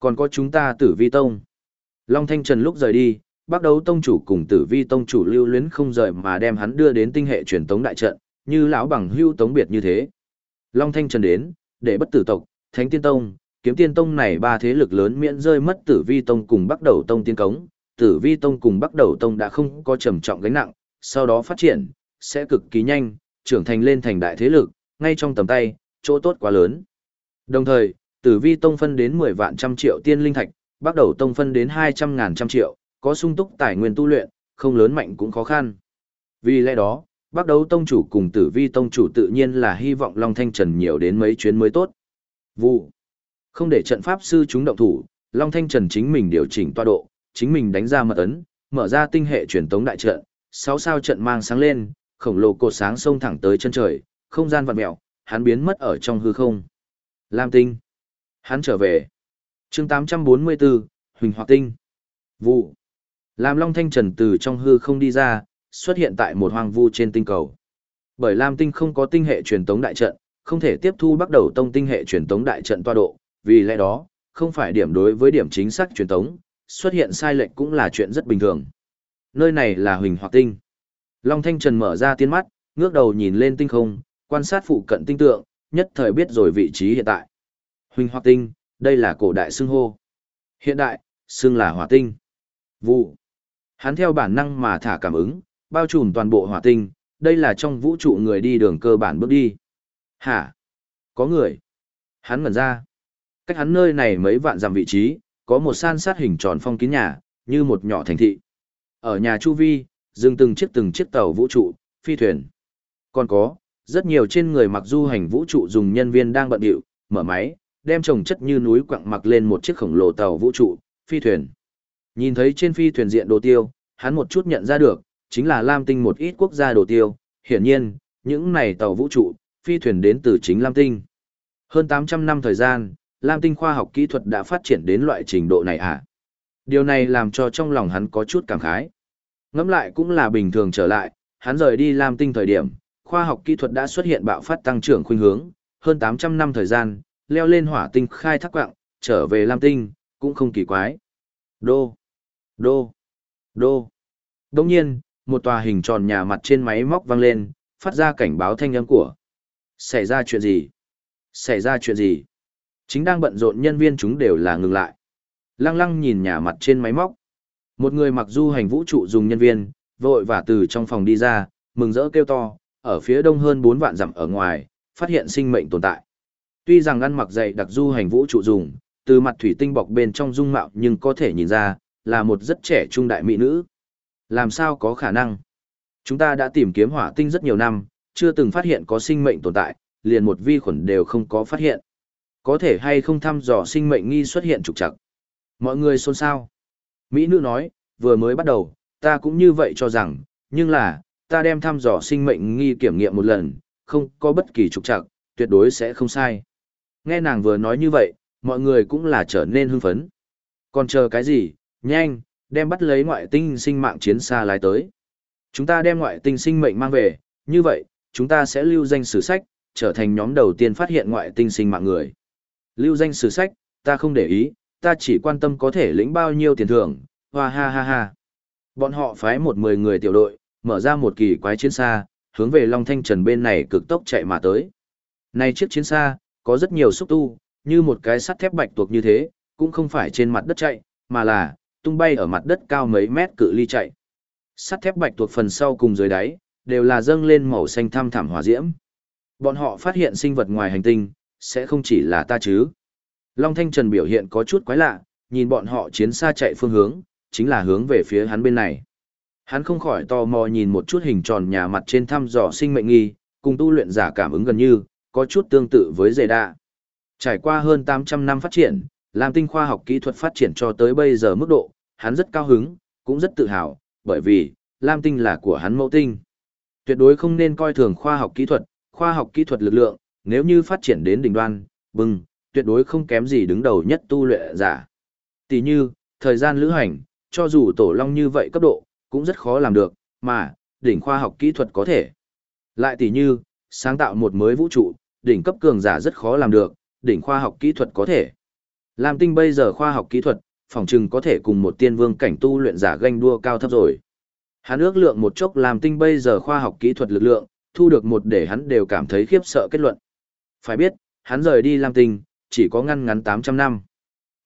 Còn có chúng ta Tử Vi Tông. Long Thanh Trần lúc rời đi, bắt đầu tông chủ cùng tử vi tông chủ lưu luyến không rời mà đem hắn đưa đến tinh hệ truyền tống đại trận, như lão bằng hưu tống biệt như thế. Long Thanh Trần đến, để bất tử tộc, Thánh Tiên Tông, Kiếm Tiên Tông này ba thế lực lớn miễn rơi mất Tử Vi Tông cùng bắt đầu tông tiên cống, Tử Vi Tông cùng bắt đầu tông đã không có trầm trọng gánh nặng, sau đó phát triển sẽ cực kỳ nhanh, trưởng thành lên thành đại thế lực, ngay trong tầm tay, chỗ tốt quá lớn. Đồng thời, Tử Vi Tông phân đến 10 vạn trăm triệu tiên linh thạch, bắt đầu tông phân đến 200 ngàn trăm triệu, có sung túc tài nguyên tu luyện, không lớn mạnh cũng khó khăn. Vì lẽ đó, bắt đầu tông chủ cùng tử vi tông chủ tự nhiên là hy vọng Long Thanh Trần nhiều đến mấy chuyến mới tốt. Vụ. Không để trận pháp sư chúng động thủ, Long Thanh Trần chính mình điều chỉnh toa độ, chính mình đánh ra mật ấn, mở ra tinh hệ truyền tống đại trận, sáu sao trận mang sáng lên, khổng lồ cột sáng sông thẳng tới chân trời, không gian vặn mèo, hắn biến mất ở trong hư không. Lam tinh. Hắn trở về. chương 844, Huỳnh Hoạt Tinh. Vụ. Lam Long Thanh Trần từ trong hư không đi ra, xuất hiện tại một hoang vu trên tinh cầu. Bởi Lam Tinh không có tinh hệ truyền tống đại trận, không thể tiếp thu bắt đầu tông tinh hệ truyền tống đại trận toa độ, vì lẽ đó, không phải điểm đối với điểm chính xác truyền tống, xuất hiện sai lệch cũng là chuyện rất bình thường. Nơi này là Huỳnh Hoặc Tinh. Long Thanh Trần mở ra tiên mắt, ngước đầu nhìn lên tinh không, quan sát phụ cận tinh tượng, nhất thời biết rồi vị trí hiện tại. Huỳnh Hoặc Tinh, đây là cổ đại xưng hô. Hiện đại, xưng là hỏa tinh. Vụ. Hắn theo bản năng mà thả cảm ứng, bao trùm toàn bộ hỏa tinh, đây là trong vũ trụ người đi đường cơ bản bước đi. Hả? Có người. Hắn ngẩn ra. Cách hắn nơi này mấy vạn dặm vị trí, có một san sát hình tròn phong kín nhà, như một nhỏ thành thị. Ở nhà Chu Vi, dừng từng chiếc từng chiếc tàu vũ trụ, phi thuyền. Còn có, rất nhiều trên người mặc du hành vũ trụ dùng nhân viên đang bận điệu, mở máy, đem trồng chất như núi quặng mặc lên một chiếc khổng lồ tàu vũ trụ, phi thuyền. Nhìn thấy trên phi thuyền diện đồ tiêu, hắn một chút nhận ra được, chính là Lam Tinh một ít quốc gia đồ tiêu, hiển nhiên, những này tàu vũ trụ, phi thuyền đến từ chính Lam Tinh. Hơn 800 năm thời gian, Lam Tinh khoa học kỹ thuật đã phát triển đến loại trình độ này à? Điều này làm cho trong lòng hắn có chút cảm khái. Ngẫm lại cũng là bình thường trở lại, hắn rời đi Lam Tinh thời điểm, khoa học kỹ thuật đã xuất hiện bạo phát tăng trưởng khuynh hướng, hơn 800 năm thời gian, leo lên hỏa tinh khai thác quạng, trở về Lam Tinh, cũng không kỳ quái. Đô, đô, đô. Đồng nhiên, một tòa hình tròn nhà mặt trên máy móc vang lên, phát ra cảnh báo thanh âm của. Xảy ra chuyện gì? Xảy ra chuyện gì? Chính đang bận rộn nhân viên chúng đều là ngừng lại. Lăng lăng nhìn nhà mặt trên máy móc. Một người mặc du hành vũ trụ dùng nhân viên, vội và từ trong phòng đi ra, mừng rỡ kêu to, ở phía đông hơn 4 vạn dặm ở ngoài, phát hiện sinh mệnh tồn tại. Tuy rằng ăn mặc dày đặc du hành vũ trụ dùng, từ mặt thủy tinh bọc bên trong dung mạo nhưng có thể nhìn ra, là một rất trẻ trung đại mỹ nữ. Làm sao có khả năng? Chúng ta đã tìm kiếm hỏa tinh rất nhiều năm, chưa từng phát hiện có sinh mệnh tồn tại, liền một vi khuẩn đều không có phát hiện. Có thể hay không thăm dò sinh mệnh nghi xuất hiện trục trặc. Mọi người xôn xao. Mỹ nữ nói, vừa mới bắt đầu, ta cũng như vậy cho rằng, nhưng là, ta đem thăm dò sinh mệnh nghi kiểm nghiệm một lần, không có bất kỳ trục trặc, tuyệt đối sẽ không sai. Nghe nàng vừa nói như vậy, mọi người cũng là trở nên hưng phấn. Còn chờ cái gì, nhanh, đem bắt lấy ngoại tinh sinh mạng chiến xa lái tới. Chúng ta đem ngoại tinh sinh mệnh mang về, như vậy, chúng ta sẽ lưu danh sử sách, trở thành nhóm đầu tiên phát hiện ngoại tinh sinh mạng người. Lưu danh sử sách, ta không để ý, ta chỉ quan tâm có thể lĩnh bao nhiêu tiền thưởng, hoa ha ha ha. Bọn họ phái một mười người tiểu đội, mở ra một kỳ quái chiến xa, hướng về Long Thanh Trần bên này cực tốc chạy mà tới. Này chiếc chiến xa, có rất nhiều xúc tu, như một cái sắt thép bạch tuộc như thế, cũng không phải trên mặt đất chạy, mà là tung bay ở mặt đất cao mấy mét cự ly chạy. Sắt thép bạch tuộc phần sau cùng dưới đáy, đều là dâng lên màu xanh thăm thẳm hỏa diễm. Bọn họ phát hiện sinh vật ngoài hành tinh, sẽ không chỉ là ta chứ. Long Thanh Trần biểu hiện có chút quái lạ, nhìn bọn họ chiến xa chạy phương hướng, chính là hướng về phía hắn bên này. Hắn không khỏi tò mò nhìn một chút hình tròn nhà mặt trên thăm dò sinh mệnh nghi, cùng tu luyện giả cảm ứng gần như, có chút tương tự với dề đa. Trải qua hơn 800 năm phát triển, làm tinh khoa học kỹ thuật phát triển cho tới bây giờ mức độ, hắn rất cao hứng, cũng rất tự hào, bởi vì, Lam tinh là của hắn mẫu tinh. Tuyệt đối không nên coi thường khoa học kỹ thuật, khoa học kỹ thuật lực lượng, nếu như phát triển đến đỉnh đoan, bừng, tuyệt đối không kém gì đứng đầu nhất tu luyện giả. Tỷ như, thời gian lữ hành, cho dù tổ long như vậy cấp độ, cũng rất khó làm được, mà, đỉnh khoa học kỹ thuật có thể. Lại tỷ như, sáng tạo một mới vũ trụ, đỉnh cấp cường giả rất khó làm được, đỉnh khoa học kỹ thuật có thể. Làm tinh bây giờ khoa học kỹ thuật, phòng chừng có thể cùng một tiên vương cảnh tu luyện giả ganh đua cao thấp rồi. Hắn ước lượng một chốc làm tinh bây giờ khoa học kỹ thuật lực lượng, thu được một để hắn đều cảm thấy khiếp sợ kết luận. Phải biết, hắn rời đi Lam Tinh, chỉ có ngăn ngắn 800 năm.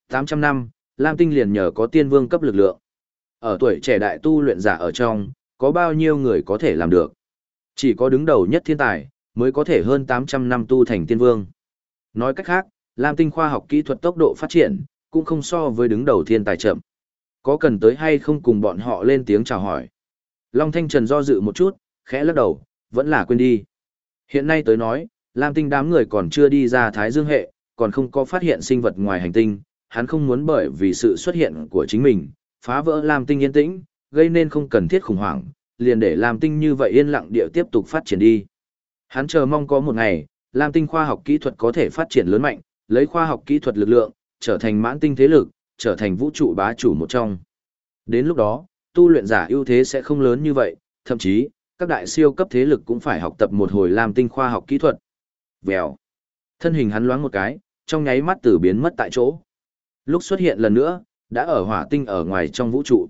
800 năm, Lam Tinh liền nhờ có tiên vương cấp lực lượng. Ở tuổi trẻ đại tu luyện giả ở trong, có bao nhiêu người có thể làm được. Chỉ có đứng đầu nhất thiên tài, mới có thể hơn 800 năm tu thành tiên vương. Nói cách khác, Lam Tinh khoa học kỹ thuật tốc độ phát triển, cũng không so với đứng đầu thiên tài chậm. Có cần tới hay không cùng bọn họ lên tiếng chào hỏi. Long Thanh Trần do dự một chút, khẽ lắc đầu, vẫn là quên đi. Hiện nay tới nói, Lam Tinh đám người còn chưa đi ra Thái Dương hệ, còn không có phát hiện sinh vật ngoài hành tinh, hắn không muốn bởi vì sự xuất hiện của chính mình, phá vỡ Lam Tinh yên tĩnh, gây nên không cần thiết khủng hoảng, liền để Lam Tinh như vậy yên lặng địa tiếp tục phát triển đi. Hắn chờ mong có một ngày, Lam Tinh khoa học kỹ thuật có thể phát triển lớn mạnh, lấy khoa học kỹ thuật lực lượng, trở thành mãn tinh thế lực, trở thành vũ trụ bá chủ một trong. Đến lúc đó, tu luyện giả ưu thế sẽ không lớn như vậy, thậm chí, các đại siêu cấp thế lực cũng phải học tập một hồi Lam Tinh khoa học kỹ thuật. Vèo. Thân hình hắn loáng một cái, trong nháy mắt từ biến mất tại chỗ. Lúc xuất hiện lần nữa, đã ở hỏa tinh ở ngoài trong vũ trụ.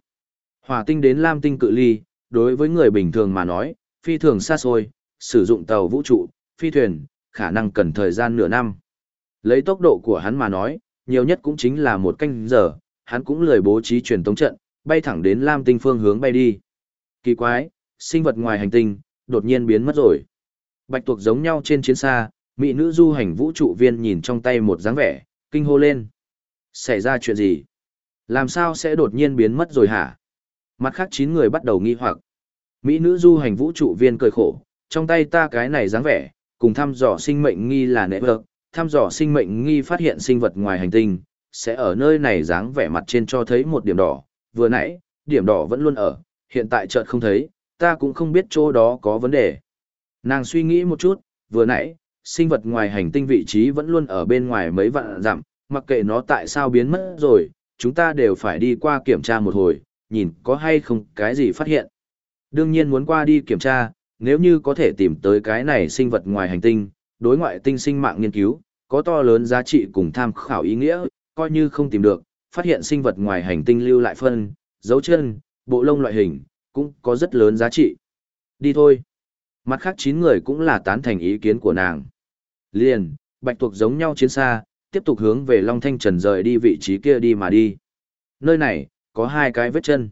Hỏa tinh đến Lam tinh cự ly, đối với người bình thường mà nói, phi thường xa xôi, sử dụng tàu vũ trụ, phi thuyền, khả năng cần thời gian nửa năm. Lấy tốc độ của hắn mà nói, nhiều nhất cũng chính là một canh giờ, hắn cũng lười bố trí truyền tống trận, bay thẳng đến Lam tinh phương hướng bay đi. Kỳ quái, sinh vật ngoài hành tinh, đột nhiên biến mất rồi. Bạch tuộc giống nhau trên chiến xa, mỹ nữ du hành vũ trụ viên nhìn trong tay một dáng vẻ, kinh hô lên. Xảy ra chuyện gì? Làm sao sẽ đột nhiên biến mất rồi hả? Mặt khác chín người bắt đầu nghi hoặc. Mỹ nữ du hành vũ trụ viên cười khổ, trong tay ta cái này dáng vẻ, cùng thăm dò sinh mệnh nghi là nệ vợ, thăm dò sinh mệnh nghi phát hiện sinh vật ngoài hành tinh, sẽ ở nơi này dáng vẻ mặt trên cho thấy một điểm đỏ, vừa nãy, điểm đỏ vẫn luôn ở, hiện tại chợt không thấy, ta cũng không biết chỗ đó có vấn đề. Nàng suy nghĩ một chút, vừa nãy, sinh vật ngoài hành tinh vị trí vẫn luôn ở bên ngoài mấy vạn dặm, mặc kệ nó tại sao biến mất rồi, chúng ta đều phải đi qua kiểm tra một hồi, nhìn có hay không cái gì phát hiện. Đương nhiên muốn qua đi kiểm tra, nếu như có thể tìm tới cái này sinh vật ngoài hành tinh, đối ngoại tinh sinh mạng nghiên cứu, có to lớn giá trị cùng tham khảo ý nghĩa, coi như không tìm được, phát hiện sinh vật ngoài hành tinh lưu lại phân, dấu chân, bộ lông loại hình, cũng có rất lớn giá trị. Đi thôi. Mặt khác 9 người cũng là tán thành ý kiến của nàng. Liền, bạch tuộc giống nhau chiến xa, tiếp tục hướng về Long Thanh Trần rời đi vị trí kia đi mà đi. Nơi này, có hai cái vết chân.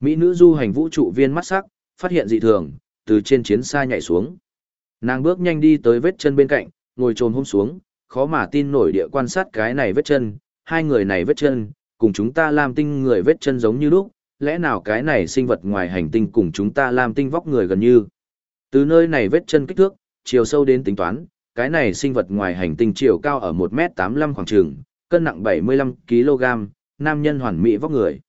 Mỹ nữ du hành vũ trụ viên mắt sắc, phát hiện dị thường, từ trên chiến xa nhảy xuống. Nàng bước nhanh đi tới vết chân bên cạnh, ngồi trồm hôm xuống, khó mà tin nổi địa quan sát cái này vết chân, hai người này vết chân, cùng chúng ta làm tinh người vết chân giống như lúc, lẽ nào cái này sinh vật ngoài hành tinh cùng chúng ta làm tinh vóc người gần như. Từ nơi này vết chân kích thước, chiều sâu đến tính toán, cái này sinh vật ngoài hành tinh chiều cao ở 1m85 khoảng trường, cân nặng 75kg, nam nhân hoàn mỹ vóc người.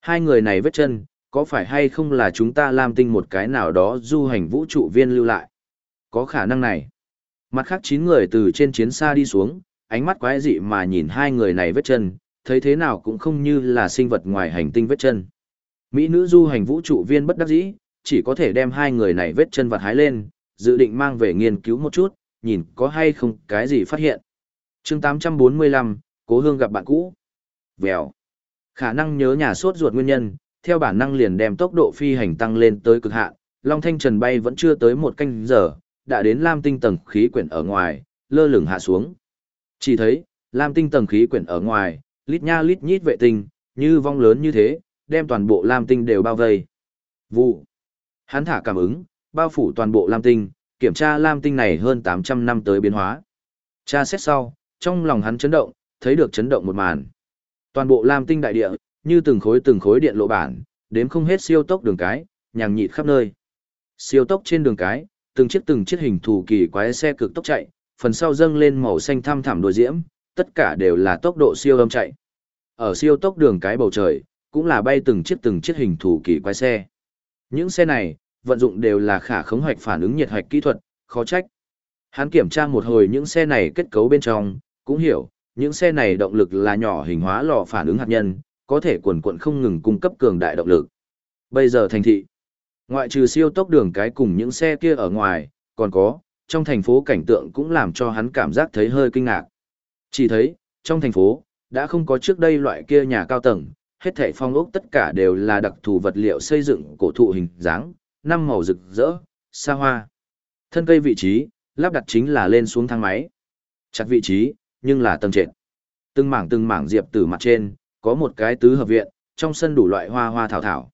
Hai người này vết chân, có phải hay không là chúng ta làm tinh một cái nào đó du hành vũ trụ viên lưu lại? Có khả năng này. Mặt khác 9 người từ trên chiến xa đi xuống, ánh mắt quái dị mà nhìn hai người này vết chân, thấy thế nào cũng không như là sinh vật ngoài hành tinh vết chân. Mỹ nữ du hành vũ trụ viên bất đắc dĩ, chỉ có thể đem hai người này vết chân vặt hái lên, dự định mang về nghiên cứu một chút, nhìn có hay không cái gì phát hiện. chương 845, Cố Hương gặp bạn cũ. Vèo. Khả năng nhớ nhà sốt ruột nguyên nhân, theo bản năng liền đem tốc độ phi hành tăng lên tới cực hạn, Long Thanh Trần bay vẫn chưa tới một canh giờ, đã đến Lam Tinh tầng khí quyển ở ngoài, lơ lửng hạ xuống. Chỉ thấy, Lam Tinh tầng khí quyển ở ngoài, lít nha lít nhít vệ tinh, như vong lớn như thế, đem toàn bộ Lam Tinh đều bao vây. Vụ. Hắn thả cảm ứng, bao phủ toàn bộ Lam Tinh, kiểm tra Lam Tinh này hơn 800 năm tới biến hóa. Tra xét sau, trong lòng hắn chấn động, thấy được chấn động một màn. Toàn bộ Lam Tinh đại địa, như từng khối từng khối điện lộ bản, đếm không hết siêu tốc đường cái, nhàng nhịt khắp nơi. Siêu tốc trên đường cái, từng chiếc từng chiếc hình thù kỳ quái xe cực tốc chạy, phần sau dâng lên màu xanh thăm thẳm đồi diễm, tất cả đều là tốc độ siêu âm chạy. Ở siêu tốc đường cái bầu trời, cũng là bay từng chiếc từng chiếc hình thù kỳ quái xe. Những xe này, vận dụng đều là khả khống hoạch phản ứng nhiệt hạch kỹ thuật, khó trách. Hắn kiểm tra một hồi những xe này kết cấu bên trong, cũng hiểu, những xe này động lực là nhỏ hình hóa lò phản ứng hạt nhân, có thể quần quận không ngừng cung cấp cường đại động lực. Bây giờ thành thị, ngoại trừ siêu tốc đường cái cùng những xe kia ở ngoài, còn có, trong thành phố cảnh tượng cũng làm cho hắn cảm giác thấy hơi kinh ngạc. Chỉ thấy, trong thành phố, đã không có trước đây loại kia nhà cao tầng, hết thảy phong ốc tất cả đều là đặc thù vật liệu xây dựng cổ thụ hình dáng, năm màu rực rỡ, xa hoa. Thân cây vị trí, lắp đặt chính là lên xuống thang máy. Chặt vị trí, nhưng là tầng trệt. Từng mảng từng mảng diệp từ mặt trên, có một cái tứ hợp viện, trong sân đủ loại hoa hoa thảo thảo.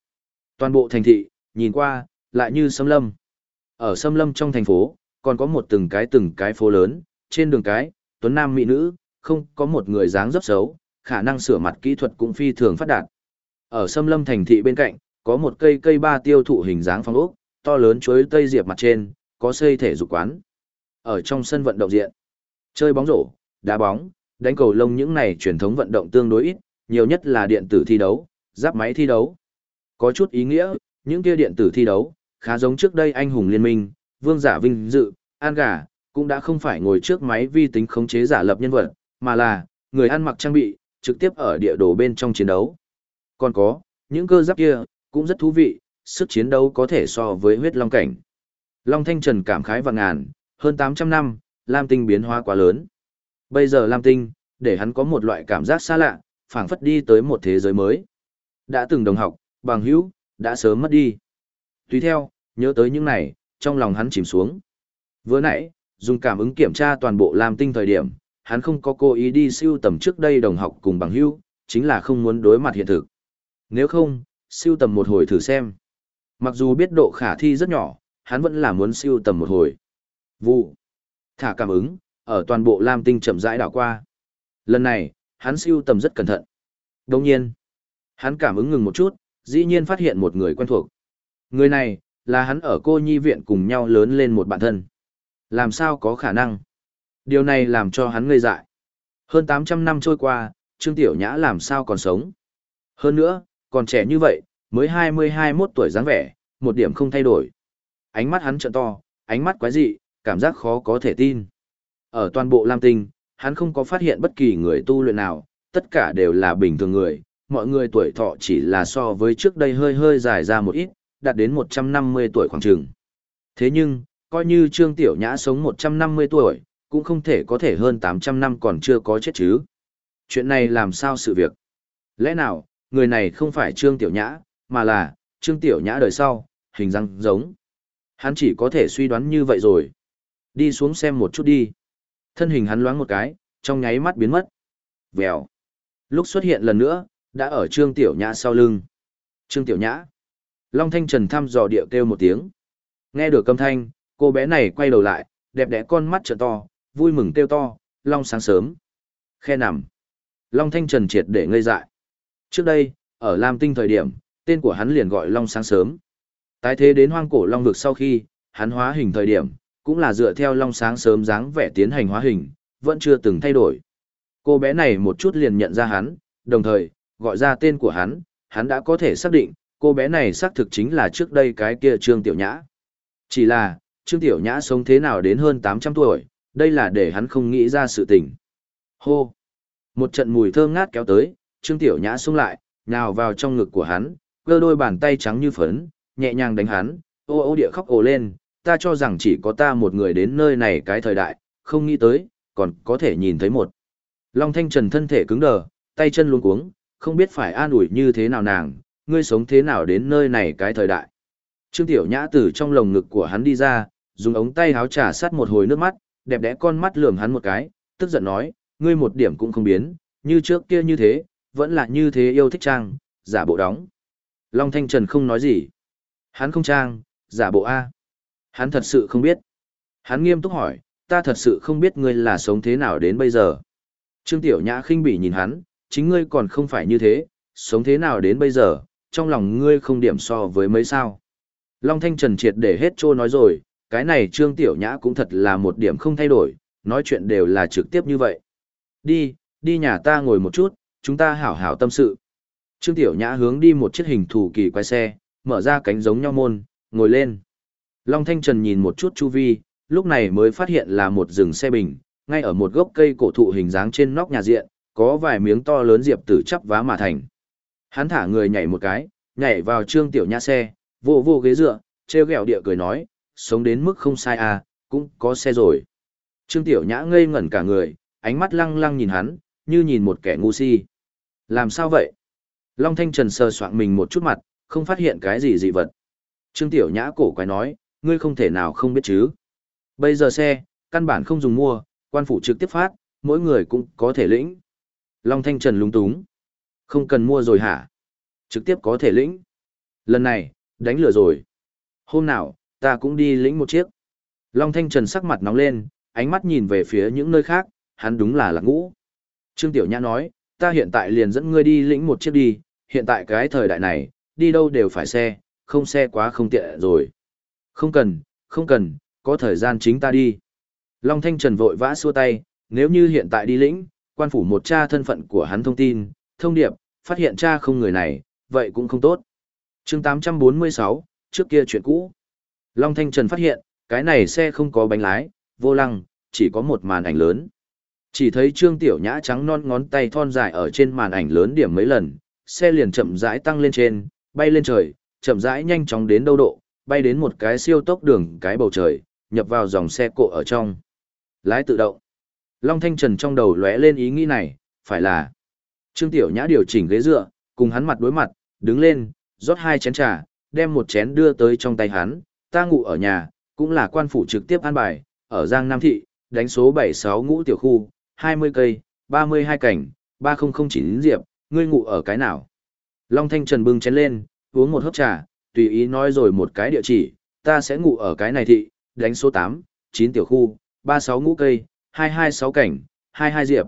Toàn bộ thành thị, nhìn qua, lại như sâm lâm. Ở sâm lâm trong thành phố, còn có một từng cái từng cái phố lớn, trên đường cái, tuấn nam mỹ nữ, không có một người dáng dấp xấu, khả năng sửa mặt kỹ thuật cũng phi thường phát đạt. Ở sâm lâm thành thị bên cạnh, có một cây cây ba tiêu thụ hình dáng phong ốc, to lớn chuối tây diệp mặt trên, có xây thể dục quán. Ở trong sân vận động diện, chơi bóng rổ, đá bóng, đánh cầu lông những này truyền thống vận động tương đối ít, nhiều nhất là điện tử thi đấu, giáp máy thi đấu. Có chút ý nghĩa, những kia điện tử thi đấu, khá giống trước đây anh hùng liên minh, vương giả vinh dự, an gà, cũng đã không phải ngồi trước máy vi tính khống chế giả lập nhân vật, mà là, người ăn mặc trang bị, trực tiếp ở địa đồ bên trong chiến đấu. Còn có, những cơ giáp kia, cũng rất thú vị, sức chiến đấu có thể so với huyết long cảnh. Long Thanh Trần cảm khái và ngàn, hơn 800 năm, Lam Tinh biến hóa quá lớn. Bây giờ Lam Tinh, để hắn có một loại cảm giác xa lạ, phảng phất đi tới một thế giới mới. Đã từng đồng học, bằng hữu, đã sớm mất đi. Tùy theo, nhớ tới những này, trong lòng hắn chìm xuống. Vừa nãy, dùng cảm ứng kiểm tra toàn bộ Lam Tinh thời điểm, hắn không có cố ý đi siêu tầm trước đây đồng học cùng bằng hữu, chính là không muốn đối mặt hiện thực. Nếu không, siêu tầm một hồi thử xem. Mặc dù biết độ khả thi rất nhỏ, hắn vẫn là muốn siêu tầm một hồi. Vụ. Thả cảm ứng, ở toàn bộ Lam Tinh chậm rãi đảo qua. Lần này, hắn siêu tầm rất cẩn thận. Đồng nhiên, hắn cảm ứng ngừng một chút, dĩ nhiên phát hiện một người quen thuộc. Người này, là hắn ở cô nhi viện cùng nhau lớn lên một bạn thân. Làm sao có khả năng? Điều này làm cho hắn ngây dại. Hơn 800 năm trôi qua, Trương Tiểu Nhã làm sao còn sống? Hơn nữa, còn trẻ như vậy, mới 20-21 tuổi dáng vẻ, một điểm không thay đổi. Ánh mắt hắn trợn to, ánh mắt quái dị, cảm giác khó có thể tin. Ở toàn bộ Lam Tinh, hắn không có phát hiện bất kỳ người tu luyện nào, tất cả đều là bình thường người, mọi người tuổi thọ chỉ là so với trước đây hơi hơi dài ra một ít, đạt đến 150 tuổi khoảng trường. Thế nhưng, coi như Trương Tiểu Nhã sống 150 tuổi, cũng không thể có thể hơn 800 năm còn chưa có chết chứ. Chuyện này làm sao sự việc? Lẽ nào, người này không phải Trương Tiểu Nhã, mà là, Trương Tiểu Nhã đời sau, hình răng giống. Hắn chỉ có thể suy đoán như vậy rồi. Đi xuống xem một chút đi. Thân hình hắn loáng một cái, trong nháy mắt biến mất. Vèo. Lúc xuất hiện lần nữa, đã ở Trương Tiểu Nhã sau lưng. Trương Tiểu Nhã. Long Thanh Trần thăm dò địa kêu một tiếng. Nghe được âm thanh, cô bé này quay đầu lại, đẹp đẽ con mắt trợ to, vui mừng kêu to, Long sáng sớm. Khe nằm. Long Thanh Trần triệt để ngây dại. Trước đây, ở Lam Tinh thời điểm, tên của hắn liền gọi Long sáng sớm. Tái thế đến hoang cổ Long vực sau khi, hắn hóa hình thời điểm, cũng là dựa theo Long sáng sớm dáng vẻ tiến hành hóa hình, vẫn chưa từng thay đổi. Cô bé này một chút liền nhận ra hắn, đồng thời, gọi ra tên của hắn, hắn đã có thể xác định, cô bé này xác thực chính là trước đây cái kia Trương Tiểu Nhã. Chỉ là, Trương Tiểu Nhã sống thế nào đến hơn 800 tuổi, đây là để hắn không nghĩ ra sự tình. Hô! Một trận mùi thơm ngát kéo tới, Trương Tiểu Nhã xuống lại, nhào vào trong ngực của hắn, cơ đôi bàn tay trắng như phấn, nhẹ nhàng đánh hắn, ô ô địa khóc ồ lên, ta cho rằng chỉ có ta một người đến nơi này cái thời đại, không nghĩ tới, còn có thể nhìn thấy một. Long Thanh Trần thân thể cứng đờ, tay chân luống cuống, không biết phải an ủi như thế nào nàng, ngươi sống thế nào đến nơi này cái thời đại. Trương Tiểu Nhã từ trong lồng ngực của hắn đi ra, dùng ống tay háo trà sát một hồi nước mắt, đẹp đẽ con mắt lườm hắn một cái, tức giận nói, ngươi một điểm cũng không biến, như trước kia như thế, vẫn là như thế yêu thích trang, giả bộ đóng. Long Thanh Trần không nói gì. Hắn không trang, giả bộ A. Hắn thật sự không biết. Hắn nghiêm túc hỏi, ta thật sự không biết ngươi là sống thế nào đến bây giờ. Trương Tiểu Nhã khinh bỉ nhìn hắn, chính ngươi còn không phải như thế, sống thế nào đến bây giờ, trong lòng ngươi không điểm so với mấy sao. Long Thanh Trần triệt để hết trô nói rồi, cái này Trương Tiểu Nhã cũng thật là một điểm không thay đổi, nói chuyện đều là trực tiếp như vậy. Đi, đi nhà ta ngồi một chút, chúng ta hảo hảo tâm sự. Trương Tiểu Nhã hướng đi một chiếc hình thù kỳ quay xe, mở ra cánh giống nhau môn, ngồi lên. Long Thanh Trần nhìn một chút chu vi, lúc này mới phát hiện là một rừng xe bình, ngay ở một gốc cây cổ thụ hình dáng trên nóc nhà diện, có vài miếng to lớn diệp tử chắp vá mà thành. Hắn thả người nhảy một cái, nhảy vào Trương Tiểu Nhã xe, vô vô ghế dựa, treo gẹo địa cười nói, sống đến mức không sai à, cũng có xe rồi. Trương Tiểu Nhã ngây ngẩn cả người, ánh mắt lăng lăng nhìn hắn, như nhìn một kẻ ngu si. Làm sao vậy? Long Thanh Trần sờ soạn mình một chút mặt, không phát hiện cái gì dị vật. Trương Tiểu Nhã cổ quái nói, ngươi không thể nào không biết chứ. Bây giờ xe, căn bản không dùng mua, quan phủ trực tiếp phát, mỗi người cũng có thể lĩnh. Long Thanh Trần lúng túng. Không cần mua rồi hả? Trực tiếp có thể lĩnh. Lần này, đánh lừa rồi. Hôm nào, ta cũng đi lĩnh một chiếc. Long Thanh Trần sắc mặt nóng lên, ánh mắt nhìn về phía những nơi khác, hắn đúng là lạc ngũ. Trương Tiểu Nhã nói, ta hiện tại liền dẫn ngươi đi lĩnh một chiếc đi, hiện tại cái thời đại này, đi đâu đều phải xe, không xe quá không tiện rồi. Không cần, không cần, có thời gian chính ta đi. Long Thanh Trần vội vã xua tay, nếu như hiện tại đi lĩnh, quan phủ một cha thân phận của hắn thông tin, thông điệp, phát hiện cha không người này, vậy cũng không tốt. chương 846, trước kia chuyện cũ. Long Thanh Trần phát hiện, cái này xe không có bánh lái, vô lăng, chỉ có một màn ảnh lớn. Chỉ thấy Trương Tiểu Nhã trắng non ngón tay thon dài ở trên màn ảnh lớn điểm mấy lần, xe liền chậm rãi tăng lên trên, bay lên trời, chậm rãi nhanh chóng đến đâu độ, bay đến một cái siêu tốc đường cái bầu trời, nhập vào dòng xe cộ ở trong. Lái tự động. Long Thanh Trần trong đầu lóe lên ý nghĩ này, phải là Trương Tiểu Nhã điều chỉnh ghế dựa, cùng hắn mặt đối mặt, đứng lên, rót hai chén trà, đem một chén đưa tới trong tay hắn, ta ngủ ở nhà, cũng là quan phủ trực tiếp an bài, ở Giang Nam Thị, đánh số 76 ngũ tiểu khu, 20 cây, 32 cảnh, 3009 diệp, ngươi ngủ ở cái nào? Long Thanh Trần bưng chén lên, uống một hớp trà, tùy ý nói rồi một cái địa chỉ, ta sẽ ngủ ở cái này thị, đánh số 8, 9 tiểu khu, 36 ngũ cây, 226 cảnh, 22 diệp.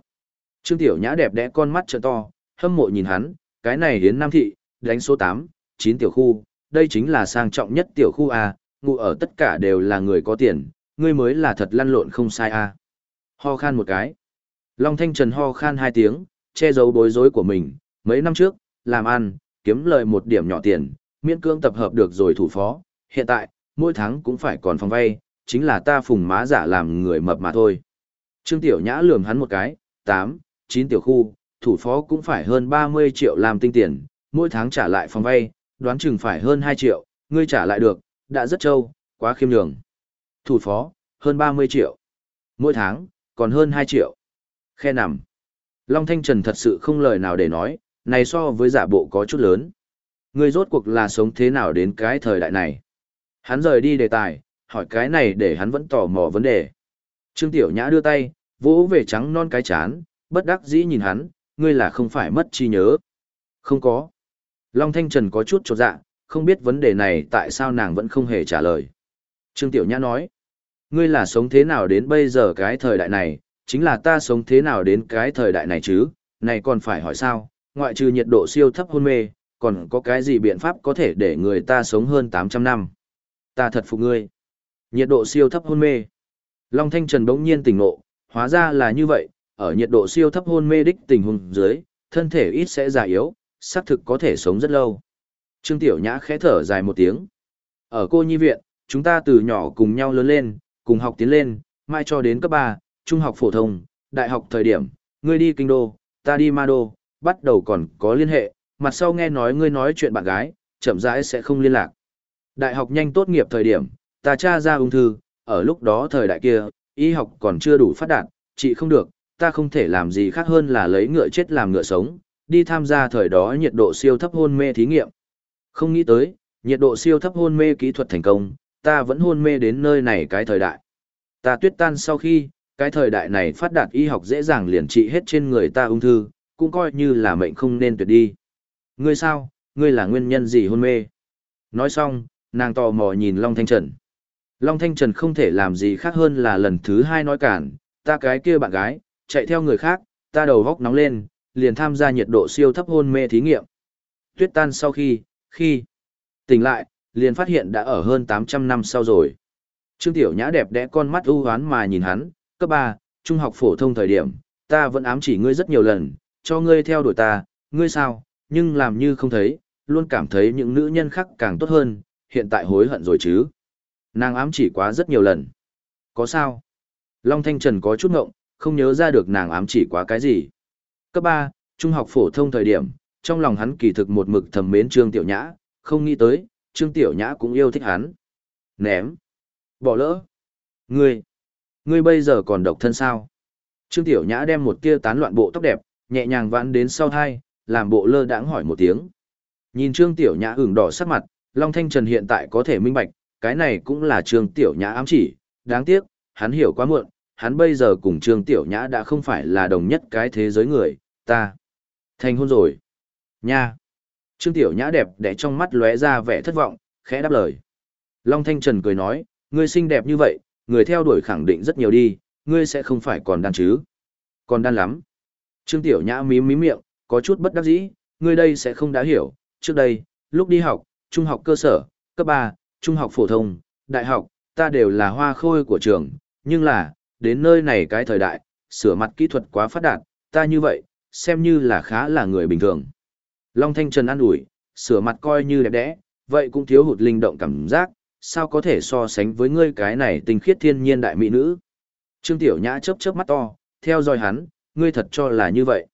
Trương Tiểu Nhã đẹp đẽ con mắt trợ to, hâm mộ nhìn hắn, cái này đến Nam thị, đánh số 8, 9 tiểu khu, đây chính là sang trọng nhất tiểu khu A, Ngụ ở tất cả đều là người có tiền, ngươi mới là thật lăn lộn không sai A. Ho khan một cái. Long Thanh Trần ho khan hai tiếng, che giấu bối rối của mình, mấy năm trước, làm ăn, kiếm lời một điểm nhỏ tiền, miễn cương tập hợp được rồi thủ phó, hiện tại, mỗi tháng cũng phải còn phòng vay, chính là ta phùng má giả làm người mập mà thôi. Trương Tiểu Nhã lườm hắn một cái, 8, 9 tiểu khu, thủ phó cũng phải hơn 30 triệu làm tinh tiền, mỗi tháng trả lại phòng vay, đoán chừng phải hơn 2 triệu, ngươi trả lại được, đã rất trâu, quá khiêm nhường. Thủ phó, hơn 30 triệu. Mỗi tháng, còn hơn 2 triệu. Khe nằm. Long Thanh Trần thật sự không lời nào để nói, này so với giả bộ có chút lớn. người rốt cuộc là sống thế nào đến cái thời đại này? Hắn rời đi đề tài, hỏi cái này để hắn vẫn tò mò vấn đề. Trương Tiểu Nhã đưa tay, vỗ về trắng non cái chán, bất đắc dĩ nhìn hắn, ngươi là không phải mất trí nhớ. Không có. Long Thanh Trần có chút trột dạ, không biết vấn đề này tại sao nàng vẫn không hề trả lời. Trương Tiểu Nhã nói, ngươi là sống thế nào đến bây giờ cái thời đại này, chính là ta sống thế nào đến cái thời đại này chứ, này còn phải hỏi sao, ngoại trừ nhiệt độ siêu thấp hôn mê, còn có cái gì biện pháp có thể để người ta sống hơn 800 năm. Ta thật phục ngươi. Nhiệt độ siêu thấp hôn mê. Long Thanh Trần bỗng nhiên tỉnh ngộ, hóa ra là như vậy, ở nhiệt độ siêu thấp hôn mê đích tình huống dưới, thân thể ít sẽ già yếu, xác thực có thể sống rất lâu. Trương Tiểu Nhã khẽ thở dài một tiếng. Ở cô nhi viện, chúng ta từ nhỏ cùng nhau lớn lên, cùng học tiến lên, mai cho đến cấp 3, trung học phổ thông, đại học thời điểm, ngươi đi kinh đô, ta đi ma đô, bắt đầu còn có liên hệ, mặt sau nghe nói ngươi nói chuyện bạn gái, chậm rãi sẽ không liên lạc. Đại học nhanh tốt nghiệp thời điểm, ta tra ra ung thư, ở lúc đó thời đại kia, y học còn chưa đủ phát đạt, chị không được, ta không thể làm gì khác hơn là lấy ngựa chết làm ngựa sống, đi tham gia thời đó nhiệt độ siêu thấp hôn mê thí nghiệm. Không nghĩ tới, nhiệt độ siêu thấp hôn mê kỹ thuật thành công, ta vẫn hôn mê đến nơi này cái thời đại. Ta tuyết tan sau khi, cái thời đại này phát đạt y học dễ dàng liền trị hết trên người ta ung thư, cũng coi như là mệnh không nên tuyệt đi. Ngươi sao, ngươi là nguyên nhân gì hôn mê? Nói xong, nàng tò mò nhìn Long Thanh Trần. Long Thanh Trần không thể làm gì khác hơn là lần thứ hai nói cản, ta cái kia bạn gái, chạy theo người khác, ta đầu góc nóng lên, liền tham gia nhiệt độ siêu thấp hôn mê thí nghiệm. Tuyết tan sau khi, khi tỉnh lại, liền phát hiện đã ở hơn 800 năm sau rồi. Trương Tiểu Nhã đẹp đẽ con mắt ưu hoán mà nhìn hắn, cấp 3, trung học phổ thông thời điểm, ta vẫn ám chỉ ngươi rất nhiều lần, cho ngươi theo đuổi ta, ngươi sao, nhưng làm như không thấy, luôn cảm thấy những nữ nhân khác càng tốt hơn, hiện tại hối hận rồi chứ. Nàng ám chỉ quá rất nhiều lần. Có sao? Long Thanh Trần có chút ngộng, không nhớ ra được nàng ám chỉ quá cái gì. Cấp 3, trung học phổ thông thời điểm, trong lòng hắn kỳ thực một mực thầm mến Trương Tiểu Nhã, không nghĩ tới, Trương Tiểu Nhã cũng yêu thích hắn. Ném. Bỏ lỡ. Ngươi. Ngươi bây giờ còn độc thân sao? Trương Tiểu Nhã đem một kia tán loạn bộ tóc đẹp, nhẹ nhàng vãn đến sau thai, làm bộ lơ đãng hỏi một tiếng. Nhìn Trương Tiểu Nhã ửng đỏ sắc mặt, Long Thanh Trần hiện tại có thể minh bạch, cái này cũng là Trương Tiểu Nhã ám chỉ, đáng tiếc, hắn hiểu quá muộn, hắn bây giờ cùng Trương Tiểu Nhã đã không phải là đồng nhất cái thế giới người, ta. Thành hôn rồi. Nha. Trương Tiểu Nhã đẹp đẽ trong mắt lóe ra vẻ thất vọng, khẽ đáp lời. Long Thanh Trần cười nói, ngươi xinh đẹp như vậy, người theo đuổi khẳng định rất nhiều đi, ngươi sẽ không phải còn đan chứ. Còn đan lắm. Trương Tiểu Nhã mím mím miệng, có chút bất đắc dĩ, ngươi đây sẽ không đã hiểu, trước đây, lúc đi học, trung học cơ sở, cấp 3, trung học phổ thông, đại học, ta đều là hoa khôi của trường, nhưng là, đến nơi này cái thời đại, sửa mặt kỹ thuật quá phát đạt, ta như vậy, xem như là khá là người bình thường. Long Thanh Trần ăn ủi, sửa mặt coi như đẹp đẽ, vậy cũng thiếu hụt linh động cảm giác, sao có thể so sánh với ngươi cái này tinh khiết thiên nhiên đại mỹ nữ. Trương Tiểu Nhã chớp chớp mắt to, theo dõi hắn, ngươi thật cho là như vậy.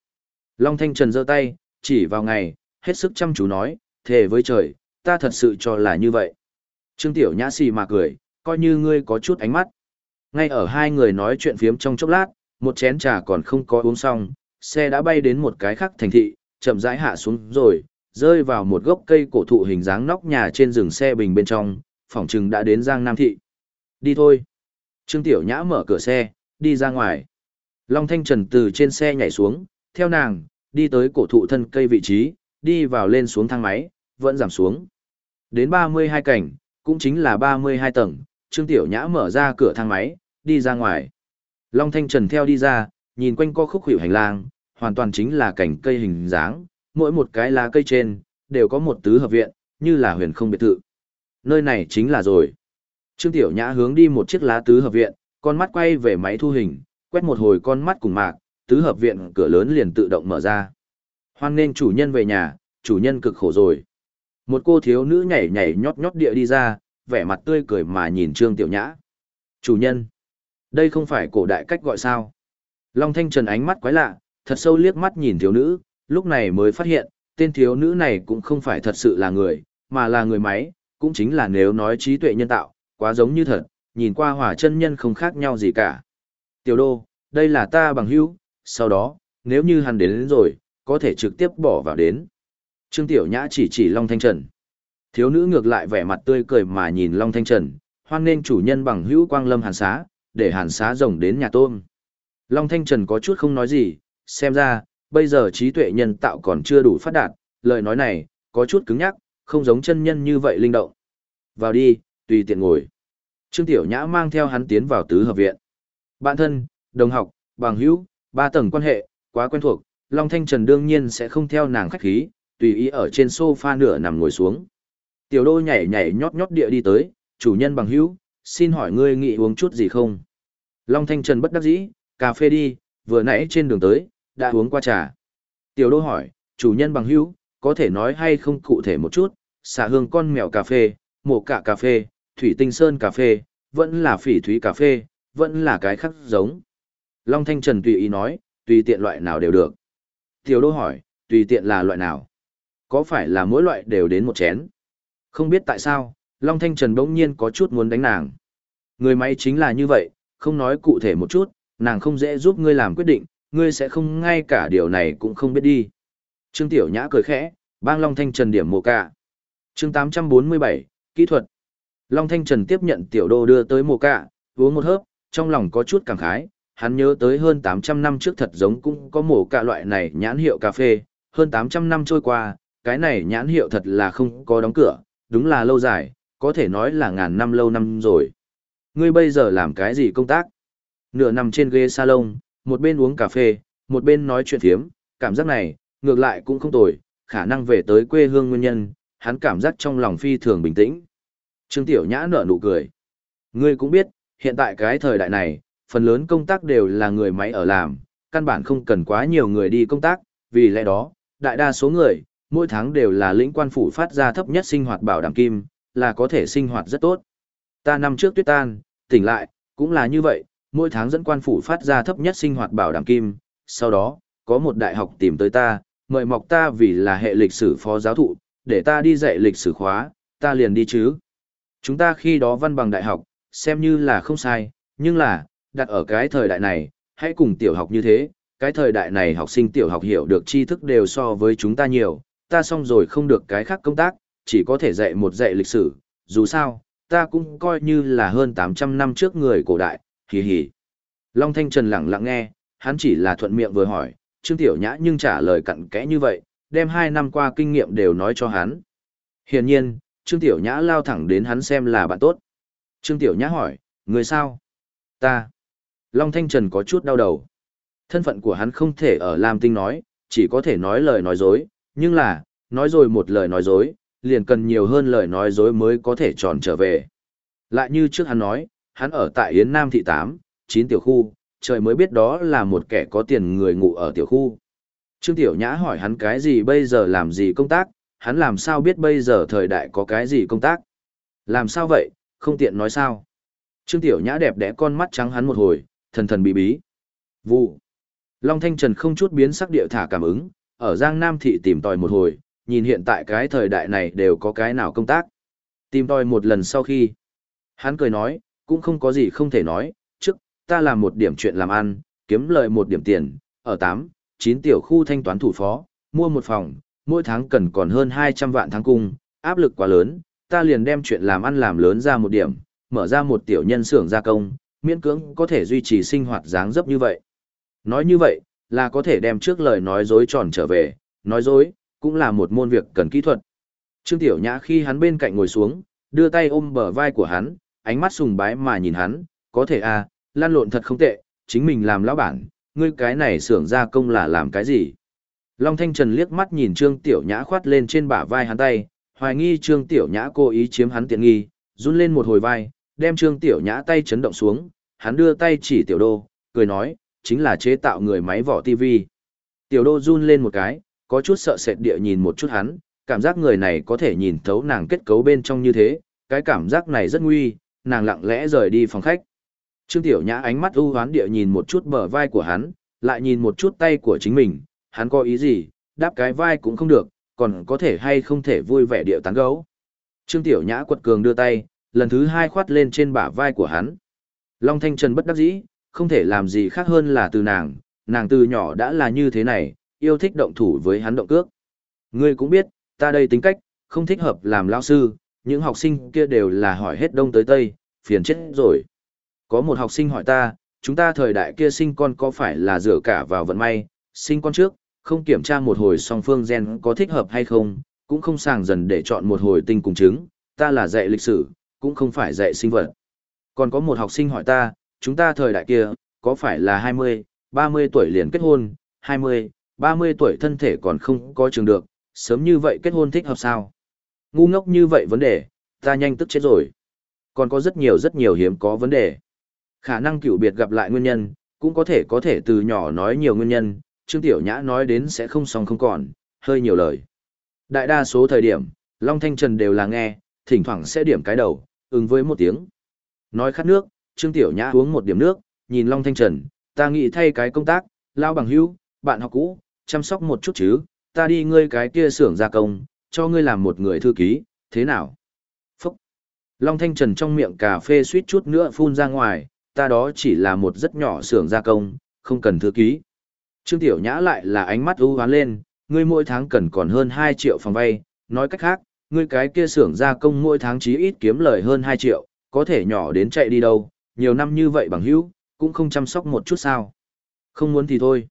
Long Thanh Trần giơ tay, chỉ vào ngày, hết sức chăm chú nói, thề với trời, ta thật sự cho là như vậy. Trương Tiểu Nhã xì mà cười, coi như ngươi có chút ánh mắt. Ngay ở hai người nói chuyện phiếm trong chốc lát, một chén trà còn không có uống xong, xe đã bay đến một cái khác thành thị, chậm rãi hạ xuống rồi, rơi vào một gốc cây cổ thụ hình dáng nóc nhà trên rừng xe bình bên trong, phòng trừng đã đến Giang Nam thị. Đi thôi. Trương Tiểu Nhã mở cửa xe, đi ra ngoài. Long Thanh Trần từ trên xe nhảy xuống, theo nàng, đi tới cổ thụ thân cây vị trí, đi vào lên xuống thang máy, vẫn giảm xuống. Đến 32 cảnh, cũng chính là 32 tầng, Trương Tiểu Nhã mở ra cửa thang máy, đi ra ngoài. Long Thanh Trần theo đi ra, nhìn quanh co khúc hữu hành lang, hoàn toàn chính là cảnh cây hình dáng, mỗi một cái lá cây trên, đều có một tứ hợp viện, như là huyền không biệt thự. Nơi này chính là rồi. Trương Tiểu Nhã hướng đi một chiếc lá tứ hợp viện, con mắt quay về máy thu hình, quét một hồi con mắt cùng mạc, tứ hợp viện cửa lớn liền tự động mở ra. Hoan nên chủ nhân về nhà, chủ nhân cực khổ rồi. Một cô thiếu nữ nhảy nhảy nhót nhót địa đi ra, vẻ mặt tươi cười mà nhìn Trương Tiểu Nhã. Chủ nhân, đây không phải cổ đại cách gọi sao. Long Thanh Trần ánh mắt quái lạ, thật sâu liếc mắt nhìn thiếu nữ, lúc này mới phát hiện, tên thiếu nữ này cũng không phải thật sự là người, mà là người máy, cũng chính là nếu nói trí tuệ nhân tạo, quá giống như thật, nhìn qua hỏa chân nhân không khác nhau gì cả. Tiểu đô, đây là ta bằng hữu, sau đó, nếu như hắn đến, đến rồi, có thể trực tiếp bỏ vào đến. Trương Tiểu Nhã chỉ chỉ Long Thanh Trần. Thiếu nữ ngược lại vẻ mặt tươi cười mà nhìn Long Thanh Trần, hoan nên chủ nhân bằng hữu quang lâm hàn xá, để hàn xá rồng đến nhà tôm. Long Thanh Trần có chút không nói gì, xem ra, bây giờ trí tuệ nhân tạo còn chưa đủ phát đạt, lời nói này, có chút cứng nhắc, không giống chân nhân như vậy linh động. Vào đi, tùy tiện ngồi. Trương Tiểu Nhã mang theo hắn tiến vào tứ hợp viện. Bạn thân, đồng học, bằng hữu, ba tầng quan hệ, quá quen thuộc, Long Thanh Trần đương nhiên sẽ không theo nàng khách khí, tùy ý ở trên sofa nửa nằm ngồi xuống. Tiểu đô nhảy nhảy nhót nhót địa đi tới, chủ nhân bằng hữu, xin hỏi ngươi nghĩ uống chút gì không? Long Thanh Trần bất đắc dĩ, cà phê đi, vừa nãy trên đường tới, đã uống qua trà. Tiểu đô hỏi, chủ nhân bằng hữu, có thể nói hay không cụ thể một chút, xả hương con mèo cà phê, mổ cả cà phê, thủy tinh sơn cà phê, vẫn là phỉ thúy cà phê, vẫn là cái khác giống. Long Thanh Trần tùy ý nói, tùy tiện loại nào đều được. Tiểu đô hỏi, tùy tiện là loại nào? Có phải là mỗi loại đều đến một chén? Không biết tại sao, Long Thanh Trần bỗng nhiên có chút muốn đánh nàng. Người máy chính là như vậy, không nói cụ thể một chút, nàng không dễ giúp ngươi làm quyết định, ngươi sẽ không ngay cả điều này cũng không biết đi. Trương Tiểu Nhã cười khẽ, bang Long Thanh Trần điểm mồ cả. chương 847, kỹ thuật. Long Thanh Trần tiếp nhận Tiểu Đô đưa tới mồ cả, uống một hớp, trong lòng có chút cảm khái, hắn nhớ tới hơn 800 năm trước thật giống cũng có mổ cả loại này nhãn hiệu cà phê, hơn 800 năm trôi qua, cái này nhãn hiệu thật là không có đóng cửa, đúng là lâu dài, có thể nói là ngàn năm lâu năm rồi. Ngươi bây giờ làm cái gì công tác? Nửa nằm trên ghế salon, một bên uống cà phê, một bên nói chuyện phiếm, cảm giác này, ngược lại cũng không tồi, khả năng về tới quê hương nguyên nhân, hắn cảm giác trong lòng phi thường bình tĩnh. Trương Tiểu Nhã nở nụ cười. Ngươi cũng biết, hiện tại cái thời đại này, phần lớn công tác đều là người máy ở làm, căn bản không cần quá nhiều người đi công tác, vì lẽ đó, đại đa số người, mỗi tháng đều là lĩnh quan phủ phát ra thấp nhất sinh hoạt bảo đảm kim, là có thể sinh hoạt rất tốt. Ta năm trước tuyết tan, tỉnh lại, cũng là như vậy, mỗi tháng dẫn quan phủ phát ra thấp nhất sinh hoạt bảo đảm kim, sau đó, có một đại học tìm tới ta, mời mọc ta vì là hệ lịch sử phó giáo thụ, để ta đi dạy lịch sử khóa, ta liền đi chứ. Chúng ta khi đó văn bằng đại học, xem như là không sai, nhưng là, đặt ở cái thời đại này, hãy cùng tiểu học như thế, cái thời đại này học sinh tiểu học hiểu được tri thức đều so với chúng ta nhiều, ta xong rồi không được cái khác công tác, chỉ có thể dạy một dạy lịch sử, dù sao, ta cũng coi như là hơn 800 năm trước người cổ đại, hì hì. Long Thanh Trần lặng lặng nghe, hắn chỉ là thuận miệng vừa hỏi, Trương Tiểu Nhã nhưng trả lời cặn kẽ như vậy, đem hai năm qua kinh nghiệm đều nói cho hắn. Hiển nhiên, Trương Tiểu Nhã lao thẳng đến hắn xem là bạn tốt. Trương Tiểu Nhã hỏi, người sao? Ta. Long Thanh Trần có chút đau đầu. Thân phận của hắn không thể ở Lam Tinh nói, chỉ có thể nói lời nói dối, nhưng là, nói rồi một lời nói dối, liền cần nhiều hơn lời nói dối mới có thể tròn trở về. Lại như trước hắn nói, hắn ở tại Yến Nam thị 8, 9 tiểu khu, trời mới biết đó là một kẻ có tiền người ngủ ở tiểu khu. Trương Tiểu Nhã hỏi hắn cái gì bây giờ làm gì công tác, hắn làm sao biết bây giờ thời đại có cái gì công tác. Làm sao vậy, không tiện nói sao. Trương Tiểu Nhã đẹp đẽ con mắt trắng hắn một hồi, thần thần bí bí. Vụ. Long Thanh Trần không chút biến sắc địa thả cảm ứng, ở Giang Nam Thị tìm tòi một hồi, nhìn hiện tại cái thời đại này đều có cái nào công tác. Tìm tòi một lần sau khi, hắn cười nói, cũng không có gì không thể nói, trước, ta làm một điểm chuyện làm ăn, kiếm lợi một điểm tiền, ở 8, 9 tiểu khu thanh toán thủ phó, mua một phòng, mỗi tháng cần còn hơn 200 vạn tháng cung, áp lực quá lớn, ta liền đem chuyện làm ăn làm lớn ra một điểm, mở ra một tiểu nhân xưởng gia công, miễn cưỡng có thể duy trì sinh hoạt dáng dấp như vậy. Nói như vậy, là có thể đem trước lời nói dối tròn trở về, nói dối, cũng là một môn việc cần kỹ thuật. Trương Tiểu Nhã khi hắn bên cạnh ngồi xuống, đưa tay ôm bờ vai của hắn, ánh mắt sùng bái mà nhìn hắn, có thể à, lan lộn thật không tệ, chính mình làm lão bản, ngươi cái này xưởng gia công là làm cái gì? Long Thanh Trần liếc mắt nhìn Trương Tiểu Nhã khoát lên trên bả vai hắn tay, hoài nghi Trương Tiểu Nhã cố ý chiếm hắn tiện nghi, run lên một hồi vai, đem Trương Tiểu Nhã tay chấn động xuống, hắn đưa tay chỉ Tiểu Đô, cười nói, chính là chế tạo người máy vỏ TV. Tiểu Đô run lên một cái, có chút sợ sệt địa nhìn một chút hắn, cảm giác người này có thể nhìn thấu nàng kết cấu bên trong như thế, cái cảm giác này rất nguy, nàng lặng lẽ rời đi phòng khách. Trương Tiểu Nhã ánh mắt u hoán địa nhìn một chút bờ vai của hắn, lại nhìn một chút tay của chính mình, hắn có ý gì, đáp cái vai cũng không được, còn có thể hay không thể vui vẻ điệu tán gấu. Trương Tiểu Nhã quật cường đưa tay, lần thứ hai khoát lên trên bả vai của hắn. Long Thanh Trần bất đắc dĩ, không thể làm gì khác hơn là từ nàng, nàng từ nhỏ đã là như thế này, yêu thích động thủ với hắn động cước. Ngươi cũng biết, ta đây tính cách, không thích hợp làm lao sư, những học sinh kia đều là hỏi hết đông tới tây, phiền chết rồi. Có một học sinh hỏi ta, chúng ta thời đại kia sinh con có phải là dựa cả vào vận may, sinh con trước, không kiểm tra một hồi song phương gen có thích hợp hay không, cũng không sàng dần để chọn một hồi tinh cùng chứng, ta là dạy lịch sử, cũng không phải dạy sinh vật. Còn có một học sinh hỏi ta, chúng ta thời đại kia, có phải là 20, 30 tuổi liền kết hôn, 20, 30 tuổi thân thể còn không có trường được, sớm như vậy kết hôn thích hợp sao? Ngu ngốc như vậy vấn đề, ta nhanh tức chết rồi. Còn có rất nhiều rất nhiều hiếm có vấn đề. Khả năng cựu biệt gặp lại nguyên nhân, cũng có thể có thể từ nhỏ nói nhiều nguyên nhân, Trương Tiểu Nhã nói đến sẽ không xong không còn, hơi nhiều lời. Đại đa số thời điểm, Long Thanh Trần đều là nghe, thỉnh thoảng sẽ điểm cái đầu, ứng với một tiếng. Nói khát nước, Trương Tiểu Nhã uống một điểm nước, nhìn Long Thanh Trần, ta nghĩ thay cái công tác, lao bằng hữu, bạn học cũ, chăm sóc một chút chứ, ta đi ngươi cái kia xưởng gia công, cho ngươi làm một người thư ký, thế nào? Phúc! Long Thanh Trần trong miệng cà phê suýt chút nữa phun ra ngoài, ta đó chỉ là một rất nhỏ xưởng gia công, không cần thư ký. Trương Tiểu Nhã lại là ánh mắt ưu hoán lên, ngươi mỗi tháng cần còn hơn 2 triệu phòng vay, nói cách khác, ngươi cái kia xưởng gia công mỗi tháng chí ít kiếm lời hơn 2 triệu, có thể nhỏ đến chạy đi đâu, nhiều năm như vậy bằng hữu, cũng không chăm sóc một chút sao. Không muốn thì thôi.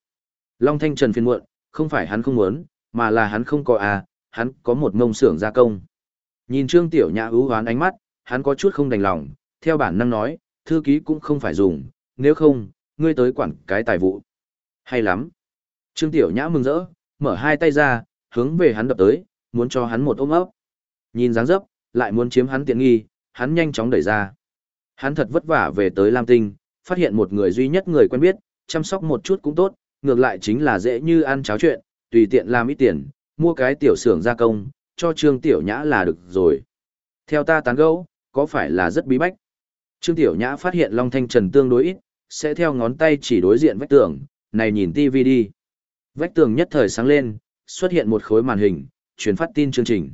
Long Thanh Trần phiền muộn, không phải hắn không muốn, mà là hắn không có à, hắn có một mông xưởng gia công. Nhìn Trương Tiểu Nhã ưu hoán ánh mắt, hắn có chút không đành lòng, theo bản năng nói, thư ký cũng không phải dùng, nếu không, ngươi tới quản cái tài vụ. Hay lắm. Trương Tiểu Nhã mừng rỡ, mở hai tay ra, hướng về hắn đập tới, muốn cho hắn một ôm ấp. Nhìn dáng dấp, lại muốn chiếm hắn tiện nghi, hắn nhanh chóng đẩy ra. Hắn thật vất vả về tới Lam Tinh, phát hiện một người duy nhất người quen biết, chăm sóc một chút cũng tốt, ngược lại chính là dễ như ăn cháo chuyện, tùy tiện làm ít tiền, mua cái tiểu xưởng gia công, cho Trương Tiểu Nhã là được rồi. Theo ta tán gẫu, có phải là rất bí bách? Trương Tiểu Nhã phát hiện Long Thanh Trần tương đối ít, sẽ theo ngón tay chỉ đối diện vách tường, này nhìn TV đi. Vách tường nhất thời sáng lên, xuất hiện một khối màn hình, truyền phát tin chương trình.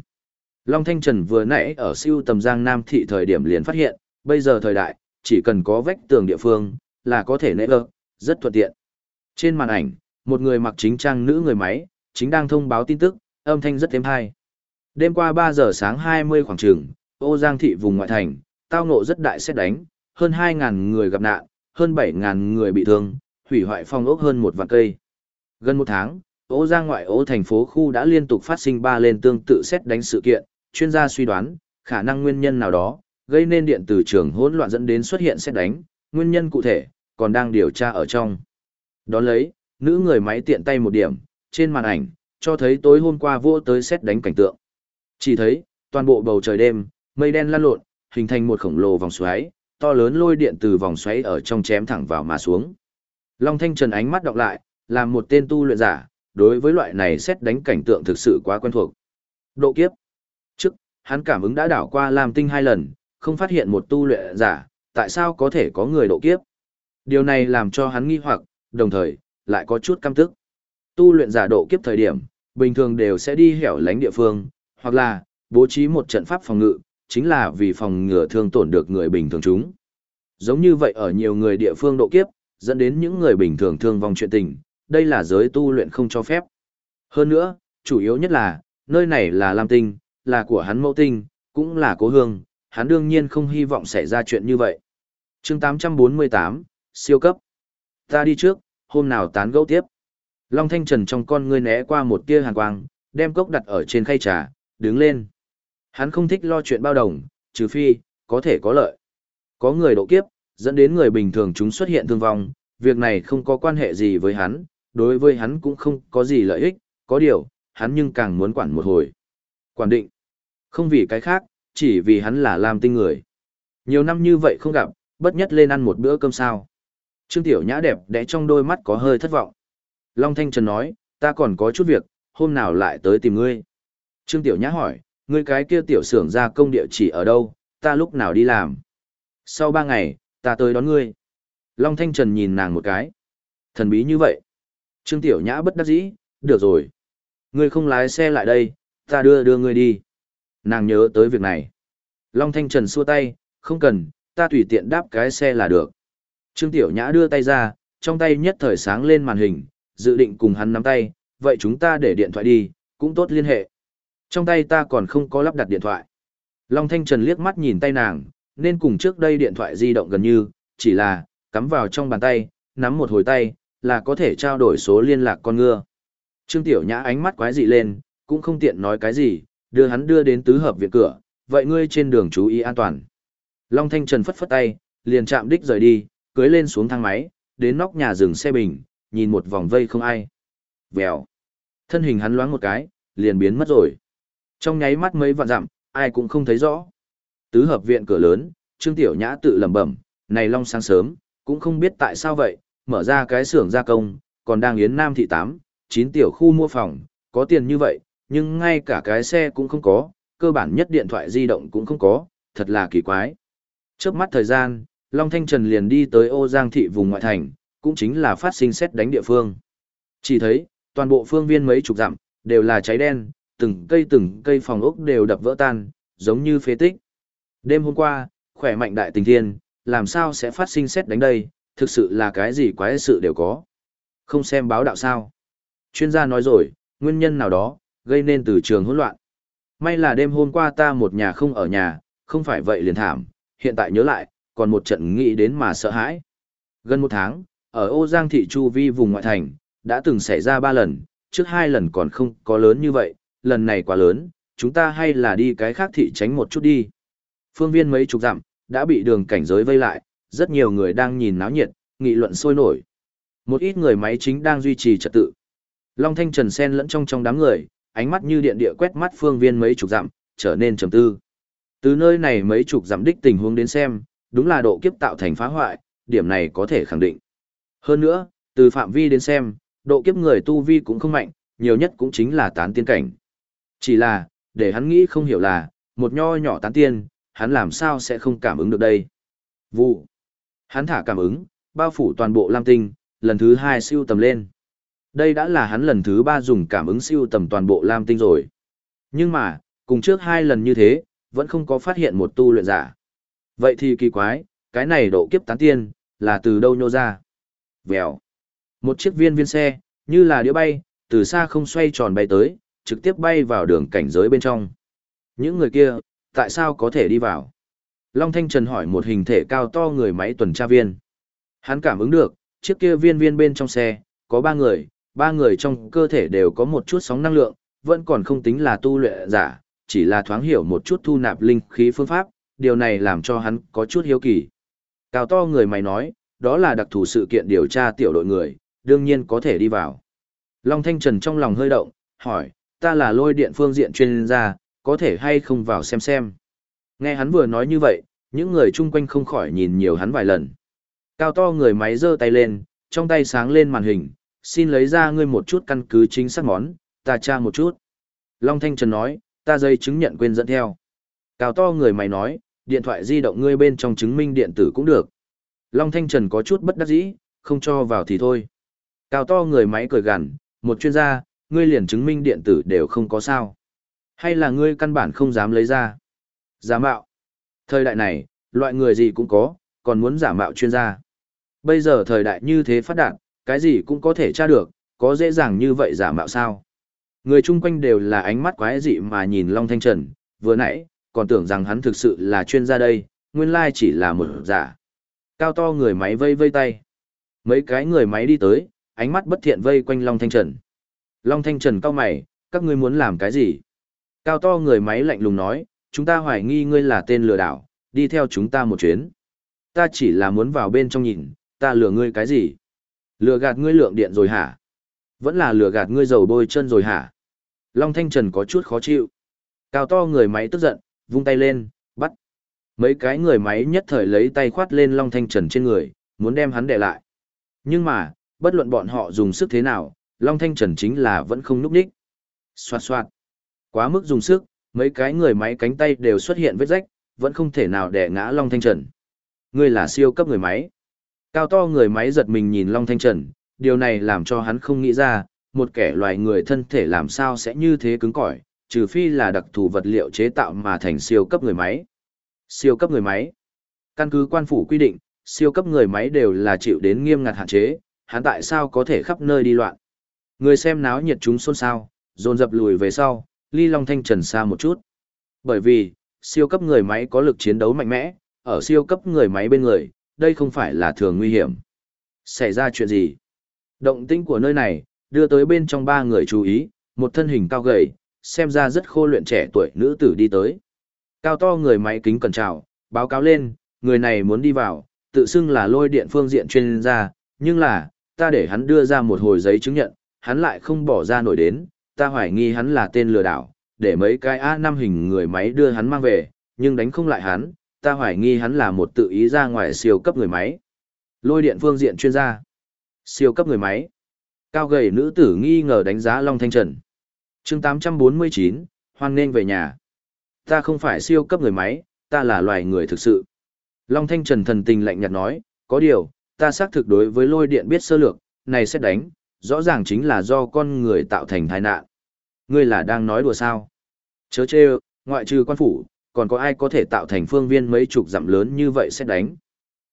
Long Thanh Trần vừa nãy ở siêu tầm Giang Nam thị thời điểm liền phát hiện, bây giờ thời đại, chỉ cần có vách tường địa phương, là có thể nệ ơ, rất thuận tiện. Trên màn ảnh, Một người mặc chính trang nữ người máy, chính đang thông báo tin tức, âm thanh rất êm hay. Đêm qua 3 giờ sáng 20 khoảng trường, ô giang thị vùng ngoại thành, tao ngộ rất đại xét đánh, hơn 2.000 người gặp nạn, hơn 7.000 người bị thương, hủy hoại phong ốc hơn một vạn cây. Gần một tháng, ô giang ngoại ô thành phố khu đã liên tục phát sinh ba lên tương tự xét đánh sự kiện, chuyên gia suy đoán, khả năng nguyên nhân nào đó, gây nên điện từ trường hỗn loạn dẫn đến xuất hiện xét đánh, nguyên nhân cụ thể, còn đang điều tra ở trong. Đón lấy, nữ người máy tiện tay một điểm, trên màn ảnh, cho thấy tối hôm qua vua tới xét đánh cảnh tượng. Chỉ thấy, toàn bộ bầu trời đêm, mây đen lan lộn, hình thành một khổng lồ vòng xoáy, to lớn lôi điện từ vòng xoáy ở trong chém thẳng vào mà xuống. Long Thanh Trần ánh mắt đọc lại, làm một tên tu luyện giả, đối với loại này xét đánh cảnh tượng thực sự quá quen thuộc. Độ kiếp. Trước, hắn cảm ứng đã đảo qua làm tinh hai lần, không phát hiện một tu luyện giả, tại sao có thể có người độ kiếp. Điều này làm cho hắn nghi hoặc, đồng thời, lại có chút căm tức. Tu luyện giả độ kiếp thời điểm, bình thường đều sẽ đi hẻo lánh địa phương, hoặc là, bố trí một trận pháp phòng ngự, chính là vì phòng ngừa thương tổn được người bình thường chúng. Giống như vậy ở nhiều người địa phương độ kiếp, dẫn đến những người bình thường thương vong chuyện tình, đây là giới tu luyện không cho phép. Hơn nữa, chủ yếu nhất là, nơi này là Lam Tinh, là của hắn mẫu tinh, cũng là cố hương, hắn đương nhiên không hy vọng xảy ra chuyện như vậy. chương 848, siêu cấp. Ta đi trước, hôm nào tán gẫu tiếp. Long Thanh Trần trong con ngươi né qua một tia hàn quang, đem cốc đặt ở trên khay trà, đứng lên. Hắn không thích lo chuyện bao đồng, trừ phi, có thể có lợi. Có người độ kiếp, dẫn đến người bình thường chúng xuất hiện thương vong, việc này không có quan hệ gì với hắn, đối với hắn cũng không có gì lợi ích, có điều, hắn nhưng càng muốn quản một hồi. Quản định. Không vì cái khác, chỉ vì hắn là làm tinh người. Nhiều năm như vậy không gặp, bất nhất lên ăn một bữa cơm sao. Trương Tiểu Nhã đẹp đẽ trong đôi mắt có hơi thất vọng. Long Thanh Trần nói, ta còn có chút việc, hôm nào lại tới tìm ngươi. Trương Tiểu Nhã hỏi, ngươi cái kia tiểu xưởng ra công địa chỉ ở đâu, ta lúc nào đi làm. Sau ba ngày, ta tới đón ngươi. Long Thanh Trần nhìn nàng một cái. Thần bí như vậy. Trương Tiểu Nhã bất đắc dĩ, được rồi. Ngươi không lái xe lại đây, ta đưa đưa ngươi đi. Nàng nhớ tới việc này. Long Thanh Trần xua tay, không cần, ta tùy tiện đáp cái xe là được. Trương Tiểu Nhã đưa tay ra, trong tay nhất thời sáng lên màn hình, dự định cùng hắn nắm tay, vậy chúng ta để điện thoại đi, cũng tốt liên hệ. Trong tay ta còn không có lắp đặt điện thoại. Long Thanh Trần liếc mắt nhìn tay nàng, nên cùng trước đây điện thoại di động gần như, chỉ là, cắm vào trong bàn tay, nắm một hồi tay, là có thể trao đổi số liên lạc con ngựa. Trương Tiểu Nhã ánh mắt quái dị lên, cũng không tiện nói cái gì, đưa hắn đưa đến tứ hợp viện cửa, vậy ngươi trên đường chú ý an toàn. Long Thanh Trần phất phất tay, liền chạm đích rời đi, cưới lên xuống thang máy, đến nóc nhà dừng xe bình, nhìn một vòng vây không ai. Vèo. Thân hình hắn loáng một cái, liền biến mất rồi. Trong nháy mắt mấy vạn dặm, ai cũng không thấy rõ. Tứ hợp viện cửa lớn, Trương Tiểu Nhã tự lẩm bẩm, này long sáng sớm, cũng không biết tại sao vậy, mở ra cái xưởng gia công, còn đang yến nam thị tám, chín tiểu khu mua phòng, có tiền như vậy, nhưng ngay cả cái xe cũng không có, cơ bản nhất điện thoại di động cũng không có, thật là kỳ quái. Trước mắt thời gian, Long Thanh Trần liền đi tới ô giang thị vùng ngoại thành, cũng chính là phát sinh xét đánh địa phương. Chỉ thấy, toàn bộ phương viên mấy chục dặm, đều là cháy đen, từng cây từng cây phòng ốc đều đập vỡ tan, giống như phế tích. Đêm hôm qua, khỏe mạnh đại tình thiên, làm sao sẽ phát sinh xét đánh đây, thực sự là cái gì quái sự đều có. Không xem báo đạo sao. Chuyên gia nói rồi, nguyên nhân nào đó, gây nên từ trường hỗn loạn. May là đêm hôm qua ta một nhà không ở nhà, không phải vậy liền thảm, hiện tại nhớ lại, còn một trận nghĩ đến mà sợ hãi. Gần một tháng, ở Ô Giang thị Chu Vi vùng ngoại thành, đã từng xảy ra ba lần, trước hai lần còn không có lớn như vậy, lần này quá lớn, chúng ta hay là đi cái khác thị tránh một chút đi. Phương viên mấy chục dặm, đã bị đường cảnh giới vây lại, rất nhiều người đang nhìn náo nhiệt, nghị luận sôi nổi. Một ít người máy chính đang duy trì trật tự. Long Thanh Trần Sen lẫn trong trong đám người, ánh mắt như điện địa quét mắt phương viên mấy chục dặm, trở nên trầm tư. Từ nơi này mấy chục dặm đích tình huống đến xem, đúng là độ kiếp tạo thành phá hoại, điểm này có thể khẳng định. Hơn nữa, từ phạm vi đến xem, độ kiếp người tu vi cũng không mạnh, nhiều nhất cũng chính là tán tiên cảnh. Chỉ là, để hắn nghĩ không hiểu là, một nho nhỏ tán tiên, hắn làm sao sẽ không cảm ứng được đây. Vụ. Hắn thả cảm ứng, bao phủ toàn bộ Lam Tinh, lần thứ hai siêu tầm lên. Đây đã là hắn lần thứ ba dùng cảm ứng siêu tầm toàn bộ Lam Tinh rồi. Nhưng mà, cùng trước hai lần như thế, vẫn không có phát hiện một tu luyện giả. Vậy thì kỳ quái, cái này độ kiếp tán tiên, là từ đâu nhô ra? Vèo. Một chiếc viên viên xe, như là đĩa bay, từ xa không xoay tròn bay tới, trực tiếp bay vào đường cảnh giới bên trong. Những người kia, tại sao có thể đi vào? Long Thanh Trần hỏi một hình thể cao to người máy tuần tra viên. Hắn cảm ứng được, chiếc kia viên viên bên trong xe, có ba người, ba người trong cơ thể đều có một chút sóng năng lượng, vẫn còn không tính là tu luyện giả, chỉ là thoáng hiểu một chút thu nạp linh khí phương pháp, điều này làm cho hắn có chút hiếu kỳ. Cao to người mày nói, đó là đặc thù sự kiện điều tra tiểu đội người, đương nhiên có thể đi vào. Long Thanh Trần trong lòng hơi động, hỏi, ta là lôi điện phương diện chuyên gia, có thể hay không vào xem xem. Nghe hắn vừa nói như vậy, những người chung quanh không khỏi nhìn nhiều hắn vài lần. Cao to người máy giơ tay lên, trong tay sáng lên màn hình, xin lấy ra ngươi một chút căn cứ chính xác món, ta tra một chút. Long Thanh Trần nói, ta dây chứng nhận quên dẫn theo. Cao to người máy nói, điện thoại di động ngươi bên trong chứng minh điện tử cũng được. Long Thanh Trần có chút bất đắc dĩ, không cho vào thì thôi. Cao to người máy cười gằn, một chuyên gia, ngươi liền chứng minh điện tử đều không có sao. Hay là ngươi căn bản không dám lấy ra? Giả mạo. Thời đại này, loại người gì cũng có, còn muốn giả mạo chuyên gia. Bây giờ thời đại như thế phát đạt, cái gì cũng có thể tra được, có dễ dàng như vậy giả mạo sao? Người chung quanh đều là ánh mắt quái dị mà nhìn Long Thanh Trần, vừa nãy, còn tưởng rằng hắn thực sự là chuyên gia đây, nguyên lai chỉ là một giả. Cao to người máy vây vây tay. Mấy cái người máy đi tới, ánh mắt bất thiện vây quanh Long Thanh Trần. Long Thanh Trần cao mày, các ngươi muốn làm cái gì? Cao to người máy lạnh lùng nói, chúng ta hoài nghi ngươi là tên lừa đảo, đi theo chúng ta một chuyến. Ta chỉ là muốn vào bên trong nhìn, ta lừa ngươi cái gì? Lừa gạt ngươi lượng điện rồi hả? Vẫn là lừa gạt ngươi dầu bôi chân rồi hả? Long Thanh Trần có chút khó chịu. Cao to người máy tức giận, vung tay lên. Mấy cái người máy nhất thời lấy tay khoát lên Long Thanh Trần trên người, muốn đem hắn đè lại. Nhưng mà, bất luận bọn họ dùng sức thế nào, Long Thanh Trần chính là vẫn không núp đích. Xoạt xoạt. Quá mức dùng sức, mấy cái người máy cánh tay đều xuất hiện vết rách, vẫn không thể nào đè ngã Long Thanh Trần. Ngươi là siêu cấp người máy. Cao to người máy giật mình nhìn Long Thanh Trần, điều này làm cho hắn không nghĩ ra, một kẻ loài người thân thể làm sao sẽ như thế cứng cỏi, trừ phi là đặc thù vật liệu chế tạo mà thành siêu cấp người máy. Siêu cấp người máy. Căn cứ quan phủ quy định, siêu cấp người máy đều là chịu đến nghiêm ngặt hạn chế, hắn tại sao có thể khắp nơi đi loạn. Người xem náo nhiệt chúng xôn xao, dồn dập lùi về sau, ly Long Thanh Trần xa một chút. Bởi vì, siêu cấp người máy có lực chiến đấu mạnh mẽ, ở siêu cấp người máy bên người, đây không phải là thường nguy hiểm. Xảy ra chuyện gì? Động tĩnh của nơi này, đưa tới bên trong ba người chú ý, một thân hình cao gầy, xem ra rất khô luyện trẻ tuổi nữ tử đi tới. Cao to người máy kính cẩn chào, báo cáo lên, người này muốn đi vào, tự xưng là lôi điện phương diện chuyên gia, nhưng là, ta để hắn đưa ra một hồi giấy chứng nhận, hắn lại không bỏ ra nổi đến, ta hoài nghi hắn là tên lừa đảo, để mấy cái A5 hình người máy đưa hắn mang về, nhưng đánh không lại hắn, ta hoài nghi hắn là một tự ý ra ngoài siêu cấp người máy. Lôi điện phương diện chuyên gia. Siêu cấp người máy. Cao gầy nữ tử nghi ngờ đánh giá Long Thanh Trần. chương 849, hoan nên về nhà. Ta không phải siêu cấp người máy, ta là loài người thực sự. Long Thanh Trần thần tình lạnh nhạt nói, có điều, ta xác thực đối với lôi điện biết sơ lược, này sẽ đánh, rõ ràng chính là do con người tạo thành tai nạn. Ngươi là đang nói đùa sao? Chớ chê, ngoại trừ quan phủ, còn có ai có thể tạo thành phương viên mấy chục dặm lớn như vậy sẽ đánh.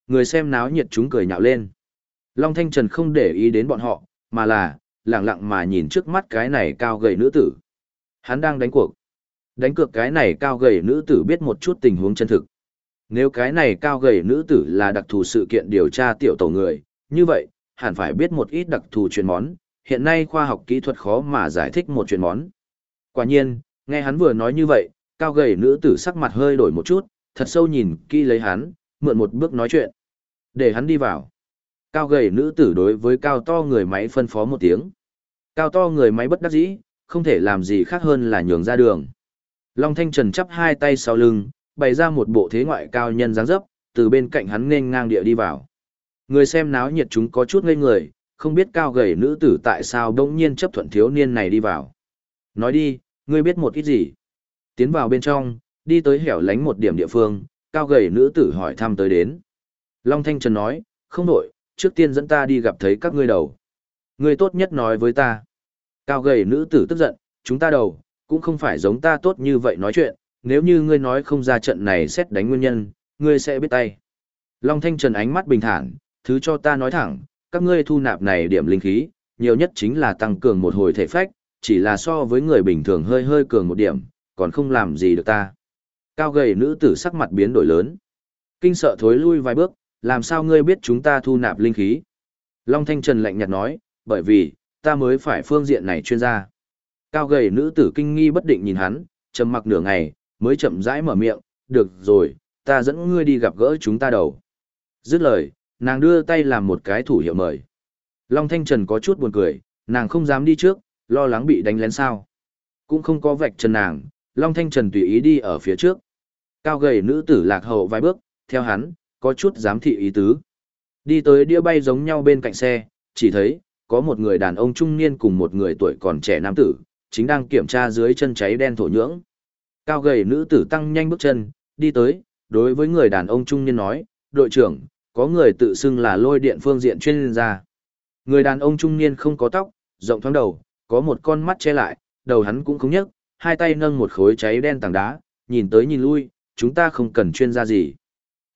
Người xem náo nhiệt chúng cười nhạo lên. Long Thanh Trần không để ý đến bọn họ, mà là, lặng lặng mà nhìn trước mắt cái này cao gầy nữ tử. Hắn đang đánh cuộc. Đánh cược cái này cao gầy nữ tử biết một chút tình huống chân thực. Nếu cái này cao gầy nữ tử là đặc thù sự kiện điều tra tiểu tổ người, như vậy, hẳn phải biết một ít đặc thù chuyên món, hiện nay khoa học kỹ thuật khó mà giải thích một chuyên món. Quả nhiên, nghe hắn vừa nói như vậy, cao gầy nữ tử sắc mặt hơi đổi một chút, thật sâu nhìn kỹ lấy hắn, mượn một bước nói chuyện. Để hắn đi vào. Cao gầy nữ tử đối với cao to người máy phân phó một tiếng. Cao to người máy bất đắc dĩ, không thể làm gì khác hơn là nhường ra đường. Long Thanh Trần chắp hai tay sau lưng, bày ra một bộ thế ngoại cao nhân dáng dấp, từ bên cạnh hắn nên ngang địa đi vào. Người xem náo nhiệt chúng có chút ngây người, không biết cao gầy nữ tử tại sao đông nhiên chấp thuận thiếu niên này đi vào. Nói đi, ngươi biết một ít gì? Tiến vào bên trong, đi tới hẻo lánh một điểm địa phương, cao gầy nữ tử hỏi thăm tới đến. Long Thanh Trần nói, không đổi, trước tiên dẫn ta đi gặp thấy các ngươi đầu. Ngươi tốt nhất nói với ta. Cao gầy nữ tử tức giận, chúng ta đầu, cũng không phải giống ta tốt như vậy nói chuyện, nếu như ngươi nói không ra trận này xét đánh nguyên nhân, ngươi sẽ biết tay. Long Thanh Trần ánh mắt bình thản, thứ cho ta nói thẳng, các ngươi thu nạp này điểm linh khí, nhiều nhất chính là tăng cường một hồi thể phách, chỉ là so với người bình thường hơi hơi cường một điểm, còn không làm gì được ta. Cao gầy nữ tử sắc mặt biến đổi lớn. Kinh sợ thối lui vài bước, làm sao ngươi biết chúng ta thu nạp linh khí? Long Thanh Trần lạnh nhạt nói, bởi vì, ta mới phải phương diện này chuyên gia. Cao gầy nữ tử kinh nghi bất định nhìn hắn, trầm mặc nửa ngày, mới chậm rãi mở miệng, được rồi, ta dẫn ngươi đi gặp gỡ chúng ta đầu. Dứt lời, nàng đưa tay làm một cái thủ hiệu mời. Long Thanh Trần có chút buồn cười, nàng không dám đi trước, lo lắng bị đánh lén sao. Cũng không có vạch trần nàng, Long Thanh Trần tùy ý đi ở phía trước. Cao gầy nữ tử lạc hậu vài bước, theo hắn, có chút giám thị ý tứ. Đi tới đĩa bay giống nhau bên cạnh xe, chỉ thấy, có một người đàn ông trung niên cùng một người tuổi còn trẻ nam tử, chính đang kiểm tra dưới chân cháy đen thổ nhưỡng. Cao gầy nữ tử tăng nhanh bước chân, đi tới, đối với người đàn ông trung niên nói, đội trưởng, có người tự xưng là lôi điện phương diện chuyên gia. Người đàn ông trung niên không có tóc, rộng thoáng đầu, có một con mắt che lại, đầu hắn cũng không nhấc, hai tay nâng một khối cháy đen tảng đá, nhìn tới nhìn lui, chúng ta không cần chuyên gia gì.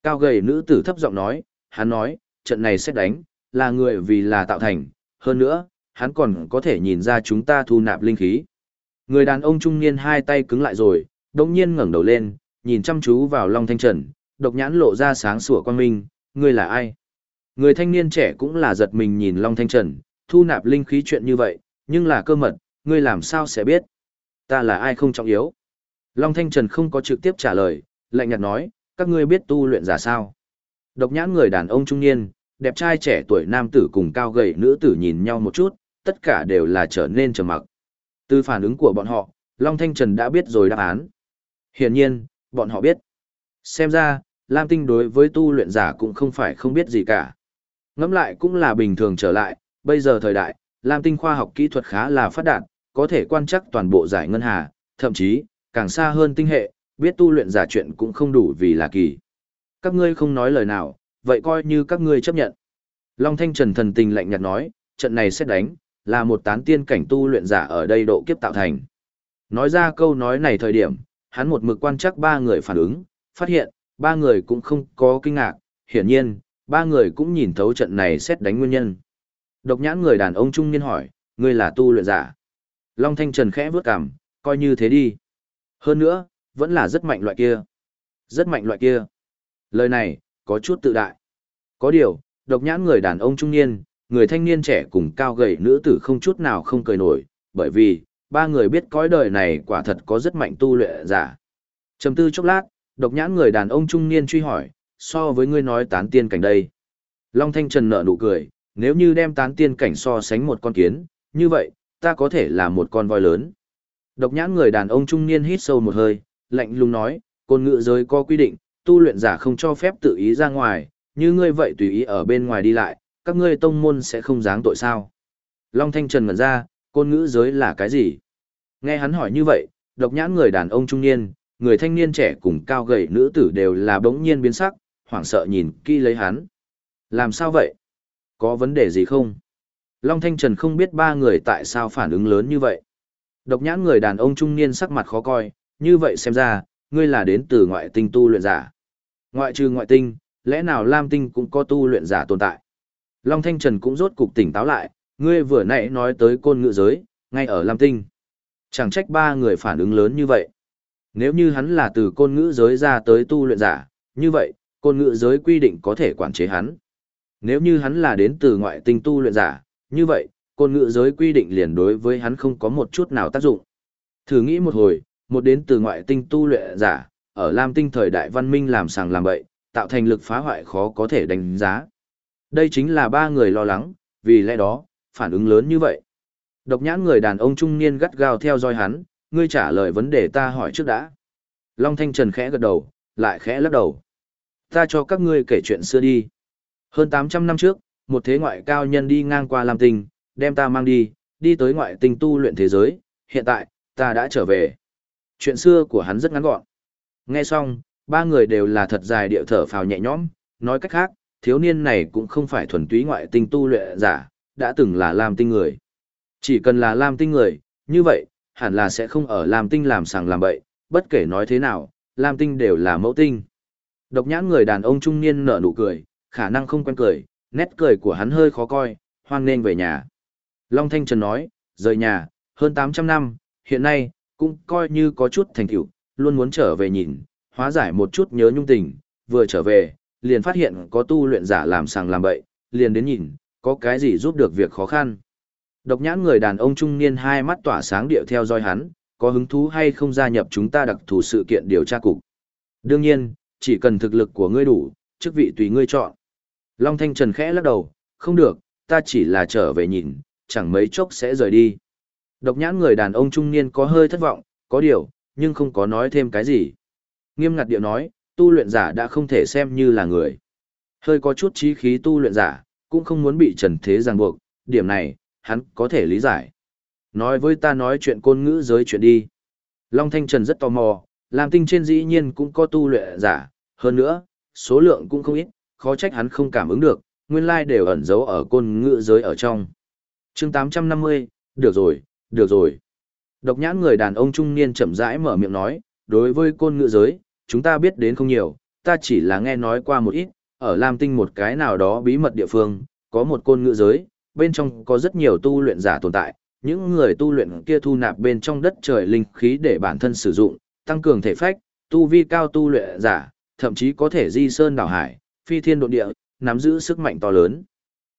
Cao gầy nữ tử thấp giọng nói, hắn nói, trận này sẽ đánh, là người vì là tạo thành, hơn nữa, hắn còn có thể nhìn ra chúng ta thu nạp linh khí. Người đàn ông trung niên hai tay cứng lại rồi, đồng nhiên ngẩng đầu lên, nhìn chăm chú vào Long Thanh Trần, độc nhãn lộ ra sáng sủa quan minh, ngươi là ai? Người thanh niên trẻ cũng là giật mình nhìn Long Thanh Trần, thu nạp linh khí chuyện như vậy, nhưng là cơ mật, ngươi làm sao sẽ biết? Ta là ai không trọng yếu? Long Thanh Trần không có trực tiếp trả lời, lạnh nhạt nói, các ngươi biết tu luyện giả sao? Độc nhãn người đàn ông trung niên, đẹp trai trẻ tuổi nam tử cùng cao gầy nữ tử nhìn nhau một chút, tất cả đều là trở nên trầm mặc. Từ phản ứng của bọn họ, Long Thanh Trần đã biết rồi đáp án. Hiển nhiên, bọn họ biết. Xem ra, Lam Tinh đối với tu luyện giả cũng không phải không biết gì cả. Ngẫm lại cũng là bình thường trở lại, bây giờ thời đại, Lam Tinh khoa học kỹ thuật khá là phát đạt, có thể quan trắc toàn bộ giải ngân hà, thậm chí, càng xa hơn tinh hệ, biết tu luyện giả chuyện cũng không đủ vì là kỳ. Các ngươi không nói lời nào, vậy coi như các ngươi chấp nhận. Long Thanh Trần thần tình lạnh nhạt nói, trận này sẽ đánh, là một tán tiên cảnh tu luyện giả ở đây độ kiếp tạo thành. Nói ra câu nói này thời điểm, hắn một mực quan chắc ba người phản ứng, phát hiện, ba người cũng không có kinh ngạc, hiển nhiên, ba người cũng nhìn thấu trận này xét đánh nguyên nhân. Độc nhãn người đàn ông trung niên hỏi, ngươi là tu luyện giả. Long Thanh Trần khẽ vướt cằm, coi như thế đi. Hơn nữa, vẫn là rất mạnh loại kia. Rất mạnh loại kia. Lời này, có chút tự đại. Có điều, độc nhãn người đàn ông trung niên, người thanh niên trẻ cùng cao gầy nữ tử không chút nào không cười nổi, bởi vì, ba người biết cõi đời này quả thật có rất mạnh tu luyện giả. Chầm tư chốc lát, độc nhãn người đàn ông trung niên truy hỏi, so với ngươi nói tán tiên cảnh đây. Long Thanh Trần nở nụ cười, nếu như đem tán tiên cảnh so sánh một con kiến, như vậy, ta có thể là một con voi lớn. Độc nhãn người đàn ông trung niên hít sâu một hơi, lạnh lùng nói, côn ngự giới có quy định, tu luyện giả không cho phép tự ý ra ngoài, như ngươi vậy tùy ý ở bên ngoài đi lại, các ngươi tông môn sẽ không dáng tội sao. Long Thanh Trần ngẩn ra, côn ngữ giới là cái gì? Nghe hắn hỏi như vậy, độc nhãn người đàn ông trung niên, người thanh niên trẻ cùng cao gầy nữ tử đều là bỗng nhiên biến sắc, hoảng sợ nhìn kỹ lấy hắn. Làm sao vậy? Có vấn đề gì không? Long Thanh Trần không biết ba người tại sao phản ứng lớn như vậy. Độc nhãn người đàn ông trung niên sắc mặt khó coi, như vậy xem ra, ngươi là đến từ ngoại tinh tu luyện giả. Ngoại trừ ngoại tinh, lẽ nào Lam tinh cũng có tu luyện giả tồn tại? Long Thanh Trần cũng rốt cục tỉnh táo lại, ngươi vừa nãy nói tới côn ngự giới, ngay ở Lam tinh. Chẳng trách ba người phản ứng lớn như vậy. Nếu như hắn là từ côn ngữ giới ra tới tu luyện giả, như vậy, côn ngữ giới quy định có thể quản chế hắn. Nếu như hắn là đến từ ngoại tinh tu luyện giả, như vậy, côn ngữ giới quy định liền đối với hắn không có một chút nào tác dụng. Thử nghĩ một hồi, một đến từ ngoại tinh tu luyện giả, ở Lam tinh thời đại văn minh làm sàng làm bậy, tạo thành lực phá hoại khó có thể đánh giá. Đây chính là ba người lo lắng, vì lẽ đó, phản ứng lớn như vậy. Độc nhãn người đàn ông trung niên gắt gao theo dõi hắn, ngươi trả lời vấn đề ta hỏi trước đã. Long Thanh Trần khẽ gật đầu, lại khẽ lắc đầu. Ta cho các ngươi kể chuyện xưa đi. Hơn 800 năm trước, một thế ngoại cao nhân đi ngang qua Lam Tinh, đem ta mang đi, đi tới ngoại tinh tu luyện thế giới, hiện tại, ta đã trở về. Chuyện xưa của hắn rất ngắn gọn. Nghe xong, ba người đều là thật dài điệu thở phào nhẹ nhõm, nói cách khác, thiếu niên này cũng không phải thuần túy ngoại tinh tu luyện giả, đã từng là Lam Tinh người. Chỉ cần là Lam Tinh người, như vậy, hẳn là sẽ không ở Lam Tinh làm sàng làm bậy, bất kể nói thế nào, Lam Tinh đều là mẫu tinh. Độc nhãn người đàn ông trung niên nở nụ cười, khả năng không quen cười, nét cười của hắn hơi khó coi, hoan nên về nhà. Long Thanh Trần nói, rời nhà, hơn 800 năm, hiện nay, cũng coi như có chút thành tựu, luôn muốn trở về nhìn, hóa giải một chút nhớ nhung tình, vừa trở về, liền phát hiện có tu luyện giả làm sàng làm bậy, liền đến nhìn, có cái gì giúp được việc khó khăn. Độc nhãn người đàn ông trung niên hai mắt tỏa sáng điệu theo dõi hắn, có hứng thú hay không gia nhập chúng ta đặc thù sự kiện điều tra cục. Đương nhiên, chỉ cần thực lực của ngươi đủ, chức vị tùy ngươi chọn. Long Thanh Trần khẽ lắc đầu, không được, ta chỉ là trở về nhìn, chẳng mấy chốc sẽ rời đi. Độc nhãn người đàn ông trung niên có hơi thất vọng, có điều, nhưng không có nói thêm cái gì. Nghiêm ngặt điệu nói, tu luyện giả đã không thể xem như là người. Hơi có chút trí khí tu luyện giả, cũng không muốn bị trần thế ràng buộc, điểm này, hắn có thể lý giải. Nói với ta nói chuyện côn ngữ giới chuyện đi. Long Thanh Trần rất tò mò, làm tinh trên dĩ nhiên cũng có tu luyện giả, hơn nữa, số lượng cũng không ít, khó trách hắn không cảm ứng được, nguyên lai đều ẩn giấu ở côn ngữ giới ở trong. chương 850, được rồi, được rồi. Độc nhãn người đàn ông trung niên chậm rãi mở miệng nói, đối với côn ngữ giới, chúng ta biết đến không nhiều, ta chỉ là nghe nói qua một ít, ở Lam Tinh một cái nào đó bí mật địa phương, có một côn ngữ giới, bên trong có rất nhiều tu luyện giả tồn tại, những người tu luyện kia thu nạp bên trong đất trời linh khí để bản thân sử dụng, tăng cường thể phách, tu vi cao tu luyện giả, thậm chí có thể di sơn đảo hải, phi thiên độ địa, nắm giữ sức mạnh to lớn.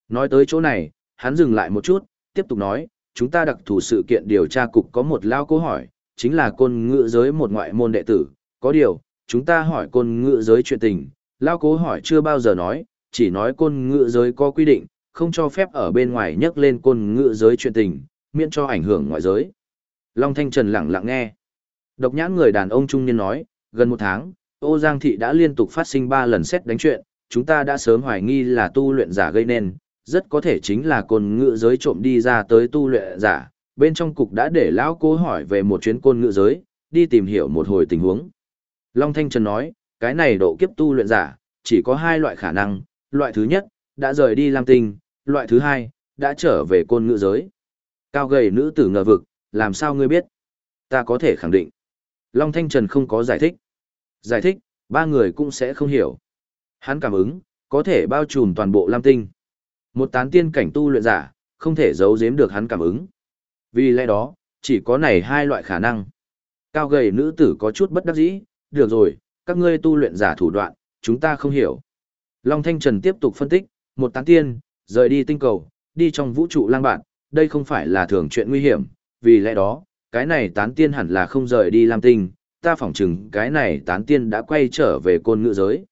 Nói tới chỗ này, hắn dừng lại một chút, tiếp tục nói, chúng ta đặc thù sự kiện điều tra cục có một lao câu hỏi, chính là côn ngữ giới một ngoại môn đệ tử, có điều, chúng ta hỏi côn ngữ giới chuyện tình, lao cố hỏi chưa bao giờ nói, chỉ nói côn ngữ giới có quy định, không cho phép ở bên ngoài nhắc lên côn ngữ giới chuyện tình, miễn cho ảnh hưởng ngoại giới. Long Thanh Trần lặng lặng nghe. Độc nhãn người đàn ông trung niên nói, gần một tháng, ô Giang Thị đã liên tục phát sinh 3 lần xét đánh chuyện, chúng ta đã sớm hoài nghi là tu luyện giả gây nên, rất có thể chính là côn ngữ giới trộm đi ra tới tu luyện giả. Bên trong cục đã để lão cố hỏi về một chuyến côn ngữ giới, đi tìm hiểu một hồi tình huống. Long Thanh Trần nói, cái này độ kiếp tu luyện giả, chỉ có hai loại khả năng, loại thứ nhất, đã rời đi Lam Tinh, loại thứ hai, đã trở về côn ngữ giới. Cao gầy nữ tử ngờ vực, làm sao ngươi biết? Ta có thể khẳng định. Long Thanh Trần không có giải thích. Giải thích, ba người cũng sẽ không hiểu. Hắn cảm ứng, có thể bao trùm toàn bộ Lam Tinh. Một tán tiên cảnh tu luyện giả, không thể giấu giếm được hắn cảm ứng. Vì lẽ đó, chỉ có này hai loại khả năng. Cao gầy nữ tử có chút bất đắc dĩ, được rồi, các ngươi tu luyện giả thủ đoạn, chúng ta không hiểu. Long Thanh Trần tiếp tục phân tích, một tán tiên, rời đi tinh cầu, đi trong vũ trụ lang bạn, đây không phải là thường chuyện nguy hiểm, vì lẽ đó, cái này tán tiên hẳn là không rời đi Lam Tinh, ta phỏng chừng cái này tán tiên đã quay trở về côn ngữ giới.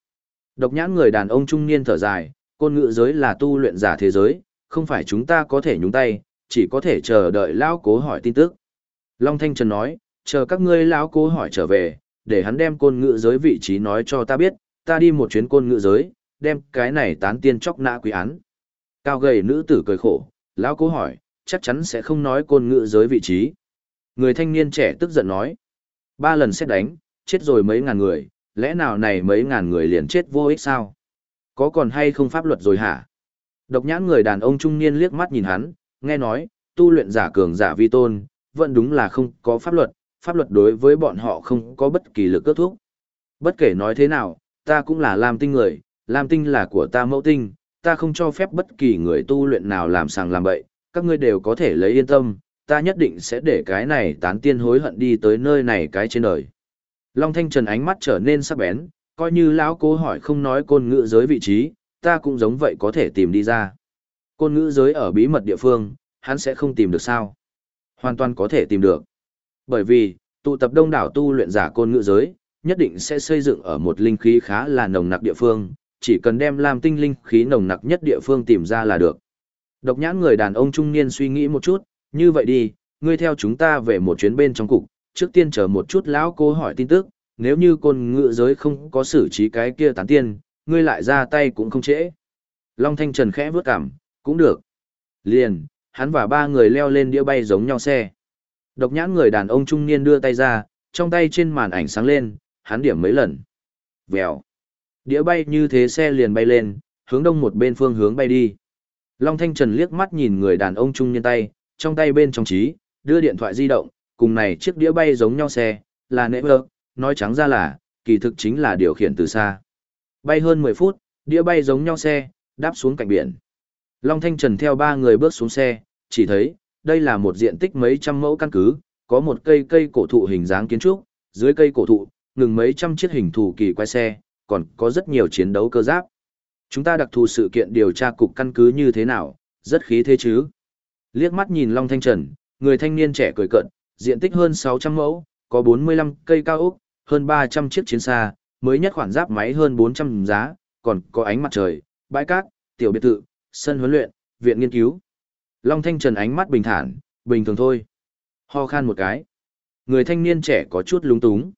Độc nhãn người đàn ông trung niên thở dài, côn ngữ giới là tu luyện giả thế giới, không phải chúng ta có thể nhúng tay, chỉ có thể chờ đợi lão cố hỏi tin tức. Long Thanh Trần nói, chờ các ngươi lão cố hỏi trở về, để hắn đem côn ngữ giới vị trí nói cho ta biết, ta đi một chuyến côn ngữ giới, đem cái này tán tiên chóc nã quý án. Cao gầy nữ tử cười khổ, lão cố hỏi, chắc chắn sẽ không nói côn ngữ giới vị trí. Người thanh niên trẻ tức giận nói, ba lần xét đánh, chết rồi mấy ngàn người, lẽ nào này mấy ngàn người liền chết vô ích sao? Có còn hay không pháp luật rồi hả? Độc nhãn người đàn ông trung niên liếc mắt nhìn hắn, nghe nói, tu luyện giả cường giả vi tôn, vẫn đúng là không có pháp luật, pháp luật đối với bọn họ không có bất kỳ lực ước thúc. Bất kể nói thế nào, ta cũng là Lam Tinh người, Lam Tinh là của ta mẫu tinh, ta không cho phép bất kỳ người tu luyện nào làm sàng làm bậy, các ngươi đều có thể lấy yên tâm, ta nhất định sẽ để cái này tán tiên hối hận đi tới nơi này cái trên đời. Long Thanh Trần ánh mắt trở nên sắc bén, coi như lão cố hỏi không nói côn ngữ giới vị trí, ta cũng giống vậy có thể tìm đi ra. Côn ngữ giới ở bí mật địa phương, hắn sẽ không tìm được sao? Hoàn toàn có thể tìm được. Bởi vì, tụ tập đông đảo tu luyện giả côn ngữ giới, nhất định sẽ xây dựng ở một linh khí khá là nồng nặc địa phương, chỉ cần đem làm tinh linh khí nồng nặc nhất địa phương tìm ra là được. Độc nhãn người đàn ông trung niên suy nghĩ một chút, như vậy đi, ngươi theo chúng ta về một chuyến bên trong cục, trước tiên chờ một chút lão cô hỏi tin tức, nếu như côn ngựa giới không có xử trí cái kia tán tiên, ngươi lại ra tay cũng không trễ. Long Thanh Trần khẽ vướt cảm, cũng được. Liền, hắn và ba người leo lên đĩa bay giống nhau xe. Độc nhãn người đàn ông trung niên đưa tay ra, trong tay trên màn ảnh sáng lên, hắn điểm mấy lần. Vèo. Đĩa bay như thế xe liền bay lên, hướng đông một bên phương hướng bay đi. Long Thanh Trần liếc mắt nhìn người đàn ông trung niên tay, trong tay bên trong trí, đưa điện thoại di động, cùng này chiếc đĩa bay giống nhau xe, là nệ vợ, nói trắng ra là, kỳ thực chính là điều khiển từ xa. Bay hơn 10 phút, đĩa bay giống nhau xe, đáp xuống cạnh biển. Long Thanh Trần theo ba người bước xuống xe, Chỉ thấy, đây là một diện tích mấy trăm mẫu căn cứ, có một cây cây cổ thụ hình dáng kiến trúc, dưới cây cổ thụ, ngừng mấy trăm chiếc hình thù kỳ quái xe, còn có rất nhiều chiến đấu cơ giáp. Chúng ta đặc thù sự kiện điều tra cục căn cứ như thế nào, rất khí thế chứ. Liếc mắt nhìn Long Thanh Trần, người thanh niên trẻ cười cận, diện tích hơn 600 mẫu, có 45 cây cao ốc, hơn 300 chiếc chiến xa, mới nhất khoản giáp máy hơn 400 giá, còn có ánh mặt trời, bãi cát, tiểu biệt thự, sân huấn luyện, viện nghiên cứu. Long Thanh Trần ánh mắt bình thản, bình thường thôi. Ho khan một cái. Người thanh niên trẻ có chút lúng túng.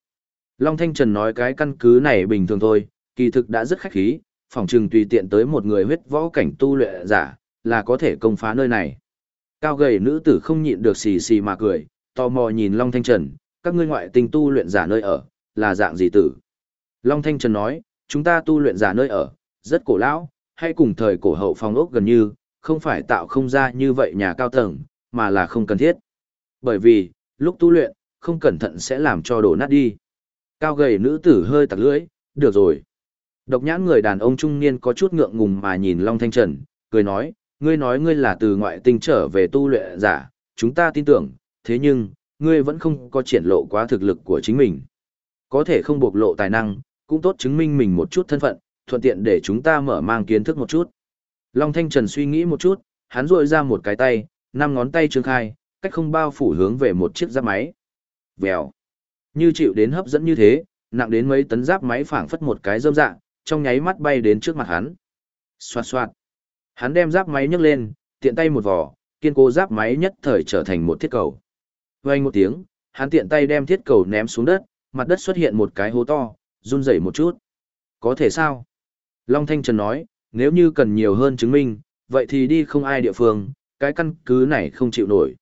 Long Thanh Trần nói cái căn cứ này bình thường thôi, kỳ thực đã rất khách khí, phòng trừng tùy tiện tới một người huyết võ cảnh tu luyện giả, là có thể công phá nơi này. Cao gầy nữ tử không nhịn được xì xì mà cười, tò mò nhìn Long Thanh Trần, các ngươi ngoại tình tu luyện giả nơi ở, là dạng gì tử? Long Thanh Trần nói, chúng ta tu luyện giả nơi ở, rất cổ lão, hay cùng thời cổ hậu phong ốc gần như, không phải tạo không ra như vậy nhà cao tầng, mà là không cần thiết. Bởi vì, lúc tu luyện, không cẩn thận sẽ làm cho đổ nát đi. Cao gầy nữ tử hơi tặc lưỡi, được rồi. Độc nhãn người đàn ông trung niên có chút ngượng ngùng mà nhìn Long Thanh Trần, cười nói, ngươi nói ngươi là từ ngoại tinh trở về tu luyện giả, chúng ta tin tưởng, thế nhưng, ngươi vẫn không có triển lộ quá thực lực của chính mình. Có thể không bộc lộ tài năng, cũng tốt chứng minh mình một chút thân phận, thuận tiện để chúng ta mở mang kiến thức một chút. Long Thanh Trần suy nghĩ một chút, hắn rội ra một cái tay, năm ngón tay trương khai, cách không bao phủ hướng về một chiếc giáp máy. Vèo. Như chịu đến hấp dẫn như thế, nặng đến mấy tấn giáp máy phảng phất một cái rơm dạ, trong nháy mắt bay đến trước mặt hắn. Xoạt xoạt. Hắn đem giáp máy nhấc lên, tiện tay một vò, kiên cố giáp máy nhất thời trở thành một thiết cầu. Vang một tiếng, hắn tiện tay đem thiết cầu ném xuống đất, mặt đất xuất hiện một cái hố to, run rẩy một chút. Có thể sao? Long Thanh Trần nói, nếu như cần nhiều hơn chứng minh, vậy thì đi không ai địa phương, cái căn cứ này không chịu nổi.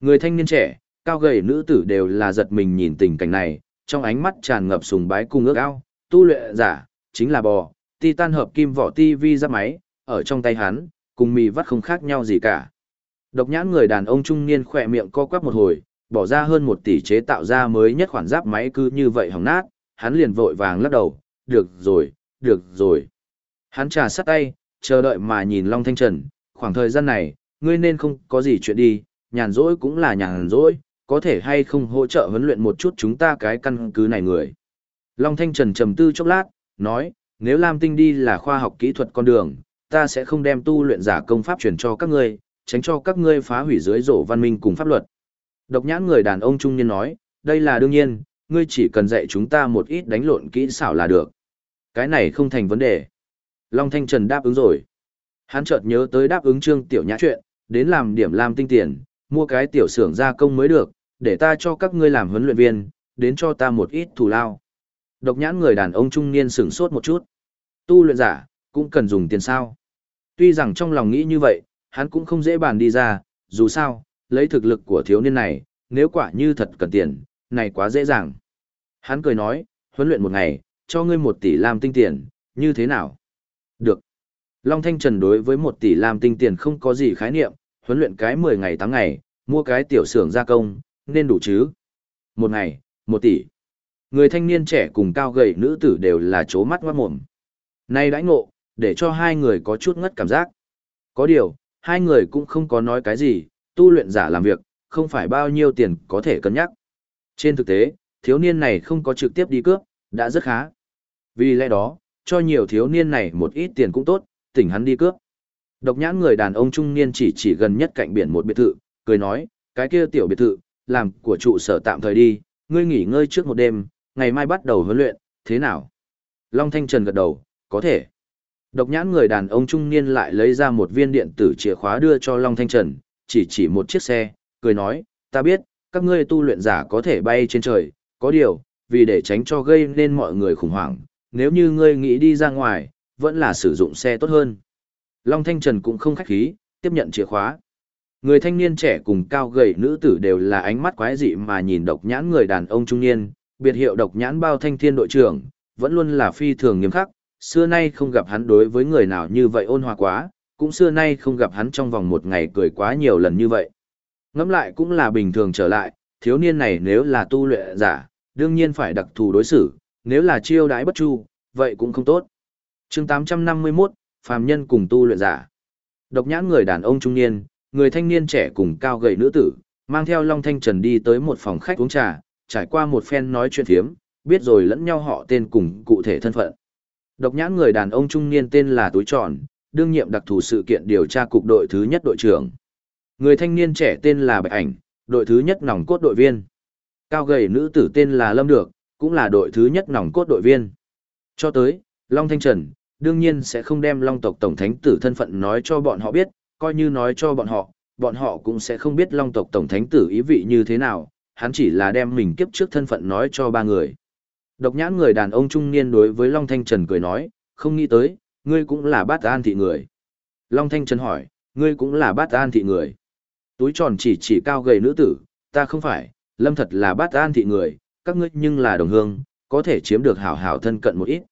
Người thanh niên trẻ, cao gầy nữ tử đều là giật mình nhìn tình cảnh này, trong ánh mắt tràn ngập sùng bái cung ước ao, tu luyện giả, chính là bò, titan hợp kim vỏ tivi giáp máy, ở trong tay hắn, cùng mì vắt không khác nhau gì cả. Độc nhãn người đàn ông trung niên khỏe miệng co quắp một hồi, bỏ ra hơn một tỷ chế tạo ra mới nhất khoản giáp máy cứ như vậy hỏng nát, hắn liền vội vàng lắc đầu, được rồi, được rồi. Hắn trà sắt tay, chờ đợi mà nhìn Long Thanh Trần, khoảng thời gian này, ngươi nên không có gì chuyện đi, nhàn rỗi cũng là nhàn rỗi, có thể hay không hỗ trợ huấn luyện một chút chúng ta cái căn cứ này người. Long Thanh Trần trầm tư chốc lát, nói, nếu Lam Tinh đi là khoa học kỹ thuật con đường, ta sẽ không đem tu luyện giả công pháp truyền cho các ngươi, tránh cho các ngươi phá hủy dưới rổ văn minh cùng pháp luật. Độc nhãn người đàn ông trung niên nói, đây là đương nhiên, ngươi chỉ cần dạy chúng ta một ít đánh lộn kỹ xảo là được. Cái này không thành vấn đề. Long Thanh Trần đáp ứng rồi. Hắn chợt nhớ tới đáp ứng trương tiểu nhã chuyện, đến làm điểm làm tinh tiền, mua cái tiểu xưởng gia công mới được, để ta cho các ngươi làm huấn luyện viên, đến cho ta một ít thù lao. Độc nhãn người đàn ông trung niên sửng sốt một chút. Tu luyện giả, cũng cần dùng tiền sao. Tuy rằng trong lòng nghĩ như vậy, hắn cũng không dễ bàn đi ra, dù sao, lấy thực lực của thiếu niên này, nếu quả như thật cần tiền, này quá dễ dàng. Hắn cười nói, huấn luyện một ngày, cho ngươi một tỷ làm tinh tiền, như thế nào? Được. Long Thanh Trần đối với một tỷ lam tinh tiền không có gì khái niệm, huấn luyện cái 10 ngày 8 ngày, mua cái tiểu xưởng gia công, nên đủ chứ. Một ngày, một tỷ. Người thanh niên trẻ cùng cao gầy nữ tử đều là chố mắt ngoát mồm. nay đãi ngộ, để cho hai người có chút ngất cảm giác. Có điều, hai người cũng không có nói cái gì, tu luyện giả làm việc, không phải bao nhiêu tiền có thể cân nhắc. Trên thực tế, thiếu niên này không có trực tiếp đi cướp, đã rất khá. Vì lẽ đó, cho nhiều thiếu niên này một ít tiền cũng tốt, tỉnh hắn đi cướp. Độc nhãn người đàn ông trung niên chỉ chỉ gần nhất cạnh biển một biệt thự, cười nói, cái kia tiểu biệt thự, làm của trụ sở tạm thời đi, ngươi nghỉ ngơi trước một đêm, ngày mai bắt đầu huấn luyện, thế nào? Long Thanh Trần gật đầu, có thể. Độc nhãn người đàn ông trung niên lại lấy ra một viên điện tử chìa khóa đưa cho Long Thanh Trần, chỉ chỉ một chiếc xe, cười nói, ta biết, các ngươi tu luyện giả có thể bay trên trời, có điều, vì để tránh cho gây nên mọi người khủng hoảng, nếu như ngươi nghĩ đi ra ngoài, vẫn là sử dụng xe tốt hơn. Long Thanh Trần cũng không khách khí, tiếp nhận chìa khóa. Người thanh niên trẻ cùng cao gầy nữ tử đều là ánh mắt quái dị mà nhìn độc nhãn người đàn ông trung niên, biệt hiệu độc nhãn bao thanh thiên đội trưởng, vẫn luôn là phi thường nghiêm khắc, xưa nay không gặp hắn đối với người nào như vậy ôn hòa quá, cũng xưa nay không gặp hắn trong vòng một ngày cười quá nhiều lần như vậy. Ngẫm lại cũng là bình thường trở lại, thiếu niên này nếu là tu luyện giả, đương nhiên phải đặc thù đối xử, nếu là chiêu đãi bất chu, vậy cũng không tốt. chương 851, phàm nhân cùng tu luyện giả. Độc nhãn người đàn ông trung niên, người thanh niên trẻ cùng cao gầy nữ tử, mang theo Long Thanh Trần đi tới một phòng khách uống trà, trải qua một phen nói chuyện thiếm, biết rồi lẫn nhau họ tên cùng cụ thể thân phận. Độc nhãn người đàn ông trung niên tên là Túi Tròn, đương nhiệm đặc thù sự kiện điều tra cục đội thứ nhất đội trưởng. Người thanh niên trẻ tên là Bạch Ảnh, đội thứ nhất nòng cốt đội viên. Cao gầy nữ tử tên là Lâm Được, cũng là đội thứ nhất nòng cốt đội viên. Cho tới, Long Thanh Trần, đương nhiên sẽ không đem Long tộc Tổng Thánh Tử thân phận nói cho bọn họ biết, coi như nói cho bọn họ, bọn họ cũng sẽ không biết Long tộc Tổng Thánh Tử ý vị như thế nào, hắn chỉ là đem mình kiếp trước thân phận nói cho ba người. Độc nhãn người đàn ông trung niên đối với Long Thanh Trần cười nói, không nghĩ tới, ngươi cũng là bát an thị người. Long Thanh Trần hỏi, ngươi cũng là bát an thị người. Túi tròn chỉ chỉ cao gầy nữ tử, ta không phải, lâm thật là bát an thị người, các ngươi nhưng là đồng hương, có thể chiếm được hảo hảo thân cận một ít.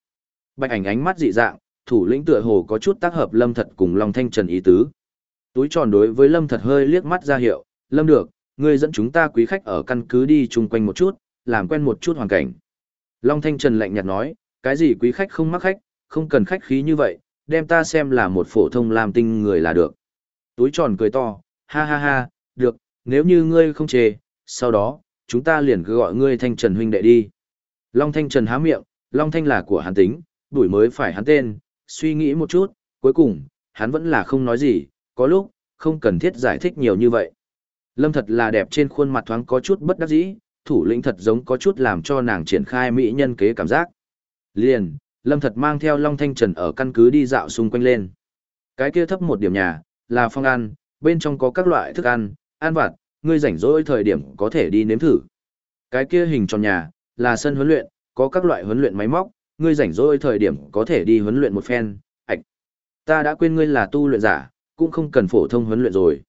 Bạch ảnh ánh mắt dị dạng, thủ lĩnh tựa hồ có chút tác hợp lâm thật cùng Long Thanh Trần ý tứ. Túi tròn đối với lâm thật hơi liếc mắt ra hiệu, lâm được, ngươi dẫn chúng ta quý khách ở căn cứ đi chung quanh một chút, làm quen một chút hoàn cảnh. Long Thanh Trần lạnh nhạt nói, cái gì quý khách không mắc khách, không cần khách khí như vậy, đem ta xem là một phổ thông làm tinh người là được. Túi tròn cười to, ha ha ha, được, nếu như ngươi không chê, sau đó, chúng ta liền cứ gọi ngươi Thanh Trần huynh đệ đi. Long Thanh Trần há miệng, Long Thanh là của hắn tính, đuổi mới phải hắn tên, suy nghĩ một chút, cuối cùng, hắn vẫn là không nói gì, có lúc, không cần thiết giải thích nhiều như vậy. Lâm thật là đẹp trên khuôn mặt thoáng có chút bất đắc dĩ, thủ lĩnh thật giống có chút làm cho nàng triển khai mỹ nhân kế cảm giác. Liền, Lâm thật mang theo Long Thanh Trần ở căn cứ đi dạo xung quanh lên. Cái kia thấp một điểm nhà, là phong ăn, bên trong có các loại thức ăn, ăn vặt, ngươi rảnh rỗi thời điểm có thể đi nếm thử. Cái kia hình tròn nhà, là sân huấn luyện, có các loại huấn luyện máy móc, ngươi rảnh rỗi thời điểm có thể đi huấn luyện một phen, ạch. Ta đã quên ngươi là tu luyện giả, cũng không cần phổ thông huấn luyện rồi.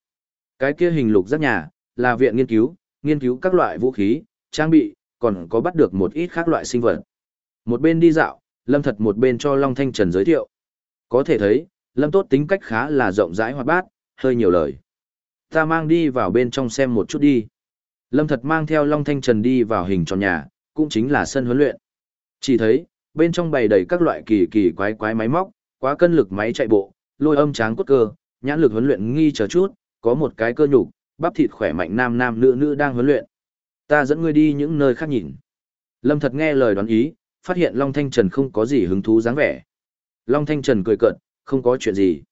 Cái kia hình lục giác nhà, là viện nghiên cứu, nghiên cứu các loại vũ khí, trang bị, còn có bắt được một ít khác loại sinh vật. Một bên đi dạo, Lâm thật một bên cho Long Thanh Trần giới thiệu. Có thể thấy, Lâm tốt tính cách khá là rộng rãi hoạt bát, hơi nhiều lời. Ta mang đi vào bên trong xem một chút đi. Lâm thật mang theo Long Thanh Trần đi vào hình tròn nhà, cũng chính là sân huấn luyện. Chỉ thấy, bên trong bày đầy các loại kỳ kỳ quái quái máy móc, quá cân lực máy chạy bộ, lôi âm tráng cốt cơ, nhãn lực huấn luyện nghi chờ chút, có một cái cơ nhục, bắp thịt khỏe mạnh nam nam nữ nữ đang huấn luyện. Ta dẫn ngươi đi những nơi khác nhìn. Lâm thật nghe lời đoán ý, phát hiện Long Thanh Trần không có gì hứng thú dáng vẻ. Long Thanh Trần cười cợt, không có chuyện gì.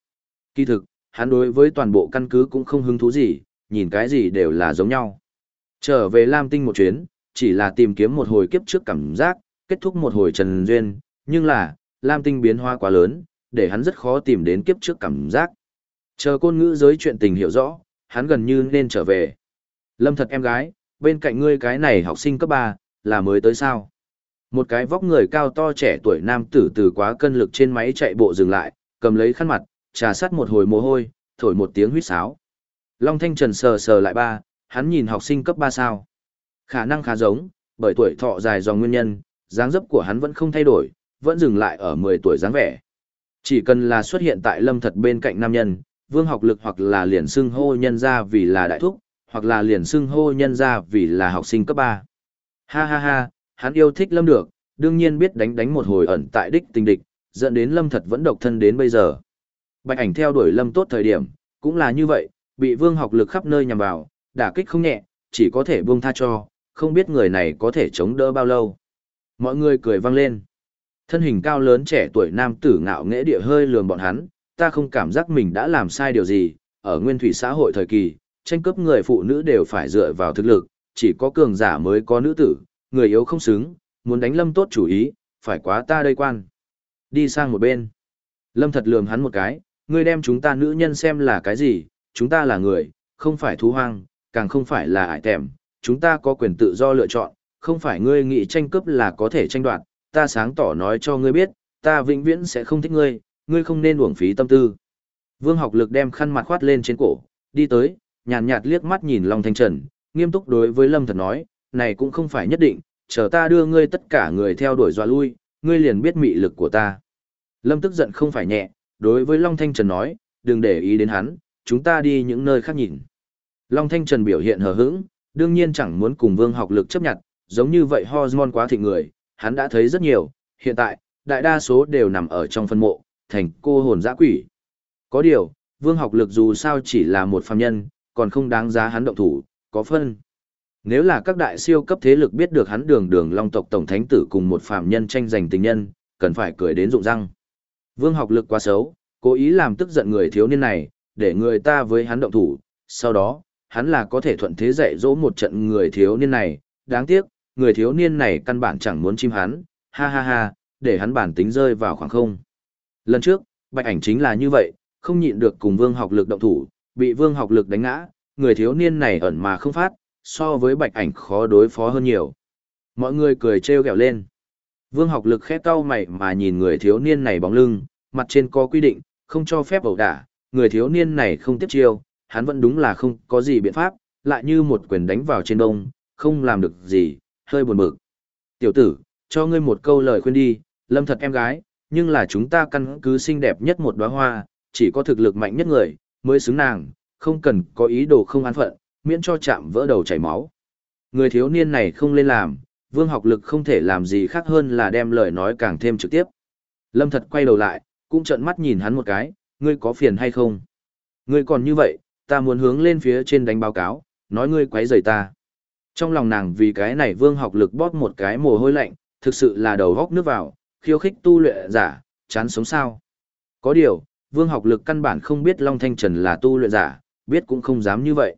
Kỳ thực, hắn đối với toàn bộ căn cứ cũng không hứng thú gì, nhìn cái gì đều là giống nhau. Trở về Lam Tinh một chuyến, chỉ là tìm kiếm một hồi kiếp trước cảm giác, kết thúc một hồi trần duyên, nhưng là, Lam Tinh biến hóa quá lớn, để hắn rất khó tìm đến kiếp trước cảm giác. Chờ côn ngữ giới chuyện tình hiểu rõ, hắn gần như nên trở về. Lâm thật em gái, bên cạnh ngươi cái này học sinh cấp 3, là mới tới sao? Một cái vóc người cao to trẻ tuổi nam tử từ quá cân lực trên máy chạy bộ dừng lại, cầm lấy khăn mặt, trà sát một hồi mồ hôi, thổi một tiếng huýt sáo. Long Thanh Trần sờ sờ lại ba, hắn nhìn học sinh cấp 3 sao. Khả năng khá giống, bởi tuổi thọ dài do nguyên nhân, dáng dấp của hắn vẫn không thay đổi, vẫn dừng lại ở 10 tuổi dáng vẻ. Chỉ cần là xuất hiện tại lâm thật bên cạnh nam nhân, vương học lực hoặc là liền xưng hô nhân ra vì là đại thúc, hoặc là liền xưng hô nhân ra vì là học sinh cấp 3. Ha ha ha, hắn yêu thích lâm được, đương nhiên biết đánh đánh một hồi ẩn tại đích tình địch, dẫn đến lâm thật vẫn độc thân đến bây giờ. Bạch ảnh theo đuổi lâm tốt thời điểm, cũng là như vậy, bị vương học lực khắp nơi nhằm vào, đả kích không nhẹ, chỉ có thể buông tha cho, không biết người này có thể chống đỡ bao lâu. Mọi người cười vang lên. Thân hình cao lớn trẻ tuổi nam tử ngạo nghễ địa hơi lườm bọn hắn, ta không cảm giác mình đã làm sai điều gì, ở nguyên thủy xã hội thời kỳ, tranh cướp người phụ nữ đều phải dựa vào thực lực, chỉ có cường giả mới có nữ tử, người yếu không xứng, muốn đánh lâm tốt chủ ý, phải quá ta đây quan. Đi sang một bên. Lâm thật lườm hắn một cái, ngươi đem chúng ta nữ nhân xem là cái gì, chúng ta là người, không phải thú hoang, càng không phải là ải tèm, chúng ta có quyền tự do lựa chọn, không phải ngươi nghĩ tranh cướp là có thể tranh đoạt, ta sáng tỏ nói cho ngươi biết, ta vĩnh viễn sẽ không thích ngươi, ngươi không nên uổng phí tâm tư. Vương học lực đem khăn mặt khoát lên trên cổ, đi tới, nhàn nhạt, liếc mắt nhìn Long Thanh Trần, nghiêm túc đối với Lâm Thật nói, này cũng không phải nhất định, chờ ta đưa ngươi tất cả người theo đuổi dọa lui, ngươi liền biết mị lực của ta. Lâm tức giận không phải nhẹ, đối với Long Thanh Trần nói, đừng để ý đến hắn, chúng ta đi những nơi khác nhìn. Long Thanh Trần biểu hiện hờ hững, đương nhiên chẳng muốn cùng vương học lực chấp nhận, giống như vậy hormone quá thịnh người, hắn đã thấy rất nhiều, hiện tại, đại đa số đều nằm ở trong phân mộ, thành cô hồn dã quỷ. Có điều, vương học lực dù sao chỉ là một phàm nhân, còn không đáng giá hắn động thủ, có phân. Nếu là các đại siêu cấp thế lực biết được hắn đường đường long tộc tổng thánh tử cùng một phàm nhân tranh giành tình nhân, cần phải cười đến rụng răng. Vương học lực quá xấu, cố ý làm tức giận người thiếu niên này, để người ta với hắn động thủ, sau đó, hắn là có thể thuận thế dạy dỗ một trận người thiếu niên này, đáng tiếc, người thiếu niên này căn bản chẳng muốn chim hắn, ha ha ha, để hắn bản tính rơi vào khoảng không. Lần trước, bạch ảnh chính là như vậy, không nhịn được cùng vương học lực động thủ, bị vương học lực đánh ngã, người thiếu niên này ẩn mà không phát, so với bạch ảnh khó đối phó hơn nhiều. Mọi người cười trêu ghẹo lên. Vương học lực khẽ cau mày mà nhìn người thiếu niên này bóng lưng, mặt trên có quy định, không cho phép ẩu đả, người thiếu niên này không tiếp chiêu, hắn vẫn đúng là không có gì biện pháp, lại như một quyền đánh vào trên đông, không làm được gì, hơi buồn bực. Tiểu tử, cho ngươi một câu lời khuyên đi, lâm thật em gái, nhưng là chúng ta căn cứ xinh đẹp nhất một đóa hoa, chỉ có thực lực mạnh nhất người, mới xứng nàng, không cần có ý đồ không an phận, miễn cho chạm vỡ đầu chảy máu. Người thiếu niên này không lên làm, vương học lực không thể làm gì khác hơn là đem lời nói càng thêm trực tiếp. Lâm thật quay đầu lại, cũng trợn mắt nhìn hắn một cái, ngươi có phiền hay không? Ngươi còn như vậy, ta muốn hướng lên phía trên đánh báo cáo, nói ngươi quấy rầy ta. Trong lòng nàng vì cái này vương học lực bóp một cái mồ hôi lạnh, thực sự là đầu góc nước vào, khiêu khích tu luyện giả, chán sống sao. Có điều, vương học lực căn bản không biết Long Thanh Trần là tu luyện giả, biết cũng không dám như vậy.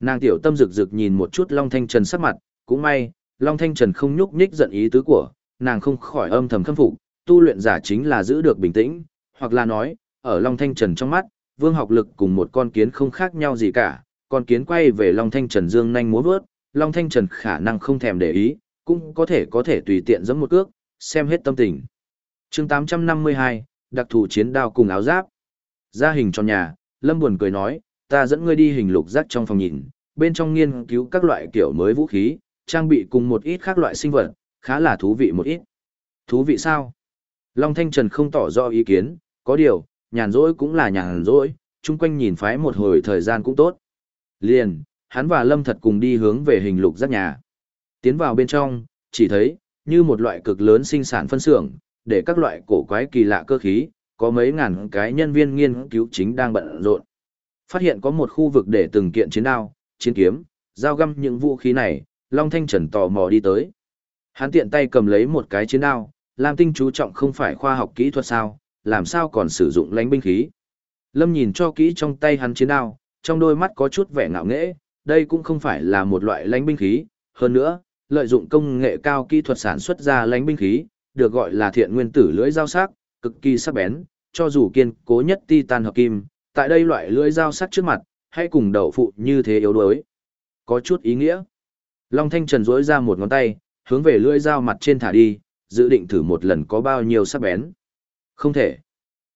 Nàng tiểu tâm rực rực nhìn một chút Long Thanh Trần sắc mặt, cũng may, Long Thanh Trần không nhúc nhích giận ý tứ của, nàng không khỏi âm thầm khâm phục, tu luyện giả chính là giữ được bình tĩnh, hoặc là nói, ở Long Thanh Trần trong mắt, vương học lực cùng một con kiến không khác nhau gì cả, con kiến quay về Long Thanh Trần dương nhanh múa vớt, Long Thanh Trần khả năng không thèm để ý, cũng có thể có thể tùy tiện giẫm một cước, xem hết tâm tình. chương 852, đặc thù chiến đao cùng áo giáp. Ra hình tròn nhà, Lâm buồn cười nói, ta dẫn ngươi đi hình lục giác trong phòng nhìn, bên trong nghiên cứu các loại kiểu mới vũ khí, trang bị cùng một ít các loại sinh vật, khá là thú vị một ít. Thú vị sao? Long Thanh Trần không tỏ rõ ý kiến, có điều, nhàn rỗi cũng là nhàn rỗi, chung quanh nhìn phái một hồi thời gian cũng tốt. Liền, hắn và Lâm thật cùng đi hướng về hình lục giác nhà. Tiến vào bên trong, chỉ thấy, như một loại cực lớn sinh sản phân xưởng, để các loại cổ quái kỳ lạ cơ khí, có mấy ngàn cái nhân viên nghiên cứu chính đang bận rộn. Phát hiện có một khu vực để từng kiện chiến đao, chiến kiếm, dao găm những vũ khí này, Long Thanh Trần tò mò đi tới. Hắn tiện tay cầm lấy một cái chiến đao, Lam Tinh chú trọng không phải khoa học kỹ thuật sao, làm sao còn sử dụng lánh binh khí. Lâm nhìn cho kỹ trong tay hắn chiến đao, trong đôi mắt có chút vẻ ngạo nghễ, đây cũng không phải là một loại lánh binh khí, hơn nữa, lợi dụng công nghệ cao kỹ thuật sản xuất ra lánh binh khí, được gọi là thiện nguyên tử lưỡi dao sắc, cực kỳ sắc bén, cho dù kiên cố nhất titan hợp kim, tại đây loại lưỡi dao sắc trước mặt, hay cùng đậu phụ như thế yếu đuối. Có chút ý nghĩa. Long Thanh Trần rỗi ra một ngón tay, hướng về lưỡi dao mặt trên thả đi, dự định thử một lần có bao nhiêu sắc bén. Không thể.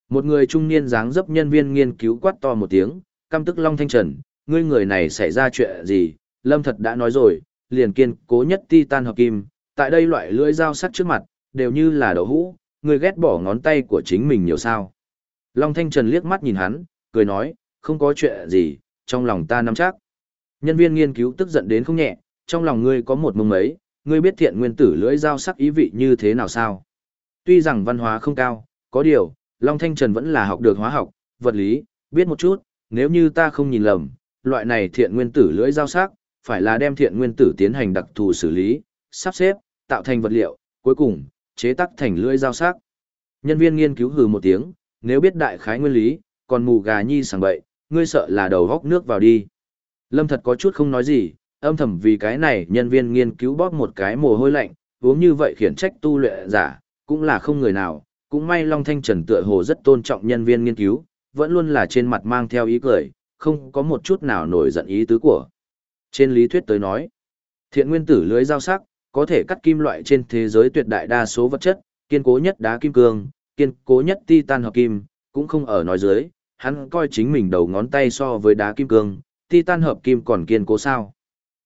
Một người trung niên dáng dấp nhân viên nghiên cứu quát to một tiếng, căm tức Long Thanh Trần, ngươi người này xảy ra chuyện gì, Lâm thật đã nói rồi, liền kiên cố nhất titan hợp kim, tại đây loại lưỡi dao sắc trước mặt, đều như là đậu hũ, ngươi ghét bỏ ngón tay của chính mình nhiều sao. Long Thanh Trần liếc mắt nhìn hắn, cười nói, không có chuyện gì, trong lòng ta nắm chắc. Nhân viên nghiên cứu tức giận đến không nhẹ, trong lòng ngươi có một mông mấy, ngươi biết thiện nguyên tử lưỡi dao sắc ý vị như thế nào sao? Tuy rằng văn hóa không cao, có điều, Long Thanh Trần vẫn là học được hóa học, vật lý, biết một chút, nếu như ta không nhìn lầm, loại này thiện nguyên tử lưỡi dao sắc, phải là đem thiện nguyên tử tiến hành đặc thù xử lý, sắp xếp, tạo thành vật liệu, cuối cùng, chế tác thành lưỡi dao sắc. Nhân viên nghiên cứu hừ một tiếng, nếu biết đại khái nguyên lý, còn mù gà nhi sảng bậy, ngươi sợ là đầu góc nước vào đi. Lâm thật có chút không nói gì, âm thầm vì cái này nhân viên nghiên cứu bóp một cái mồ hôi lạnh, uống như vậy khiển trách tu luyện giả, cũng là không người nào, cũng may Long Thanh Trần tựa hồ rất tôn trọng nhân viên nghiên cứu, vẫn luôn là trên mặt mang theo ý cười, không có một chút nào nổi giận ý tứ của. Trên lý thuyết tới nói, thiện nguyên tử lưới giao sắc, có thể cắt kim loại trên thế giới tuyệt đại đa số vật chất, kiên cố nhất đá kim cương, kiên cố nhất titan hợp kim, cũng không ở nói dưới, hắn coi chính mình đầu ngón tay so với đá kim cương, titan hợp kim còn kiên cố sao.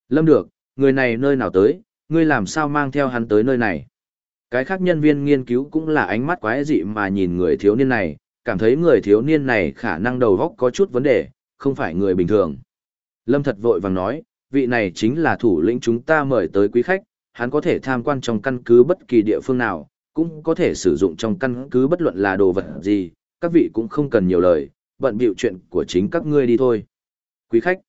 Lâm được, người này nơi nào tới, ngươi làm sao mang theo hắn tới nơi này. Cái khác nhân viên nghiên cứu cũng là ánh mắt quái dị mà nhìn người thiếu niên này, cảm thấy người thiếu niên này khả năng đầu góc có chút vấn đề, không phải người bình thường. Lâm thật vội vàng nói, vị này chính là thủ lĩnh chúng ta mời tới quý khách, hắn có thể tham quan trong căn cứ bất kỳ địa phương nào, cũng có thể sử dụng trong căn cứ bất luận là đồ vật gì, các vị cũng không cần nhiều lời, bận bịu chuyện của chính các ngươi đi thôi. Quý khách,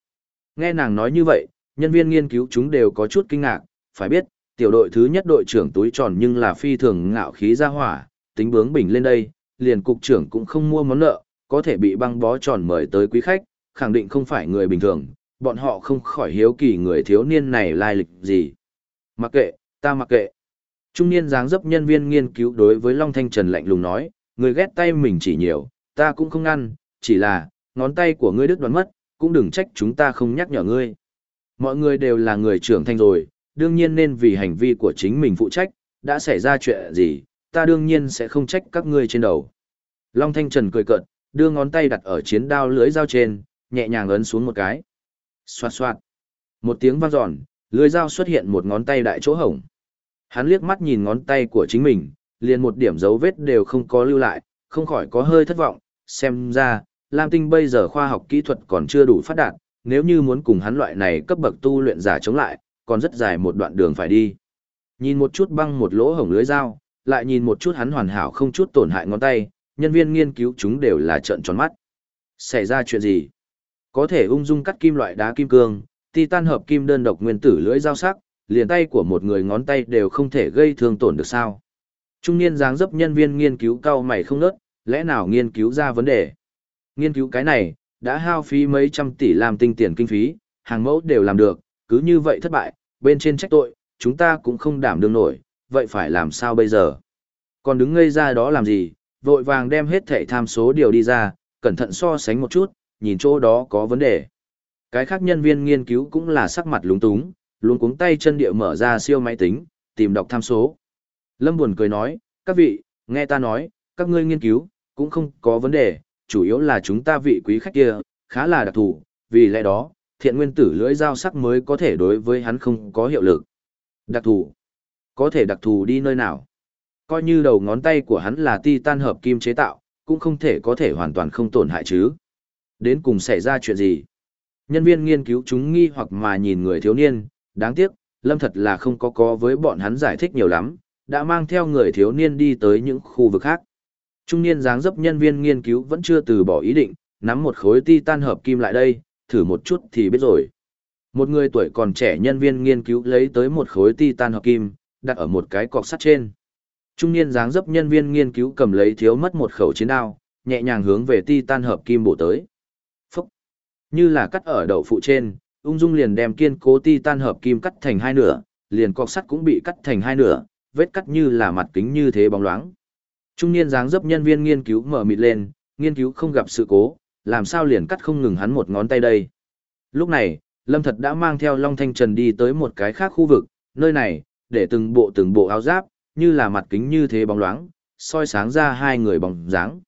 nghe nàng nói như vậy, nhân viên nghiên cứu chúng đều có chút kinh ngạc, phải biết, tiểu đội thứ nhất đội trưởng túi tròn nhưng là phi thường ngạo khí ra hỏa, tính bướng bỉnh lên đây, liền cục trưởng cũng không mua món nợ, có thể bị băng bó tròn mời tới quý khách, khẳng định không phải người bình thường, bọn họ không khỏi hiếu kỳ người thiếu niên này lai lịch gì. Mặc kệ, ta mặc kệ. Trung niên dáng dấp nhân viên nghiên cứu đối với Long Thanh Trần lạnh lùng nói, người ghét tay mình chỉ nhiều, ta cũng không ngăn, chỉ là, ngón tay của ngươi đứt đoán mất, cũng đừng trách chúng ta không nhắc nhở ngươi. Mọi người đều là người trưởng thành rồi, đương nhiên nên vì hành vi của chính mình phụ trách, đã xảy ra chuyện gì, ta đương nhiên sẽ không trách các ngươi trên đầu. Long Thanh Trần cười cợt, đưa ngón tay đặt ở chiến đao lưới dao trên, nhẹ nhàng ấn xuống một cái. Xoạt xoạt. Một tiếng vang giòn, lưới dao xuất hiện một ngón tay đại chỗ hổng. Hắn liếc mắt nhìn ngón tay của chính mình, liền một điểm dấu vết đều không có lưu lại, không khỏi có hơi thất vọng, xem ra, Lam Tinh bây giờ khoa học kỹ thuật còn chưa đủ phát đạt, nếu như muốn cùng hắn loại này cấp bậc tu luyện giả chống lại, còn rất dài một đoạn đường phải đi. Nhìn một chút băng một lỗ hổng lưới dao, lại nhìn một chút hắn hoàn hảo không chút tổn hại ngón tay, nhân viên nghiên cứu chúng đều là trợn tròn mắt. Xảy ra chuyện gì? Có thể ung dung cắt kim loại đá kim cương, titan hợp kim đơn độc nguyên tử lưỡi dao sắc, liền tay của một người ngón tay đều không thể gây thương tổn được sao? Trung niên dáng dấp nhân viên nghiên cứu cao mày không nớt, lẽ nào nghiên cứu ra vấn đề? Nghiên cứu cái này, đã hao phí mấy trăm tỷ làm tinh tiền kinh phí, hàng mẫu đều làm được, cứ như vậy thất bại, bên trên trách tội, chúng ta cũng không đảm đương nổi, vậy phải làm sao bây giờ? Còn đứng ngây ra đó làm gì, vội vàng đem hết thẻ tham số điều đi ra, cẩn thận so sánh một chút, nhìn chỗ đó có vấn đề. Cái khác nhân viên nghiên cứu cũng là sắc mặt lúng túng, luôn cuống tay chân địa mở ra siêu máy tính, tìm đọc tham số. Lâm buồn cười nói, các vị, nghe ta nói, các ngươi nghiên cứu, cũng không có vấn đề, chủ yếu là chúng ta vị quý khách kia, khá là đặc thù, vì lẽ đó, thiện nguyên tử lưỡi dao sắc mới có thể đối với hắn không có hiệu lực. Đặc thù? Có thể đặc thù đi nơi nào? Coi như đầu ngón tay của hắn là titan hợp kim chế tạo, cũng không thể có thể hoàn toàn không tổn hại chứ. Đến cùng xảy ra chuyện gì? Nhân viên nghiên cứu chúng nghi hoặc mà nhìn người thiếu niên, đáng tiếc, Lâm thật là không có có với bọn hắn giải thích nhiều lắm, đã mang theo người thiếu niên đi tới những khu vực khác. Trung niên dáng dấp nhân viên nghiên cứu vẫn chưa từ bỏ ý định, nắm một khối titan hợp kim lại đây, thử một chút thì biết rồi. Một người tuổi còn trẻ nhân viên nghiên cứu lấy tới một khối titan hợp kim, đặt ở một cái cọc sắt trên. Trung niên dáng dấp nhân viên nghiên cứu cầm lấy thiếu mất một khẩu chiến đao, nhẹ nhàng hướng về titan hợp kim bổ tới. Phúc! Như là cắt ở đậu phụ trên, ung dung liền đem kiên cố titan hợp kim cắt thành hai nửa, liền cọc sắt cũng bị cắt thành hai nửa, vết cắt như là mặt kính như thế bóng loáng. Trung niên dáng dấp nhân viên nghiên cứu mở mịt lên, nghiên cứu không gặp sự cố, làm sao liền cắt không ngừng hắn một ngón tay đây. Lúc này, Lâm Thật đã mang theo Long Thanh Trần đi tới một cái khác khu vực, nơi này, để từng bộ từng bộ áo giáp, như là mặt kính như thế bóng loáng, soi sáng ra hai người bóng dáng.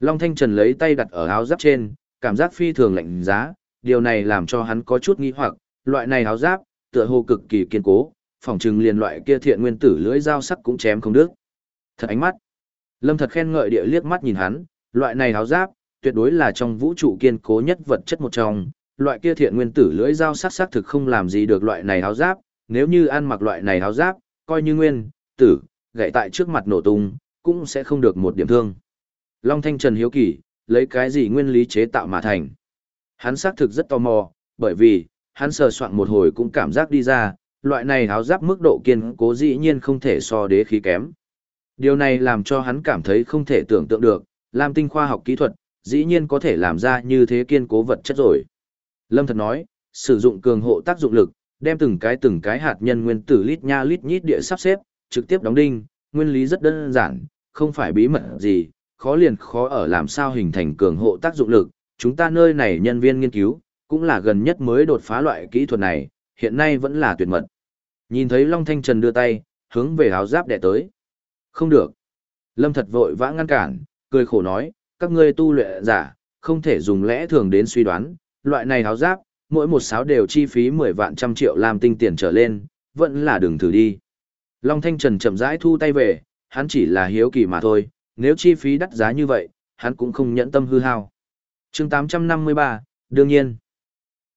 Long Thanh Trần lấy tay đặt ở áo giáp trên, cảm giác phi thường lạnh giá, điều này làm cho hắn có chút nghi hoặc, loại này áo giáp, tựa hồ cực kỳ kiên cố, phòng trừng liền loại kia thiện nguyên tử lưỡi dao sắc cũng chém không đứt. Thật ánh mắt. Lâm thật khen ngợi địa liếc mắt nhìn hắn, loại này háo giáp, tuyệt đối là trong vũ trụ kiên cố nhất vật chất một trong, loại kia thiện nguyên tử lưỡi dao sắc sắc thực không làm gì được loại này háo giáp, nếu như ăn mặc loại này háo giáp, coi như nguyên, tử, gậy tại trước mặt nổ tung, cũng sẽ không được một điểm thương. Long Thanh Trần hiếu kỳ, lấy cái gì nguyên lý chế tạo mà thành. Hắn xác thực rất tò mò, bởi vì, hắn sờ soạn một hồi cũng cảm giác đi ra, loại này háo giáp mức độ kiên cố dĩ nhiên không thể so đế khí kém. Điều này làm cho hắn cảm thấy không thể tưởng tượng được, Lam tinh khoa học kỹ thuật, dĩ nhiên có thể làm ra như thế kiên cố vật chất rồi. Lâm thật nói, sử dụng cường hộ tác dụng lực, đem từng cái từng cái hạt nhân nguyên tử lít nha lít nhít địa sắp xếp, trực tiếp đóng đinh, nguyên lý rất đơn giản, không phải bí mật gì, khó liền khó ở làm sao hình thành cường hộ tác dụng lực. Chúng ta nơi này nhân viên nghiên cứu, cũng là gần nhất mới đột phá loại kỹ thuật này, hiện nay vẫn là tuyệt mật. Nhìn thấy Long Thanh Trần đưa tay, hướng về áo giáp đẻ tới. Không được. Lâm thật vội vã ngăn cản, cười khổ nói, các ngươi tu luyện giả, không thể dùng lẽ thường đến suy đoán, loại này tháo giáp, mỗi một sáo đều chi phí 10 vạn trăm triệu làm tinh tiền trở lên, vẫn là đừng thử đi. Long Thanh Trần chậm rãi thu tay về, hắn chỉ là hiếu kỳ mà thôi, nếu chi phí đắt giá như vậy, hắn cũng không nhẫn tâm hư hao. chương 853, đương nhiên.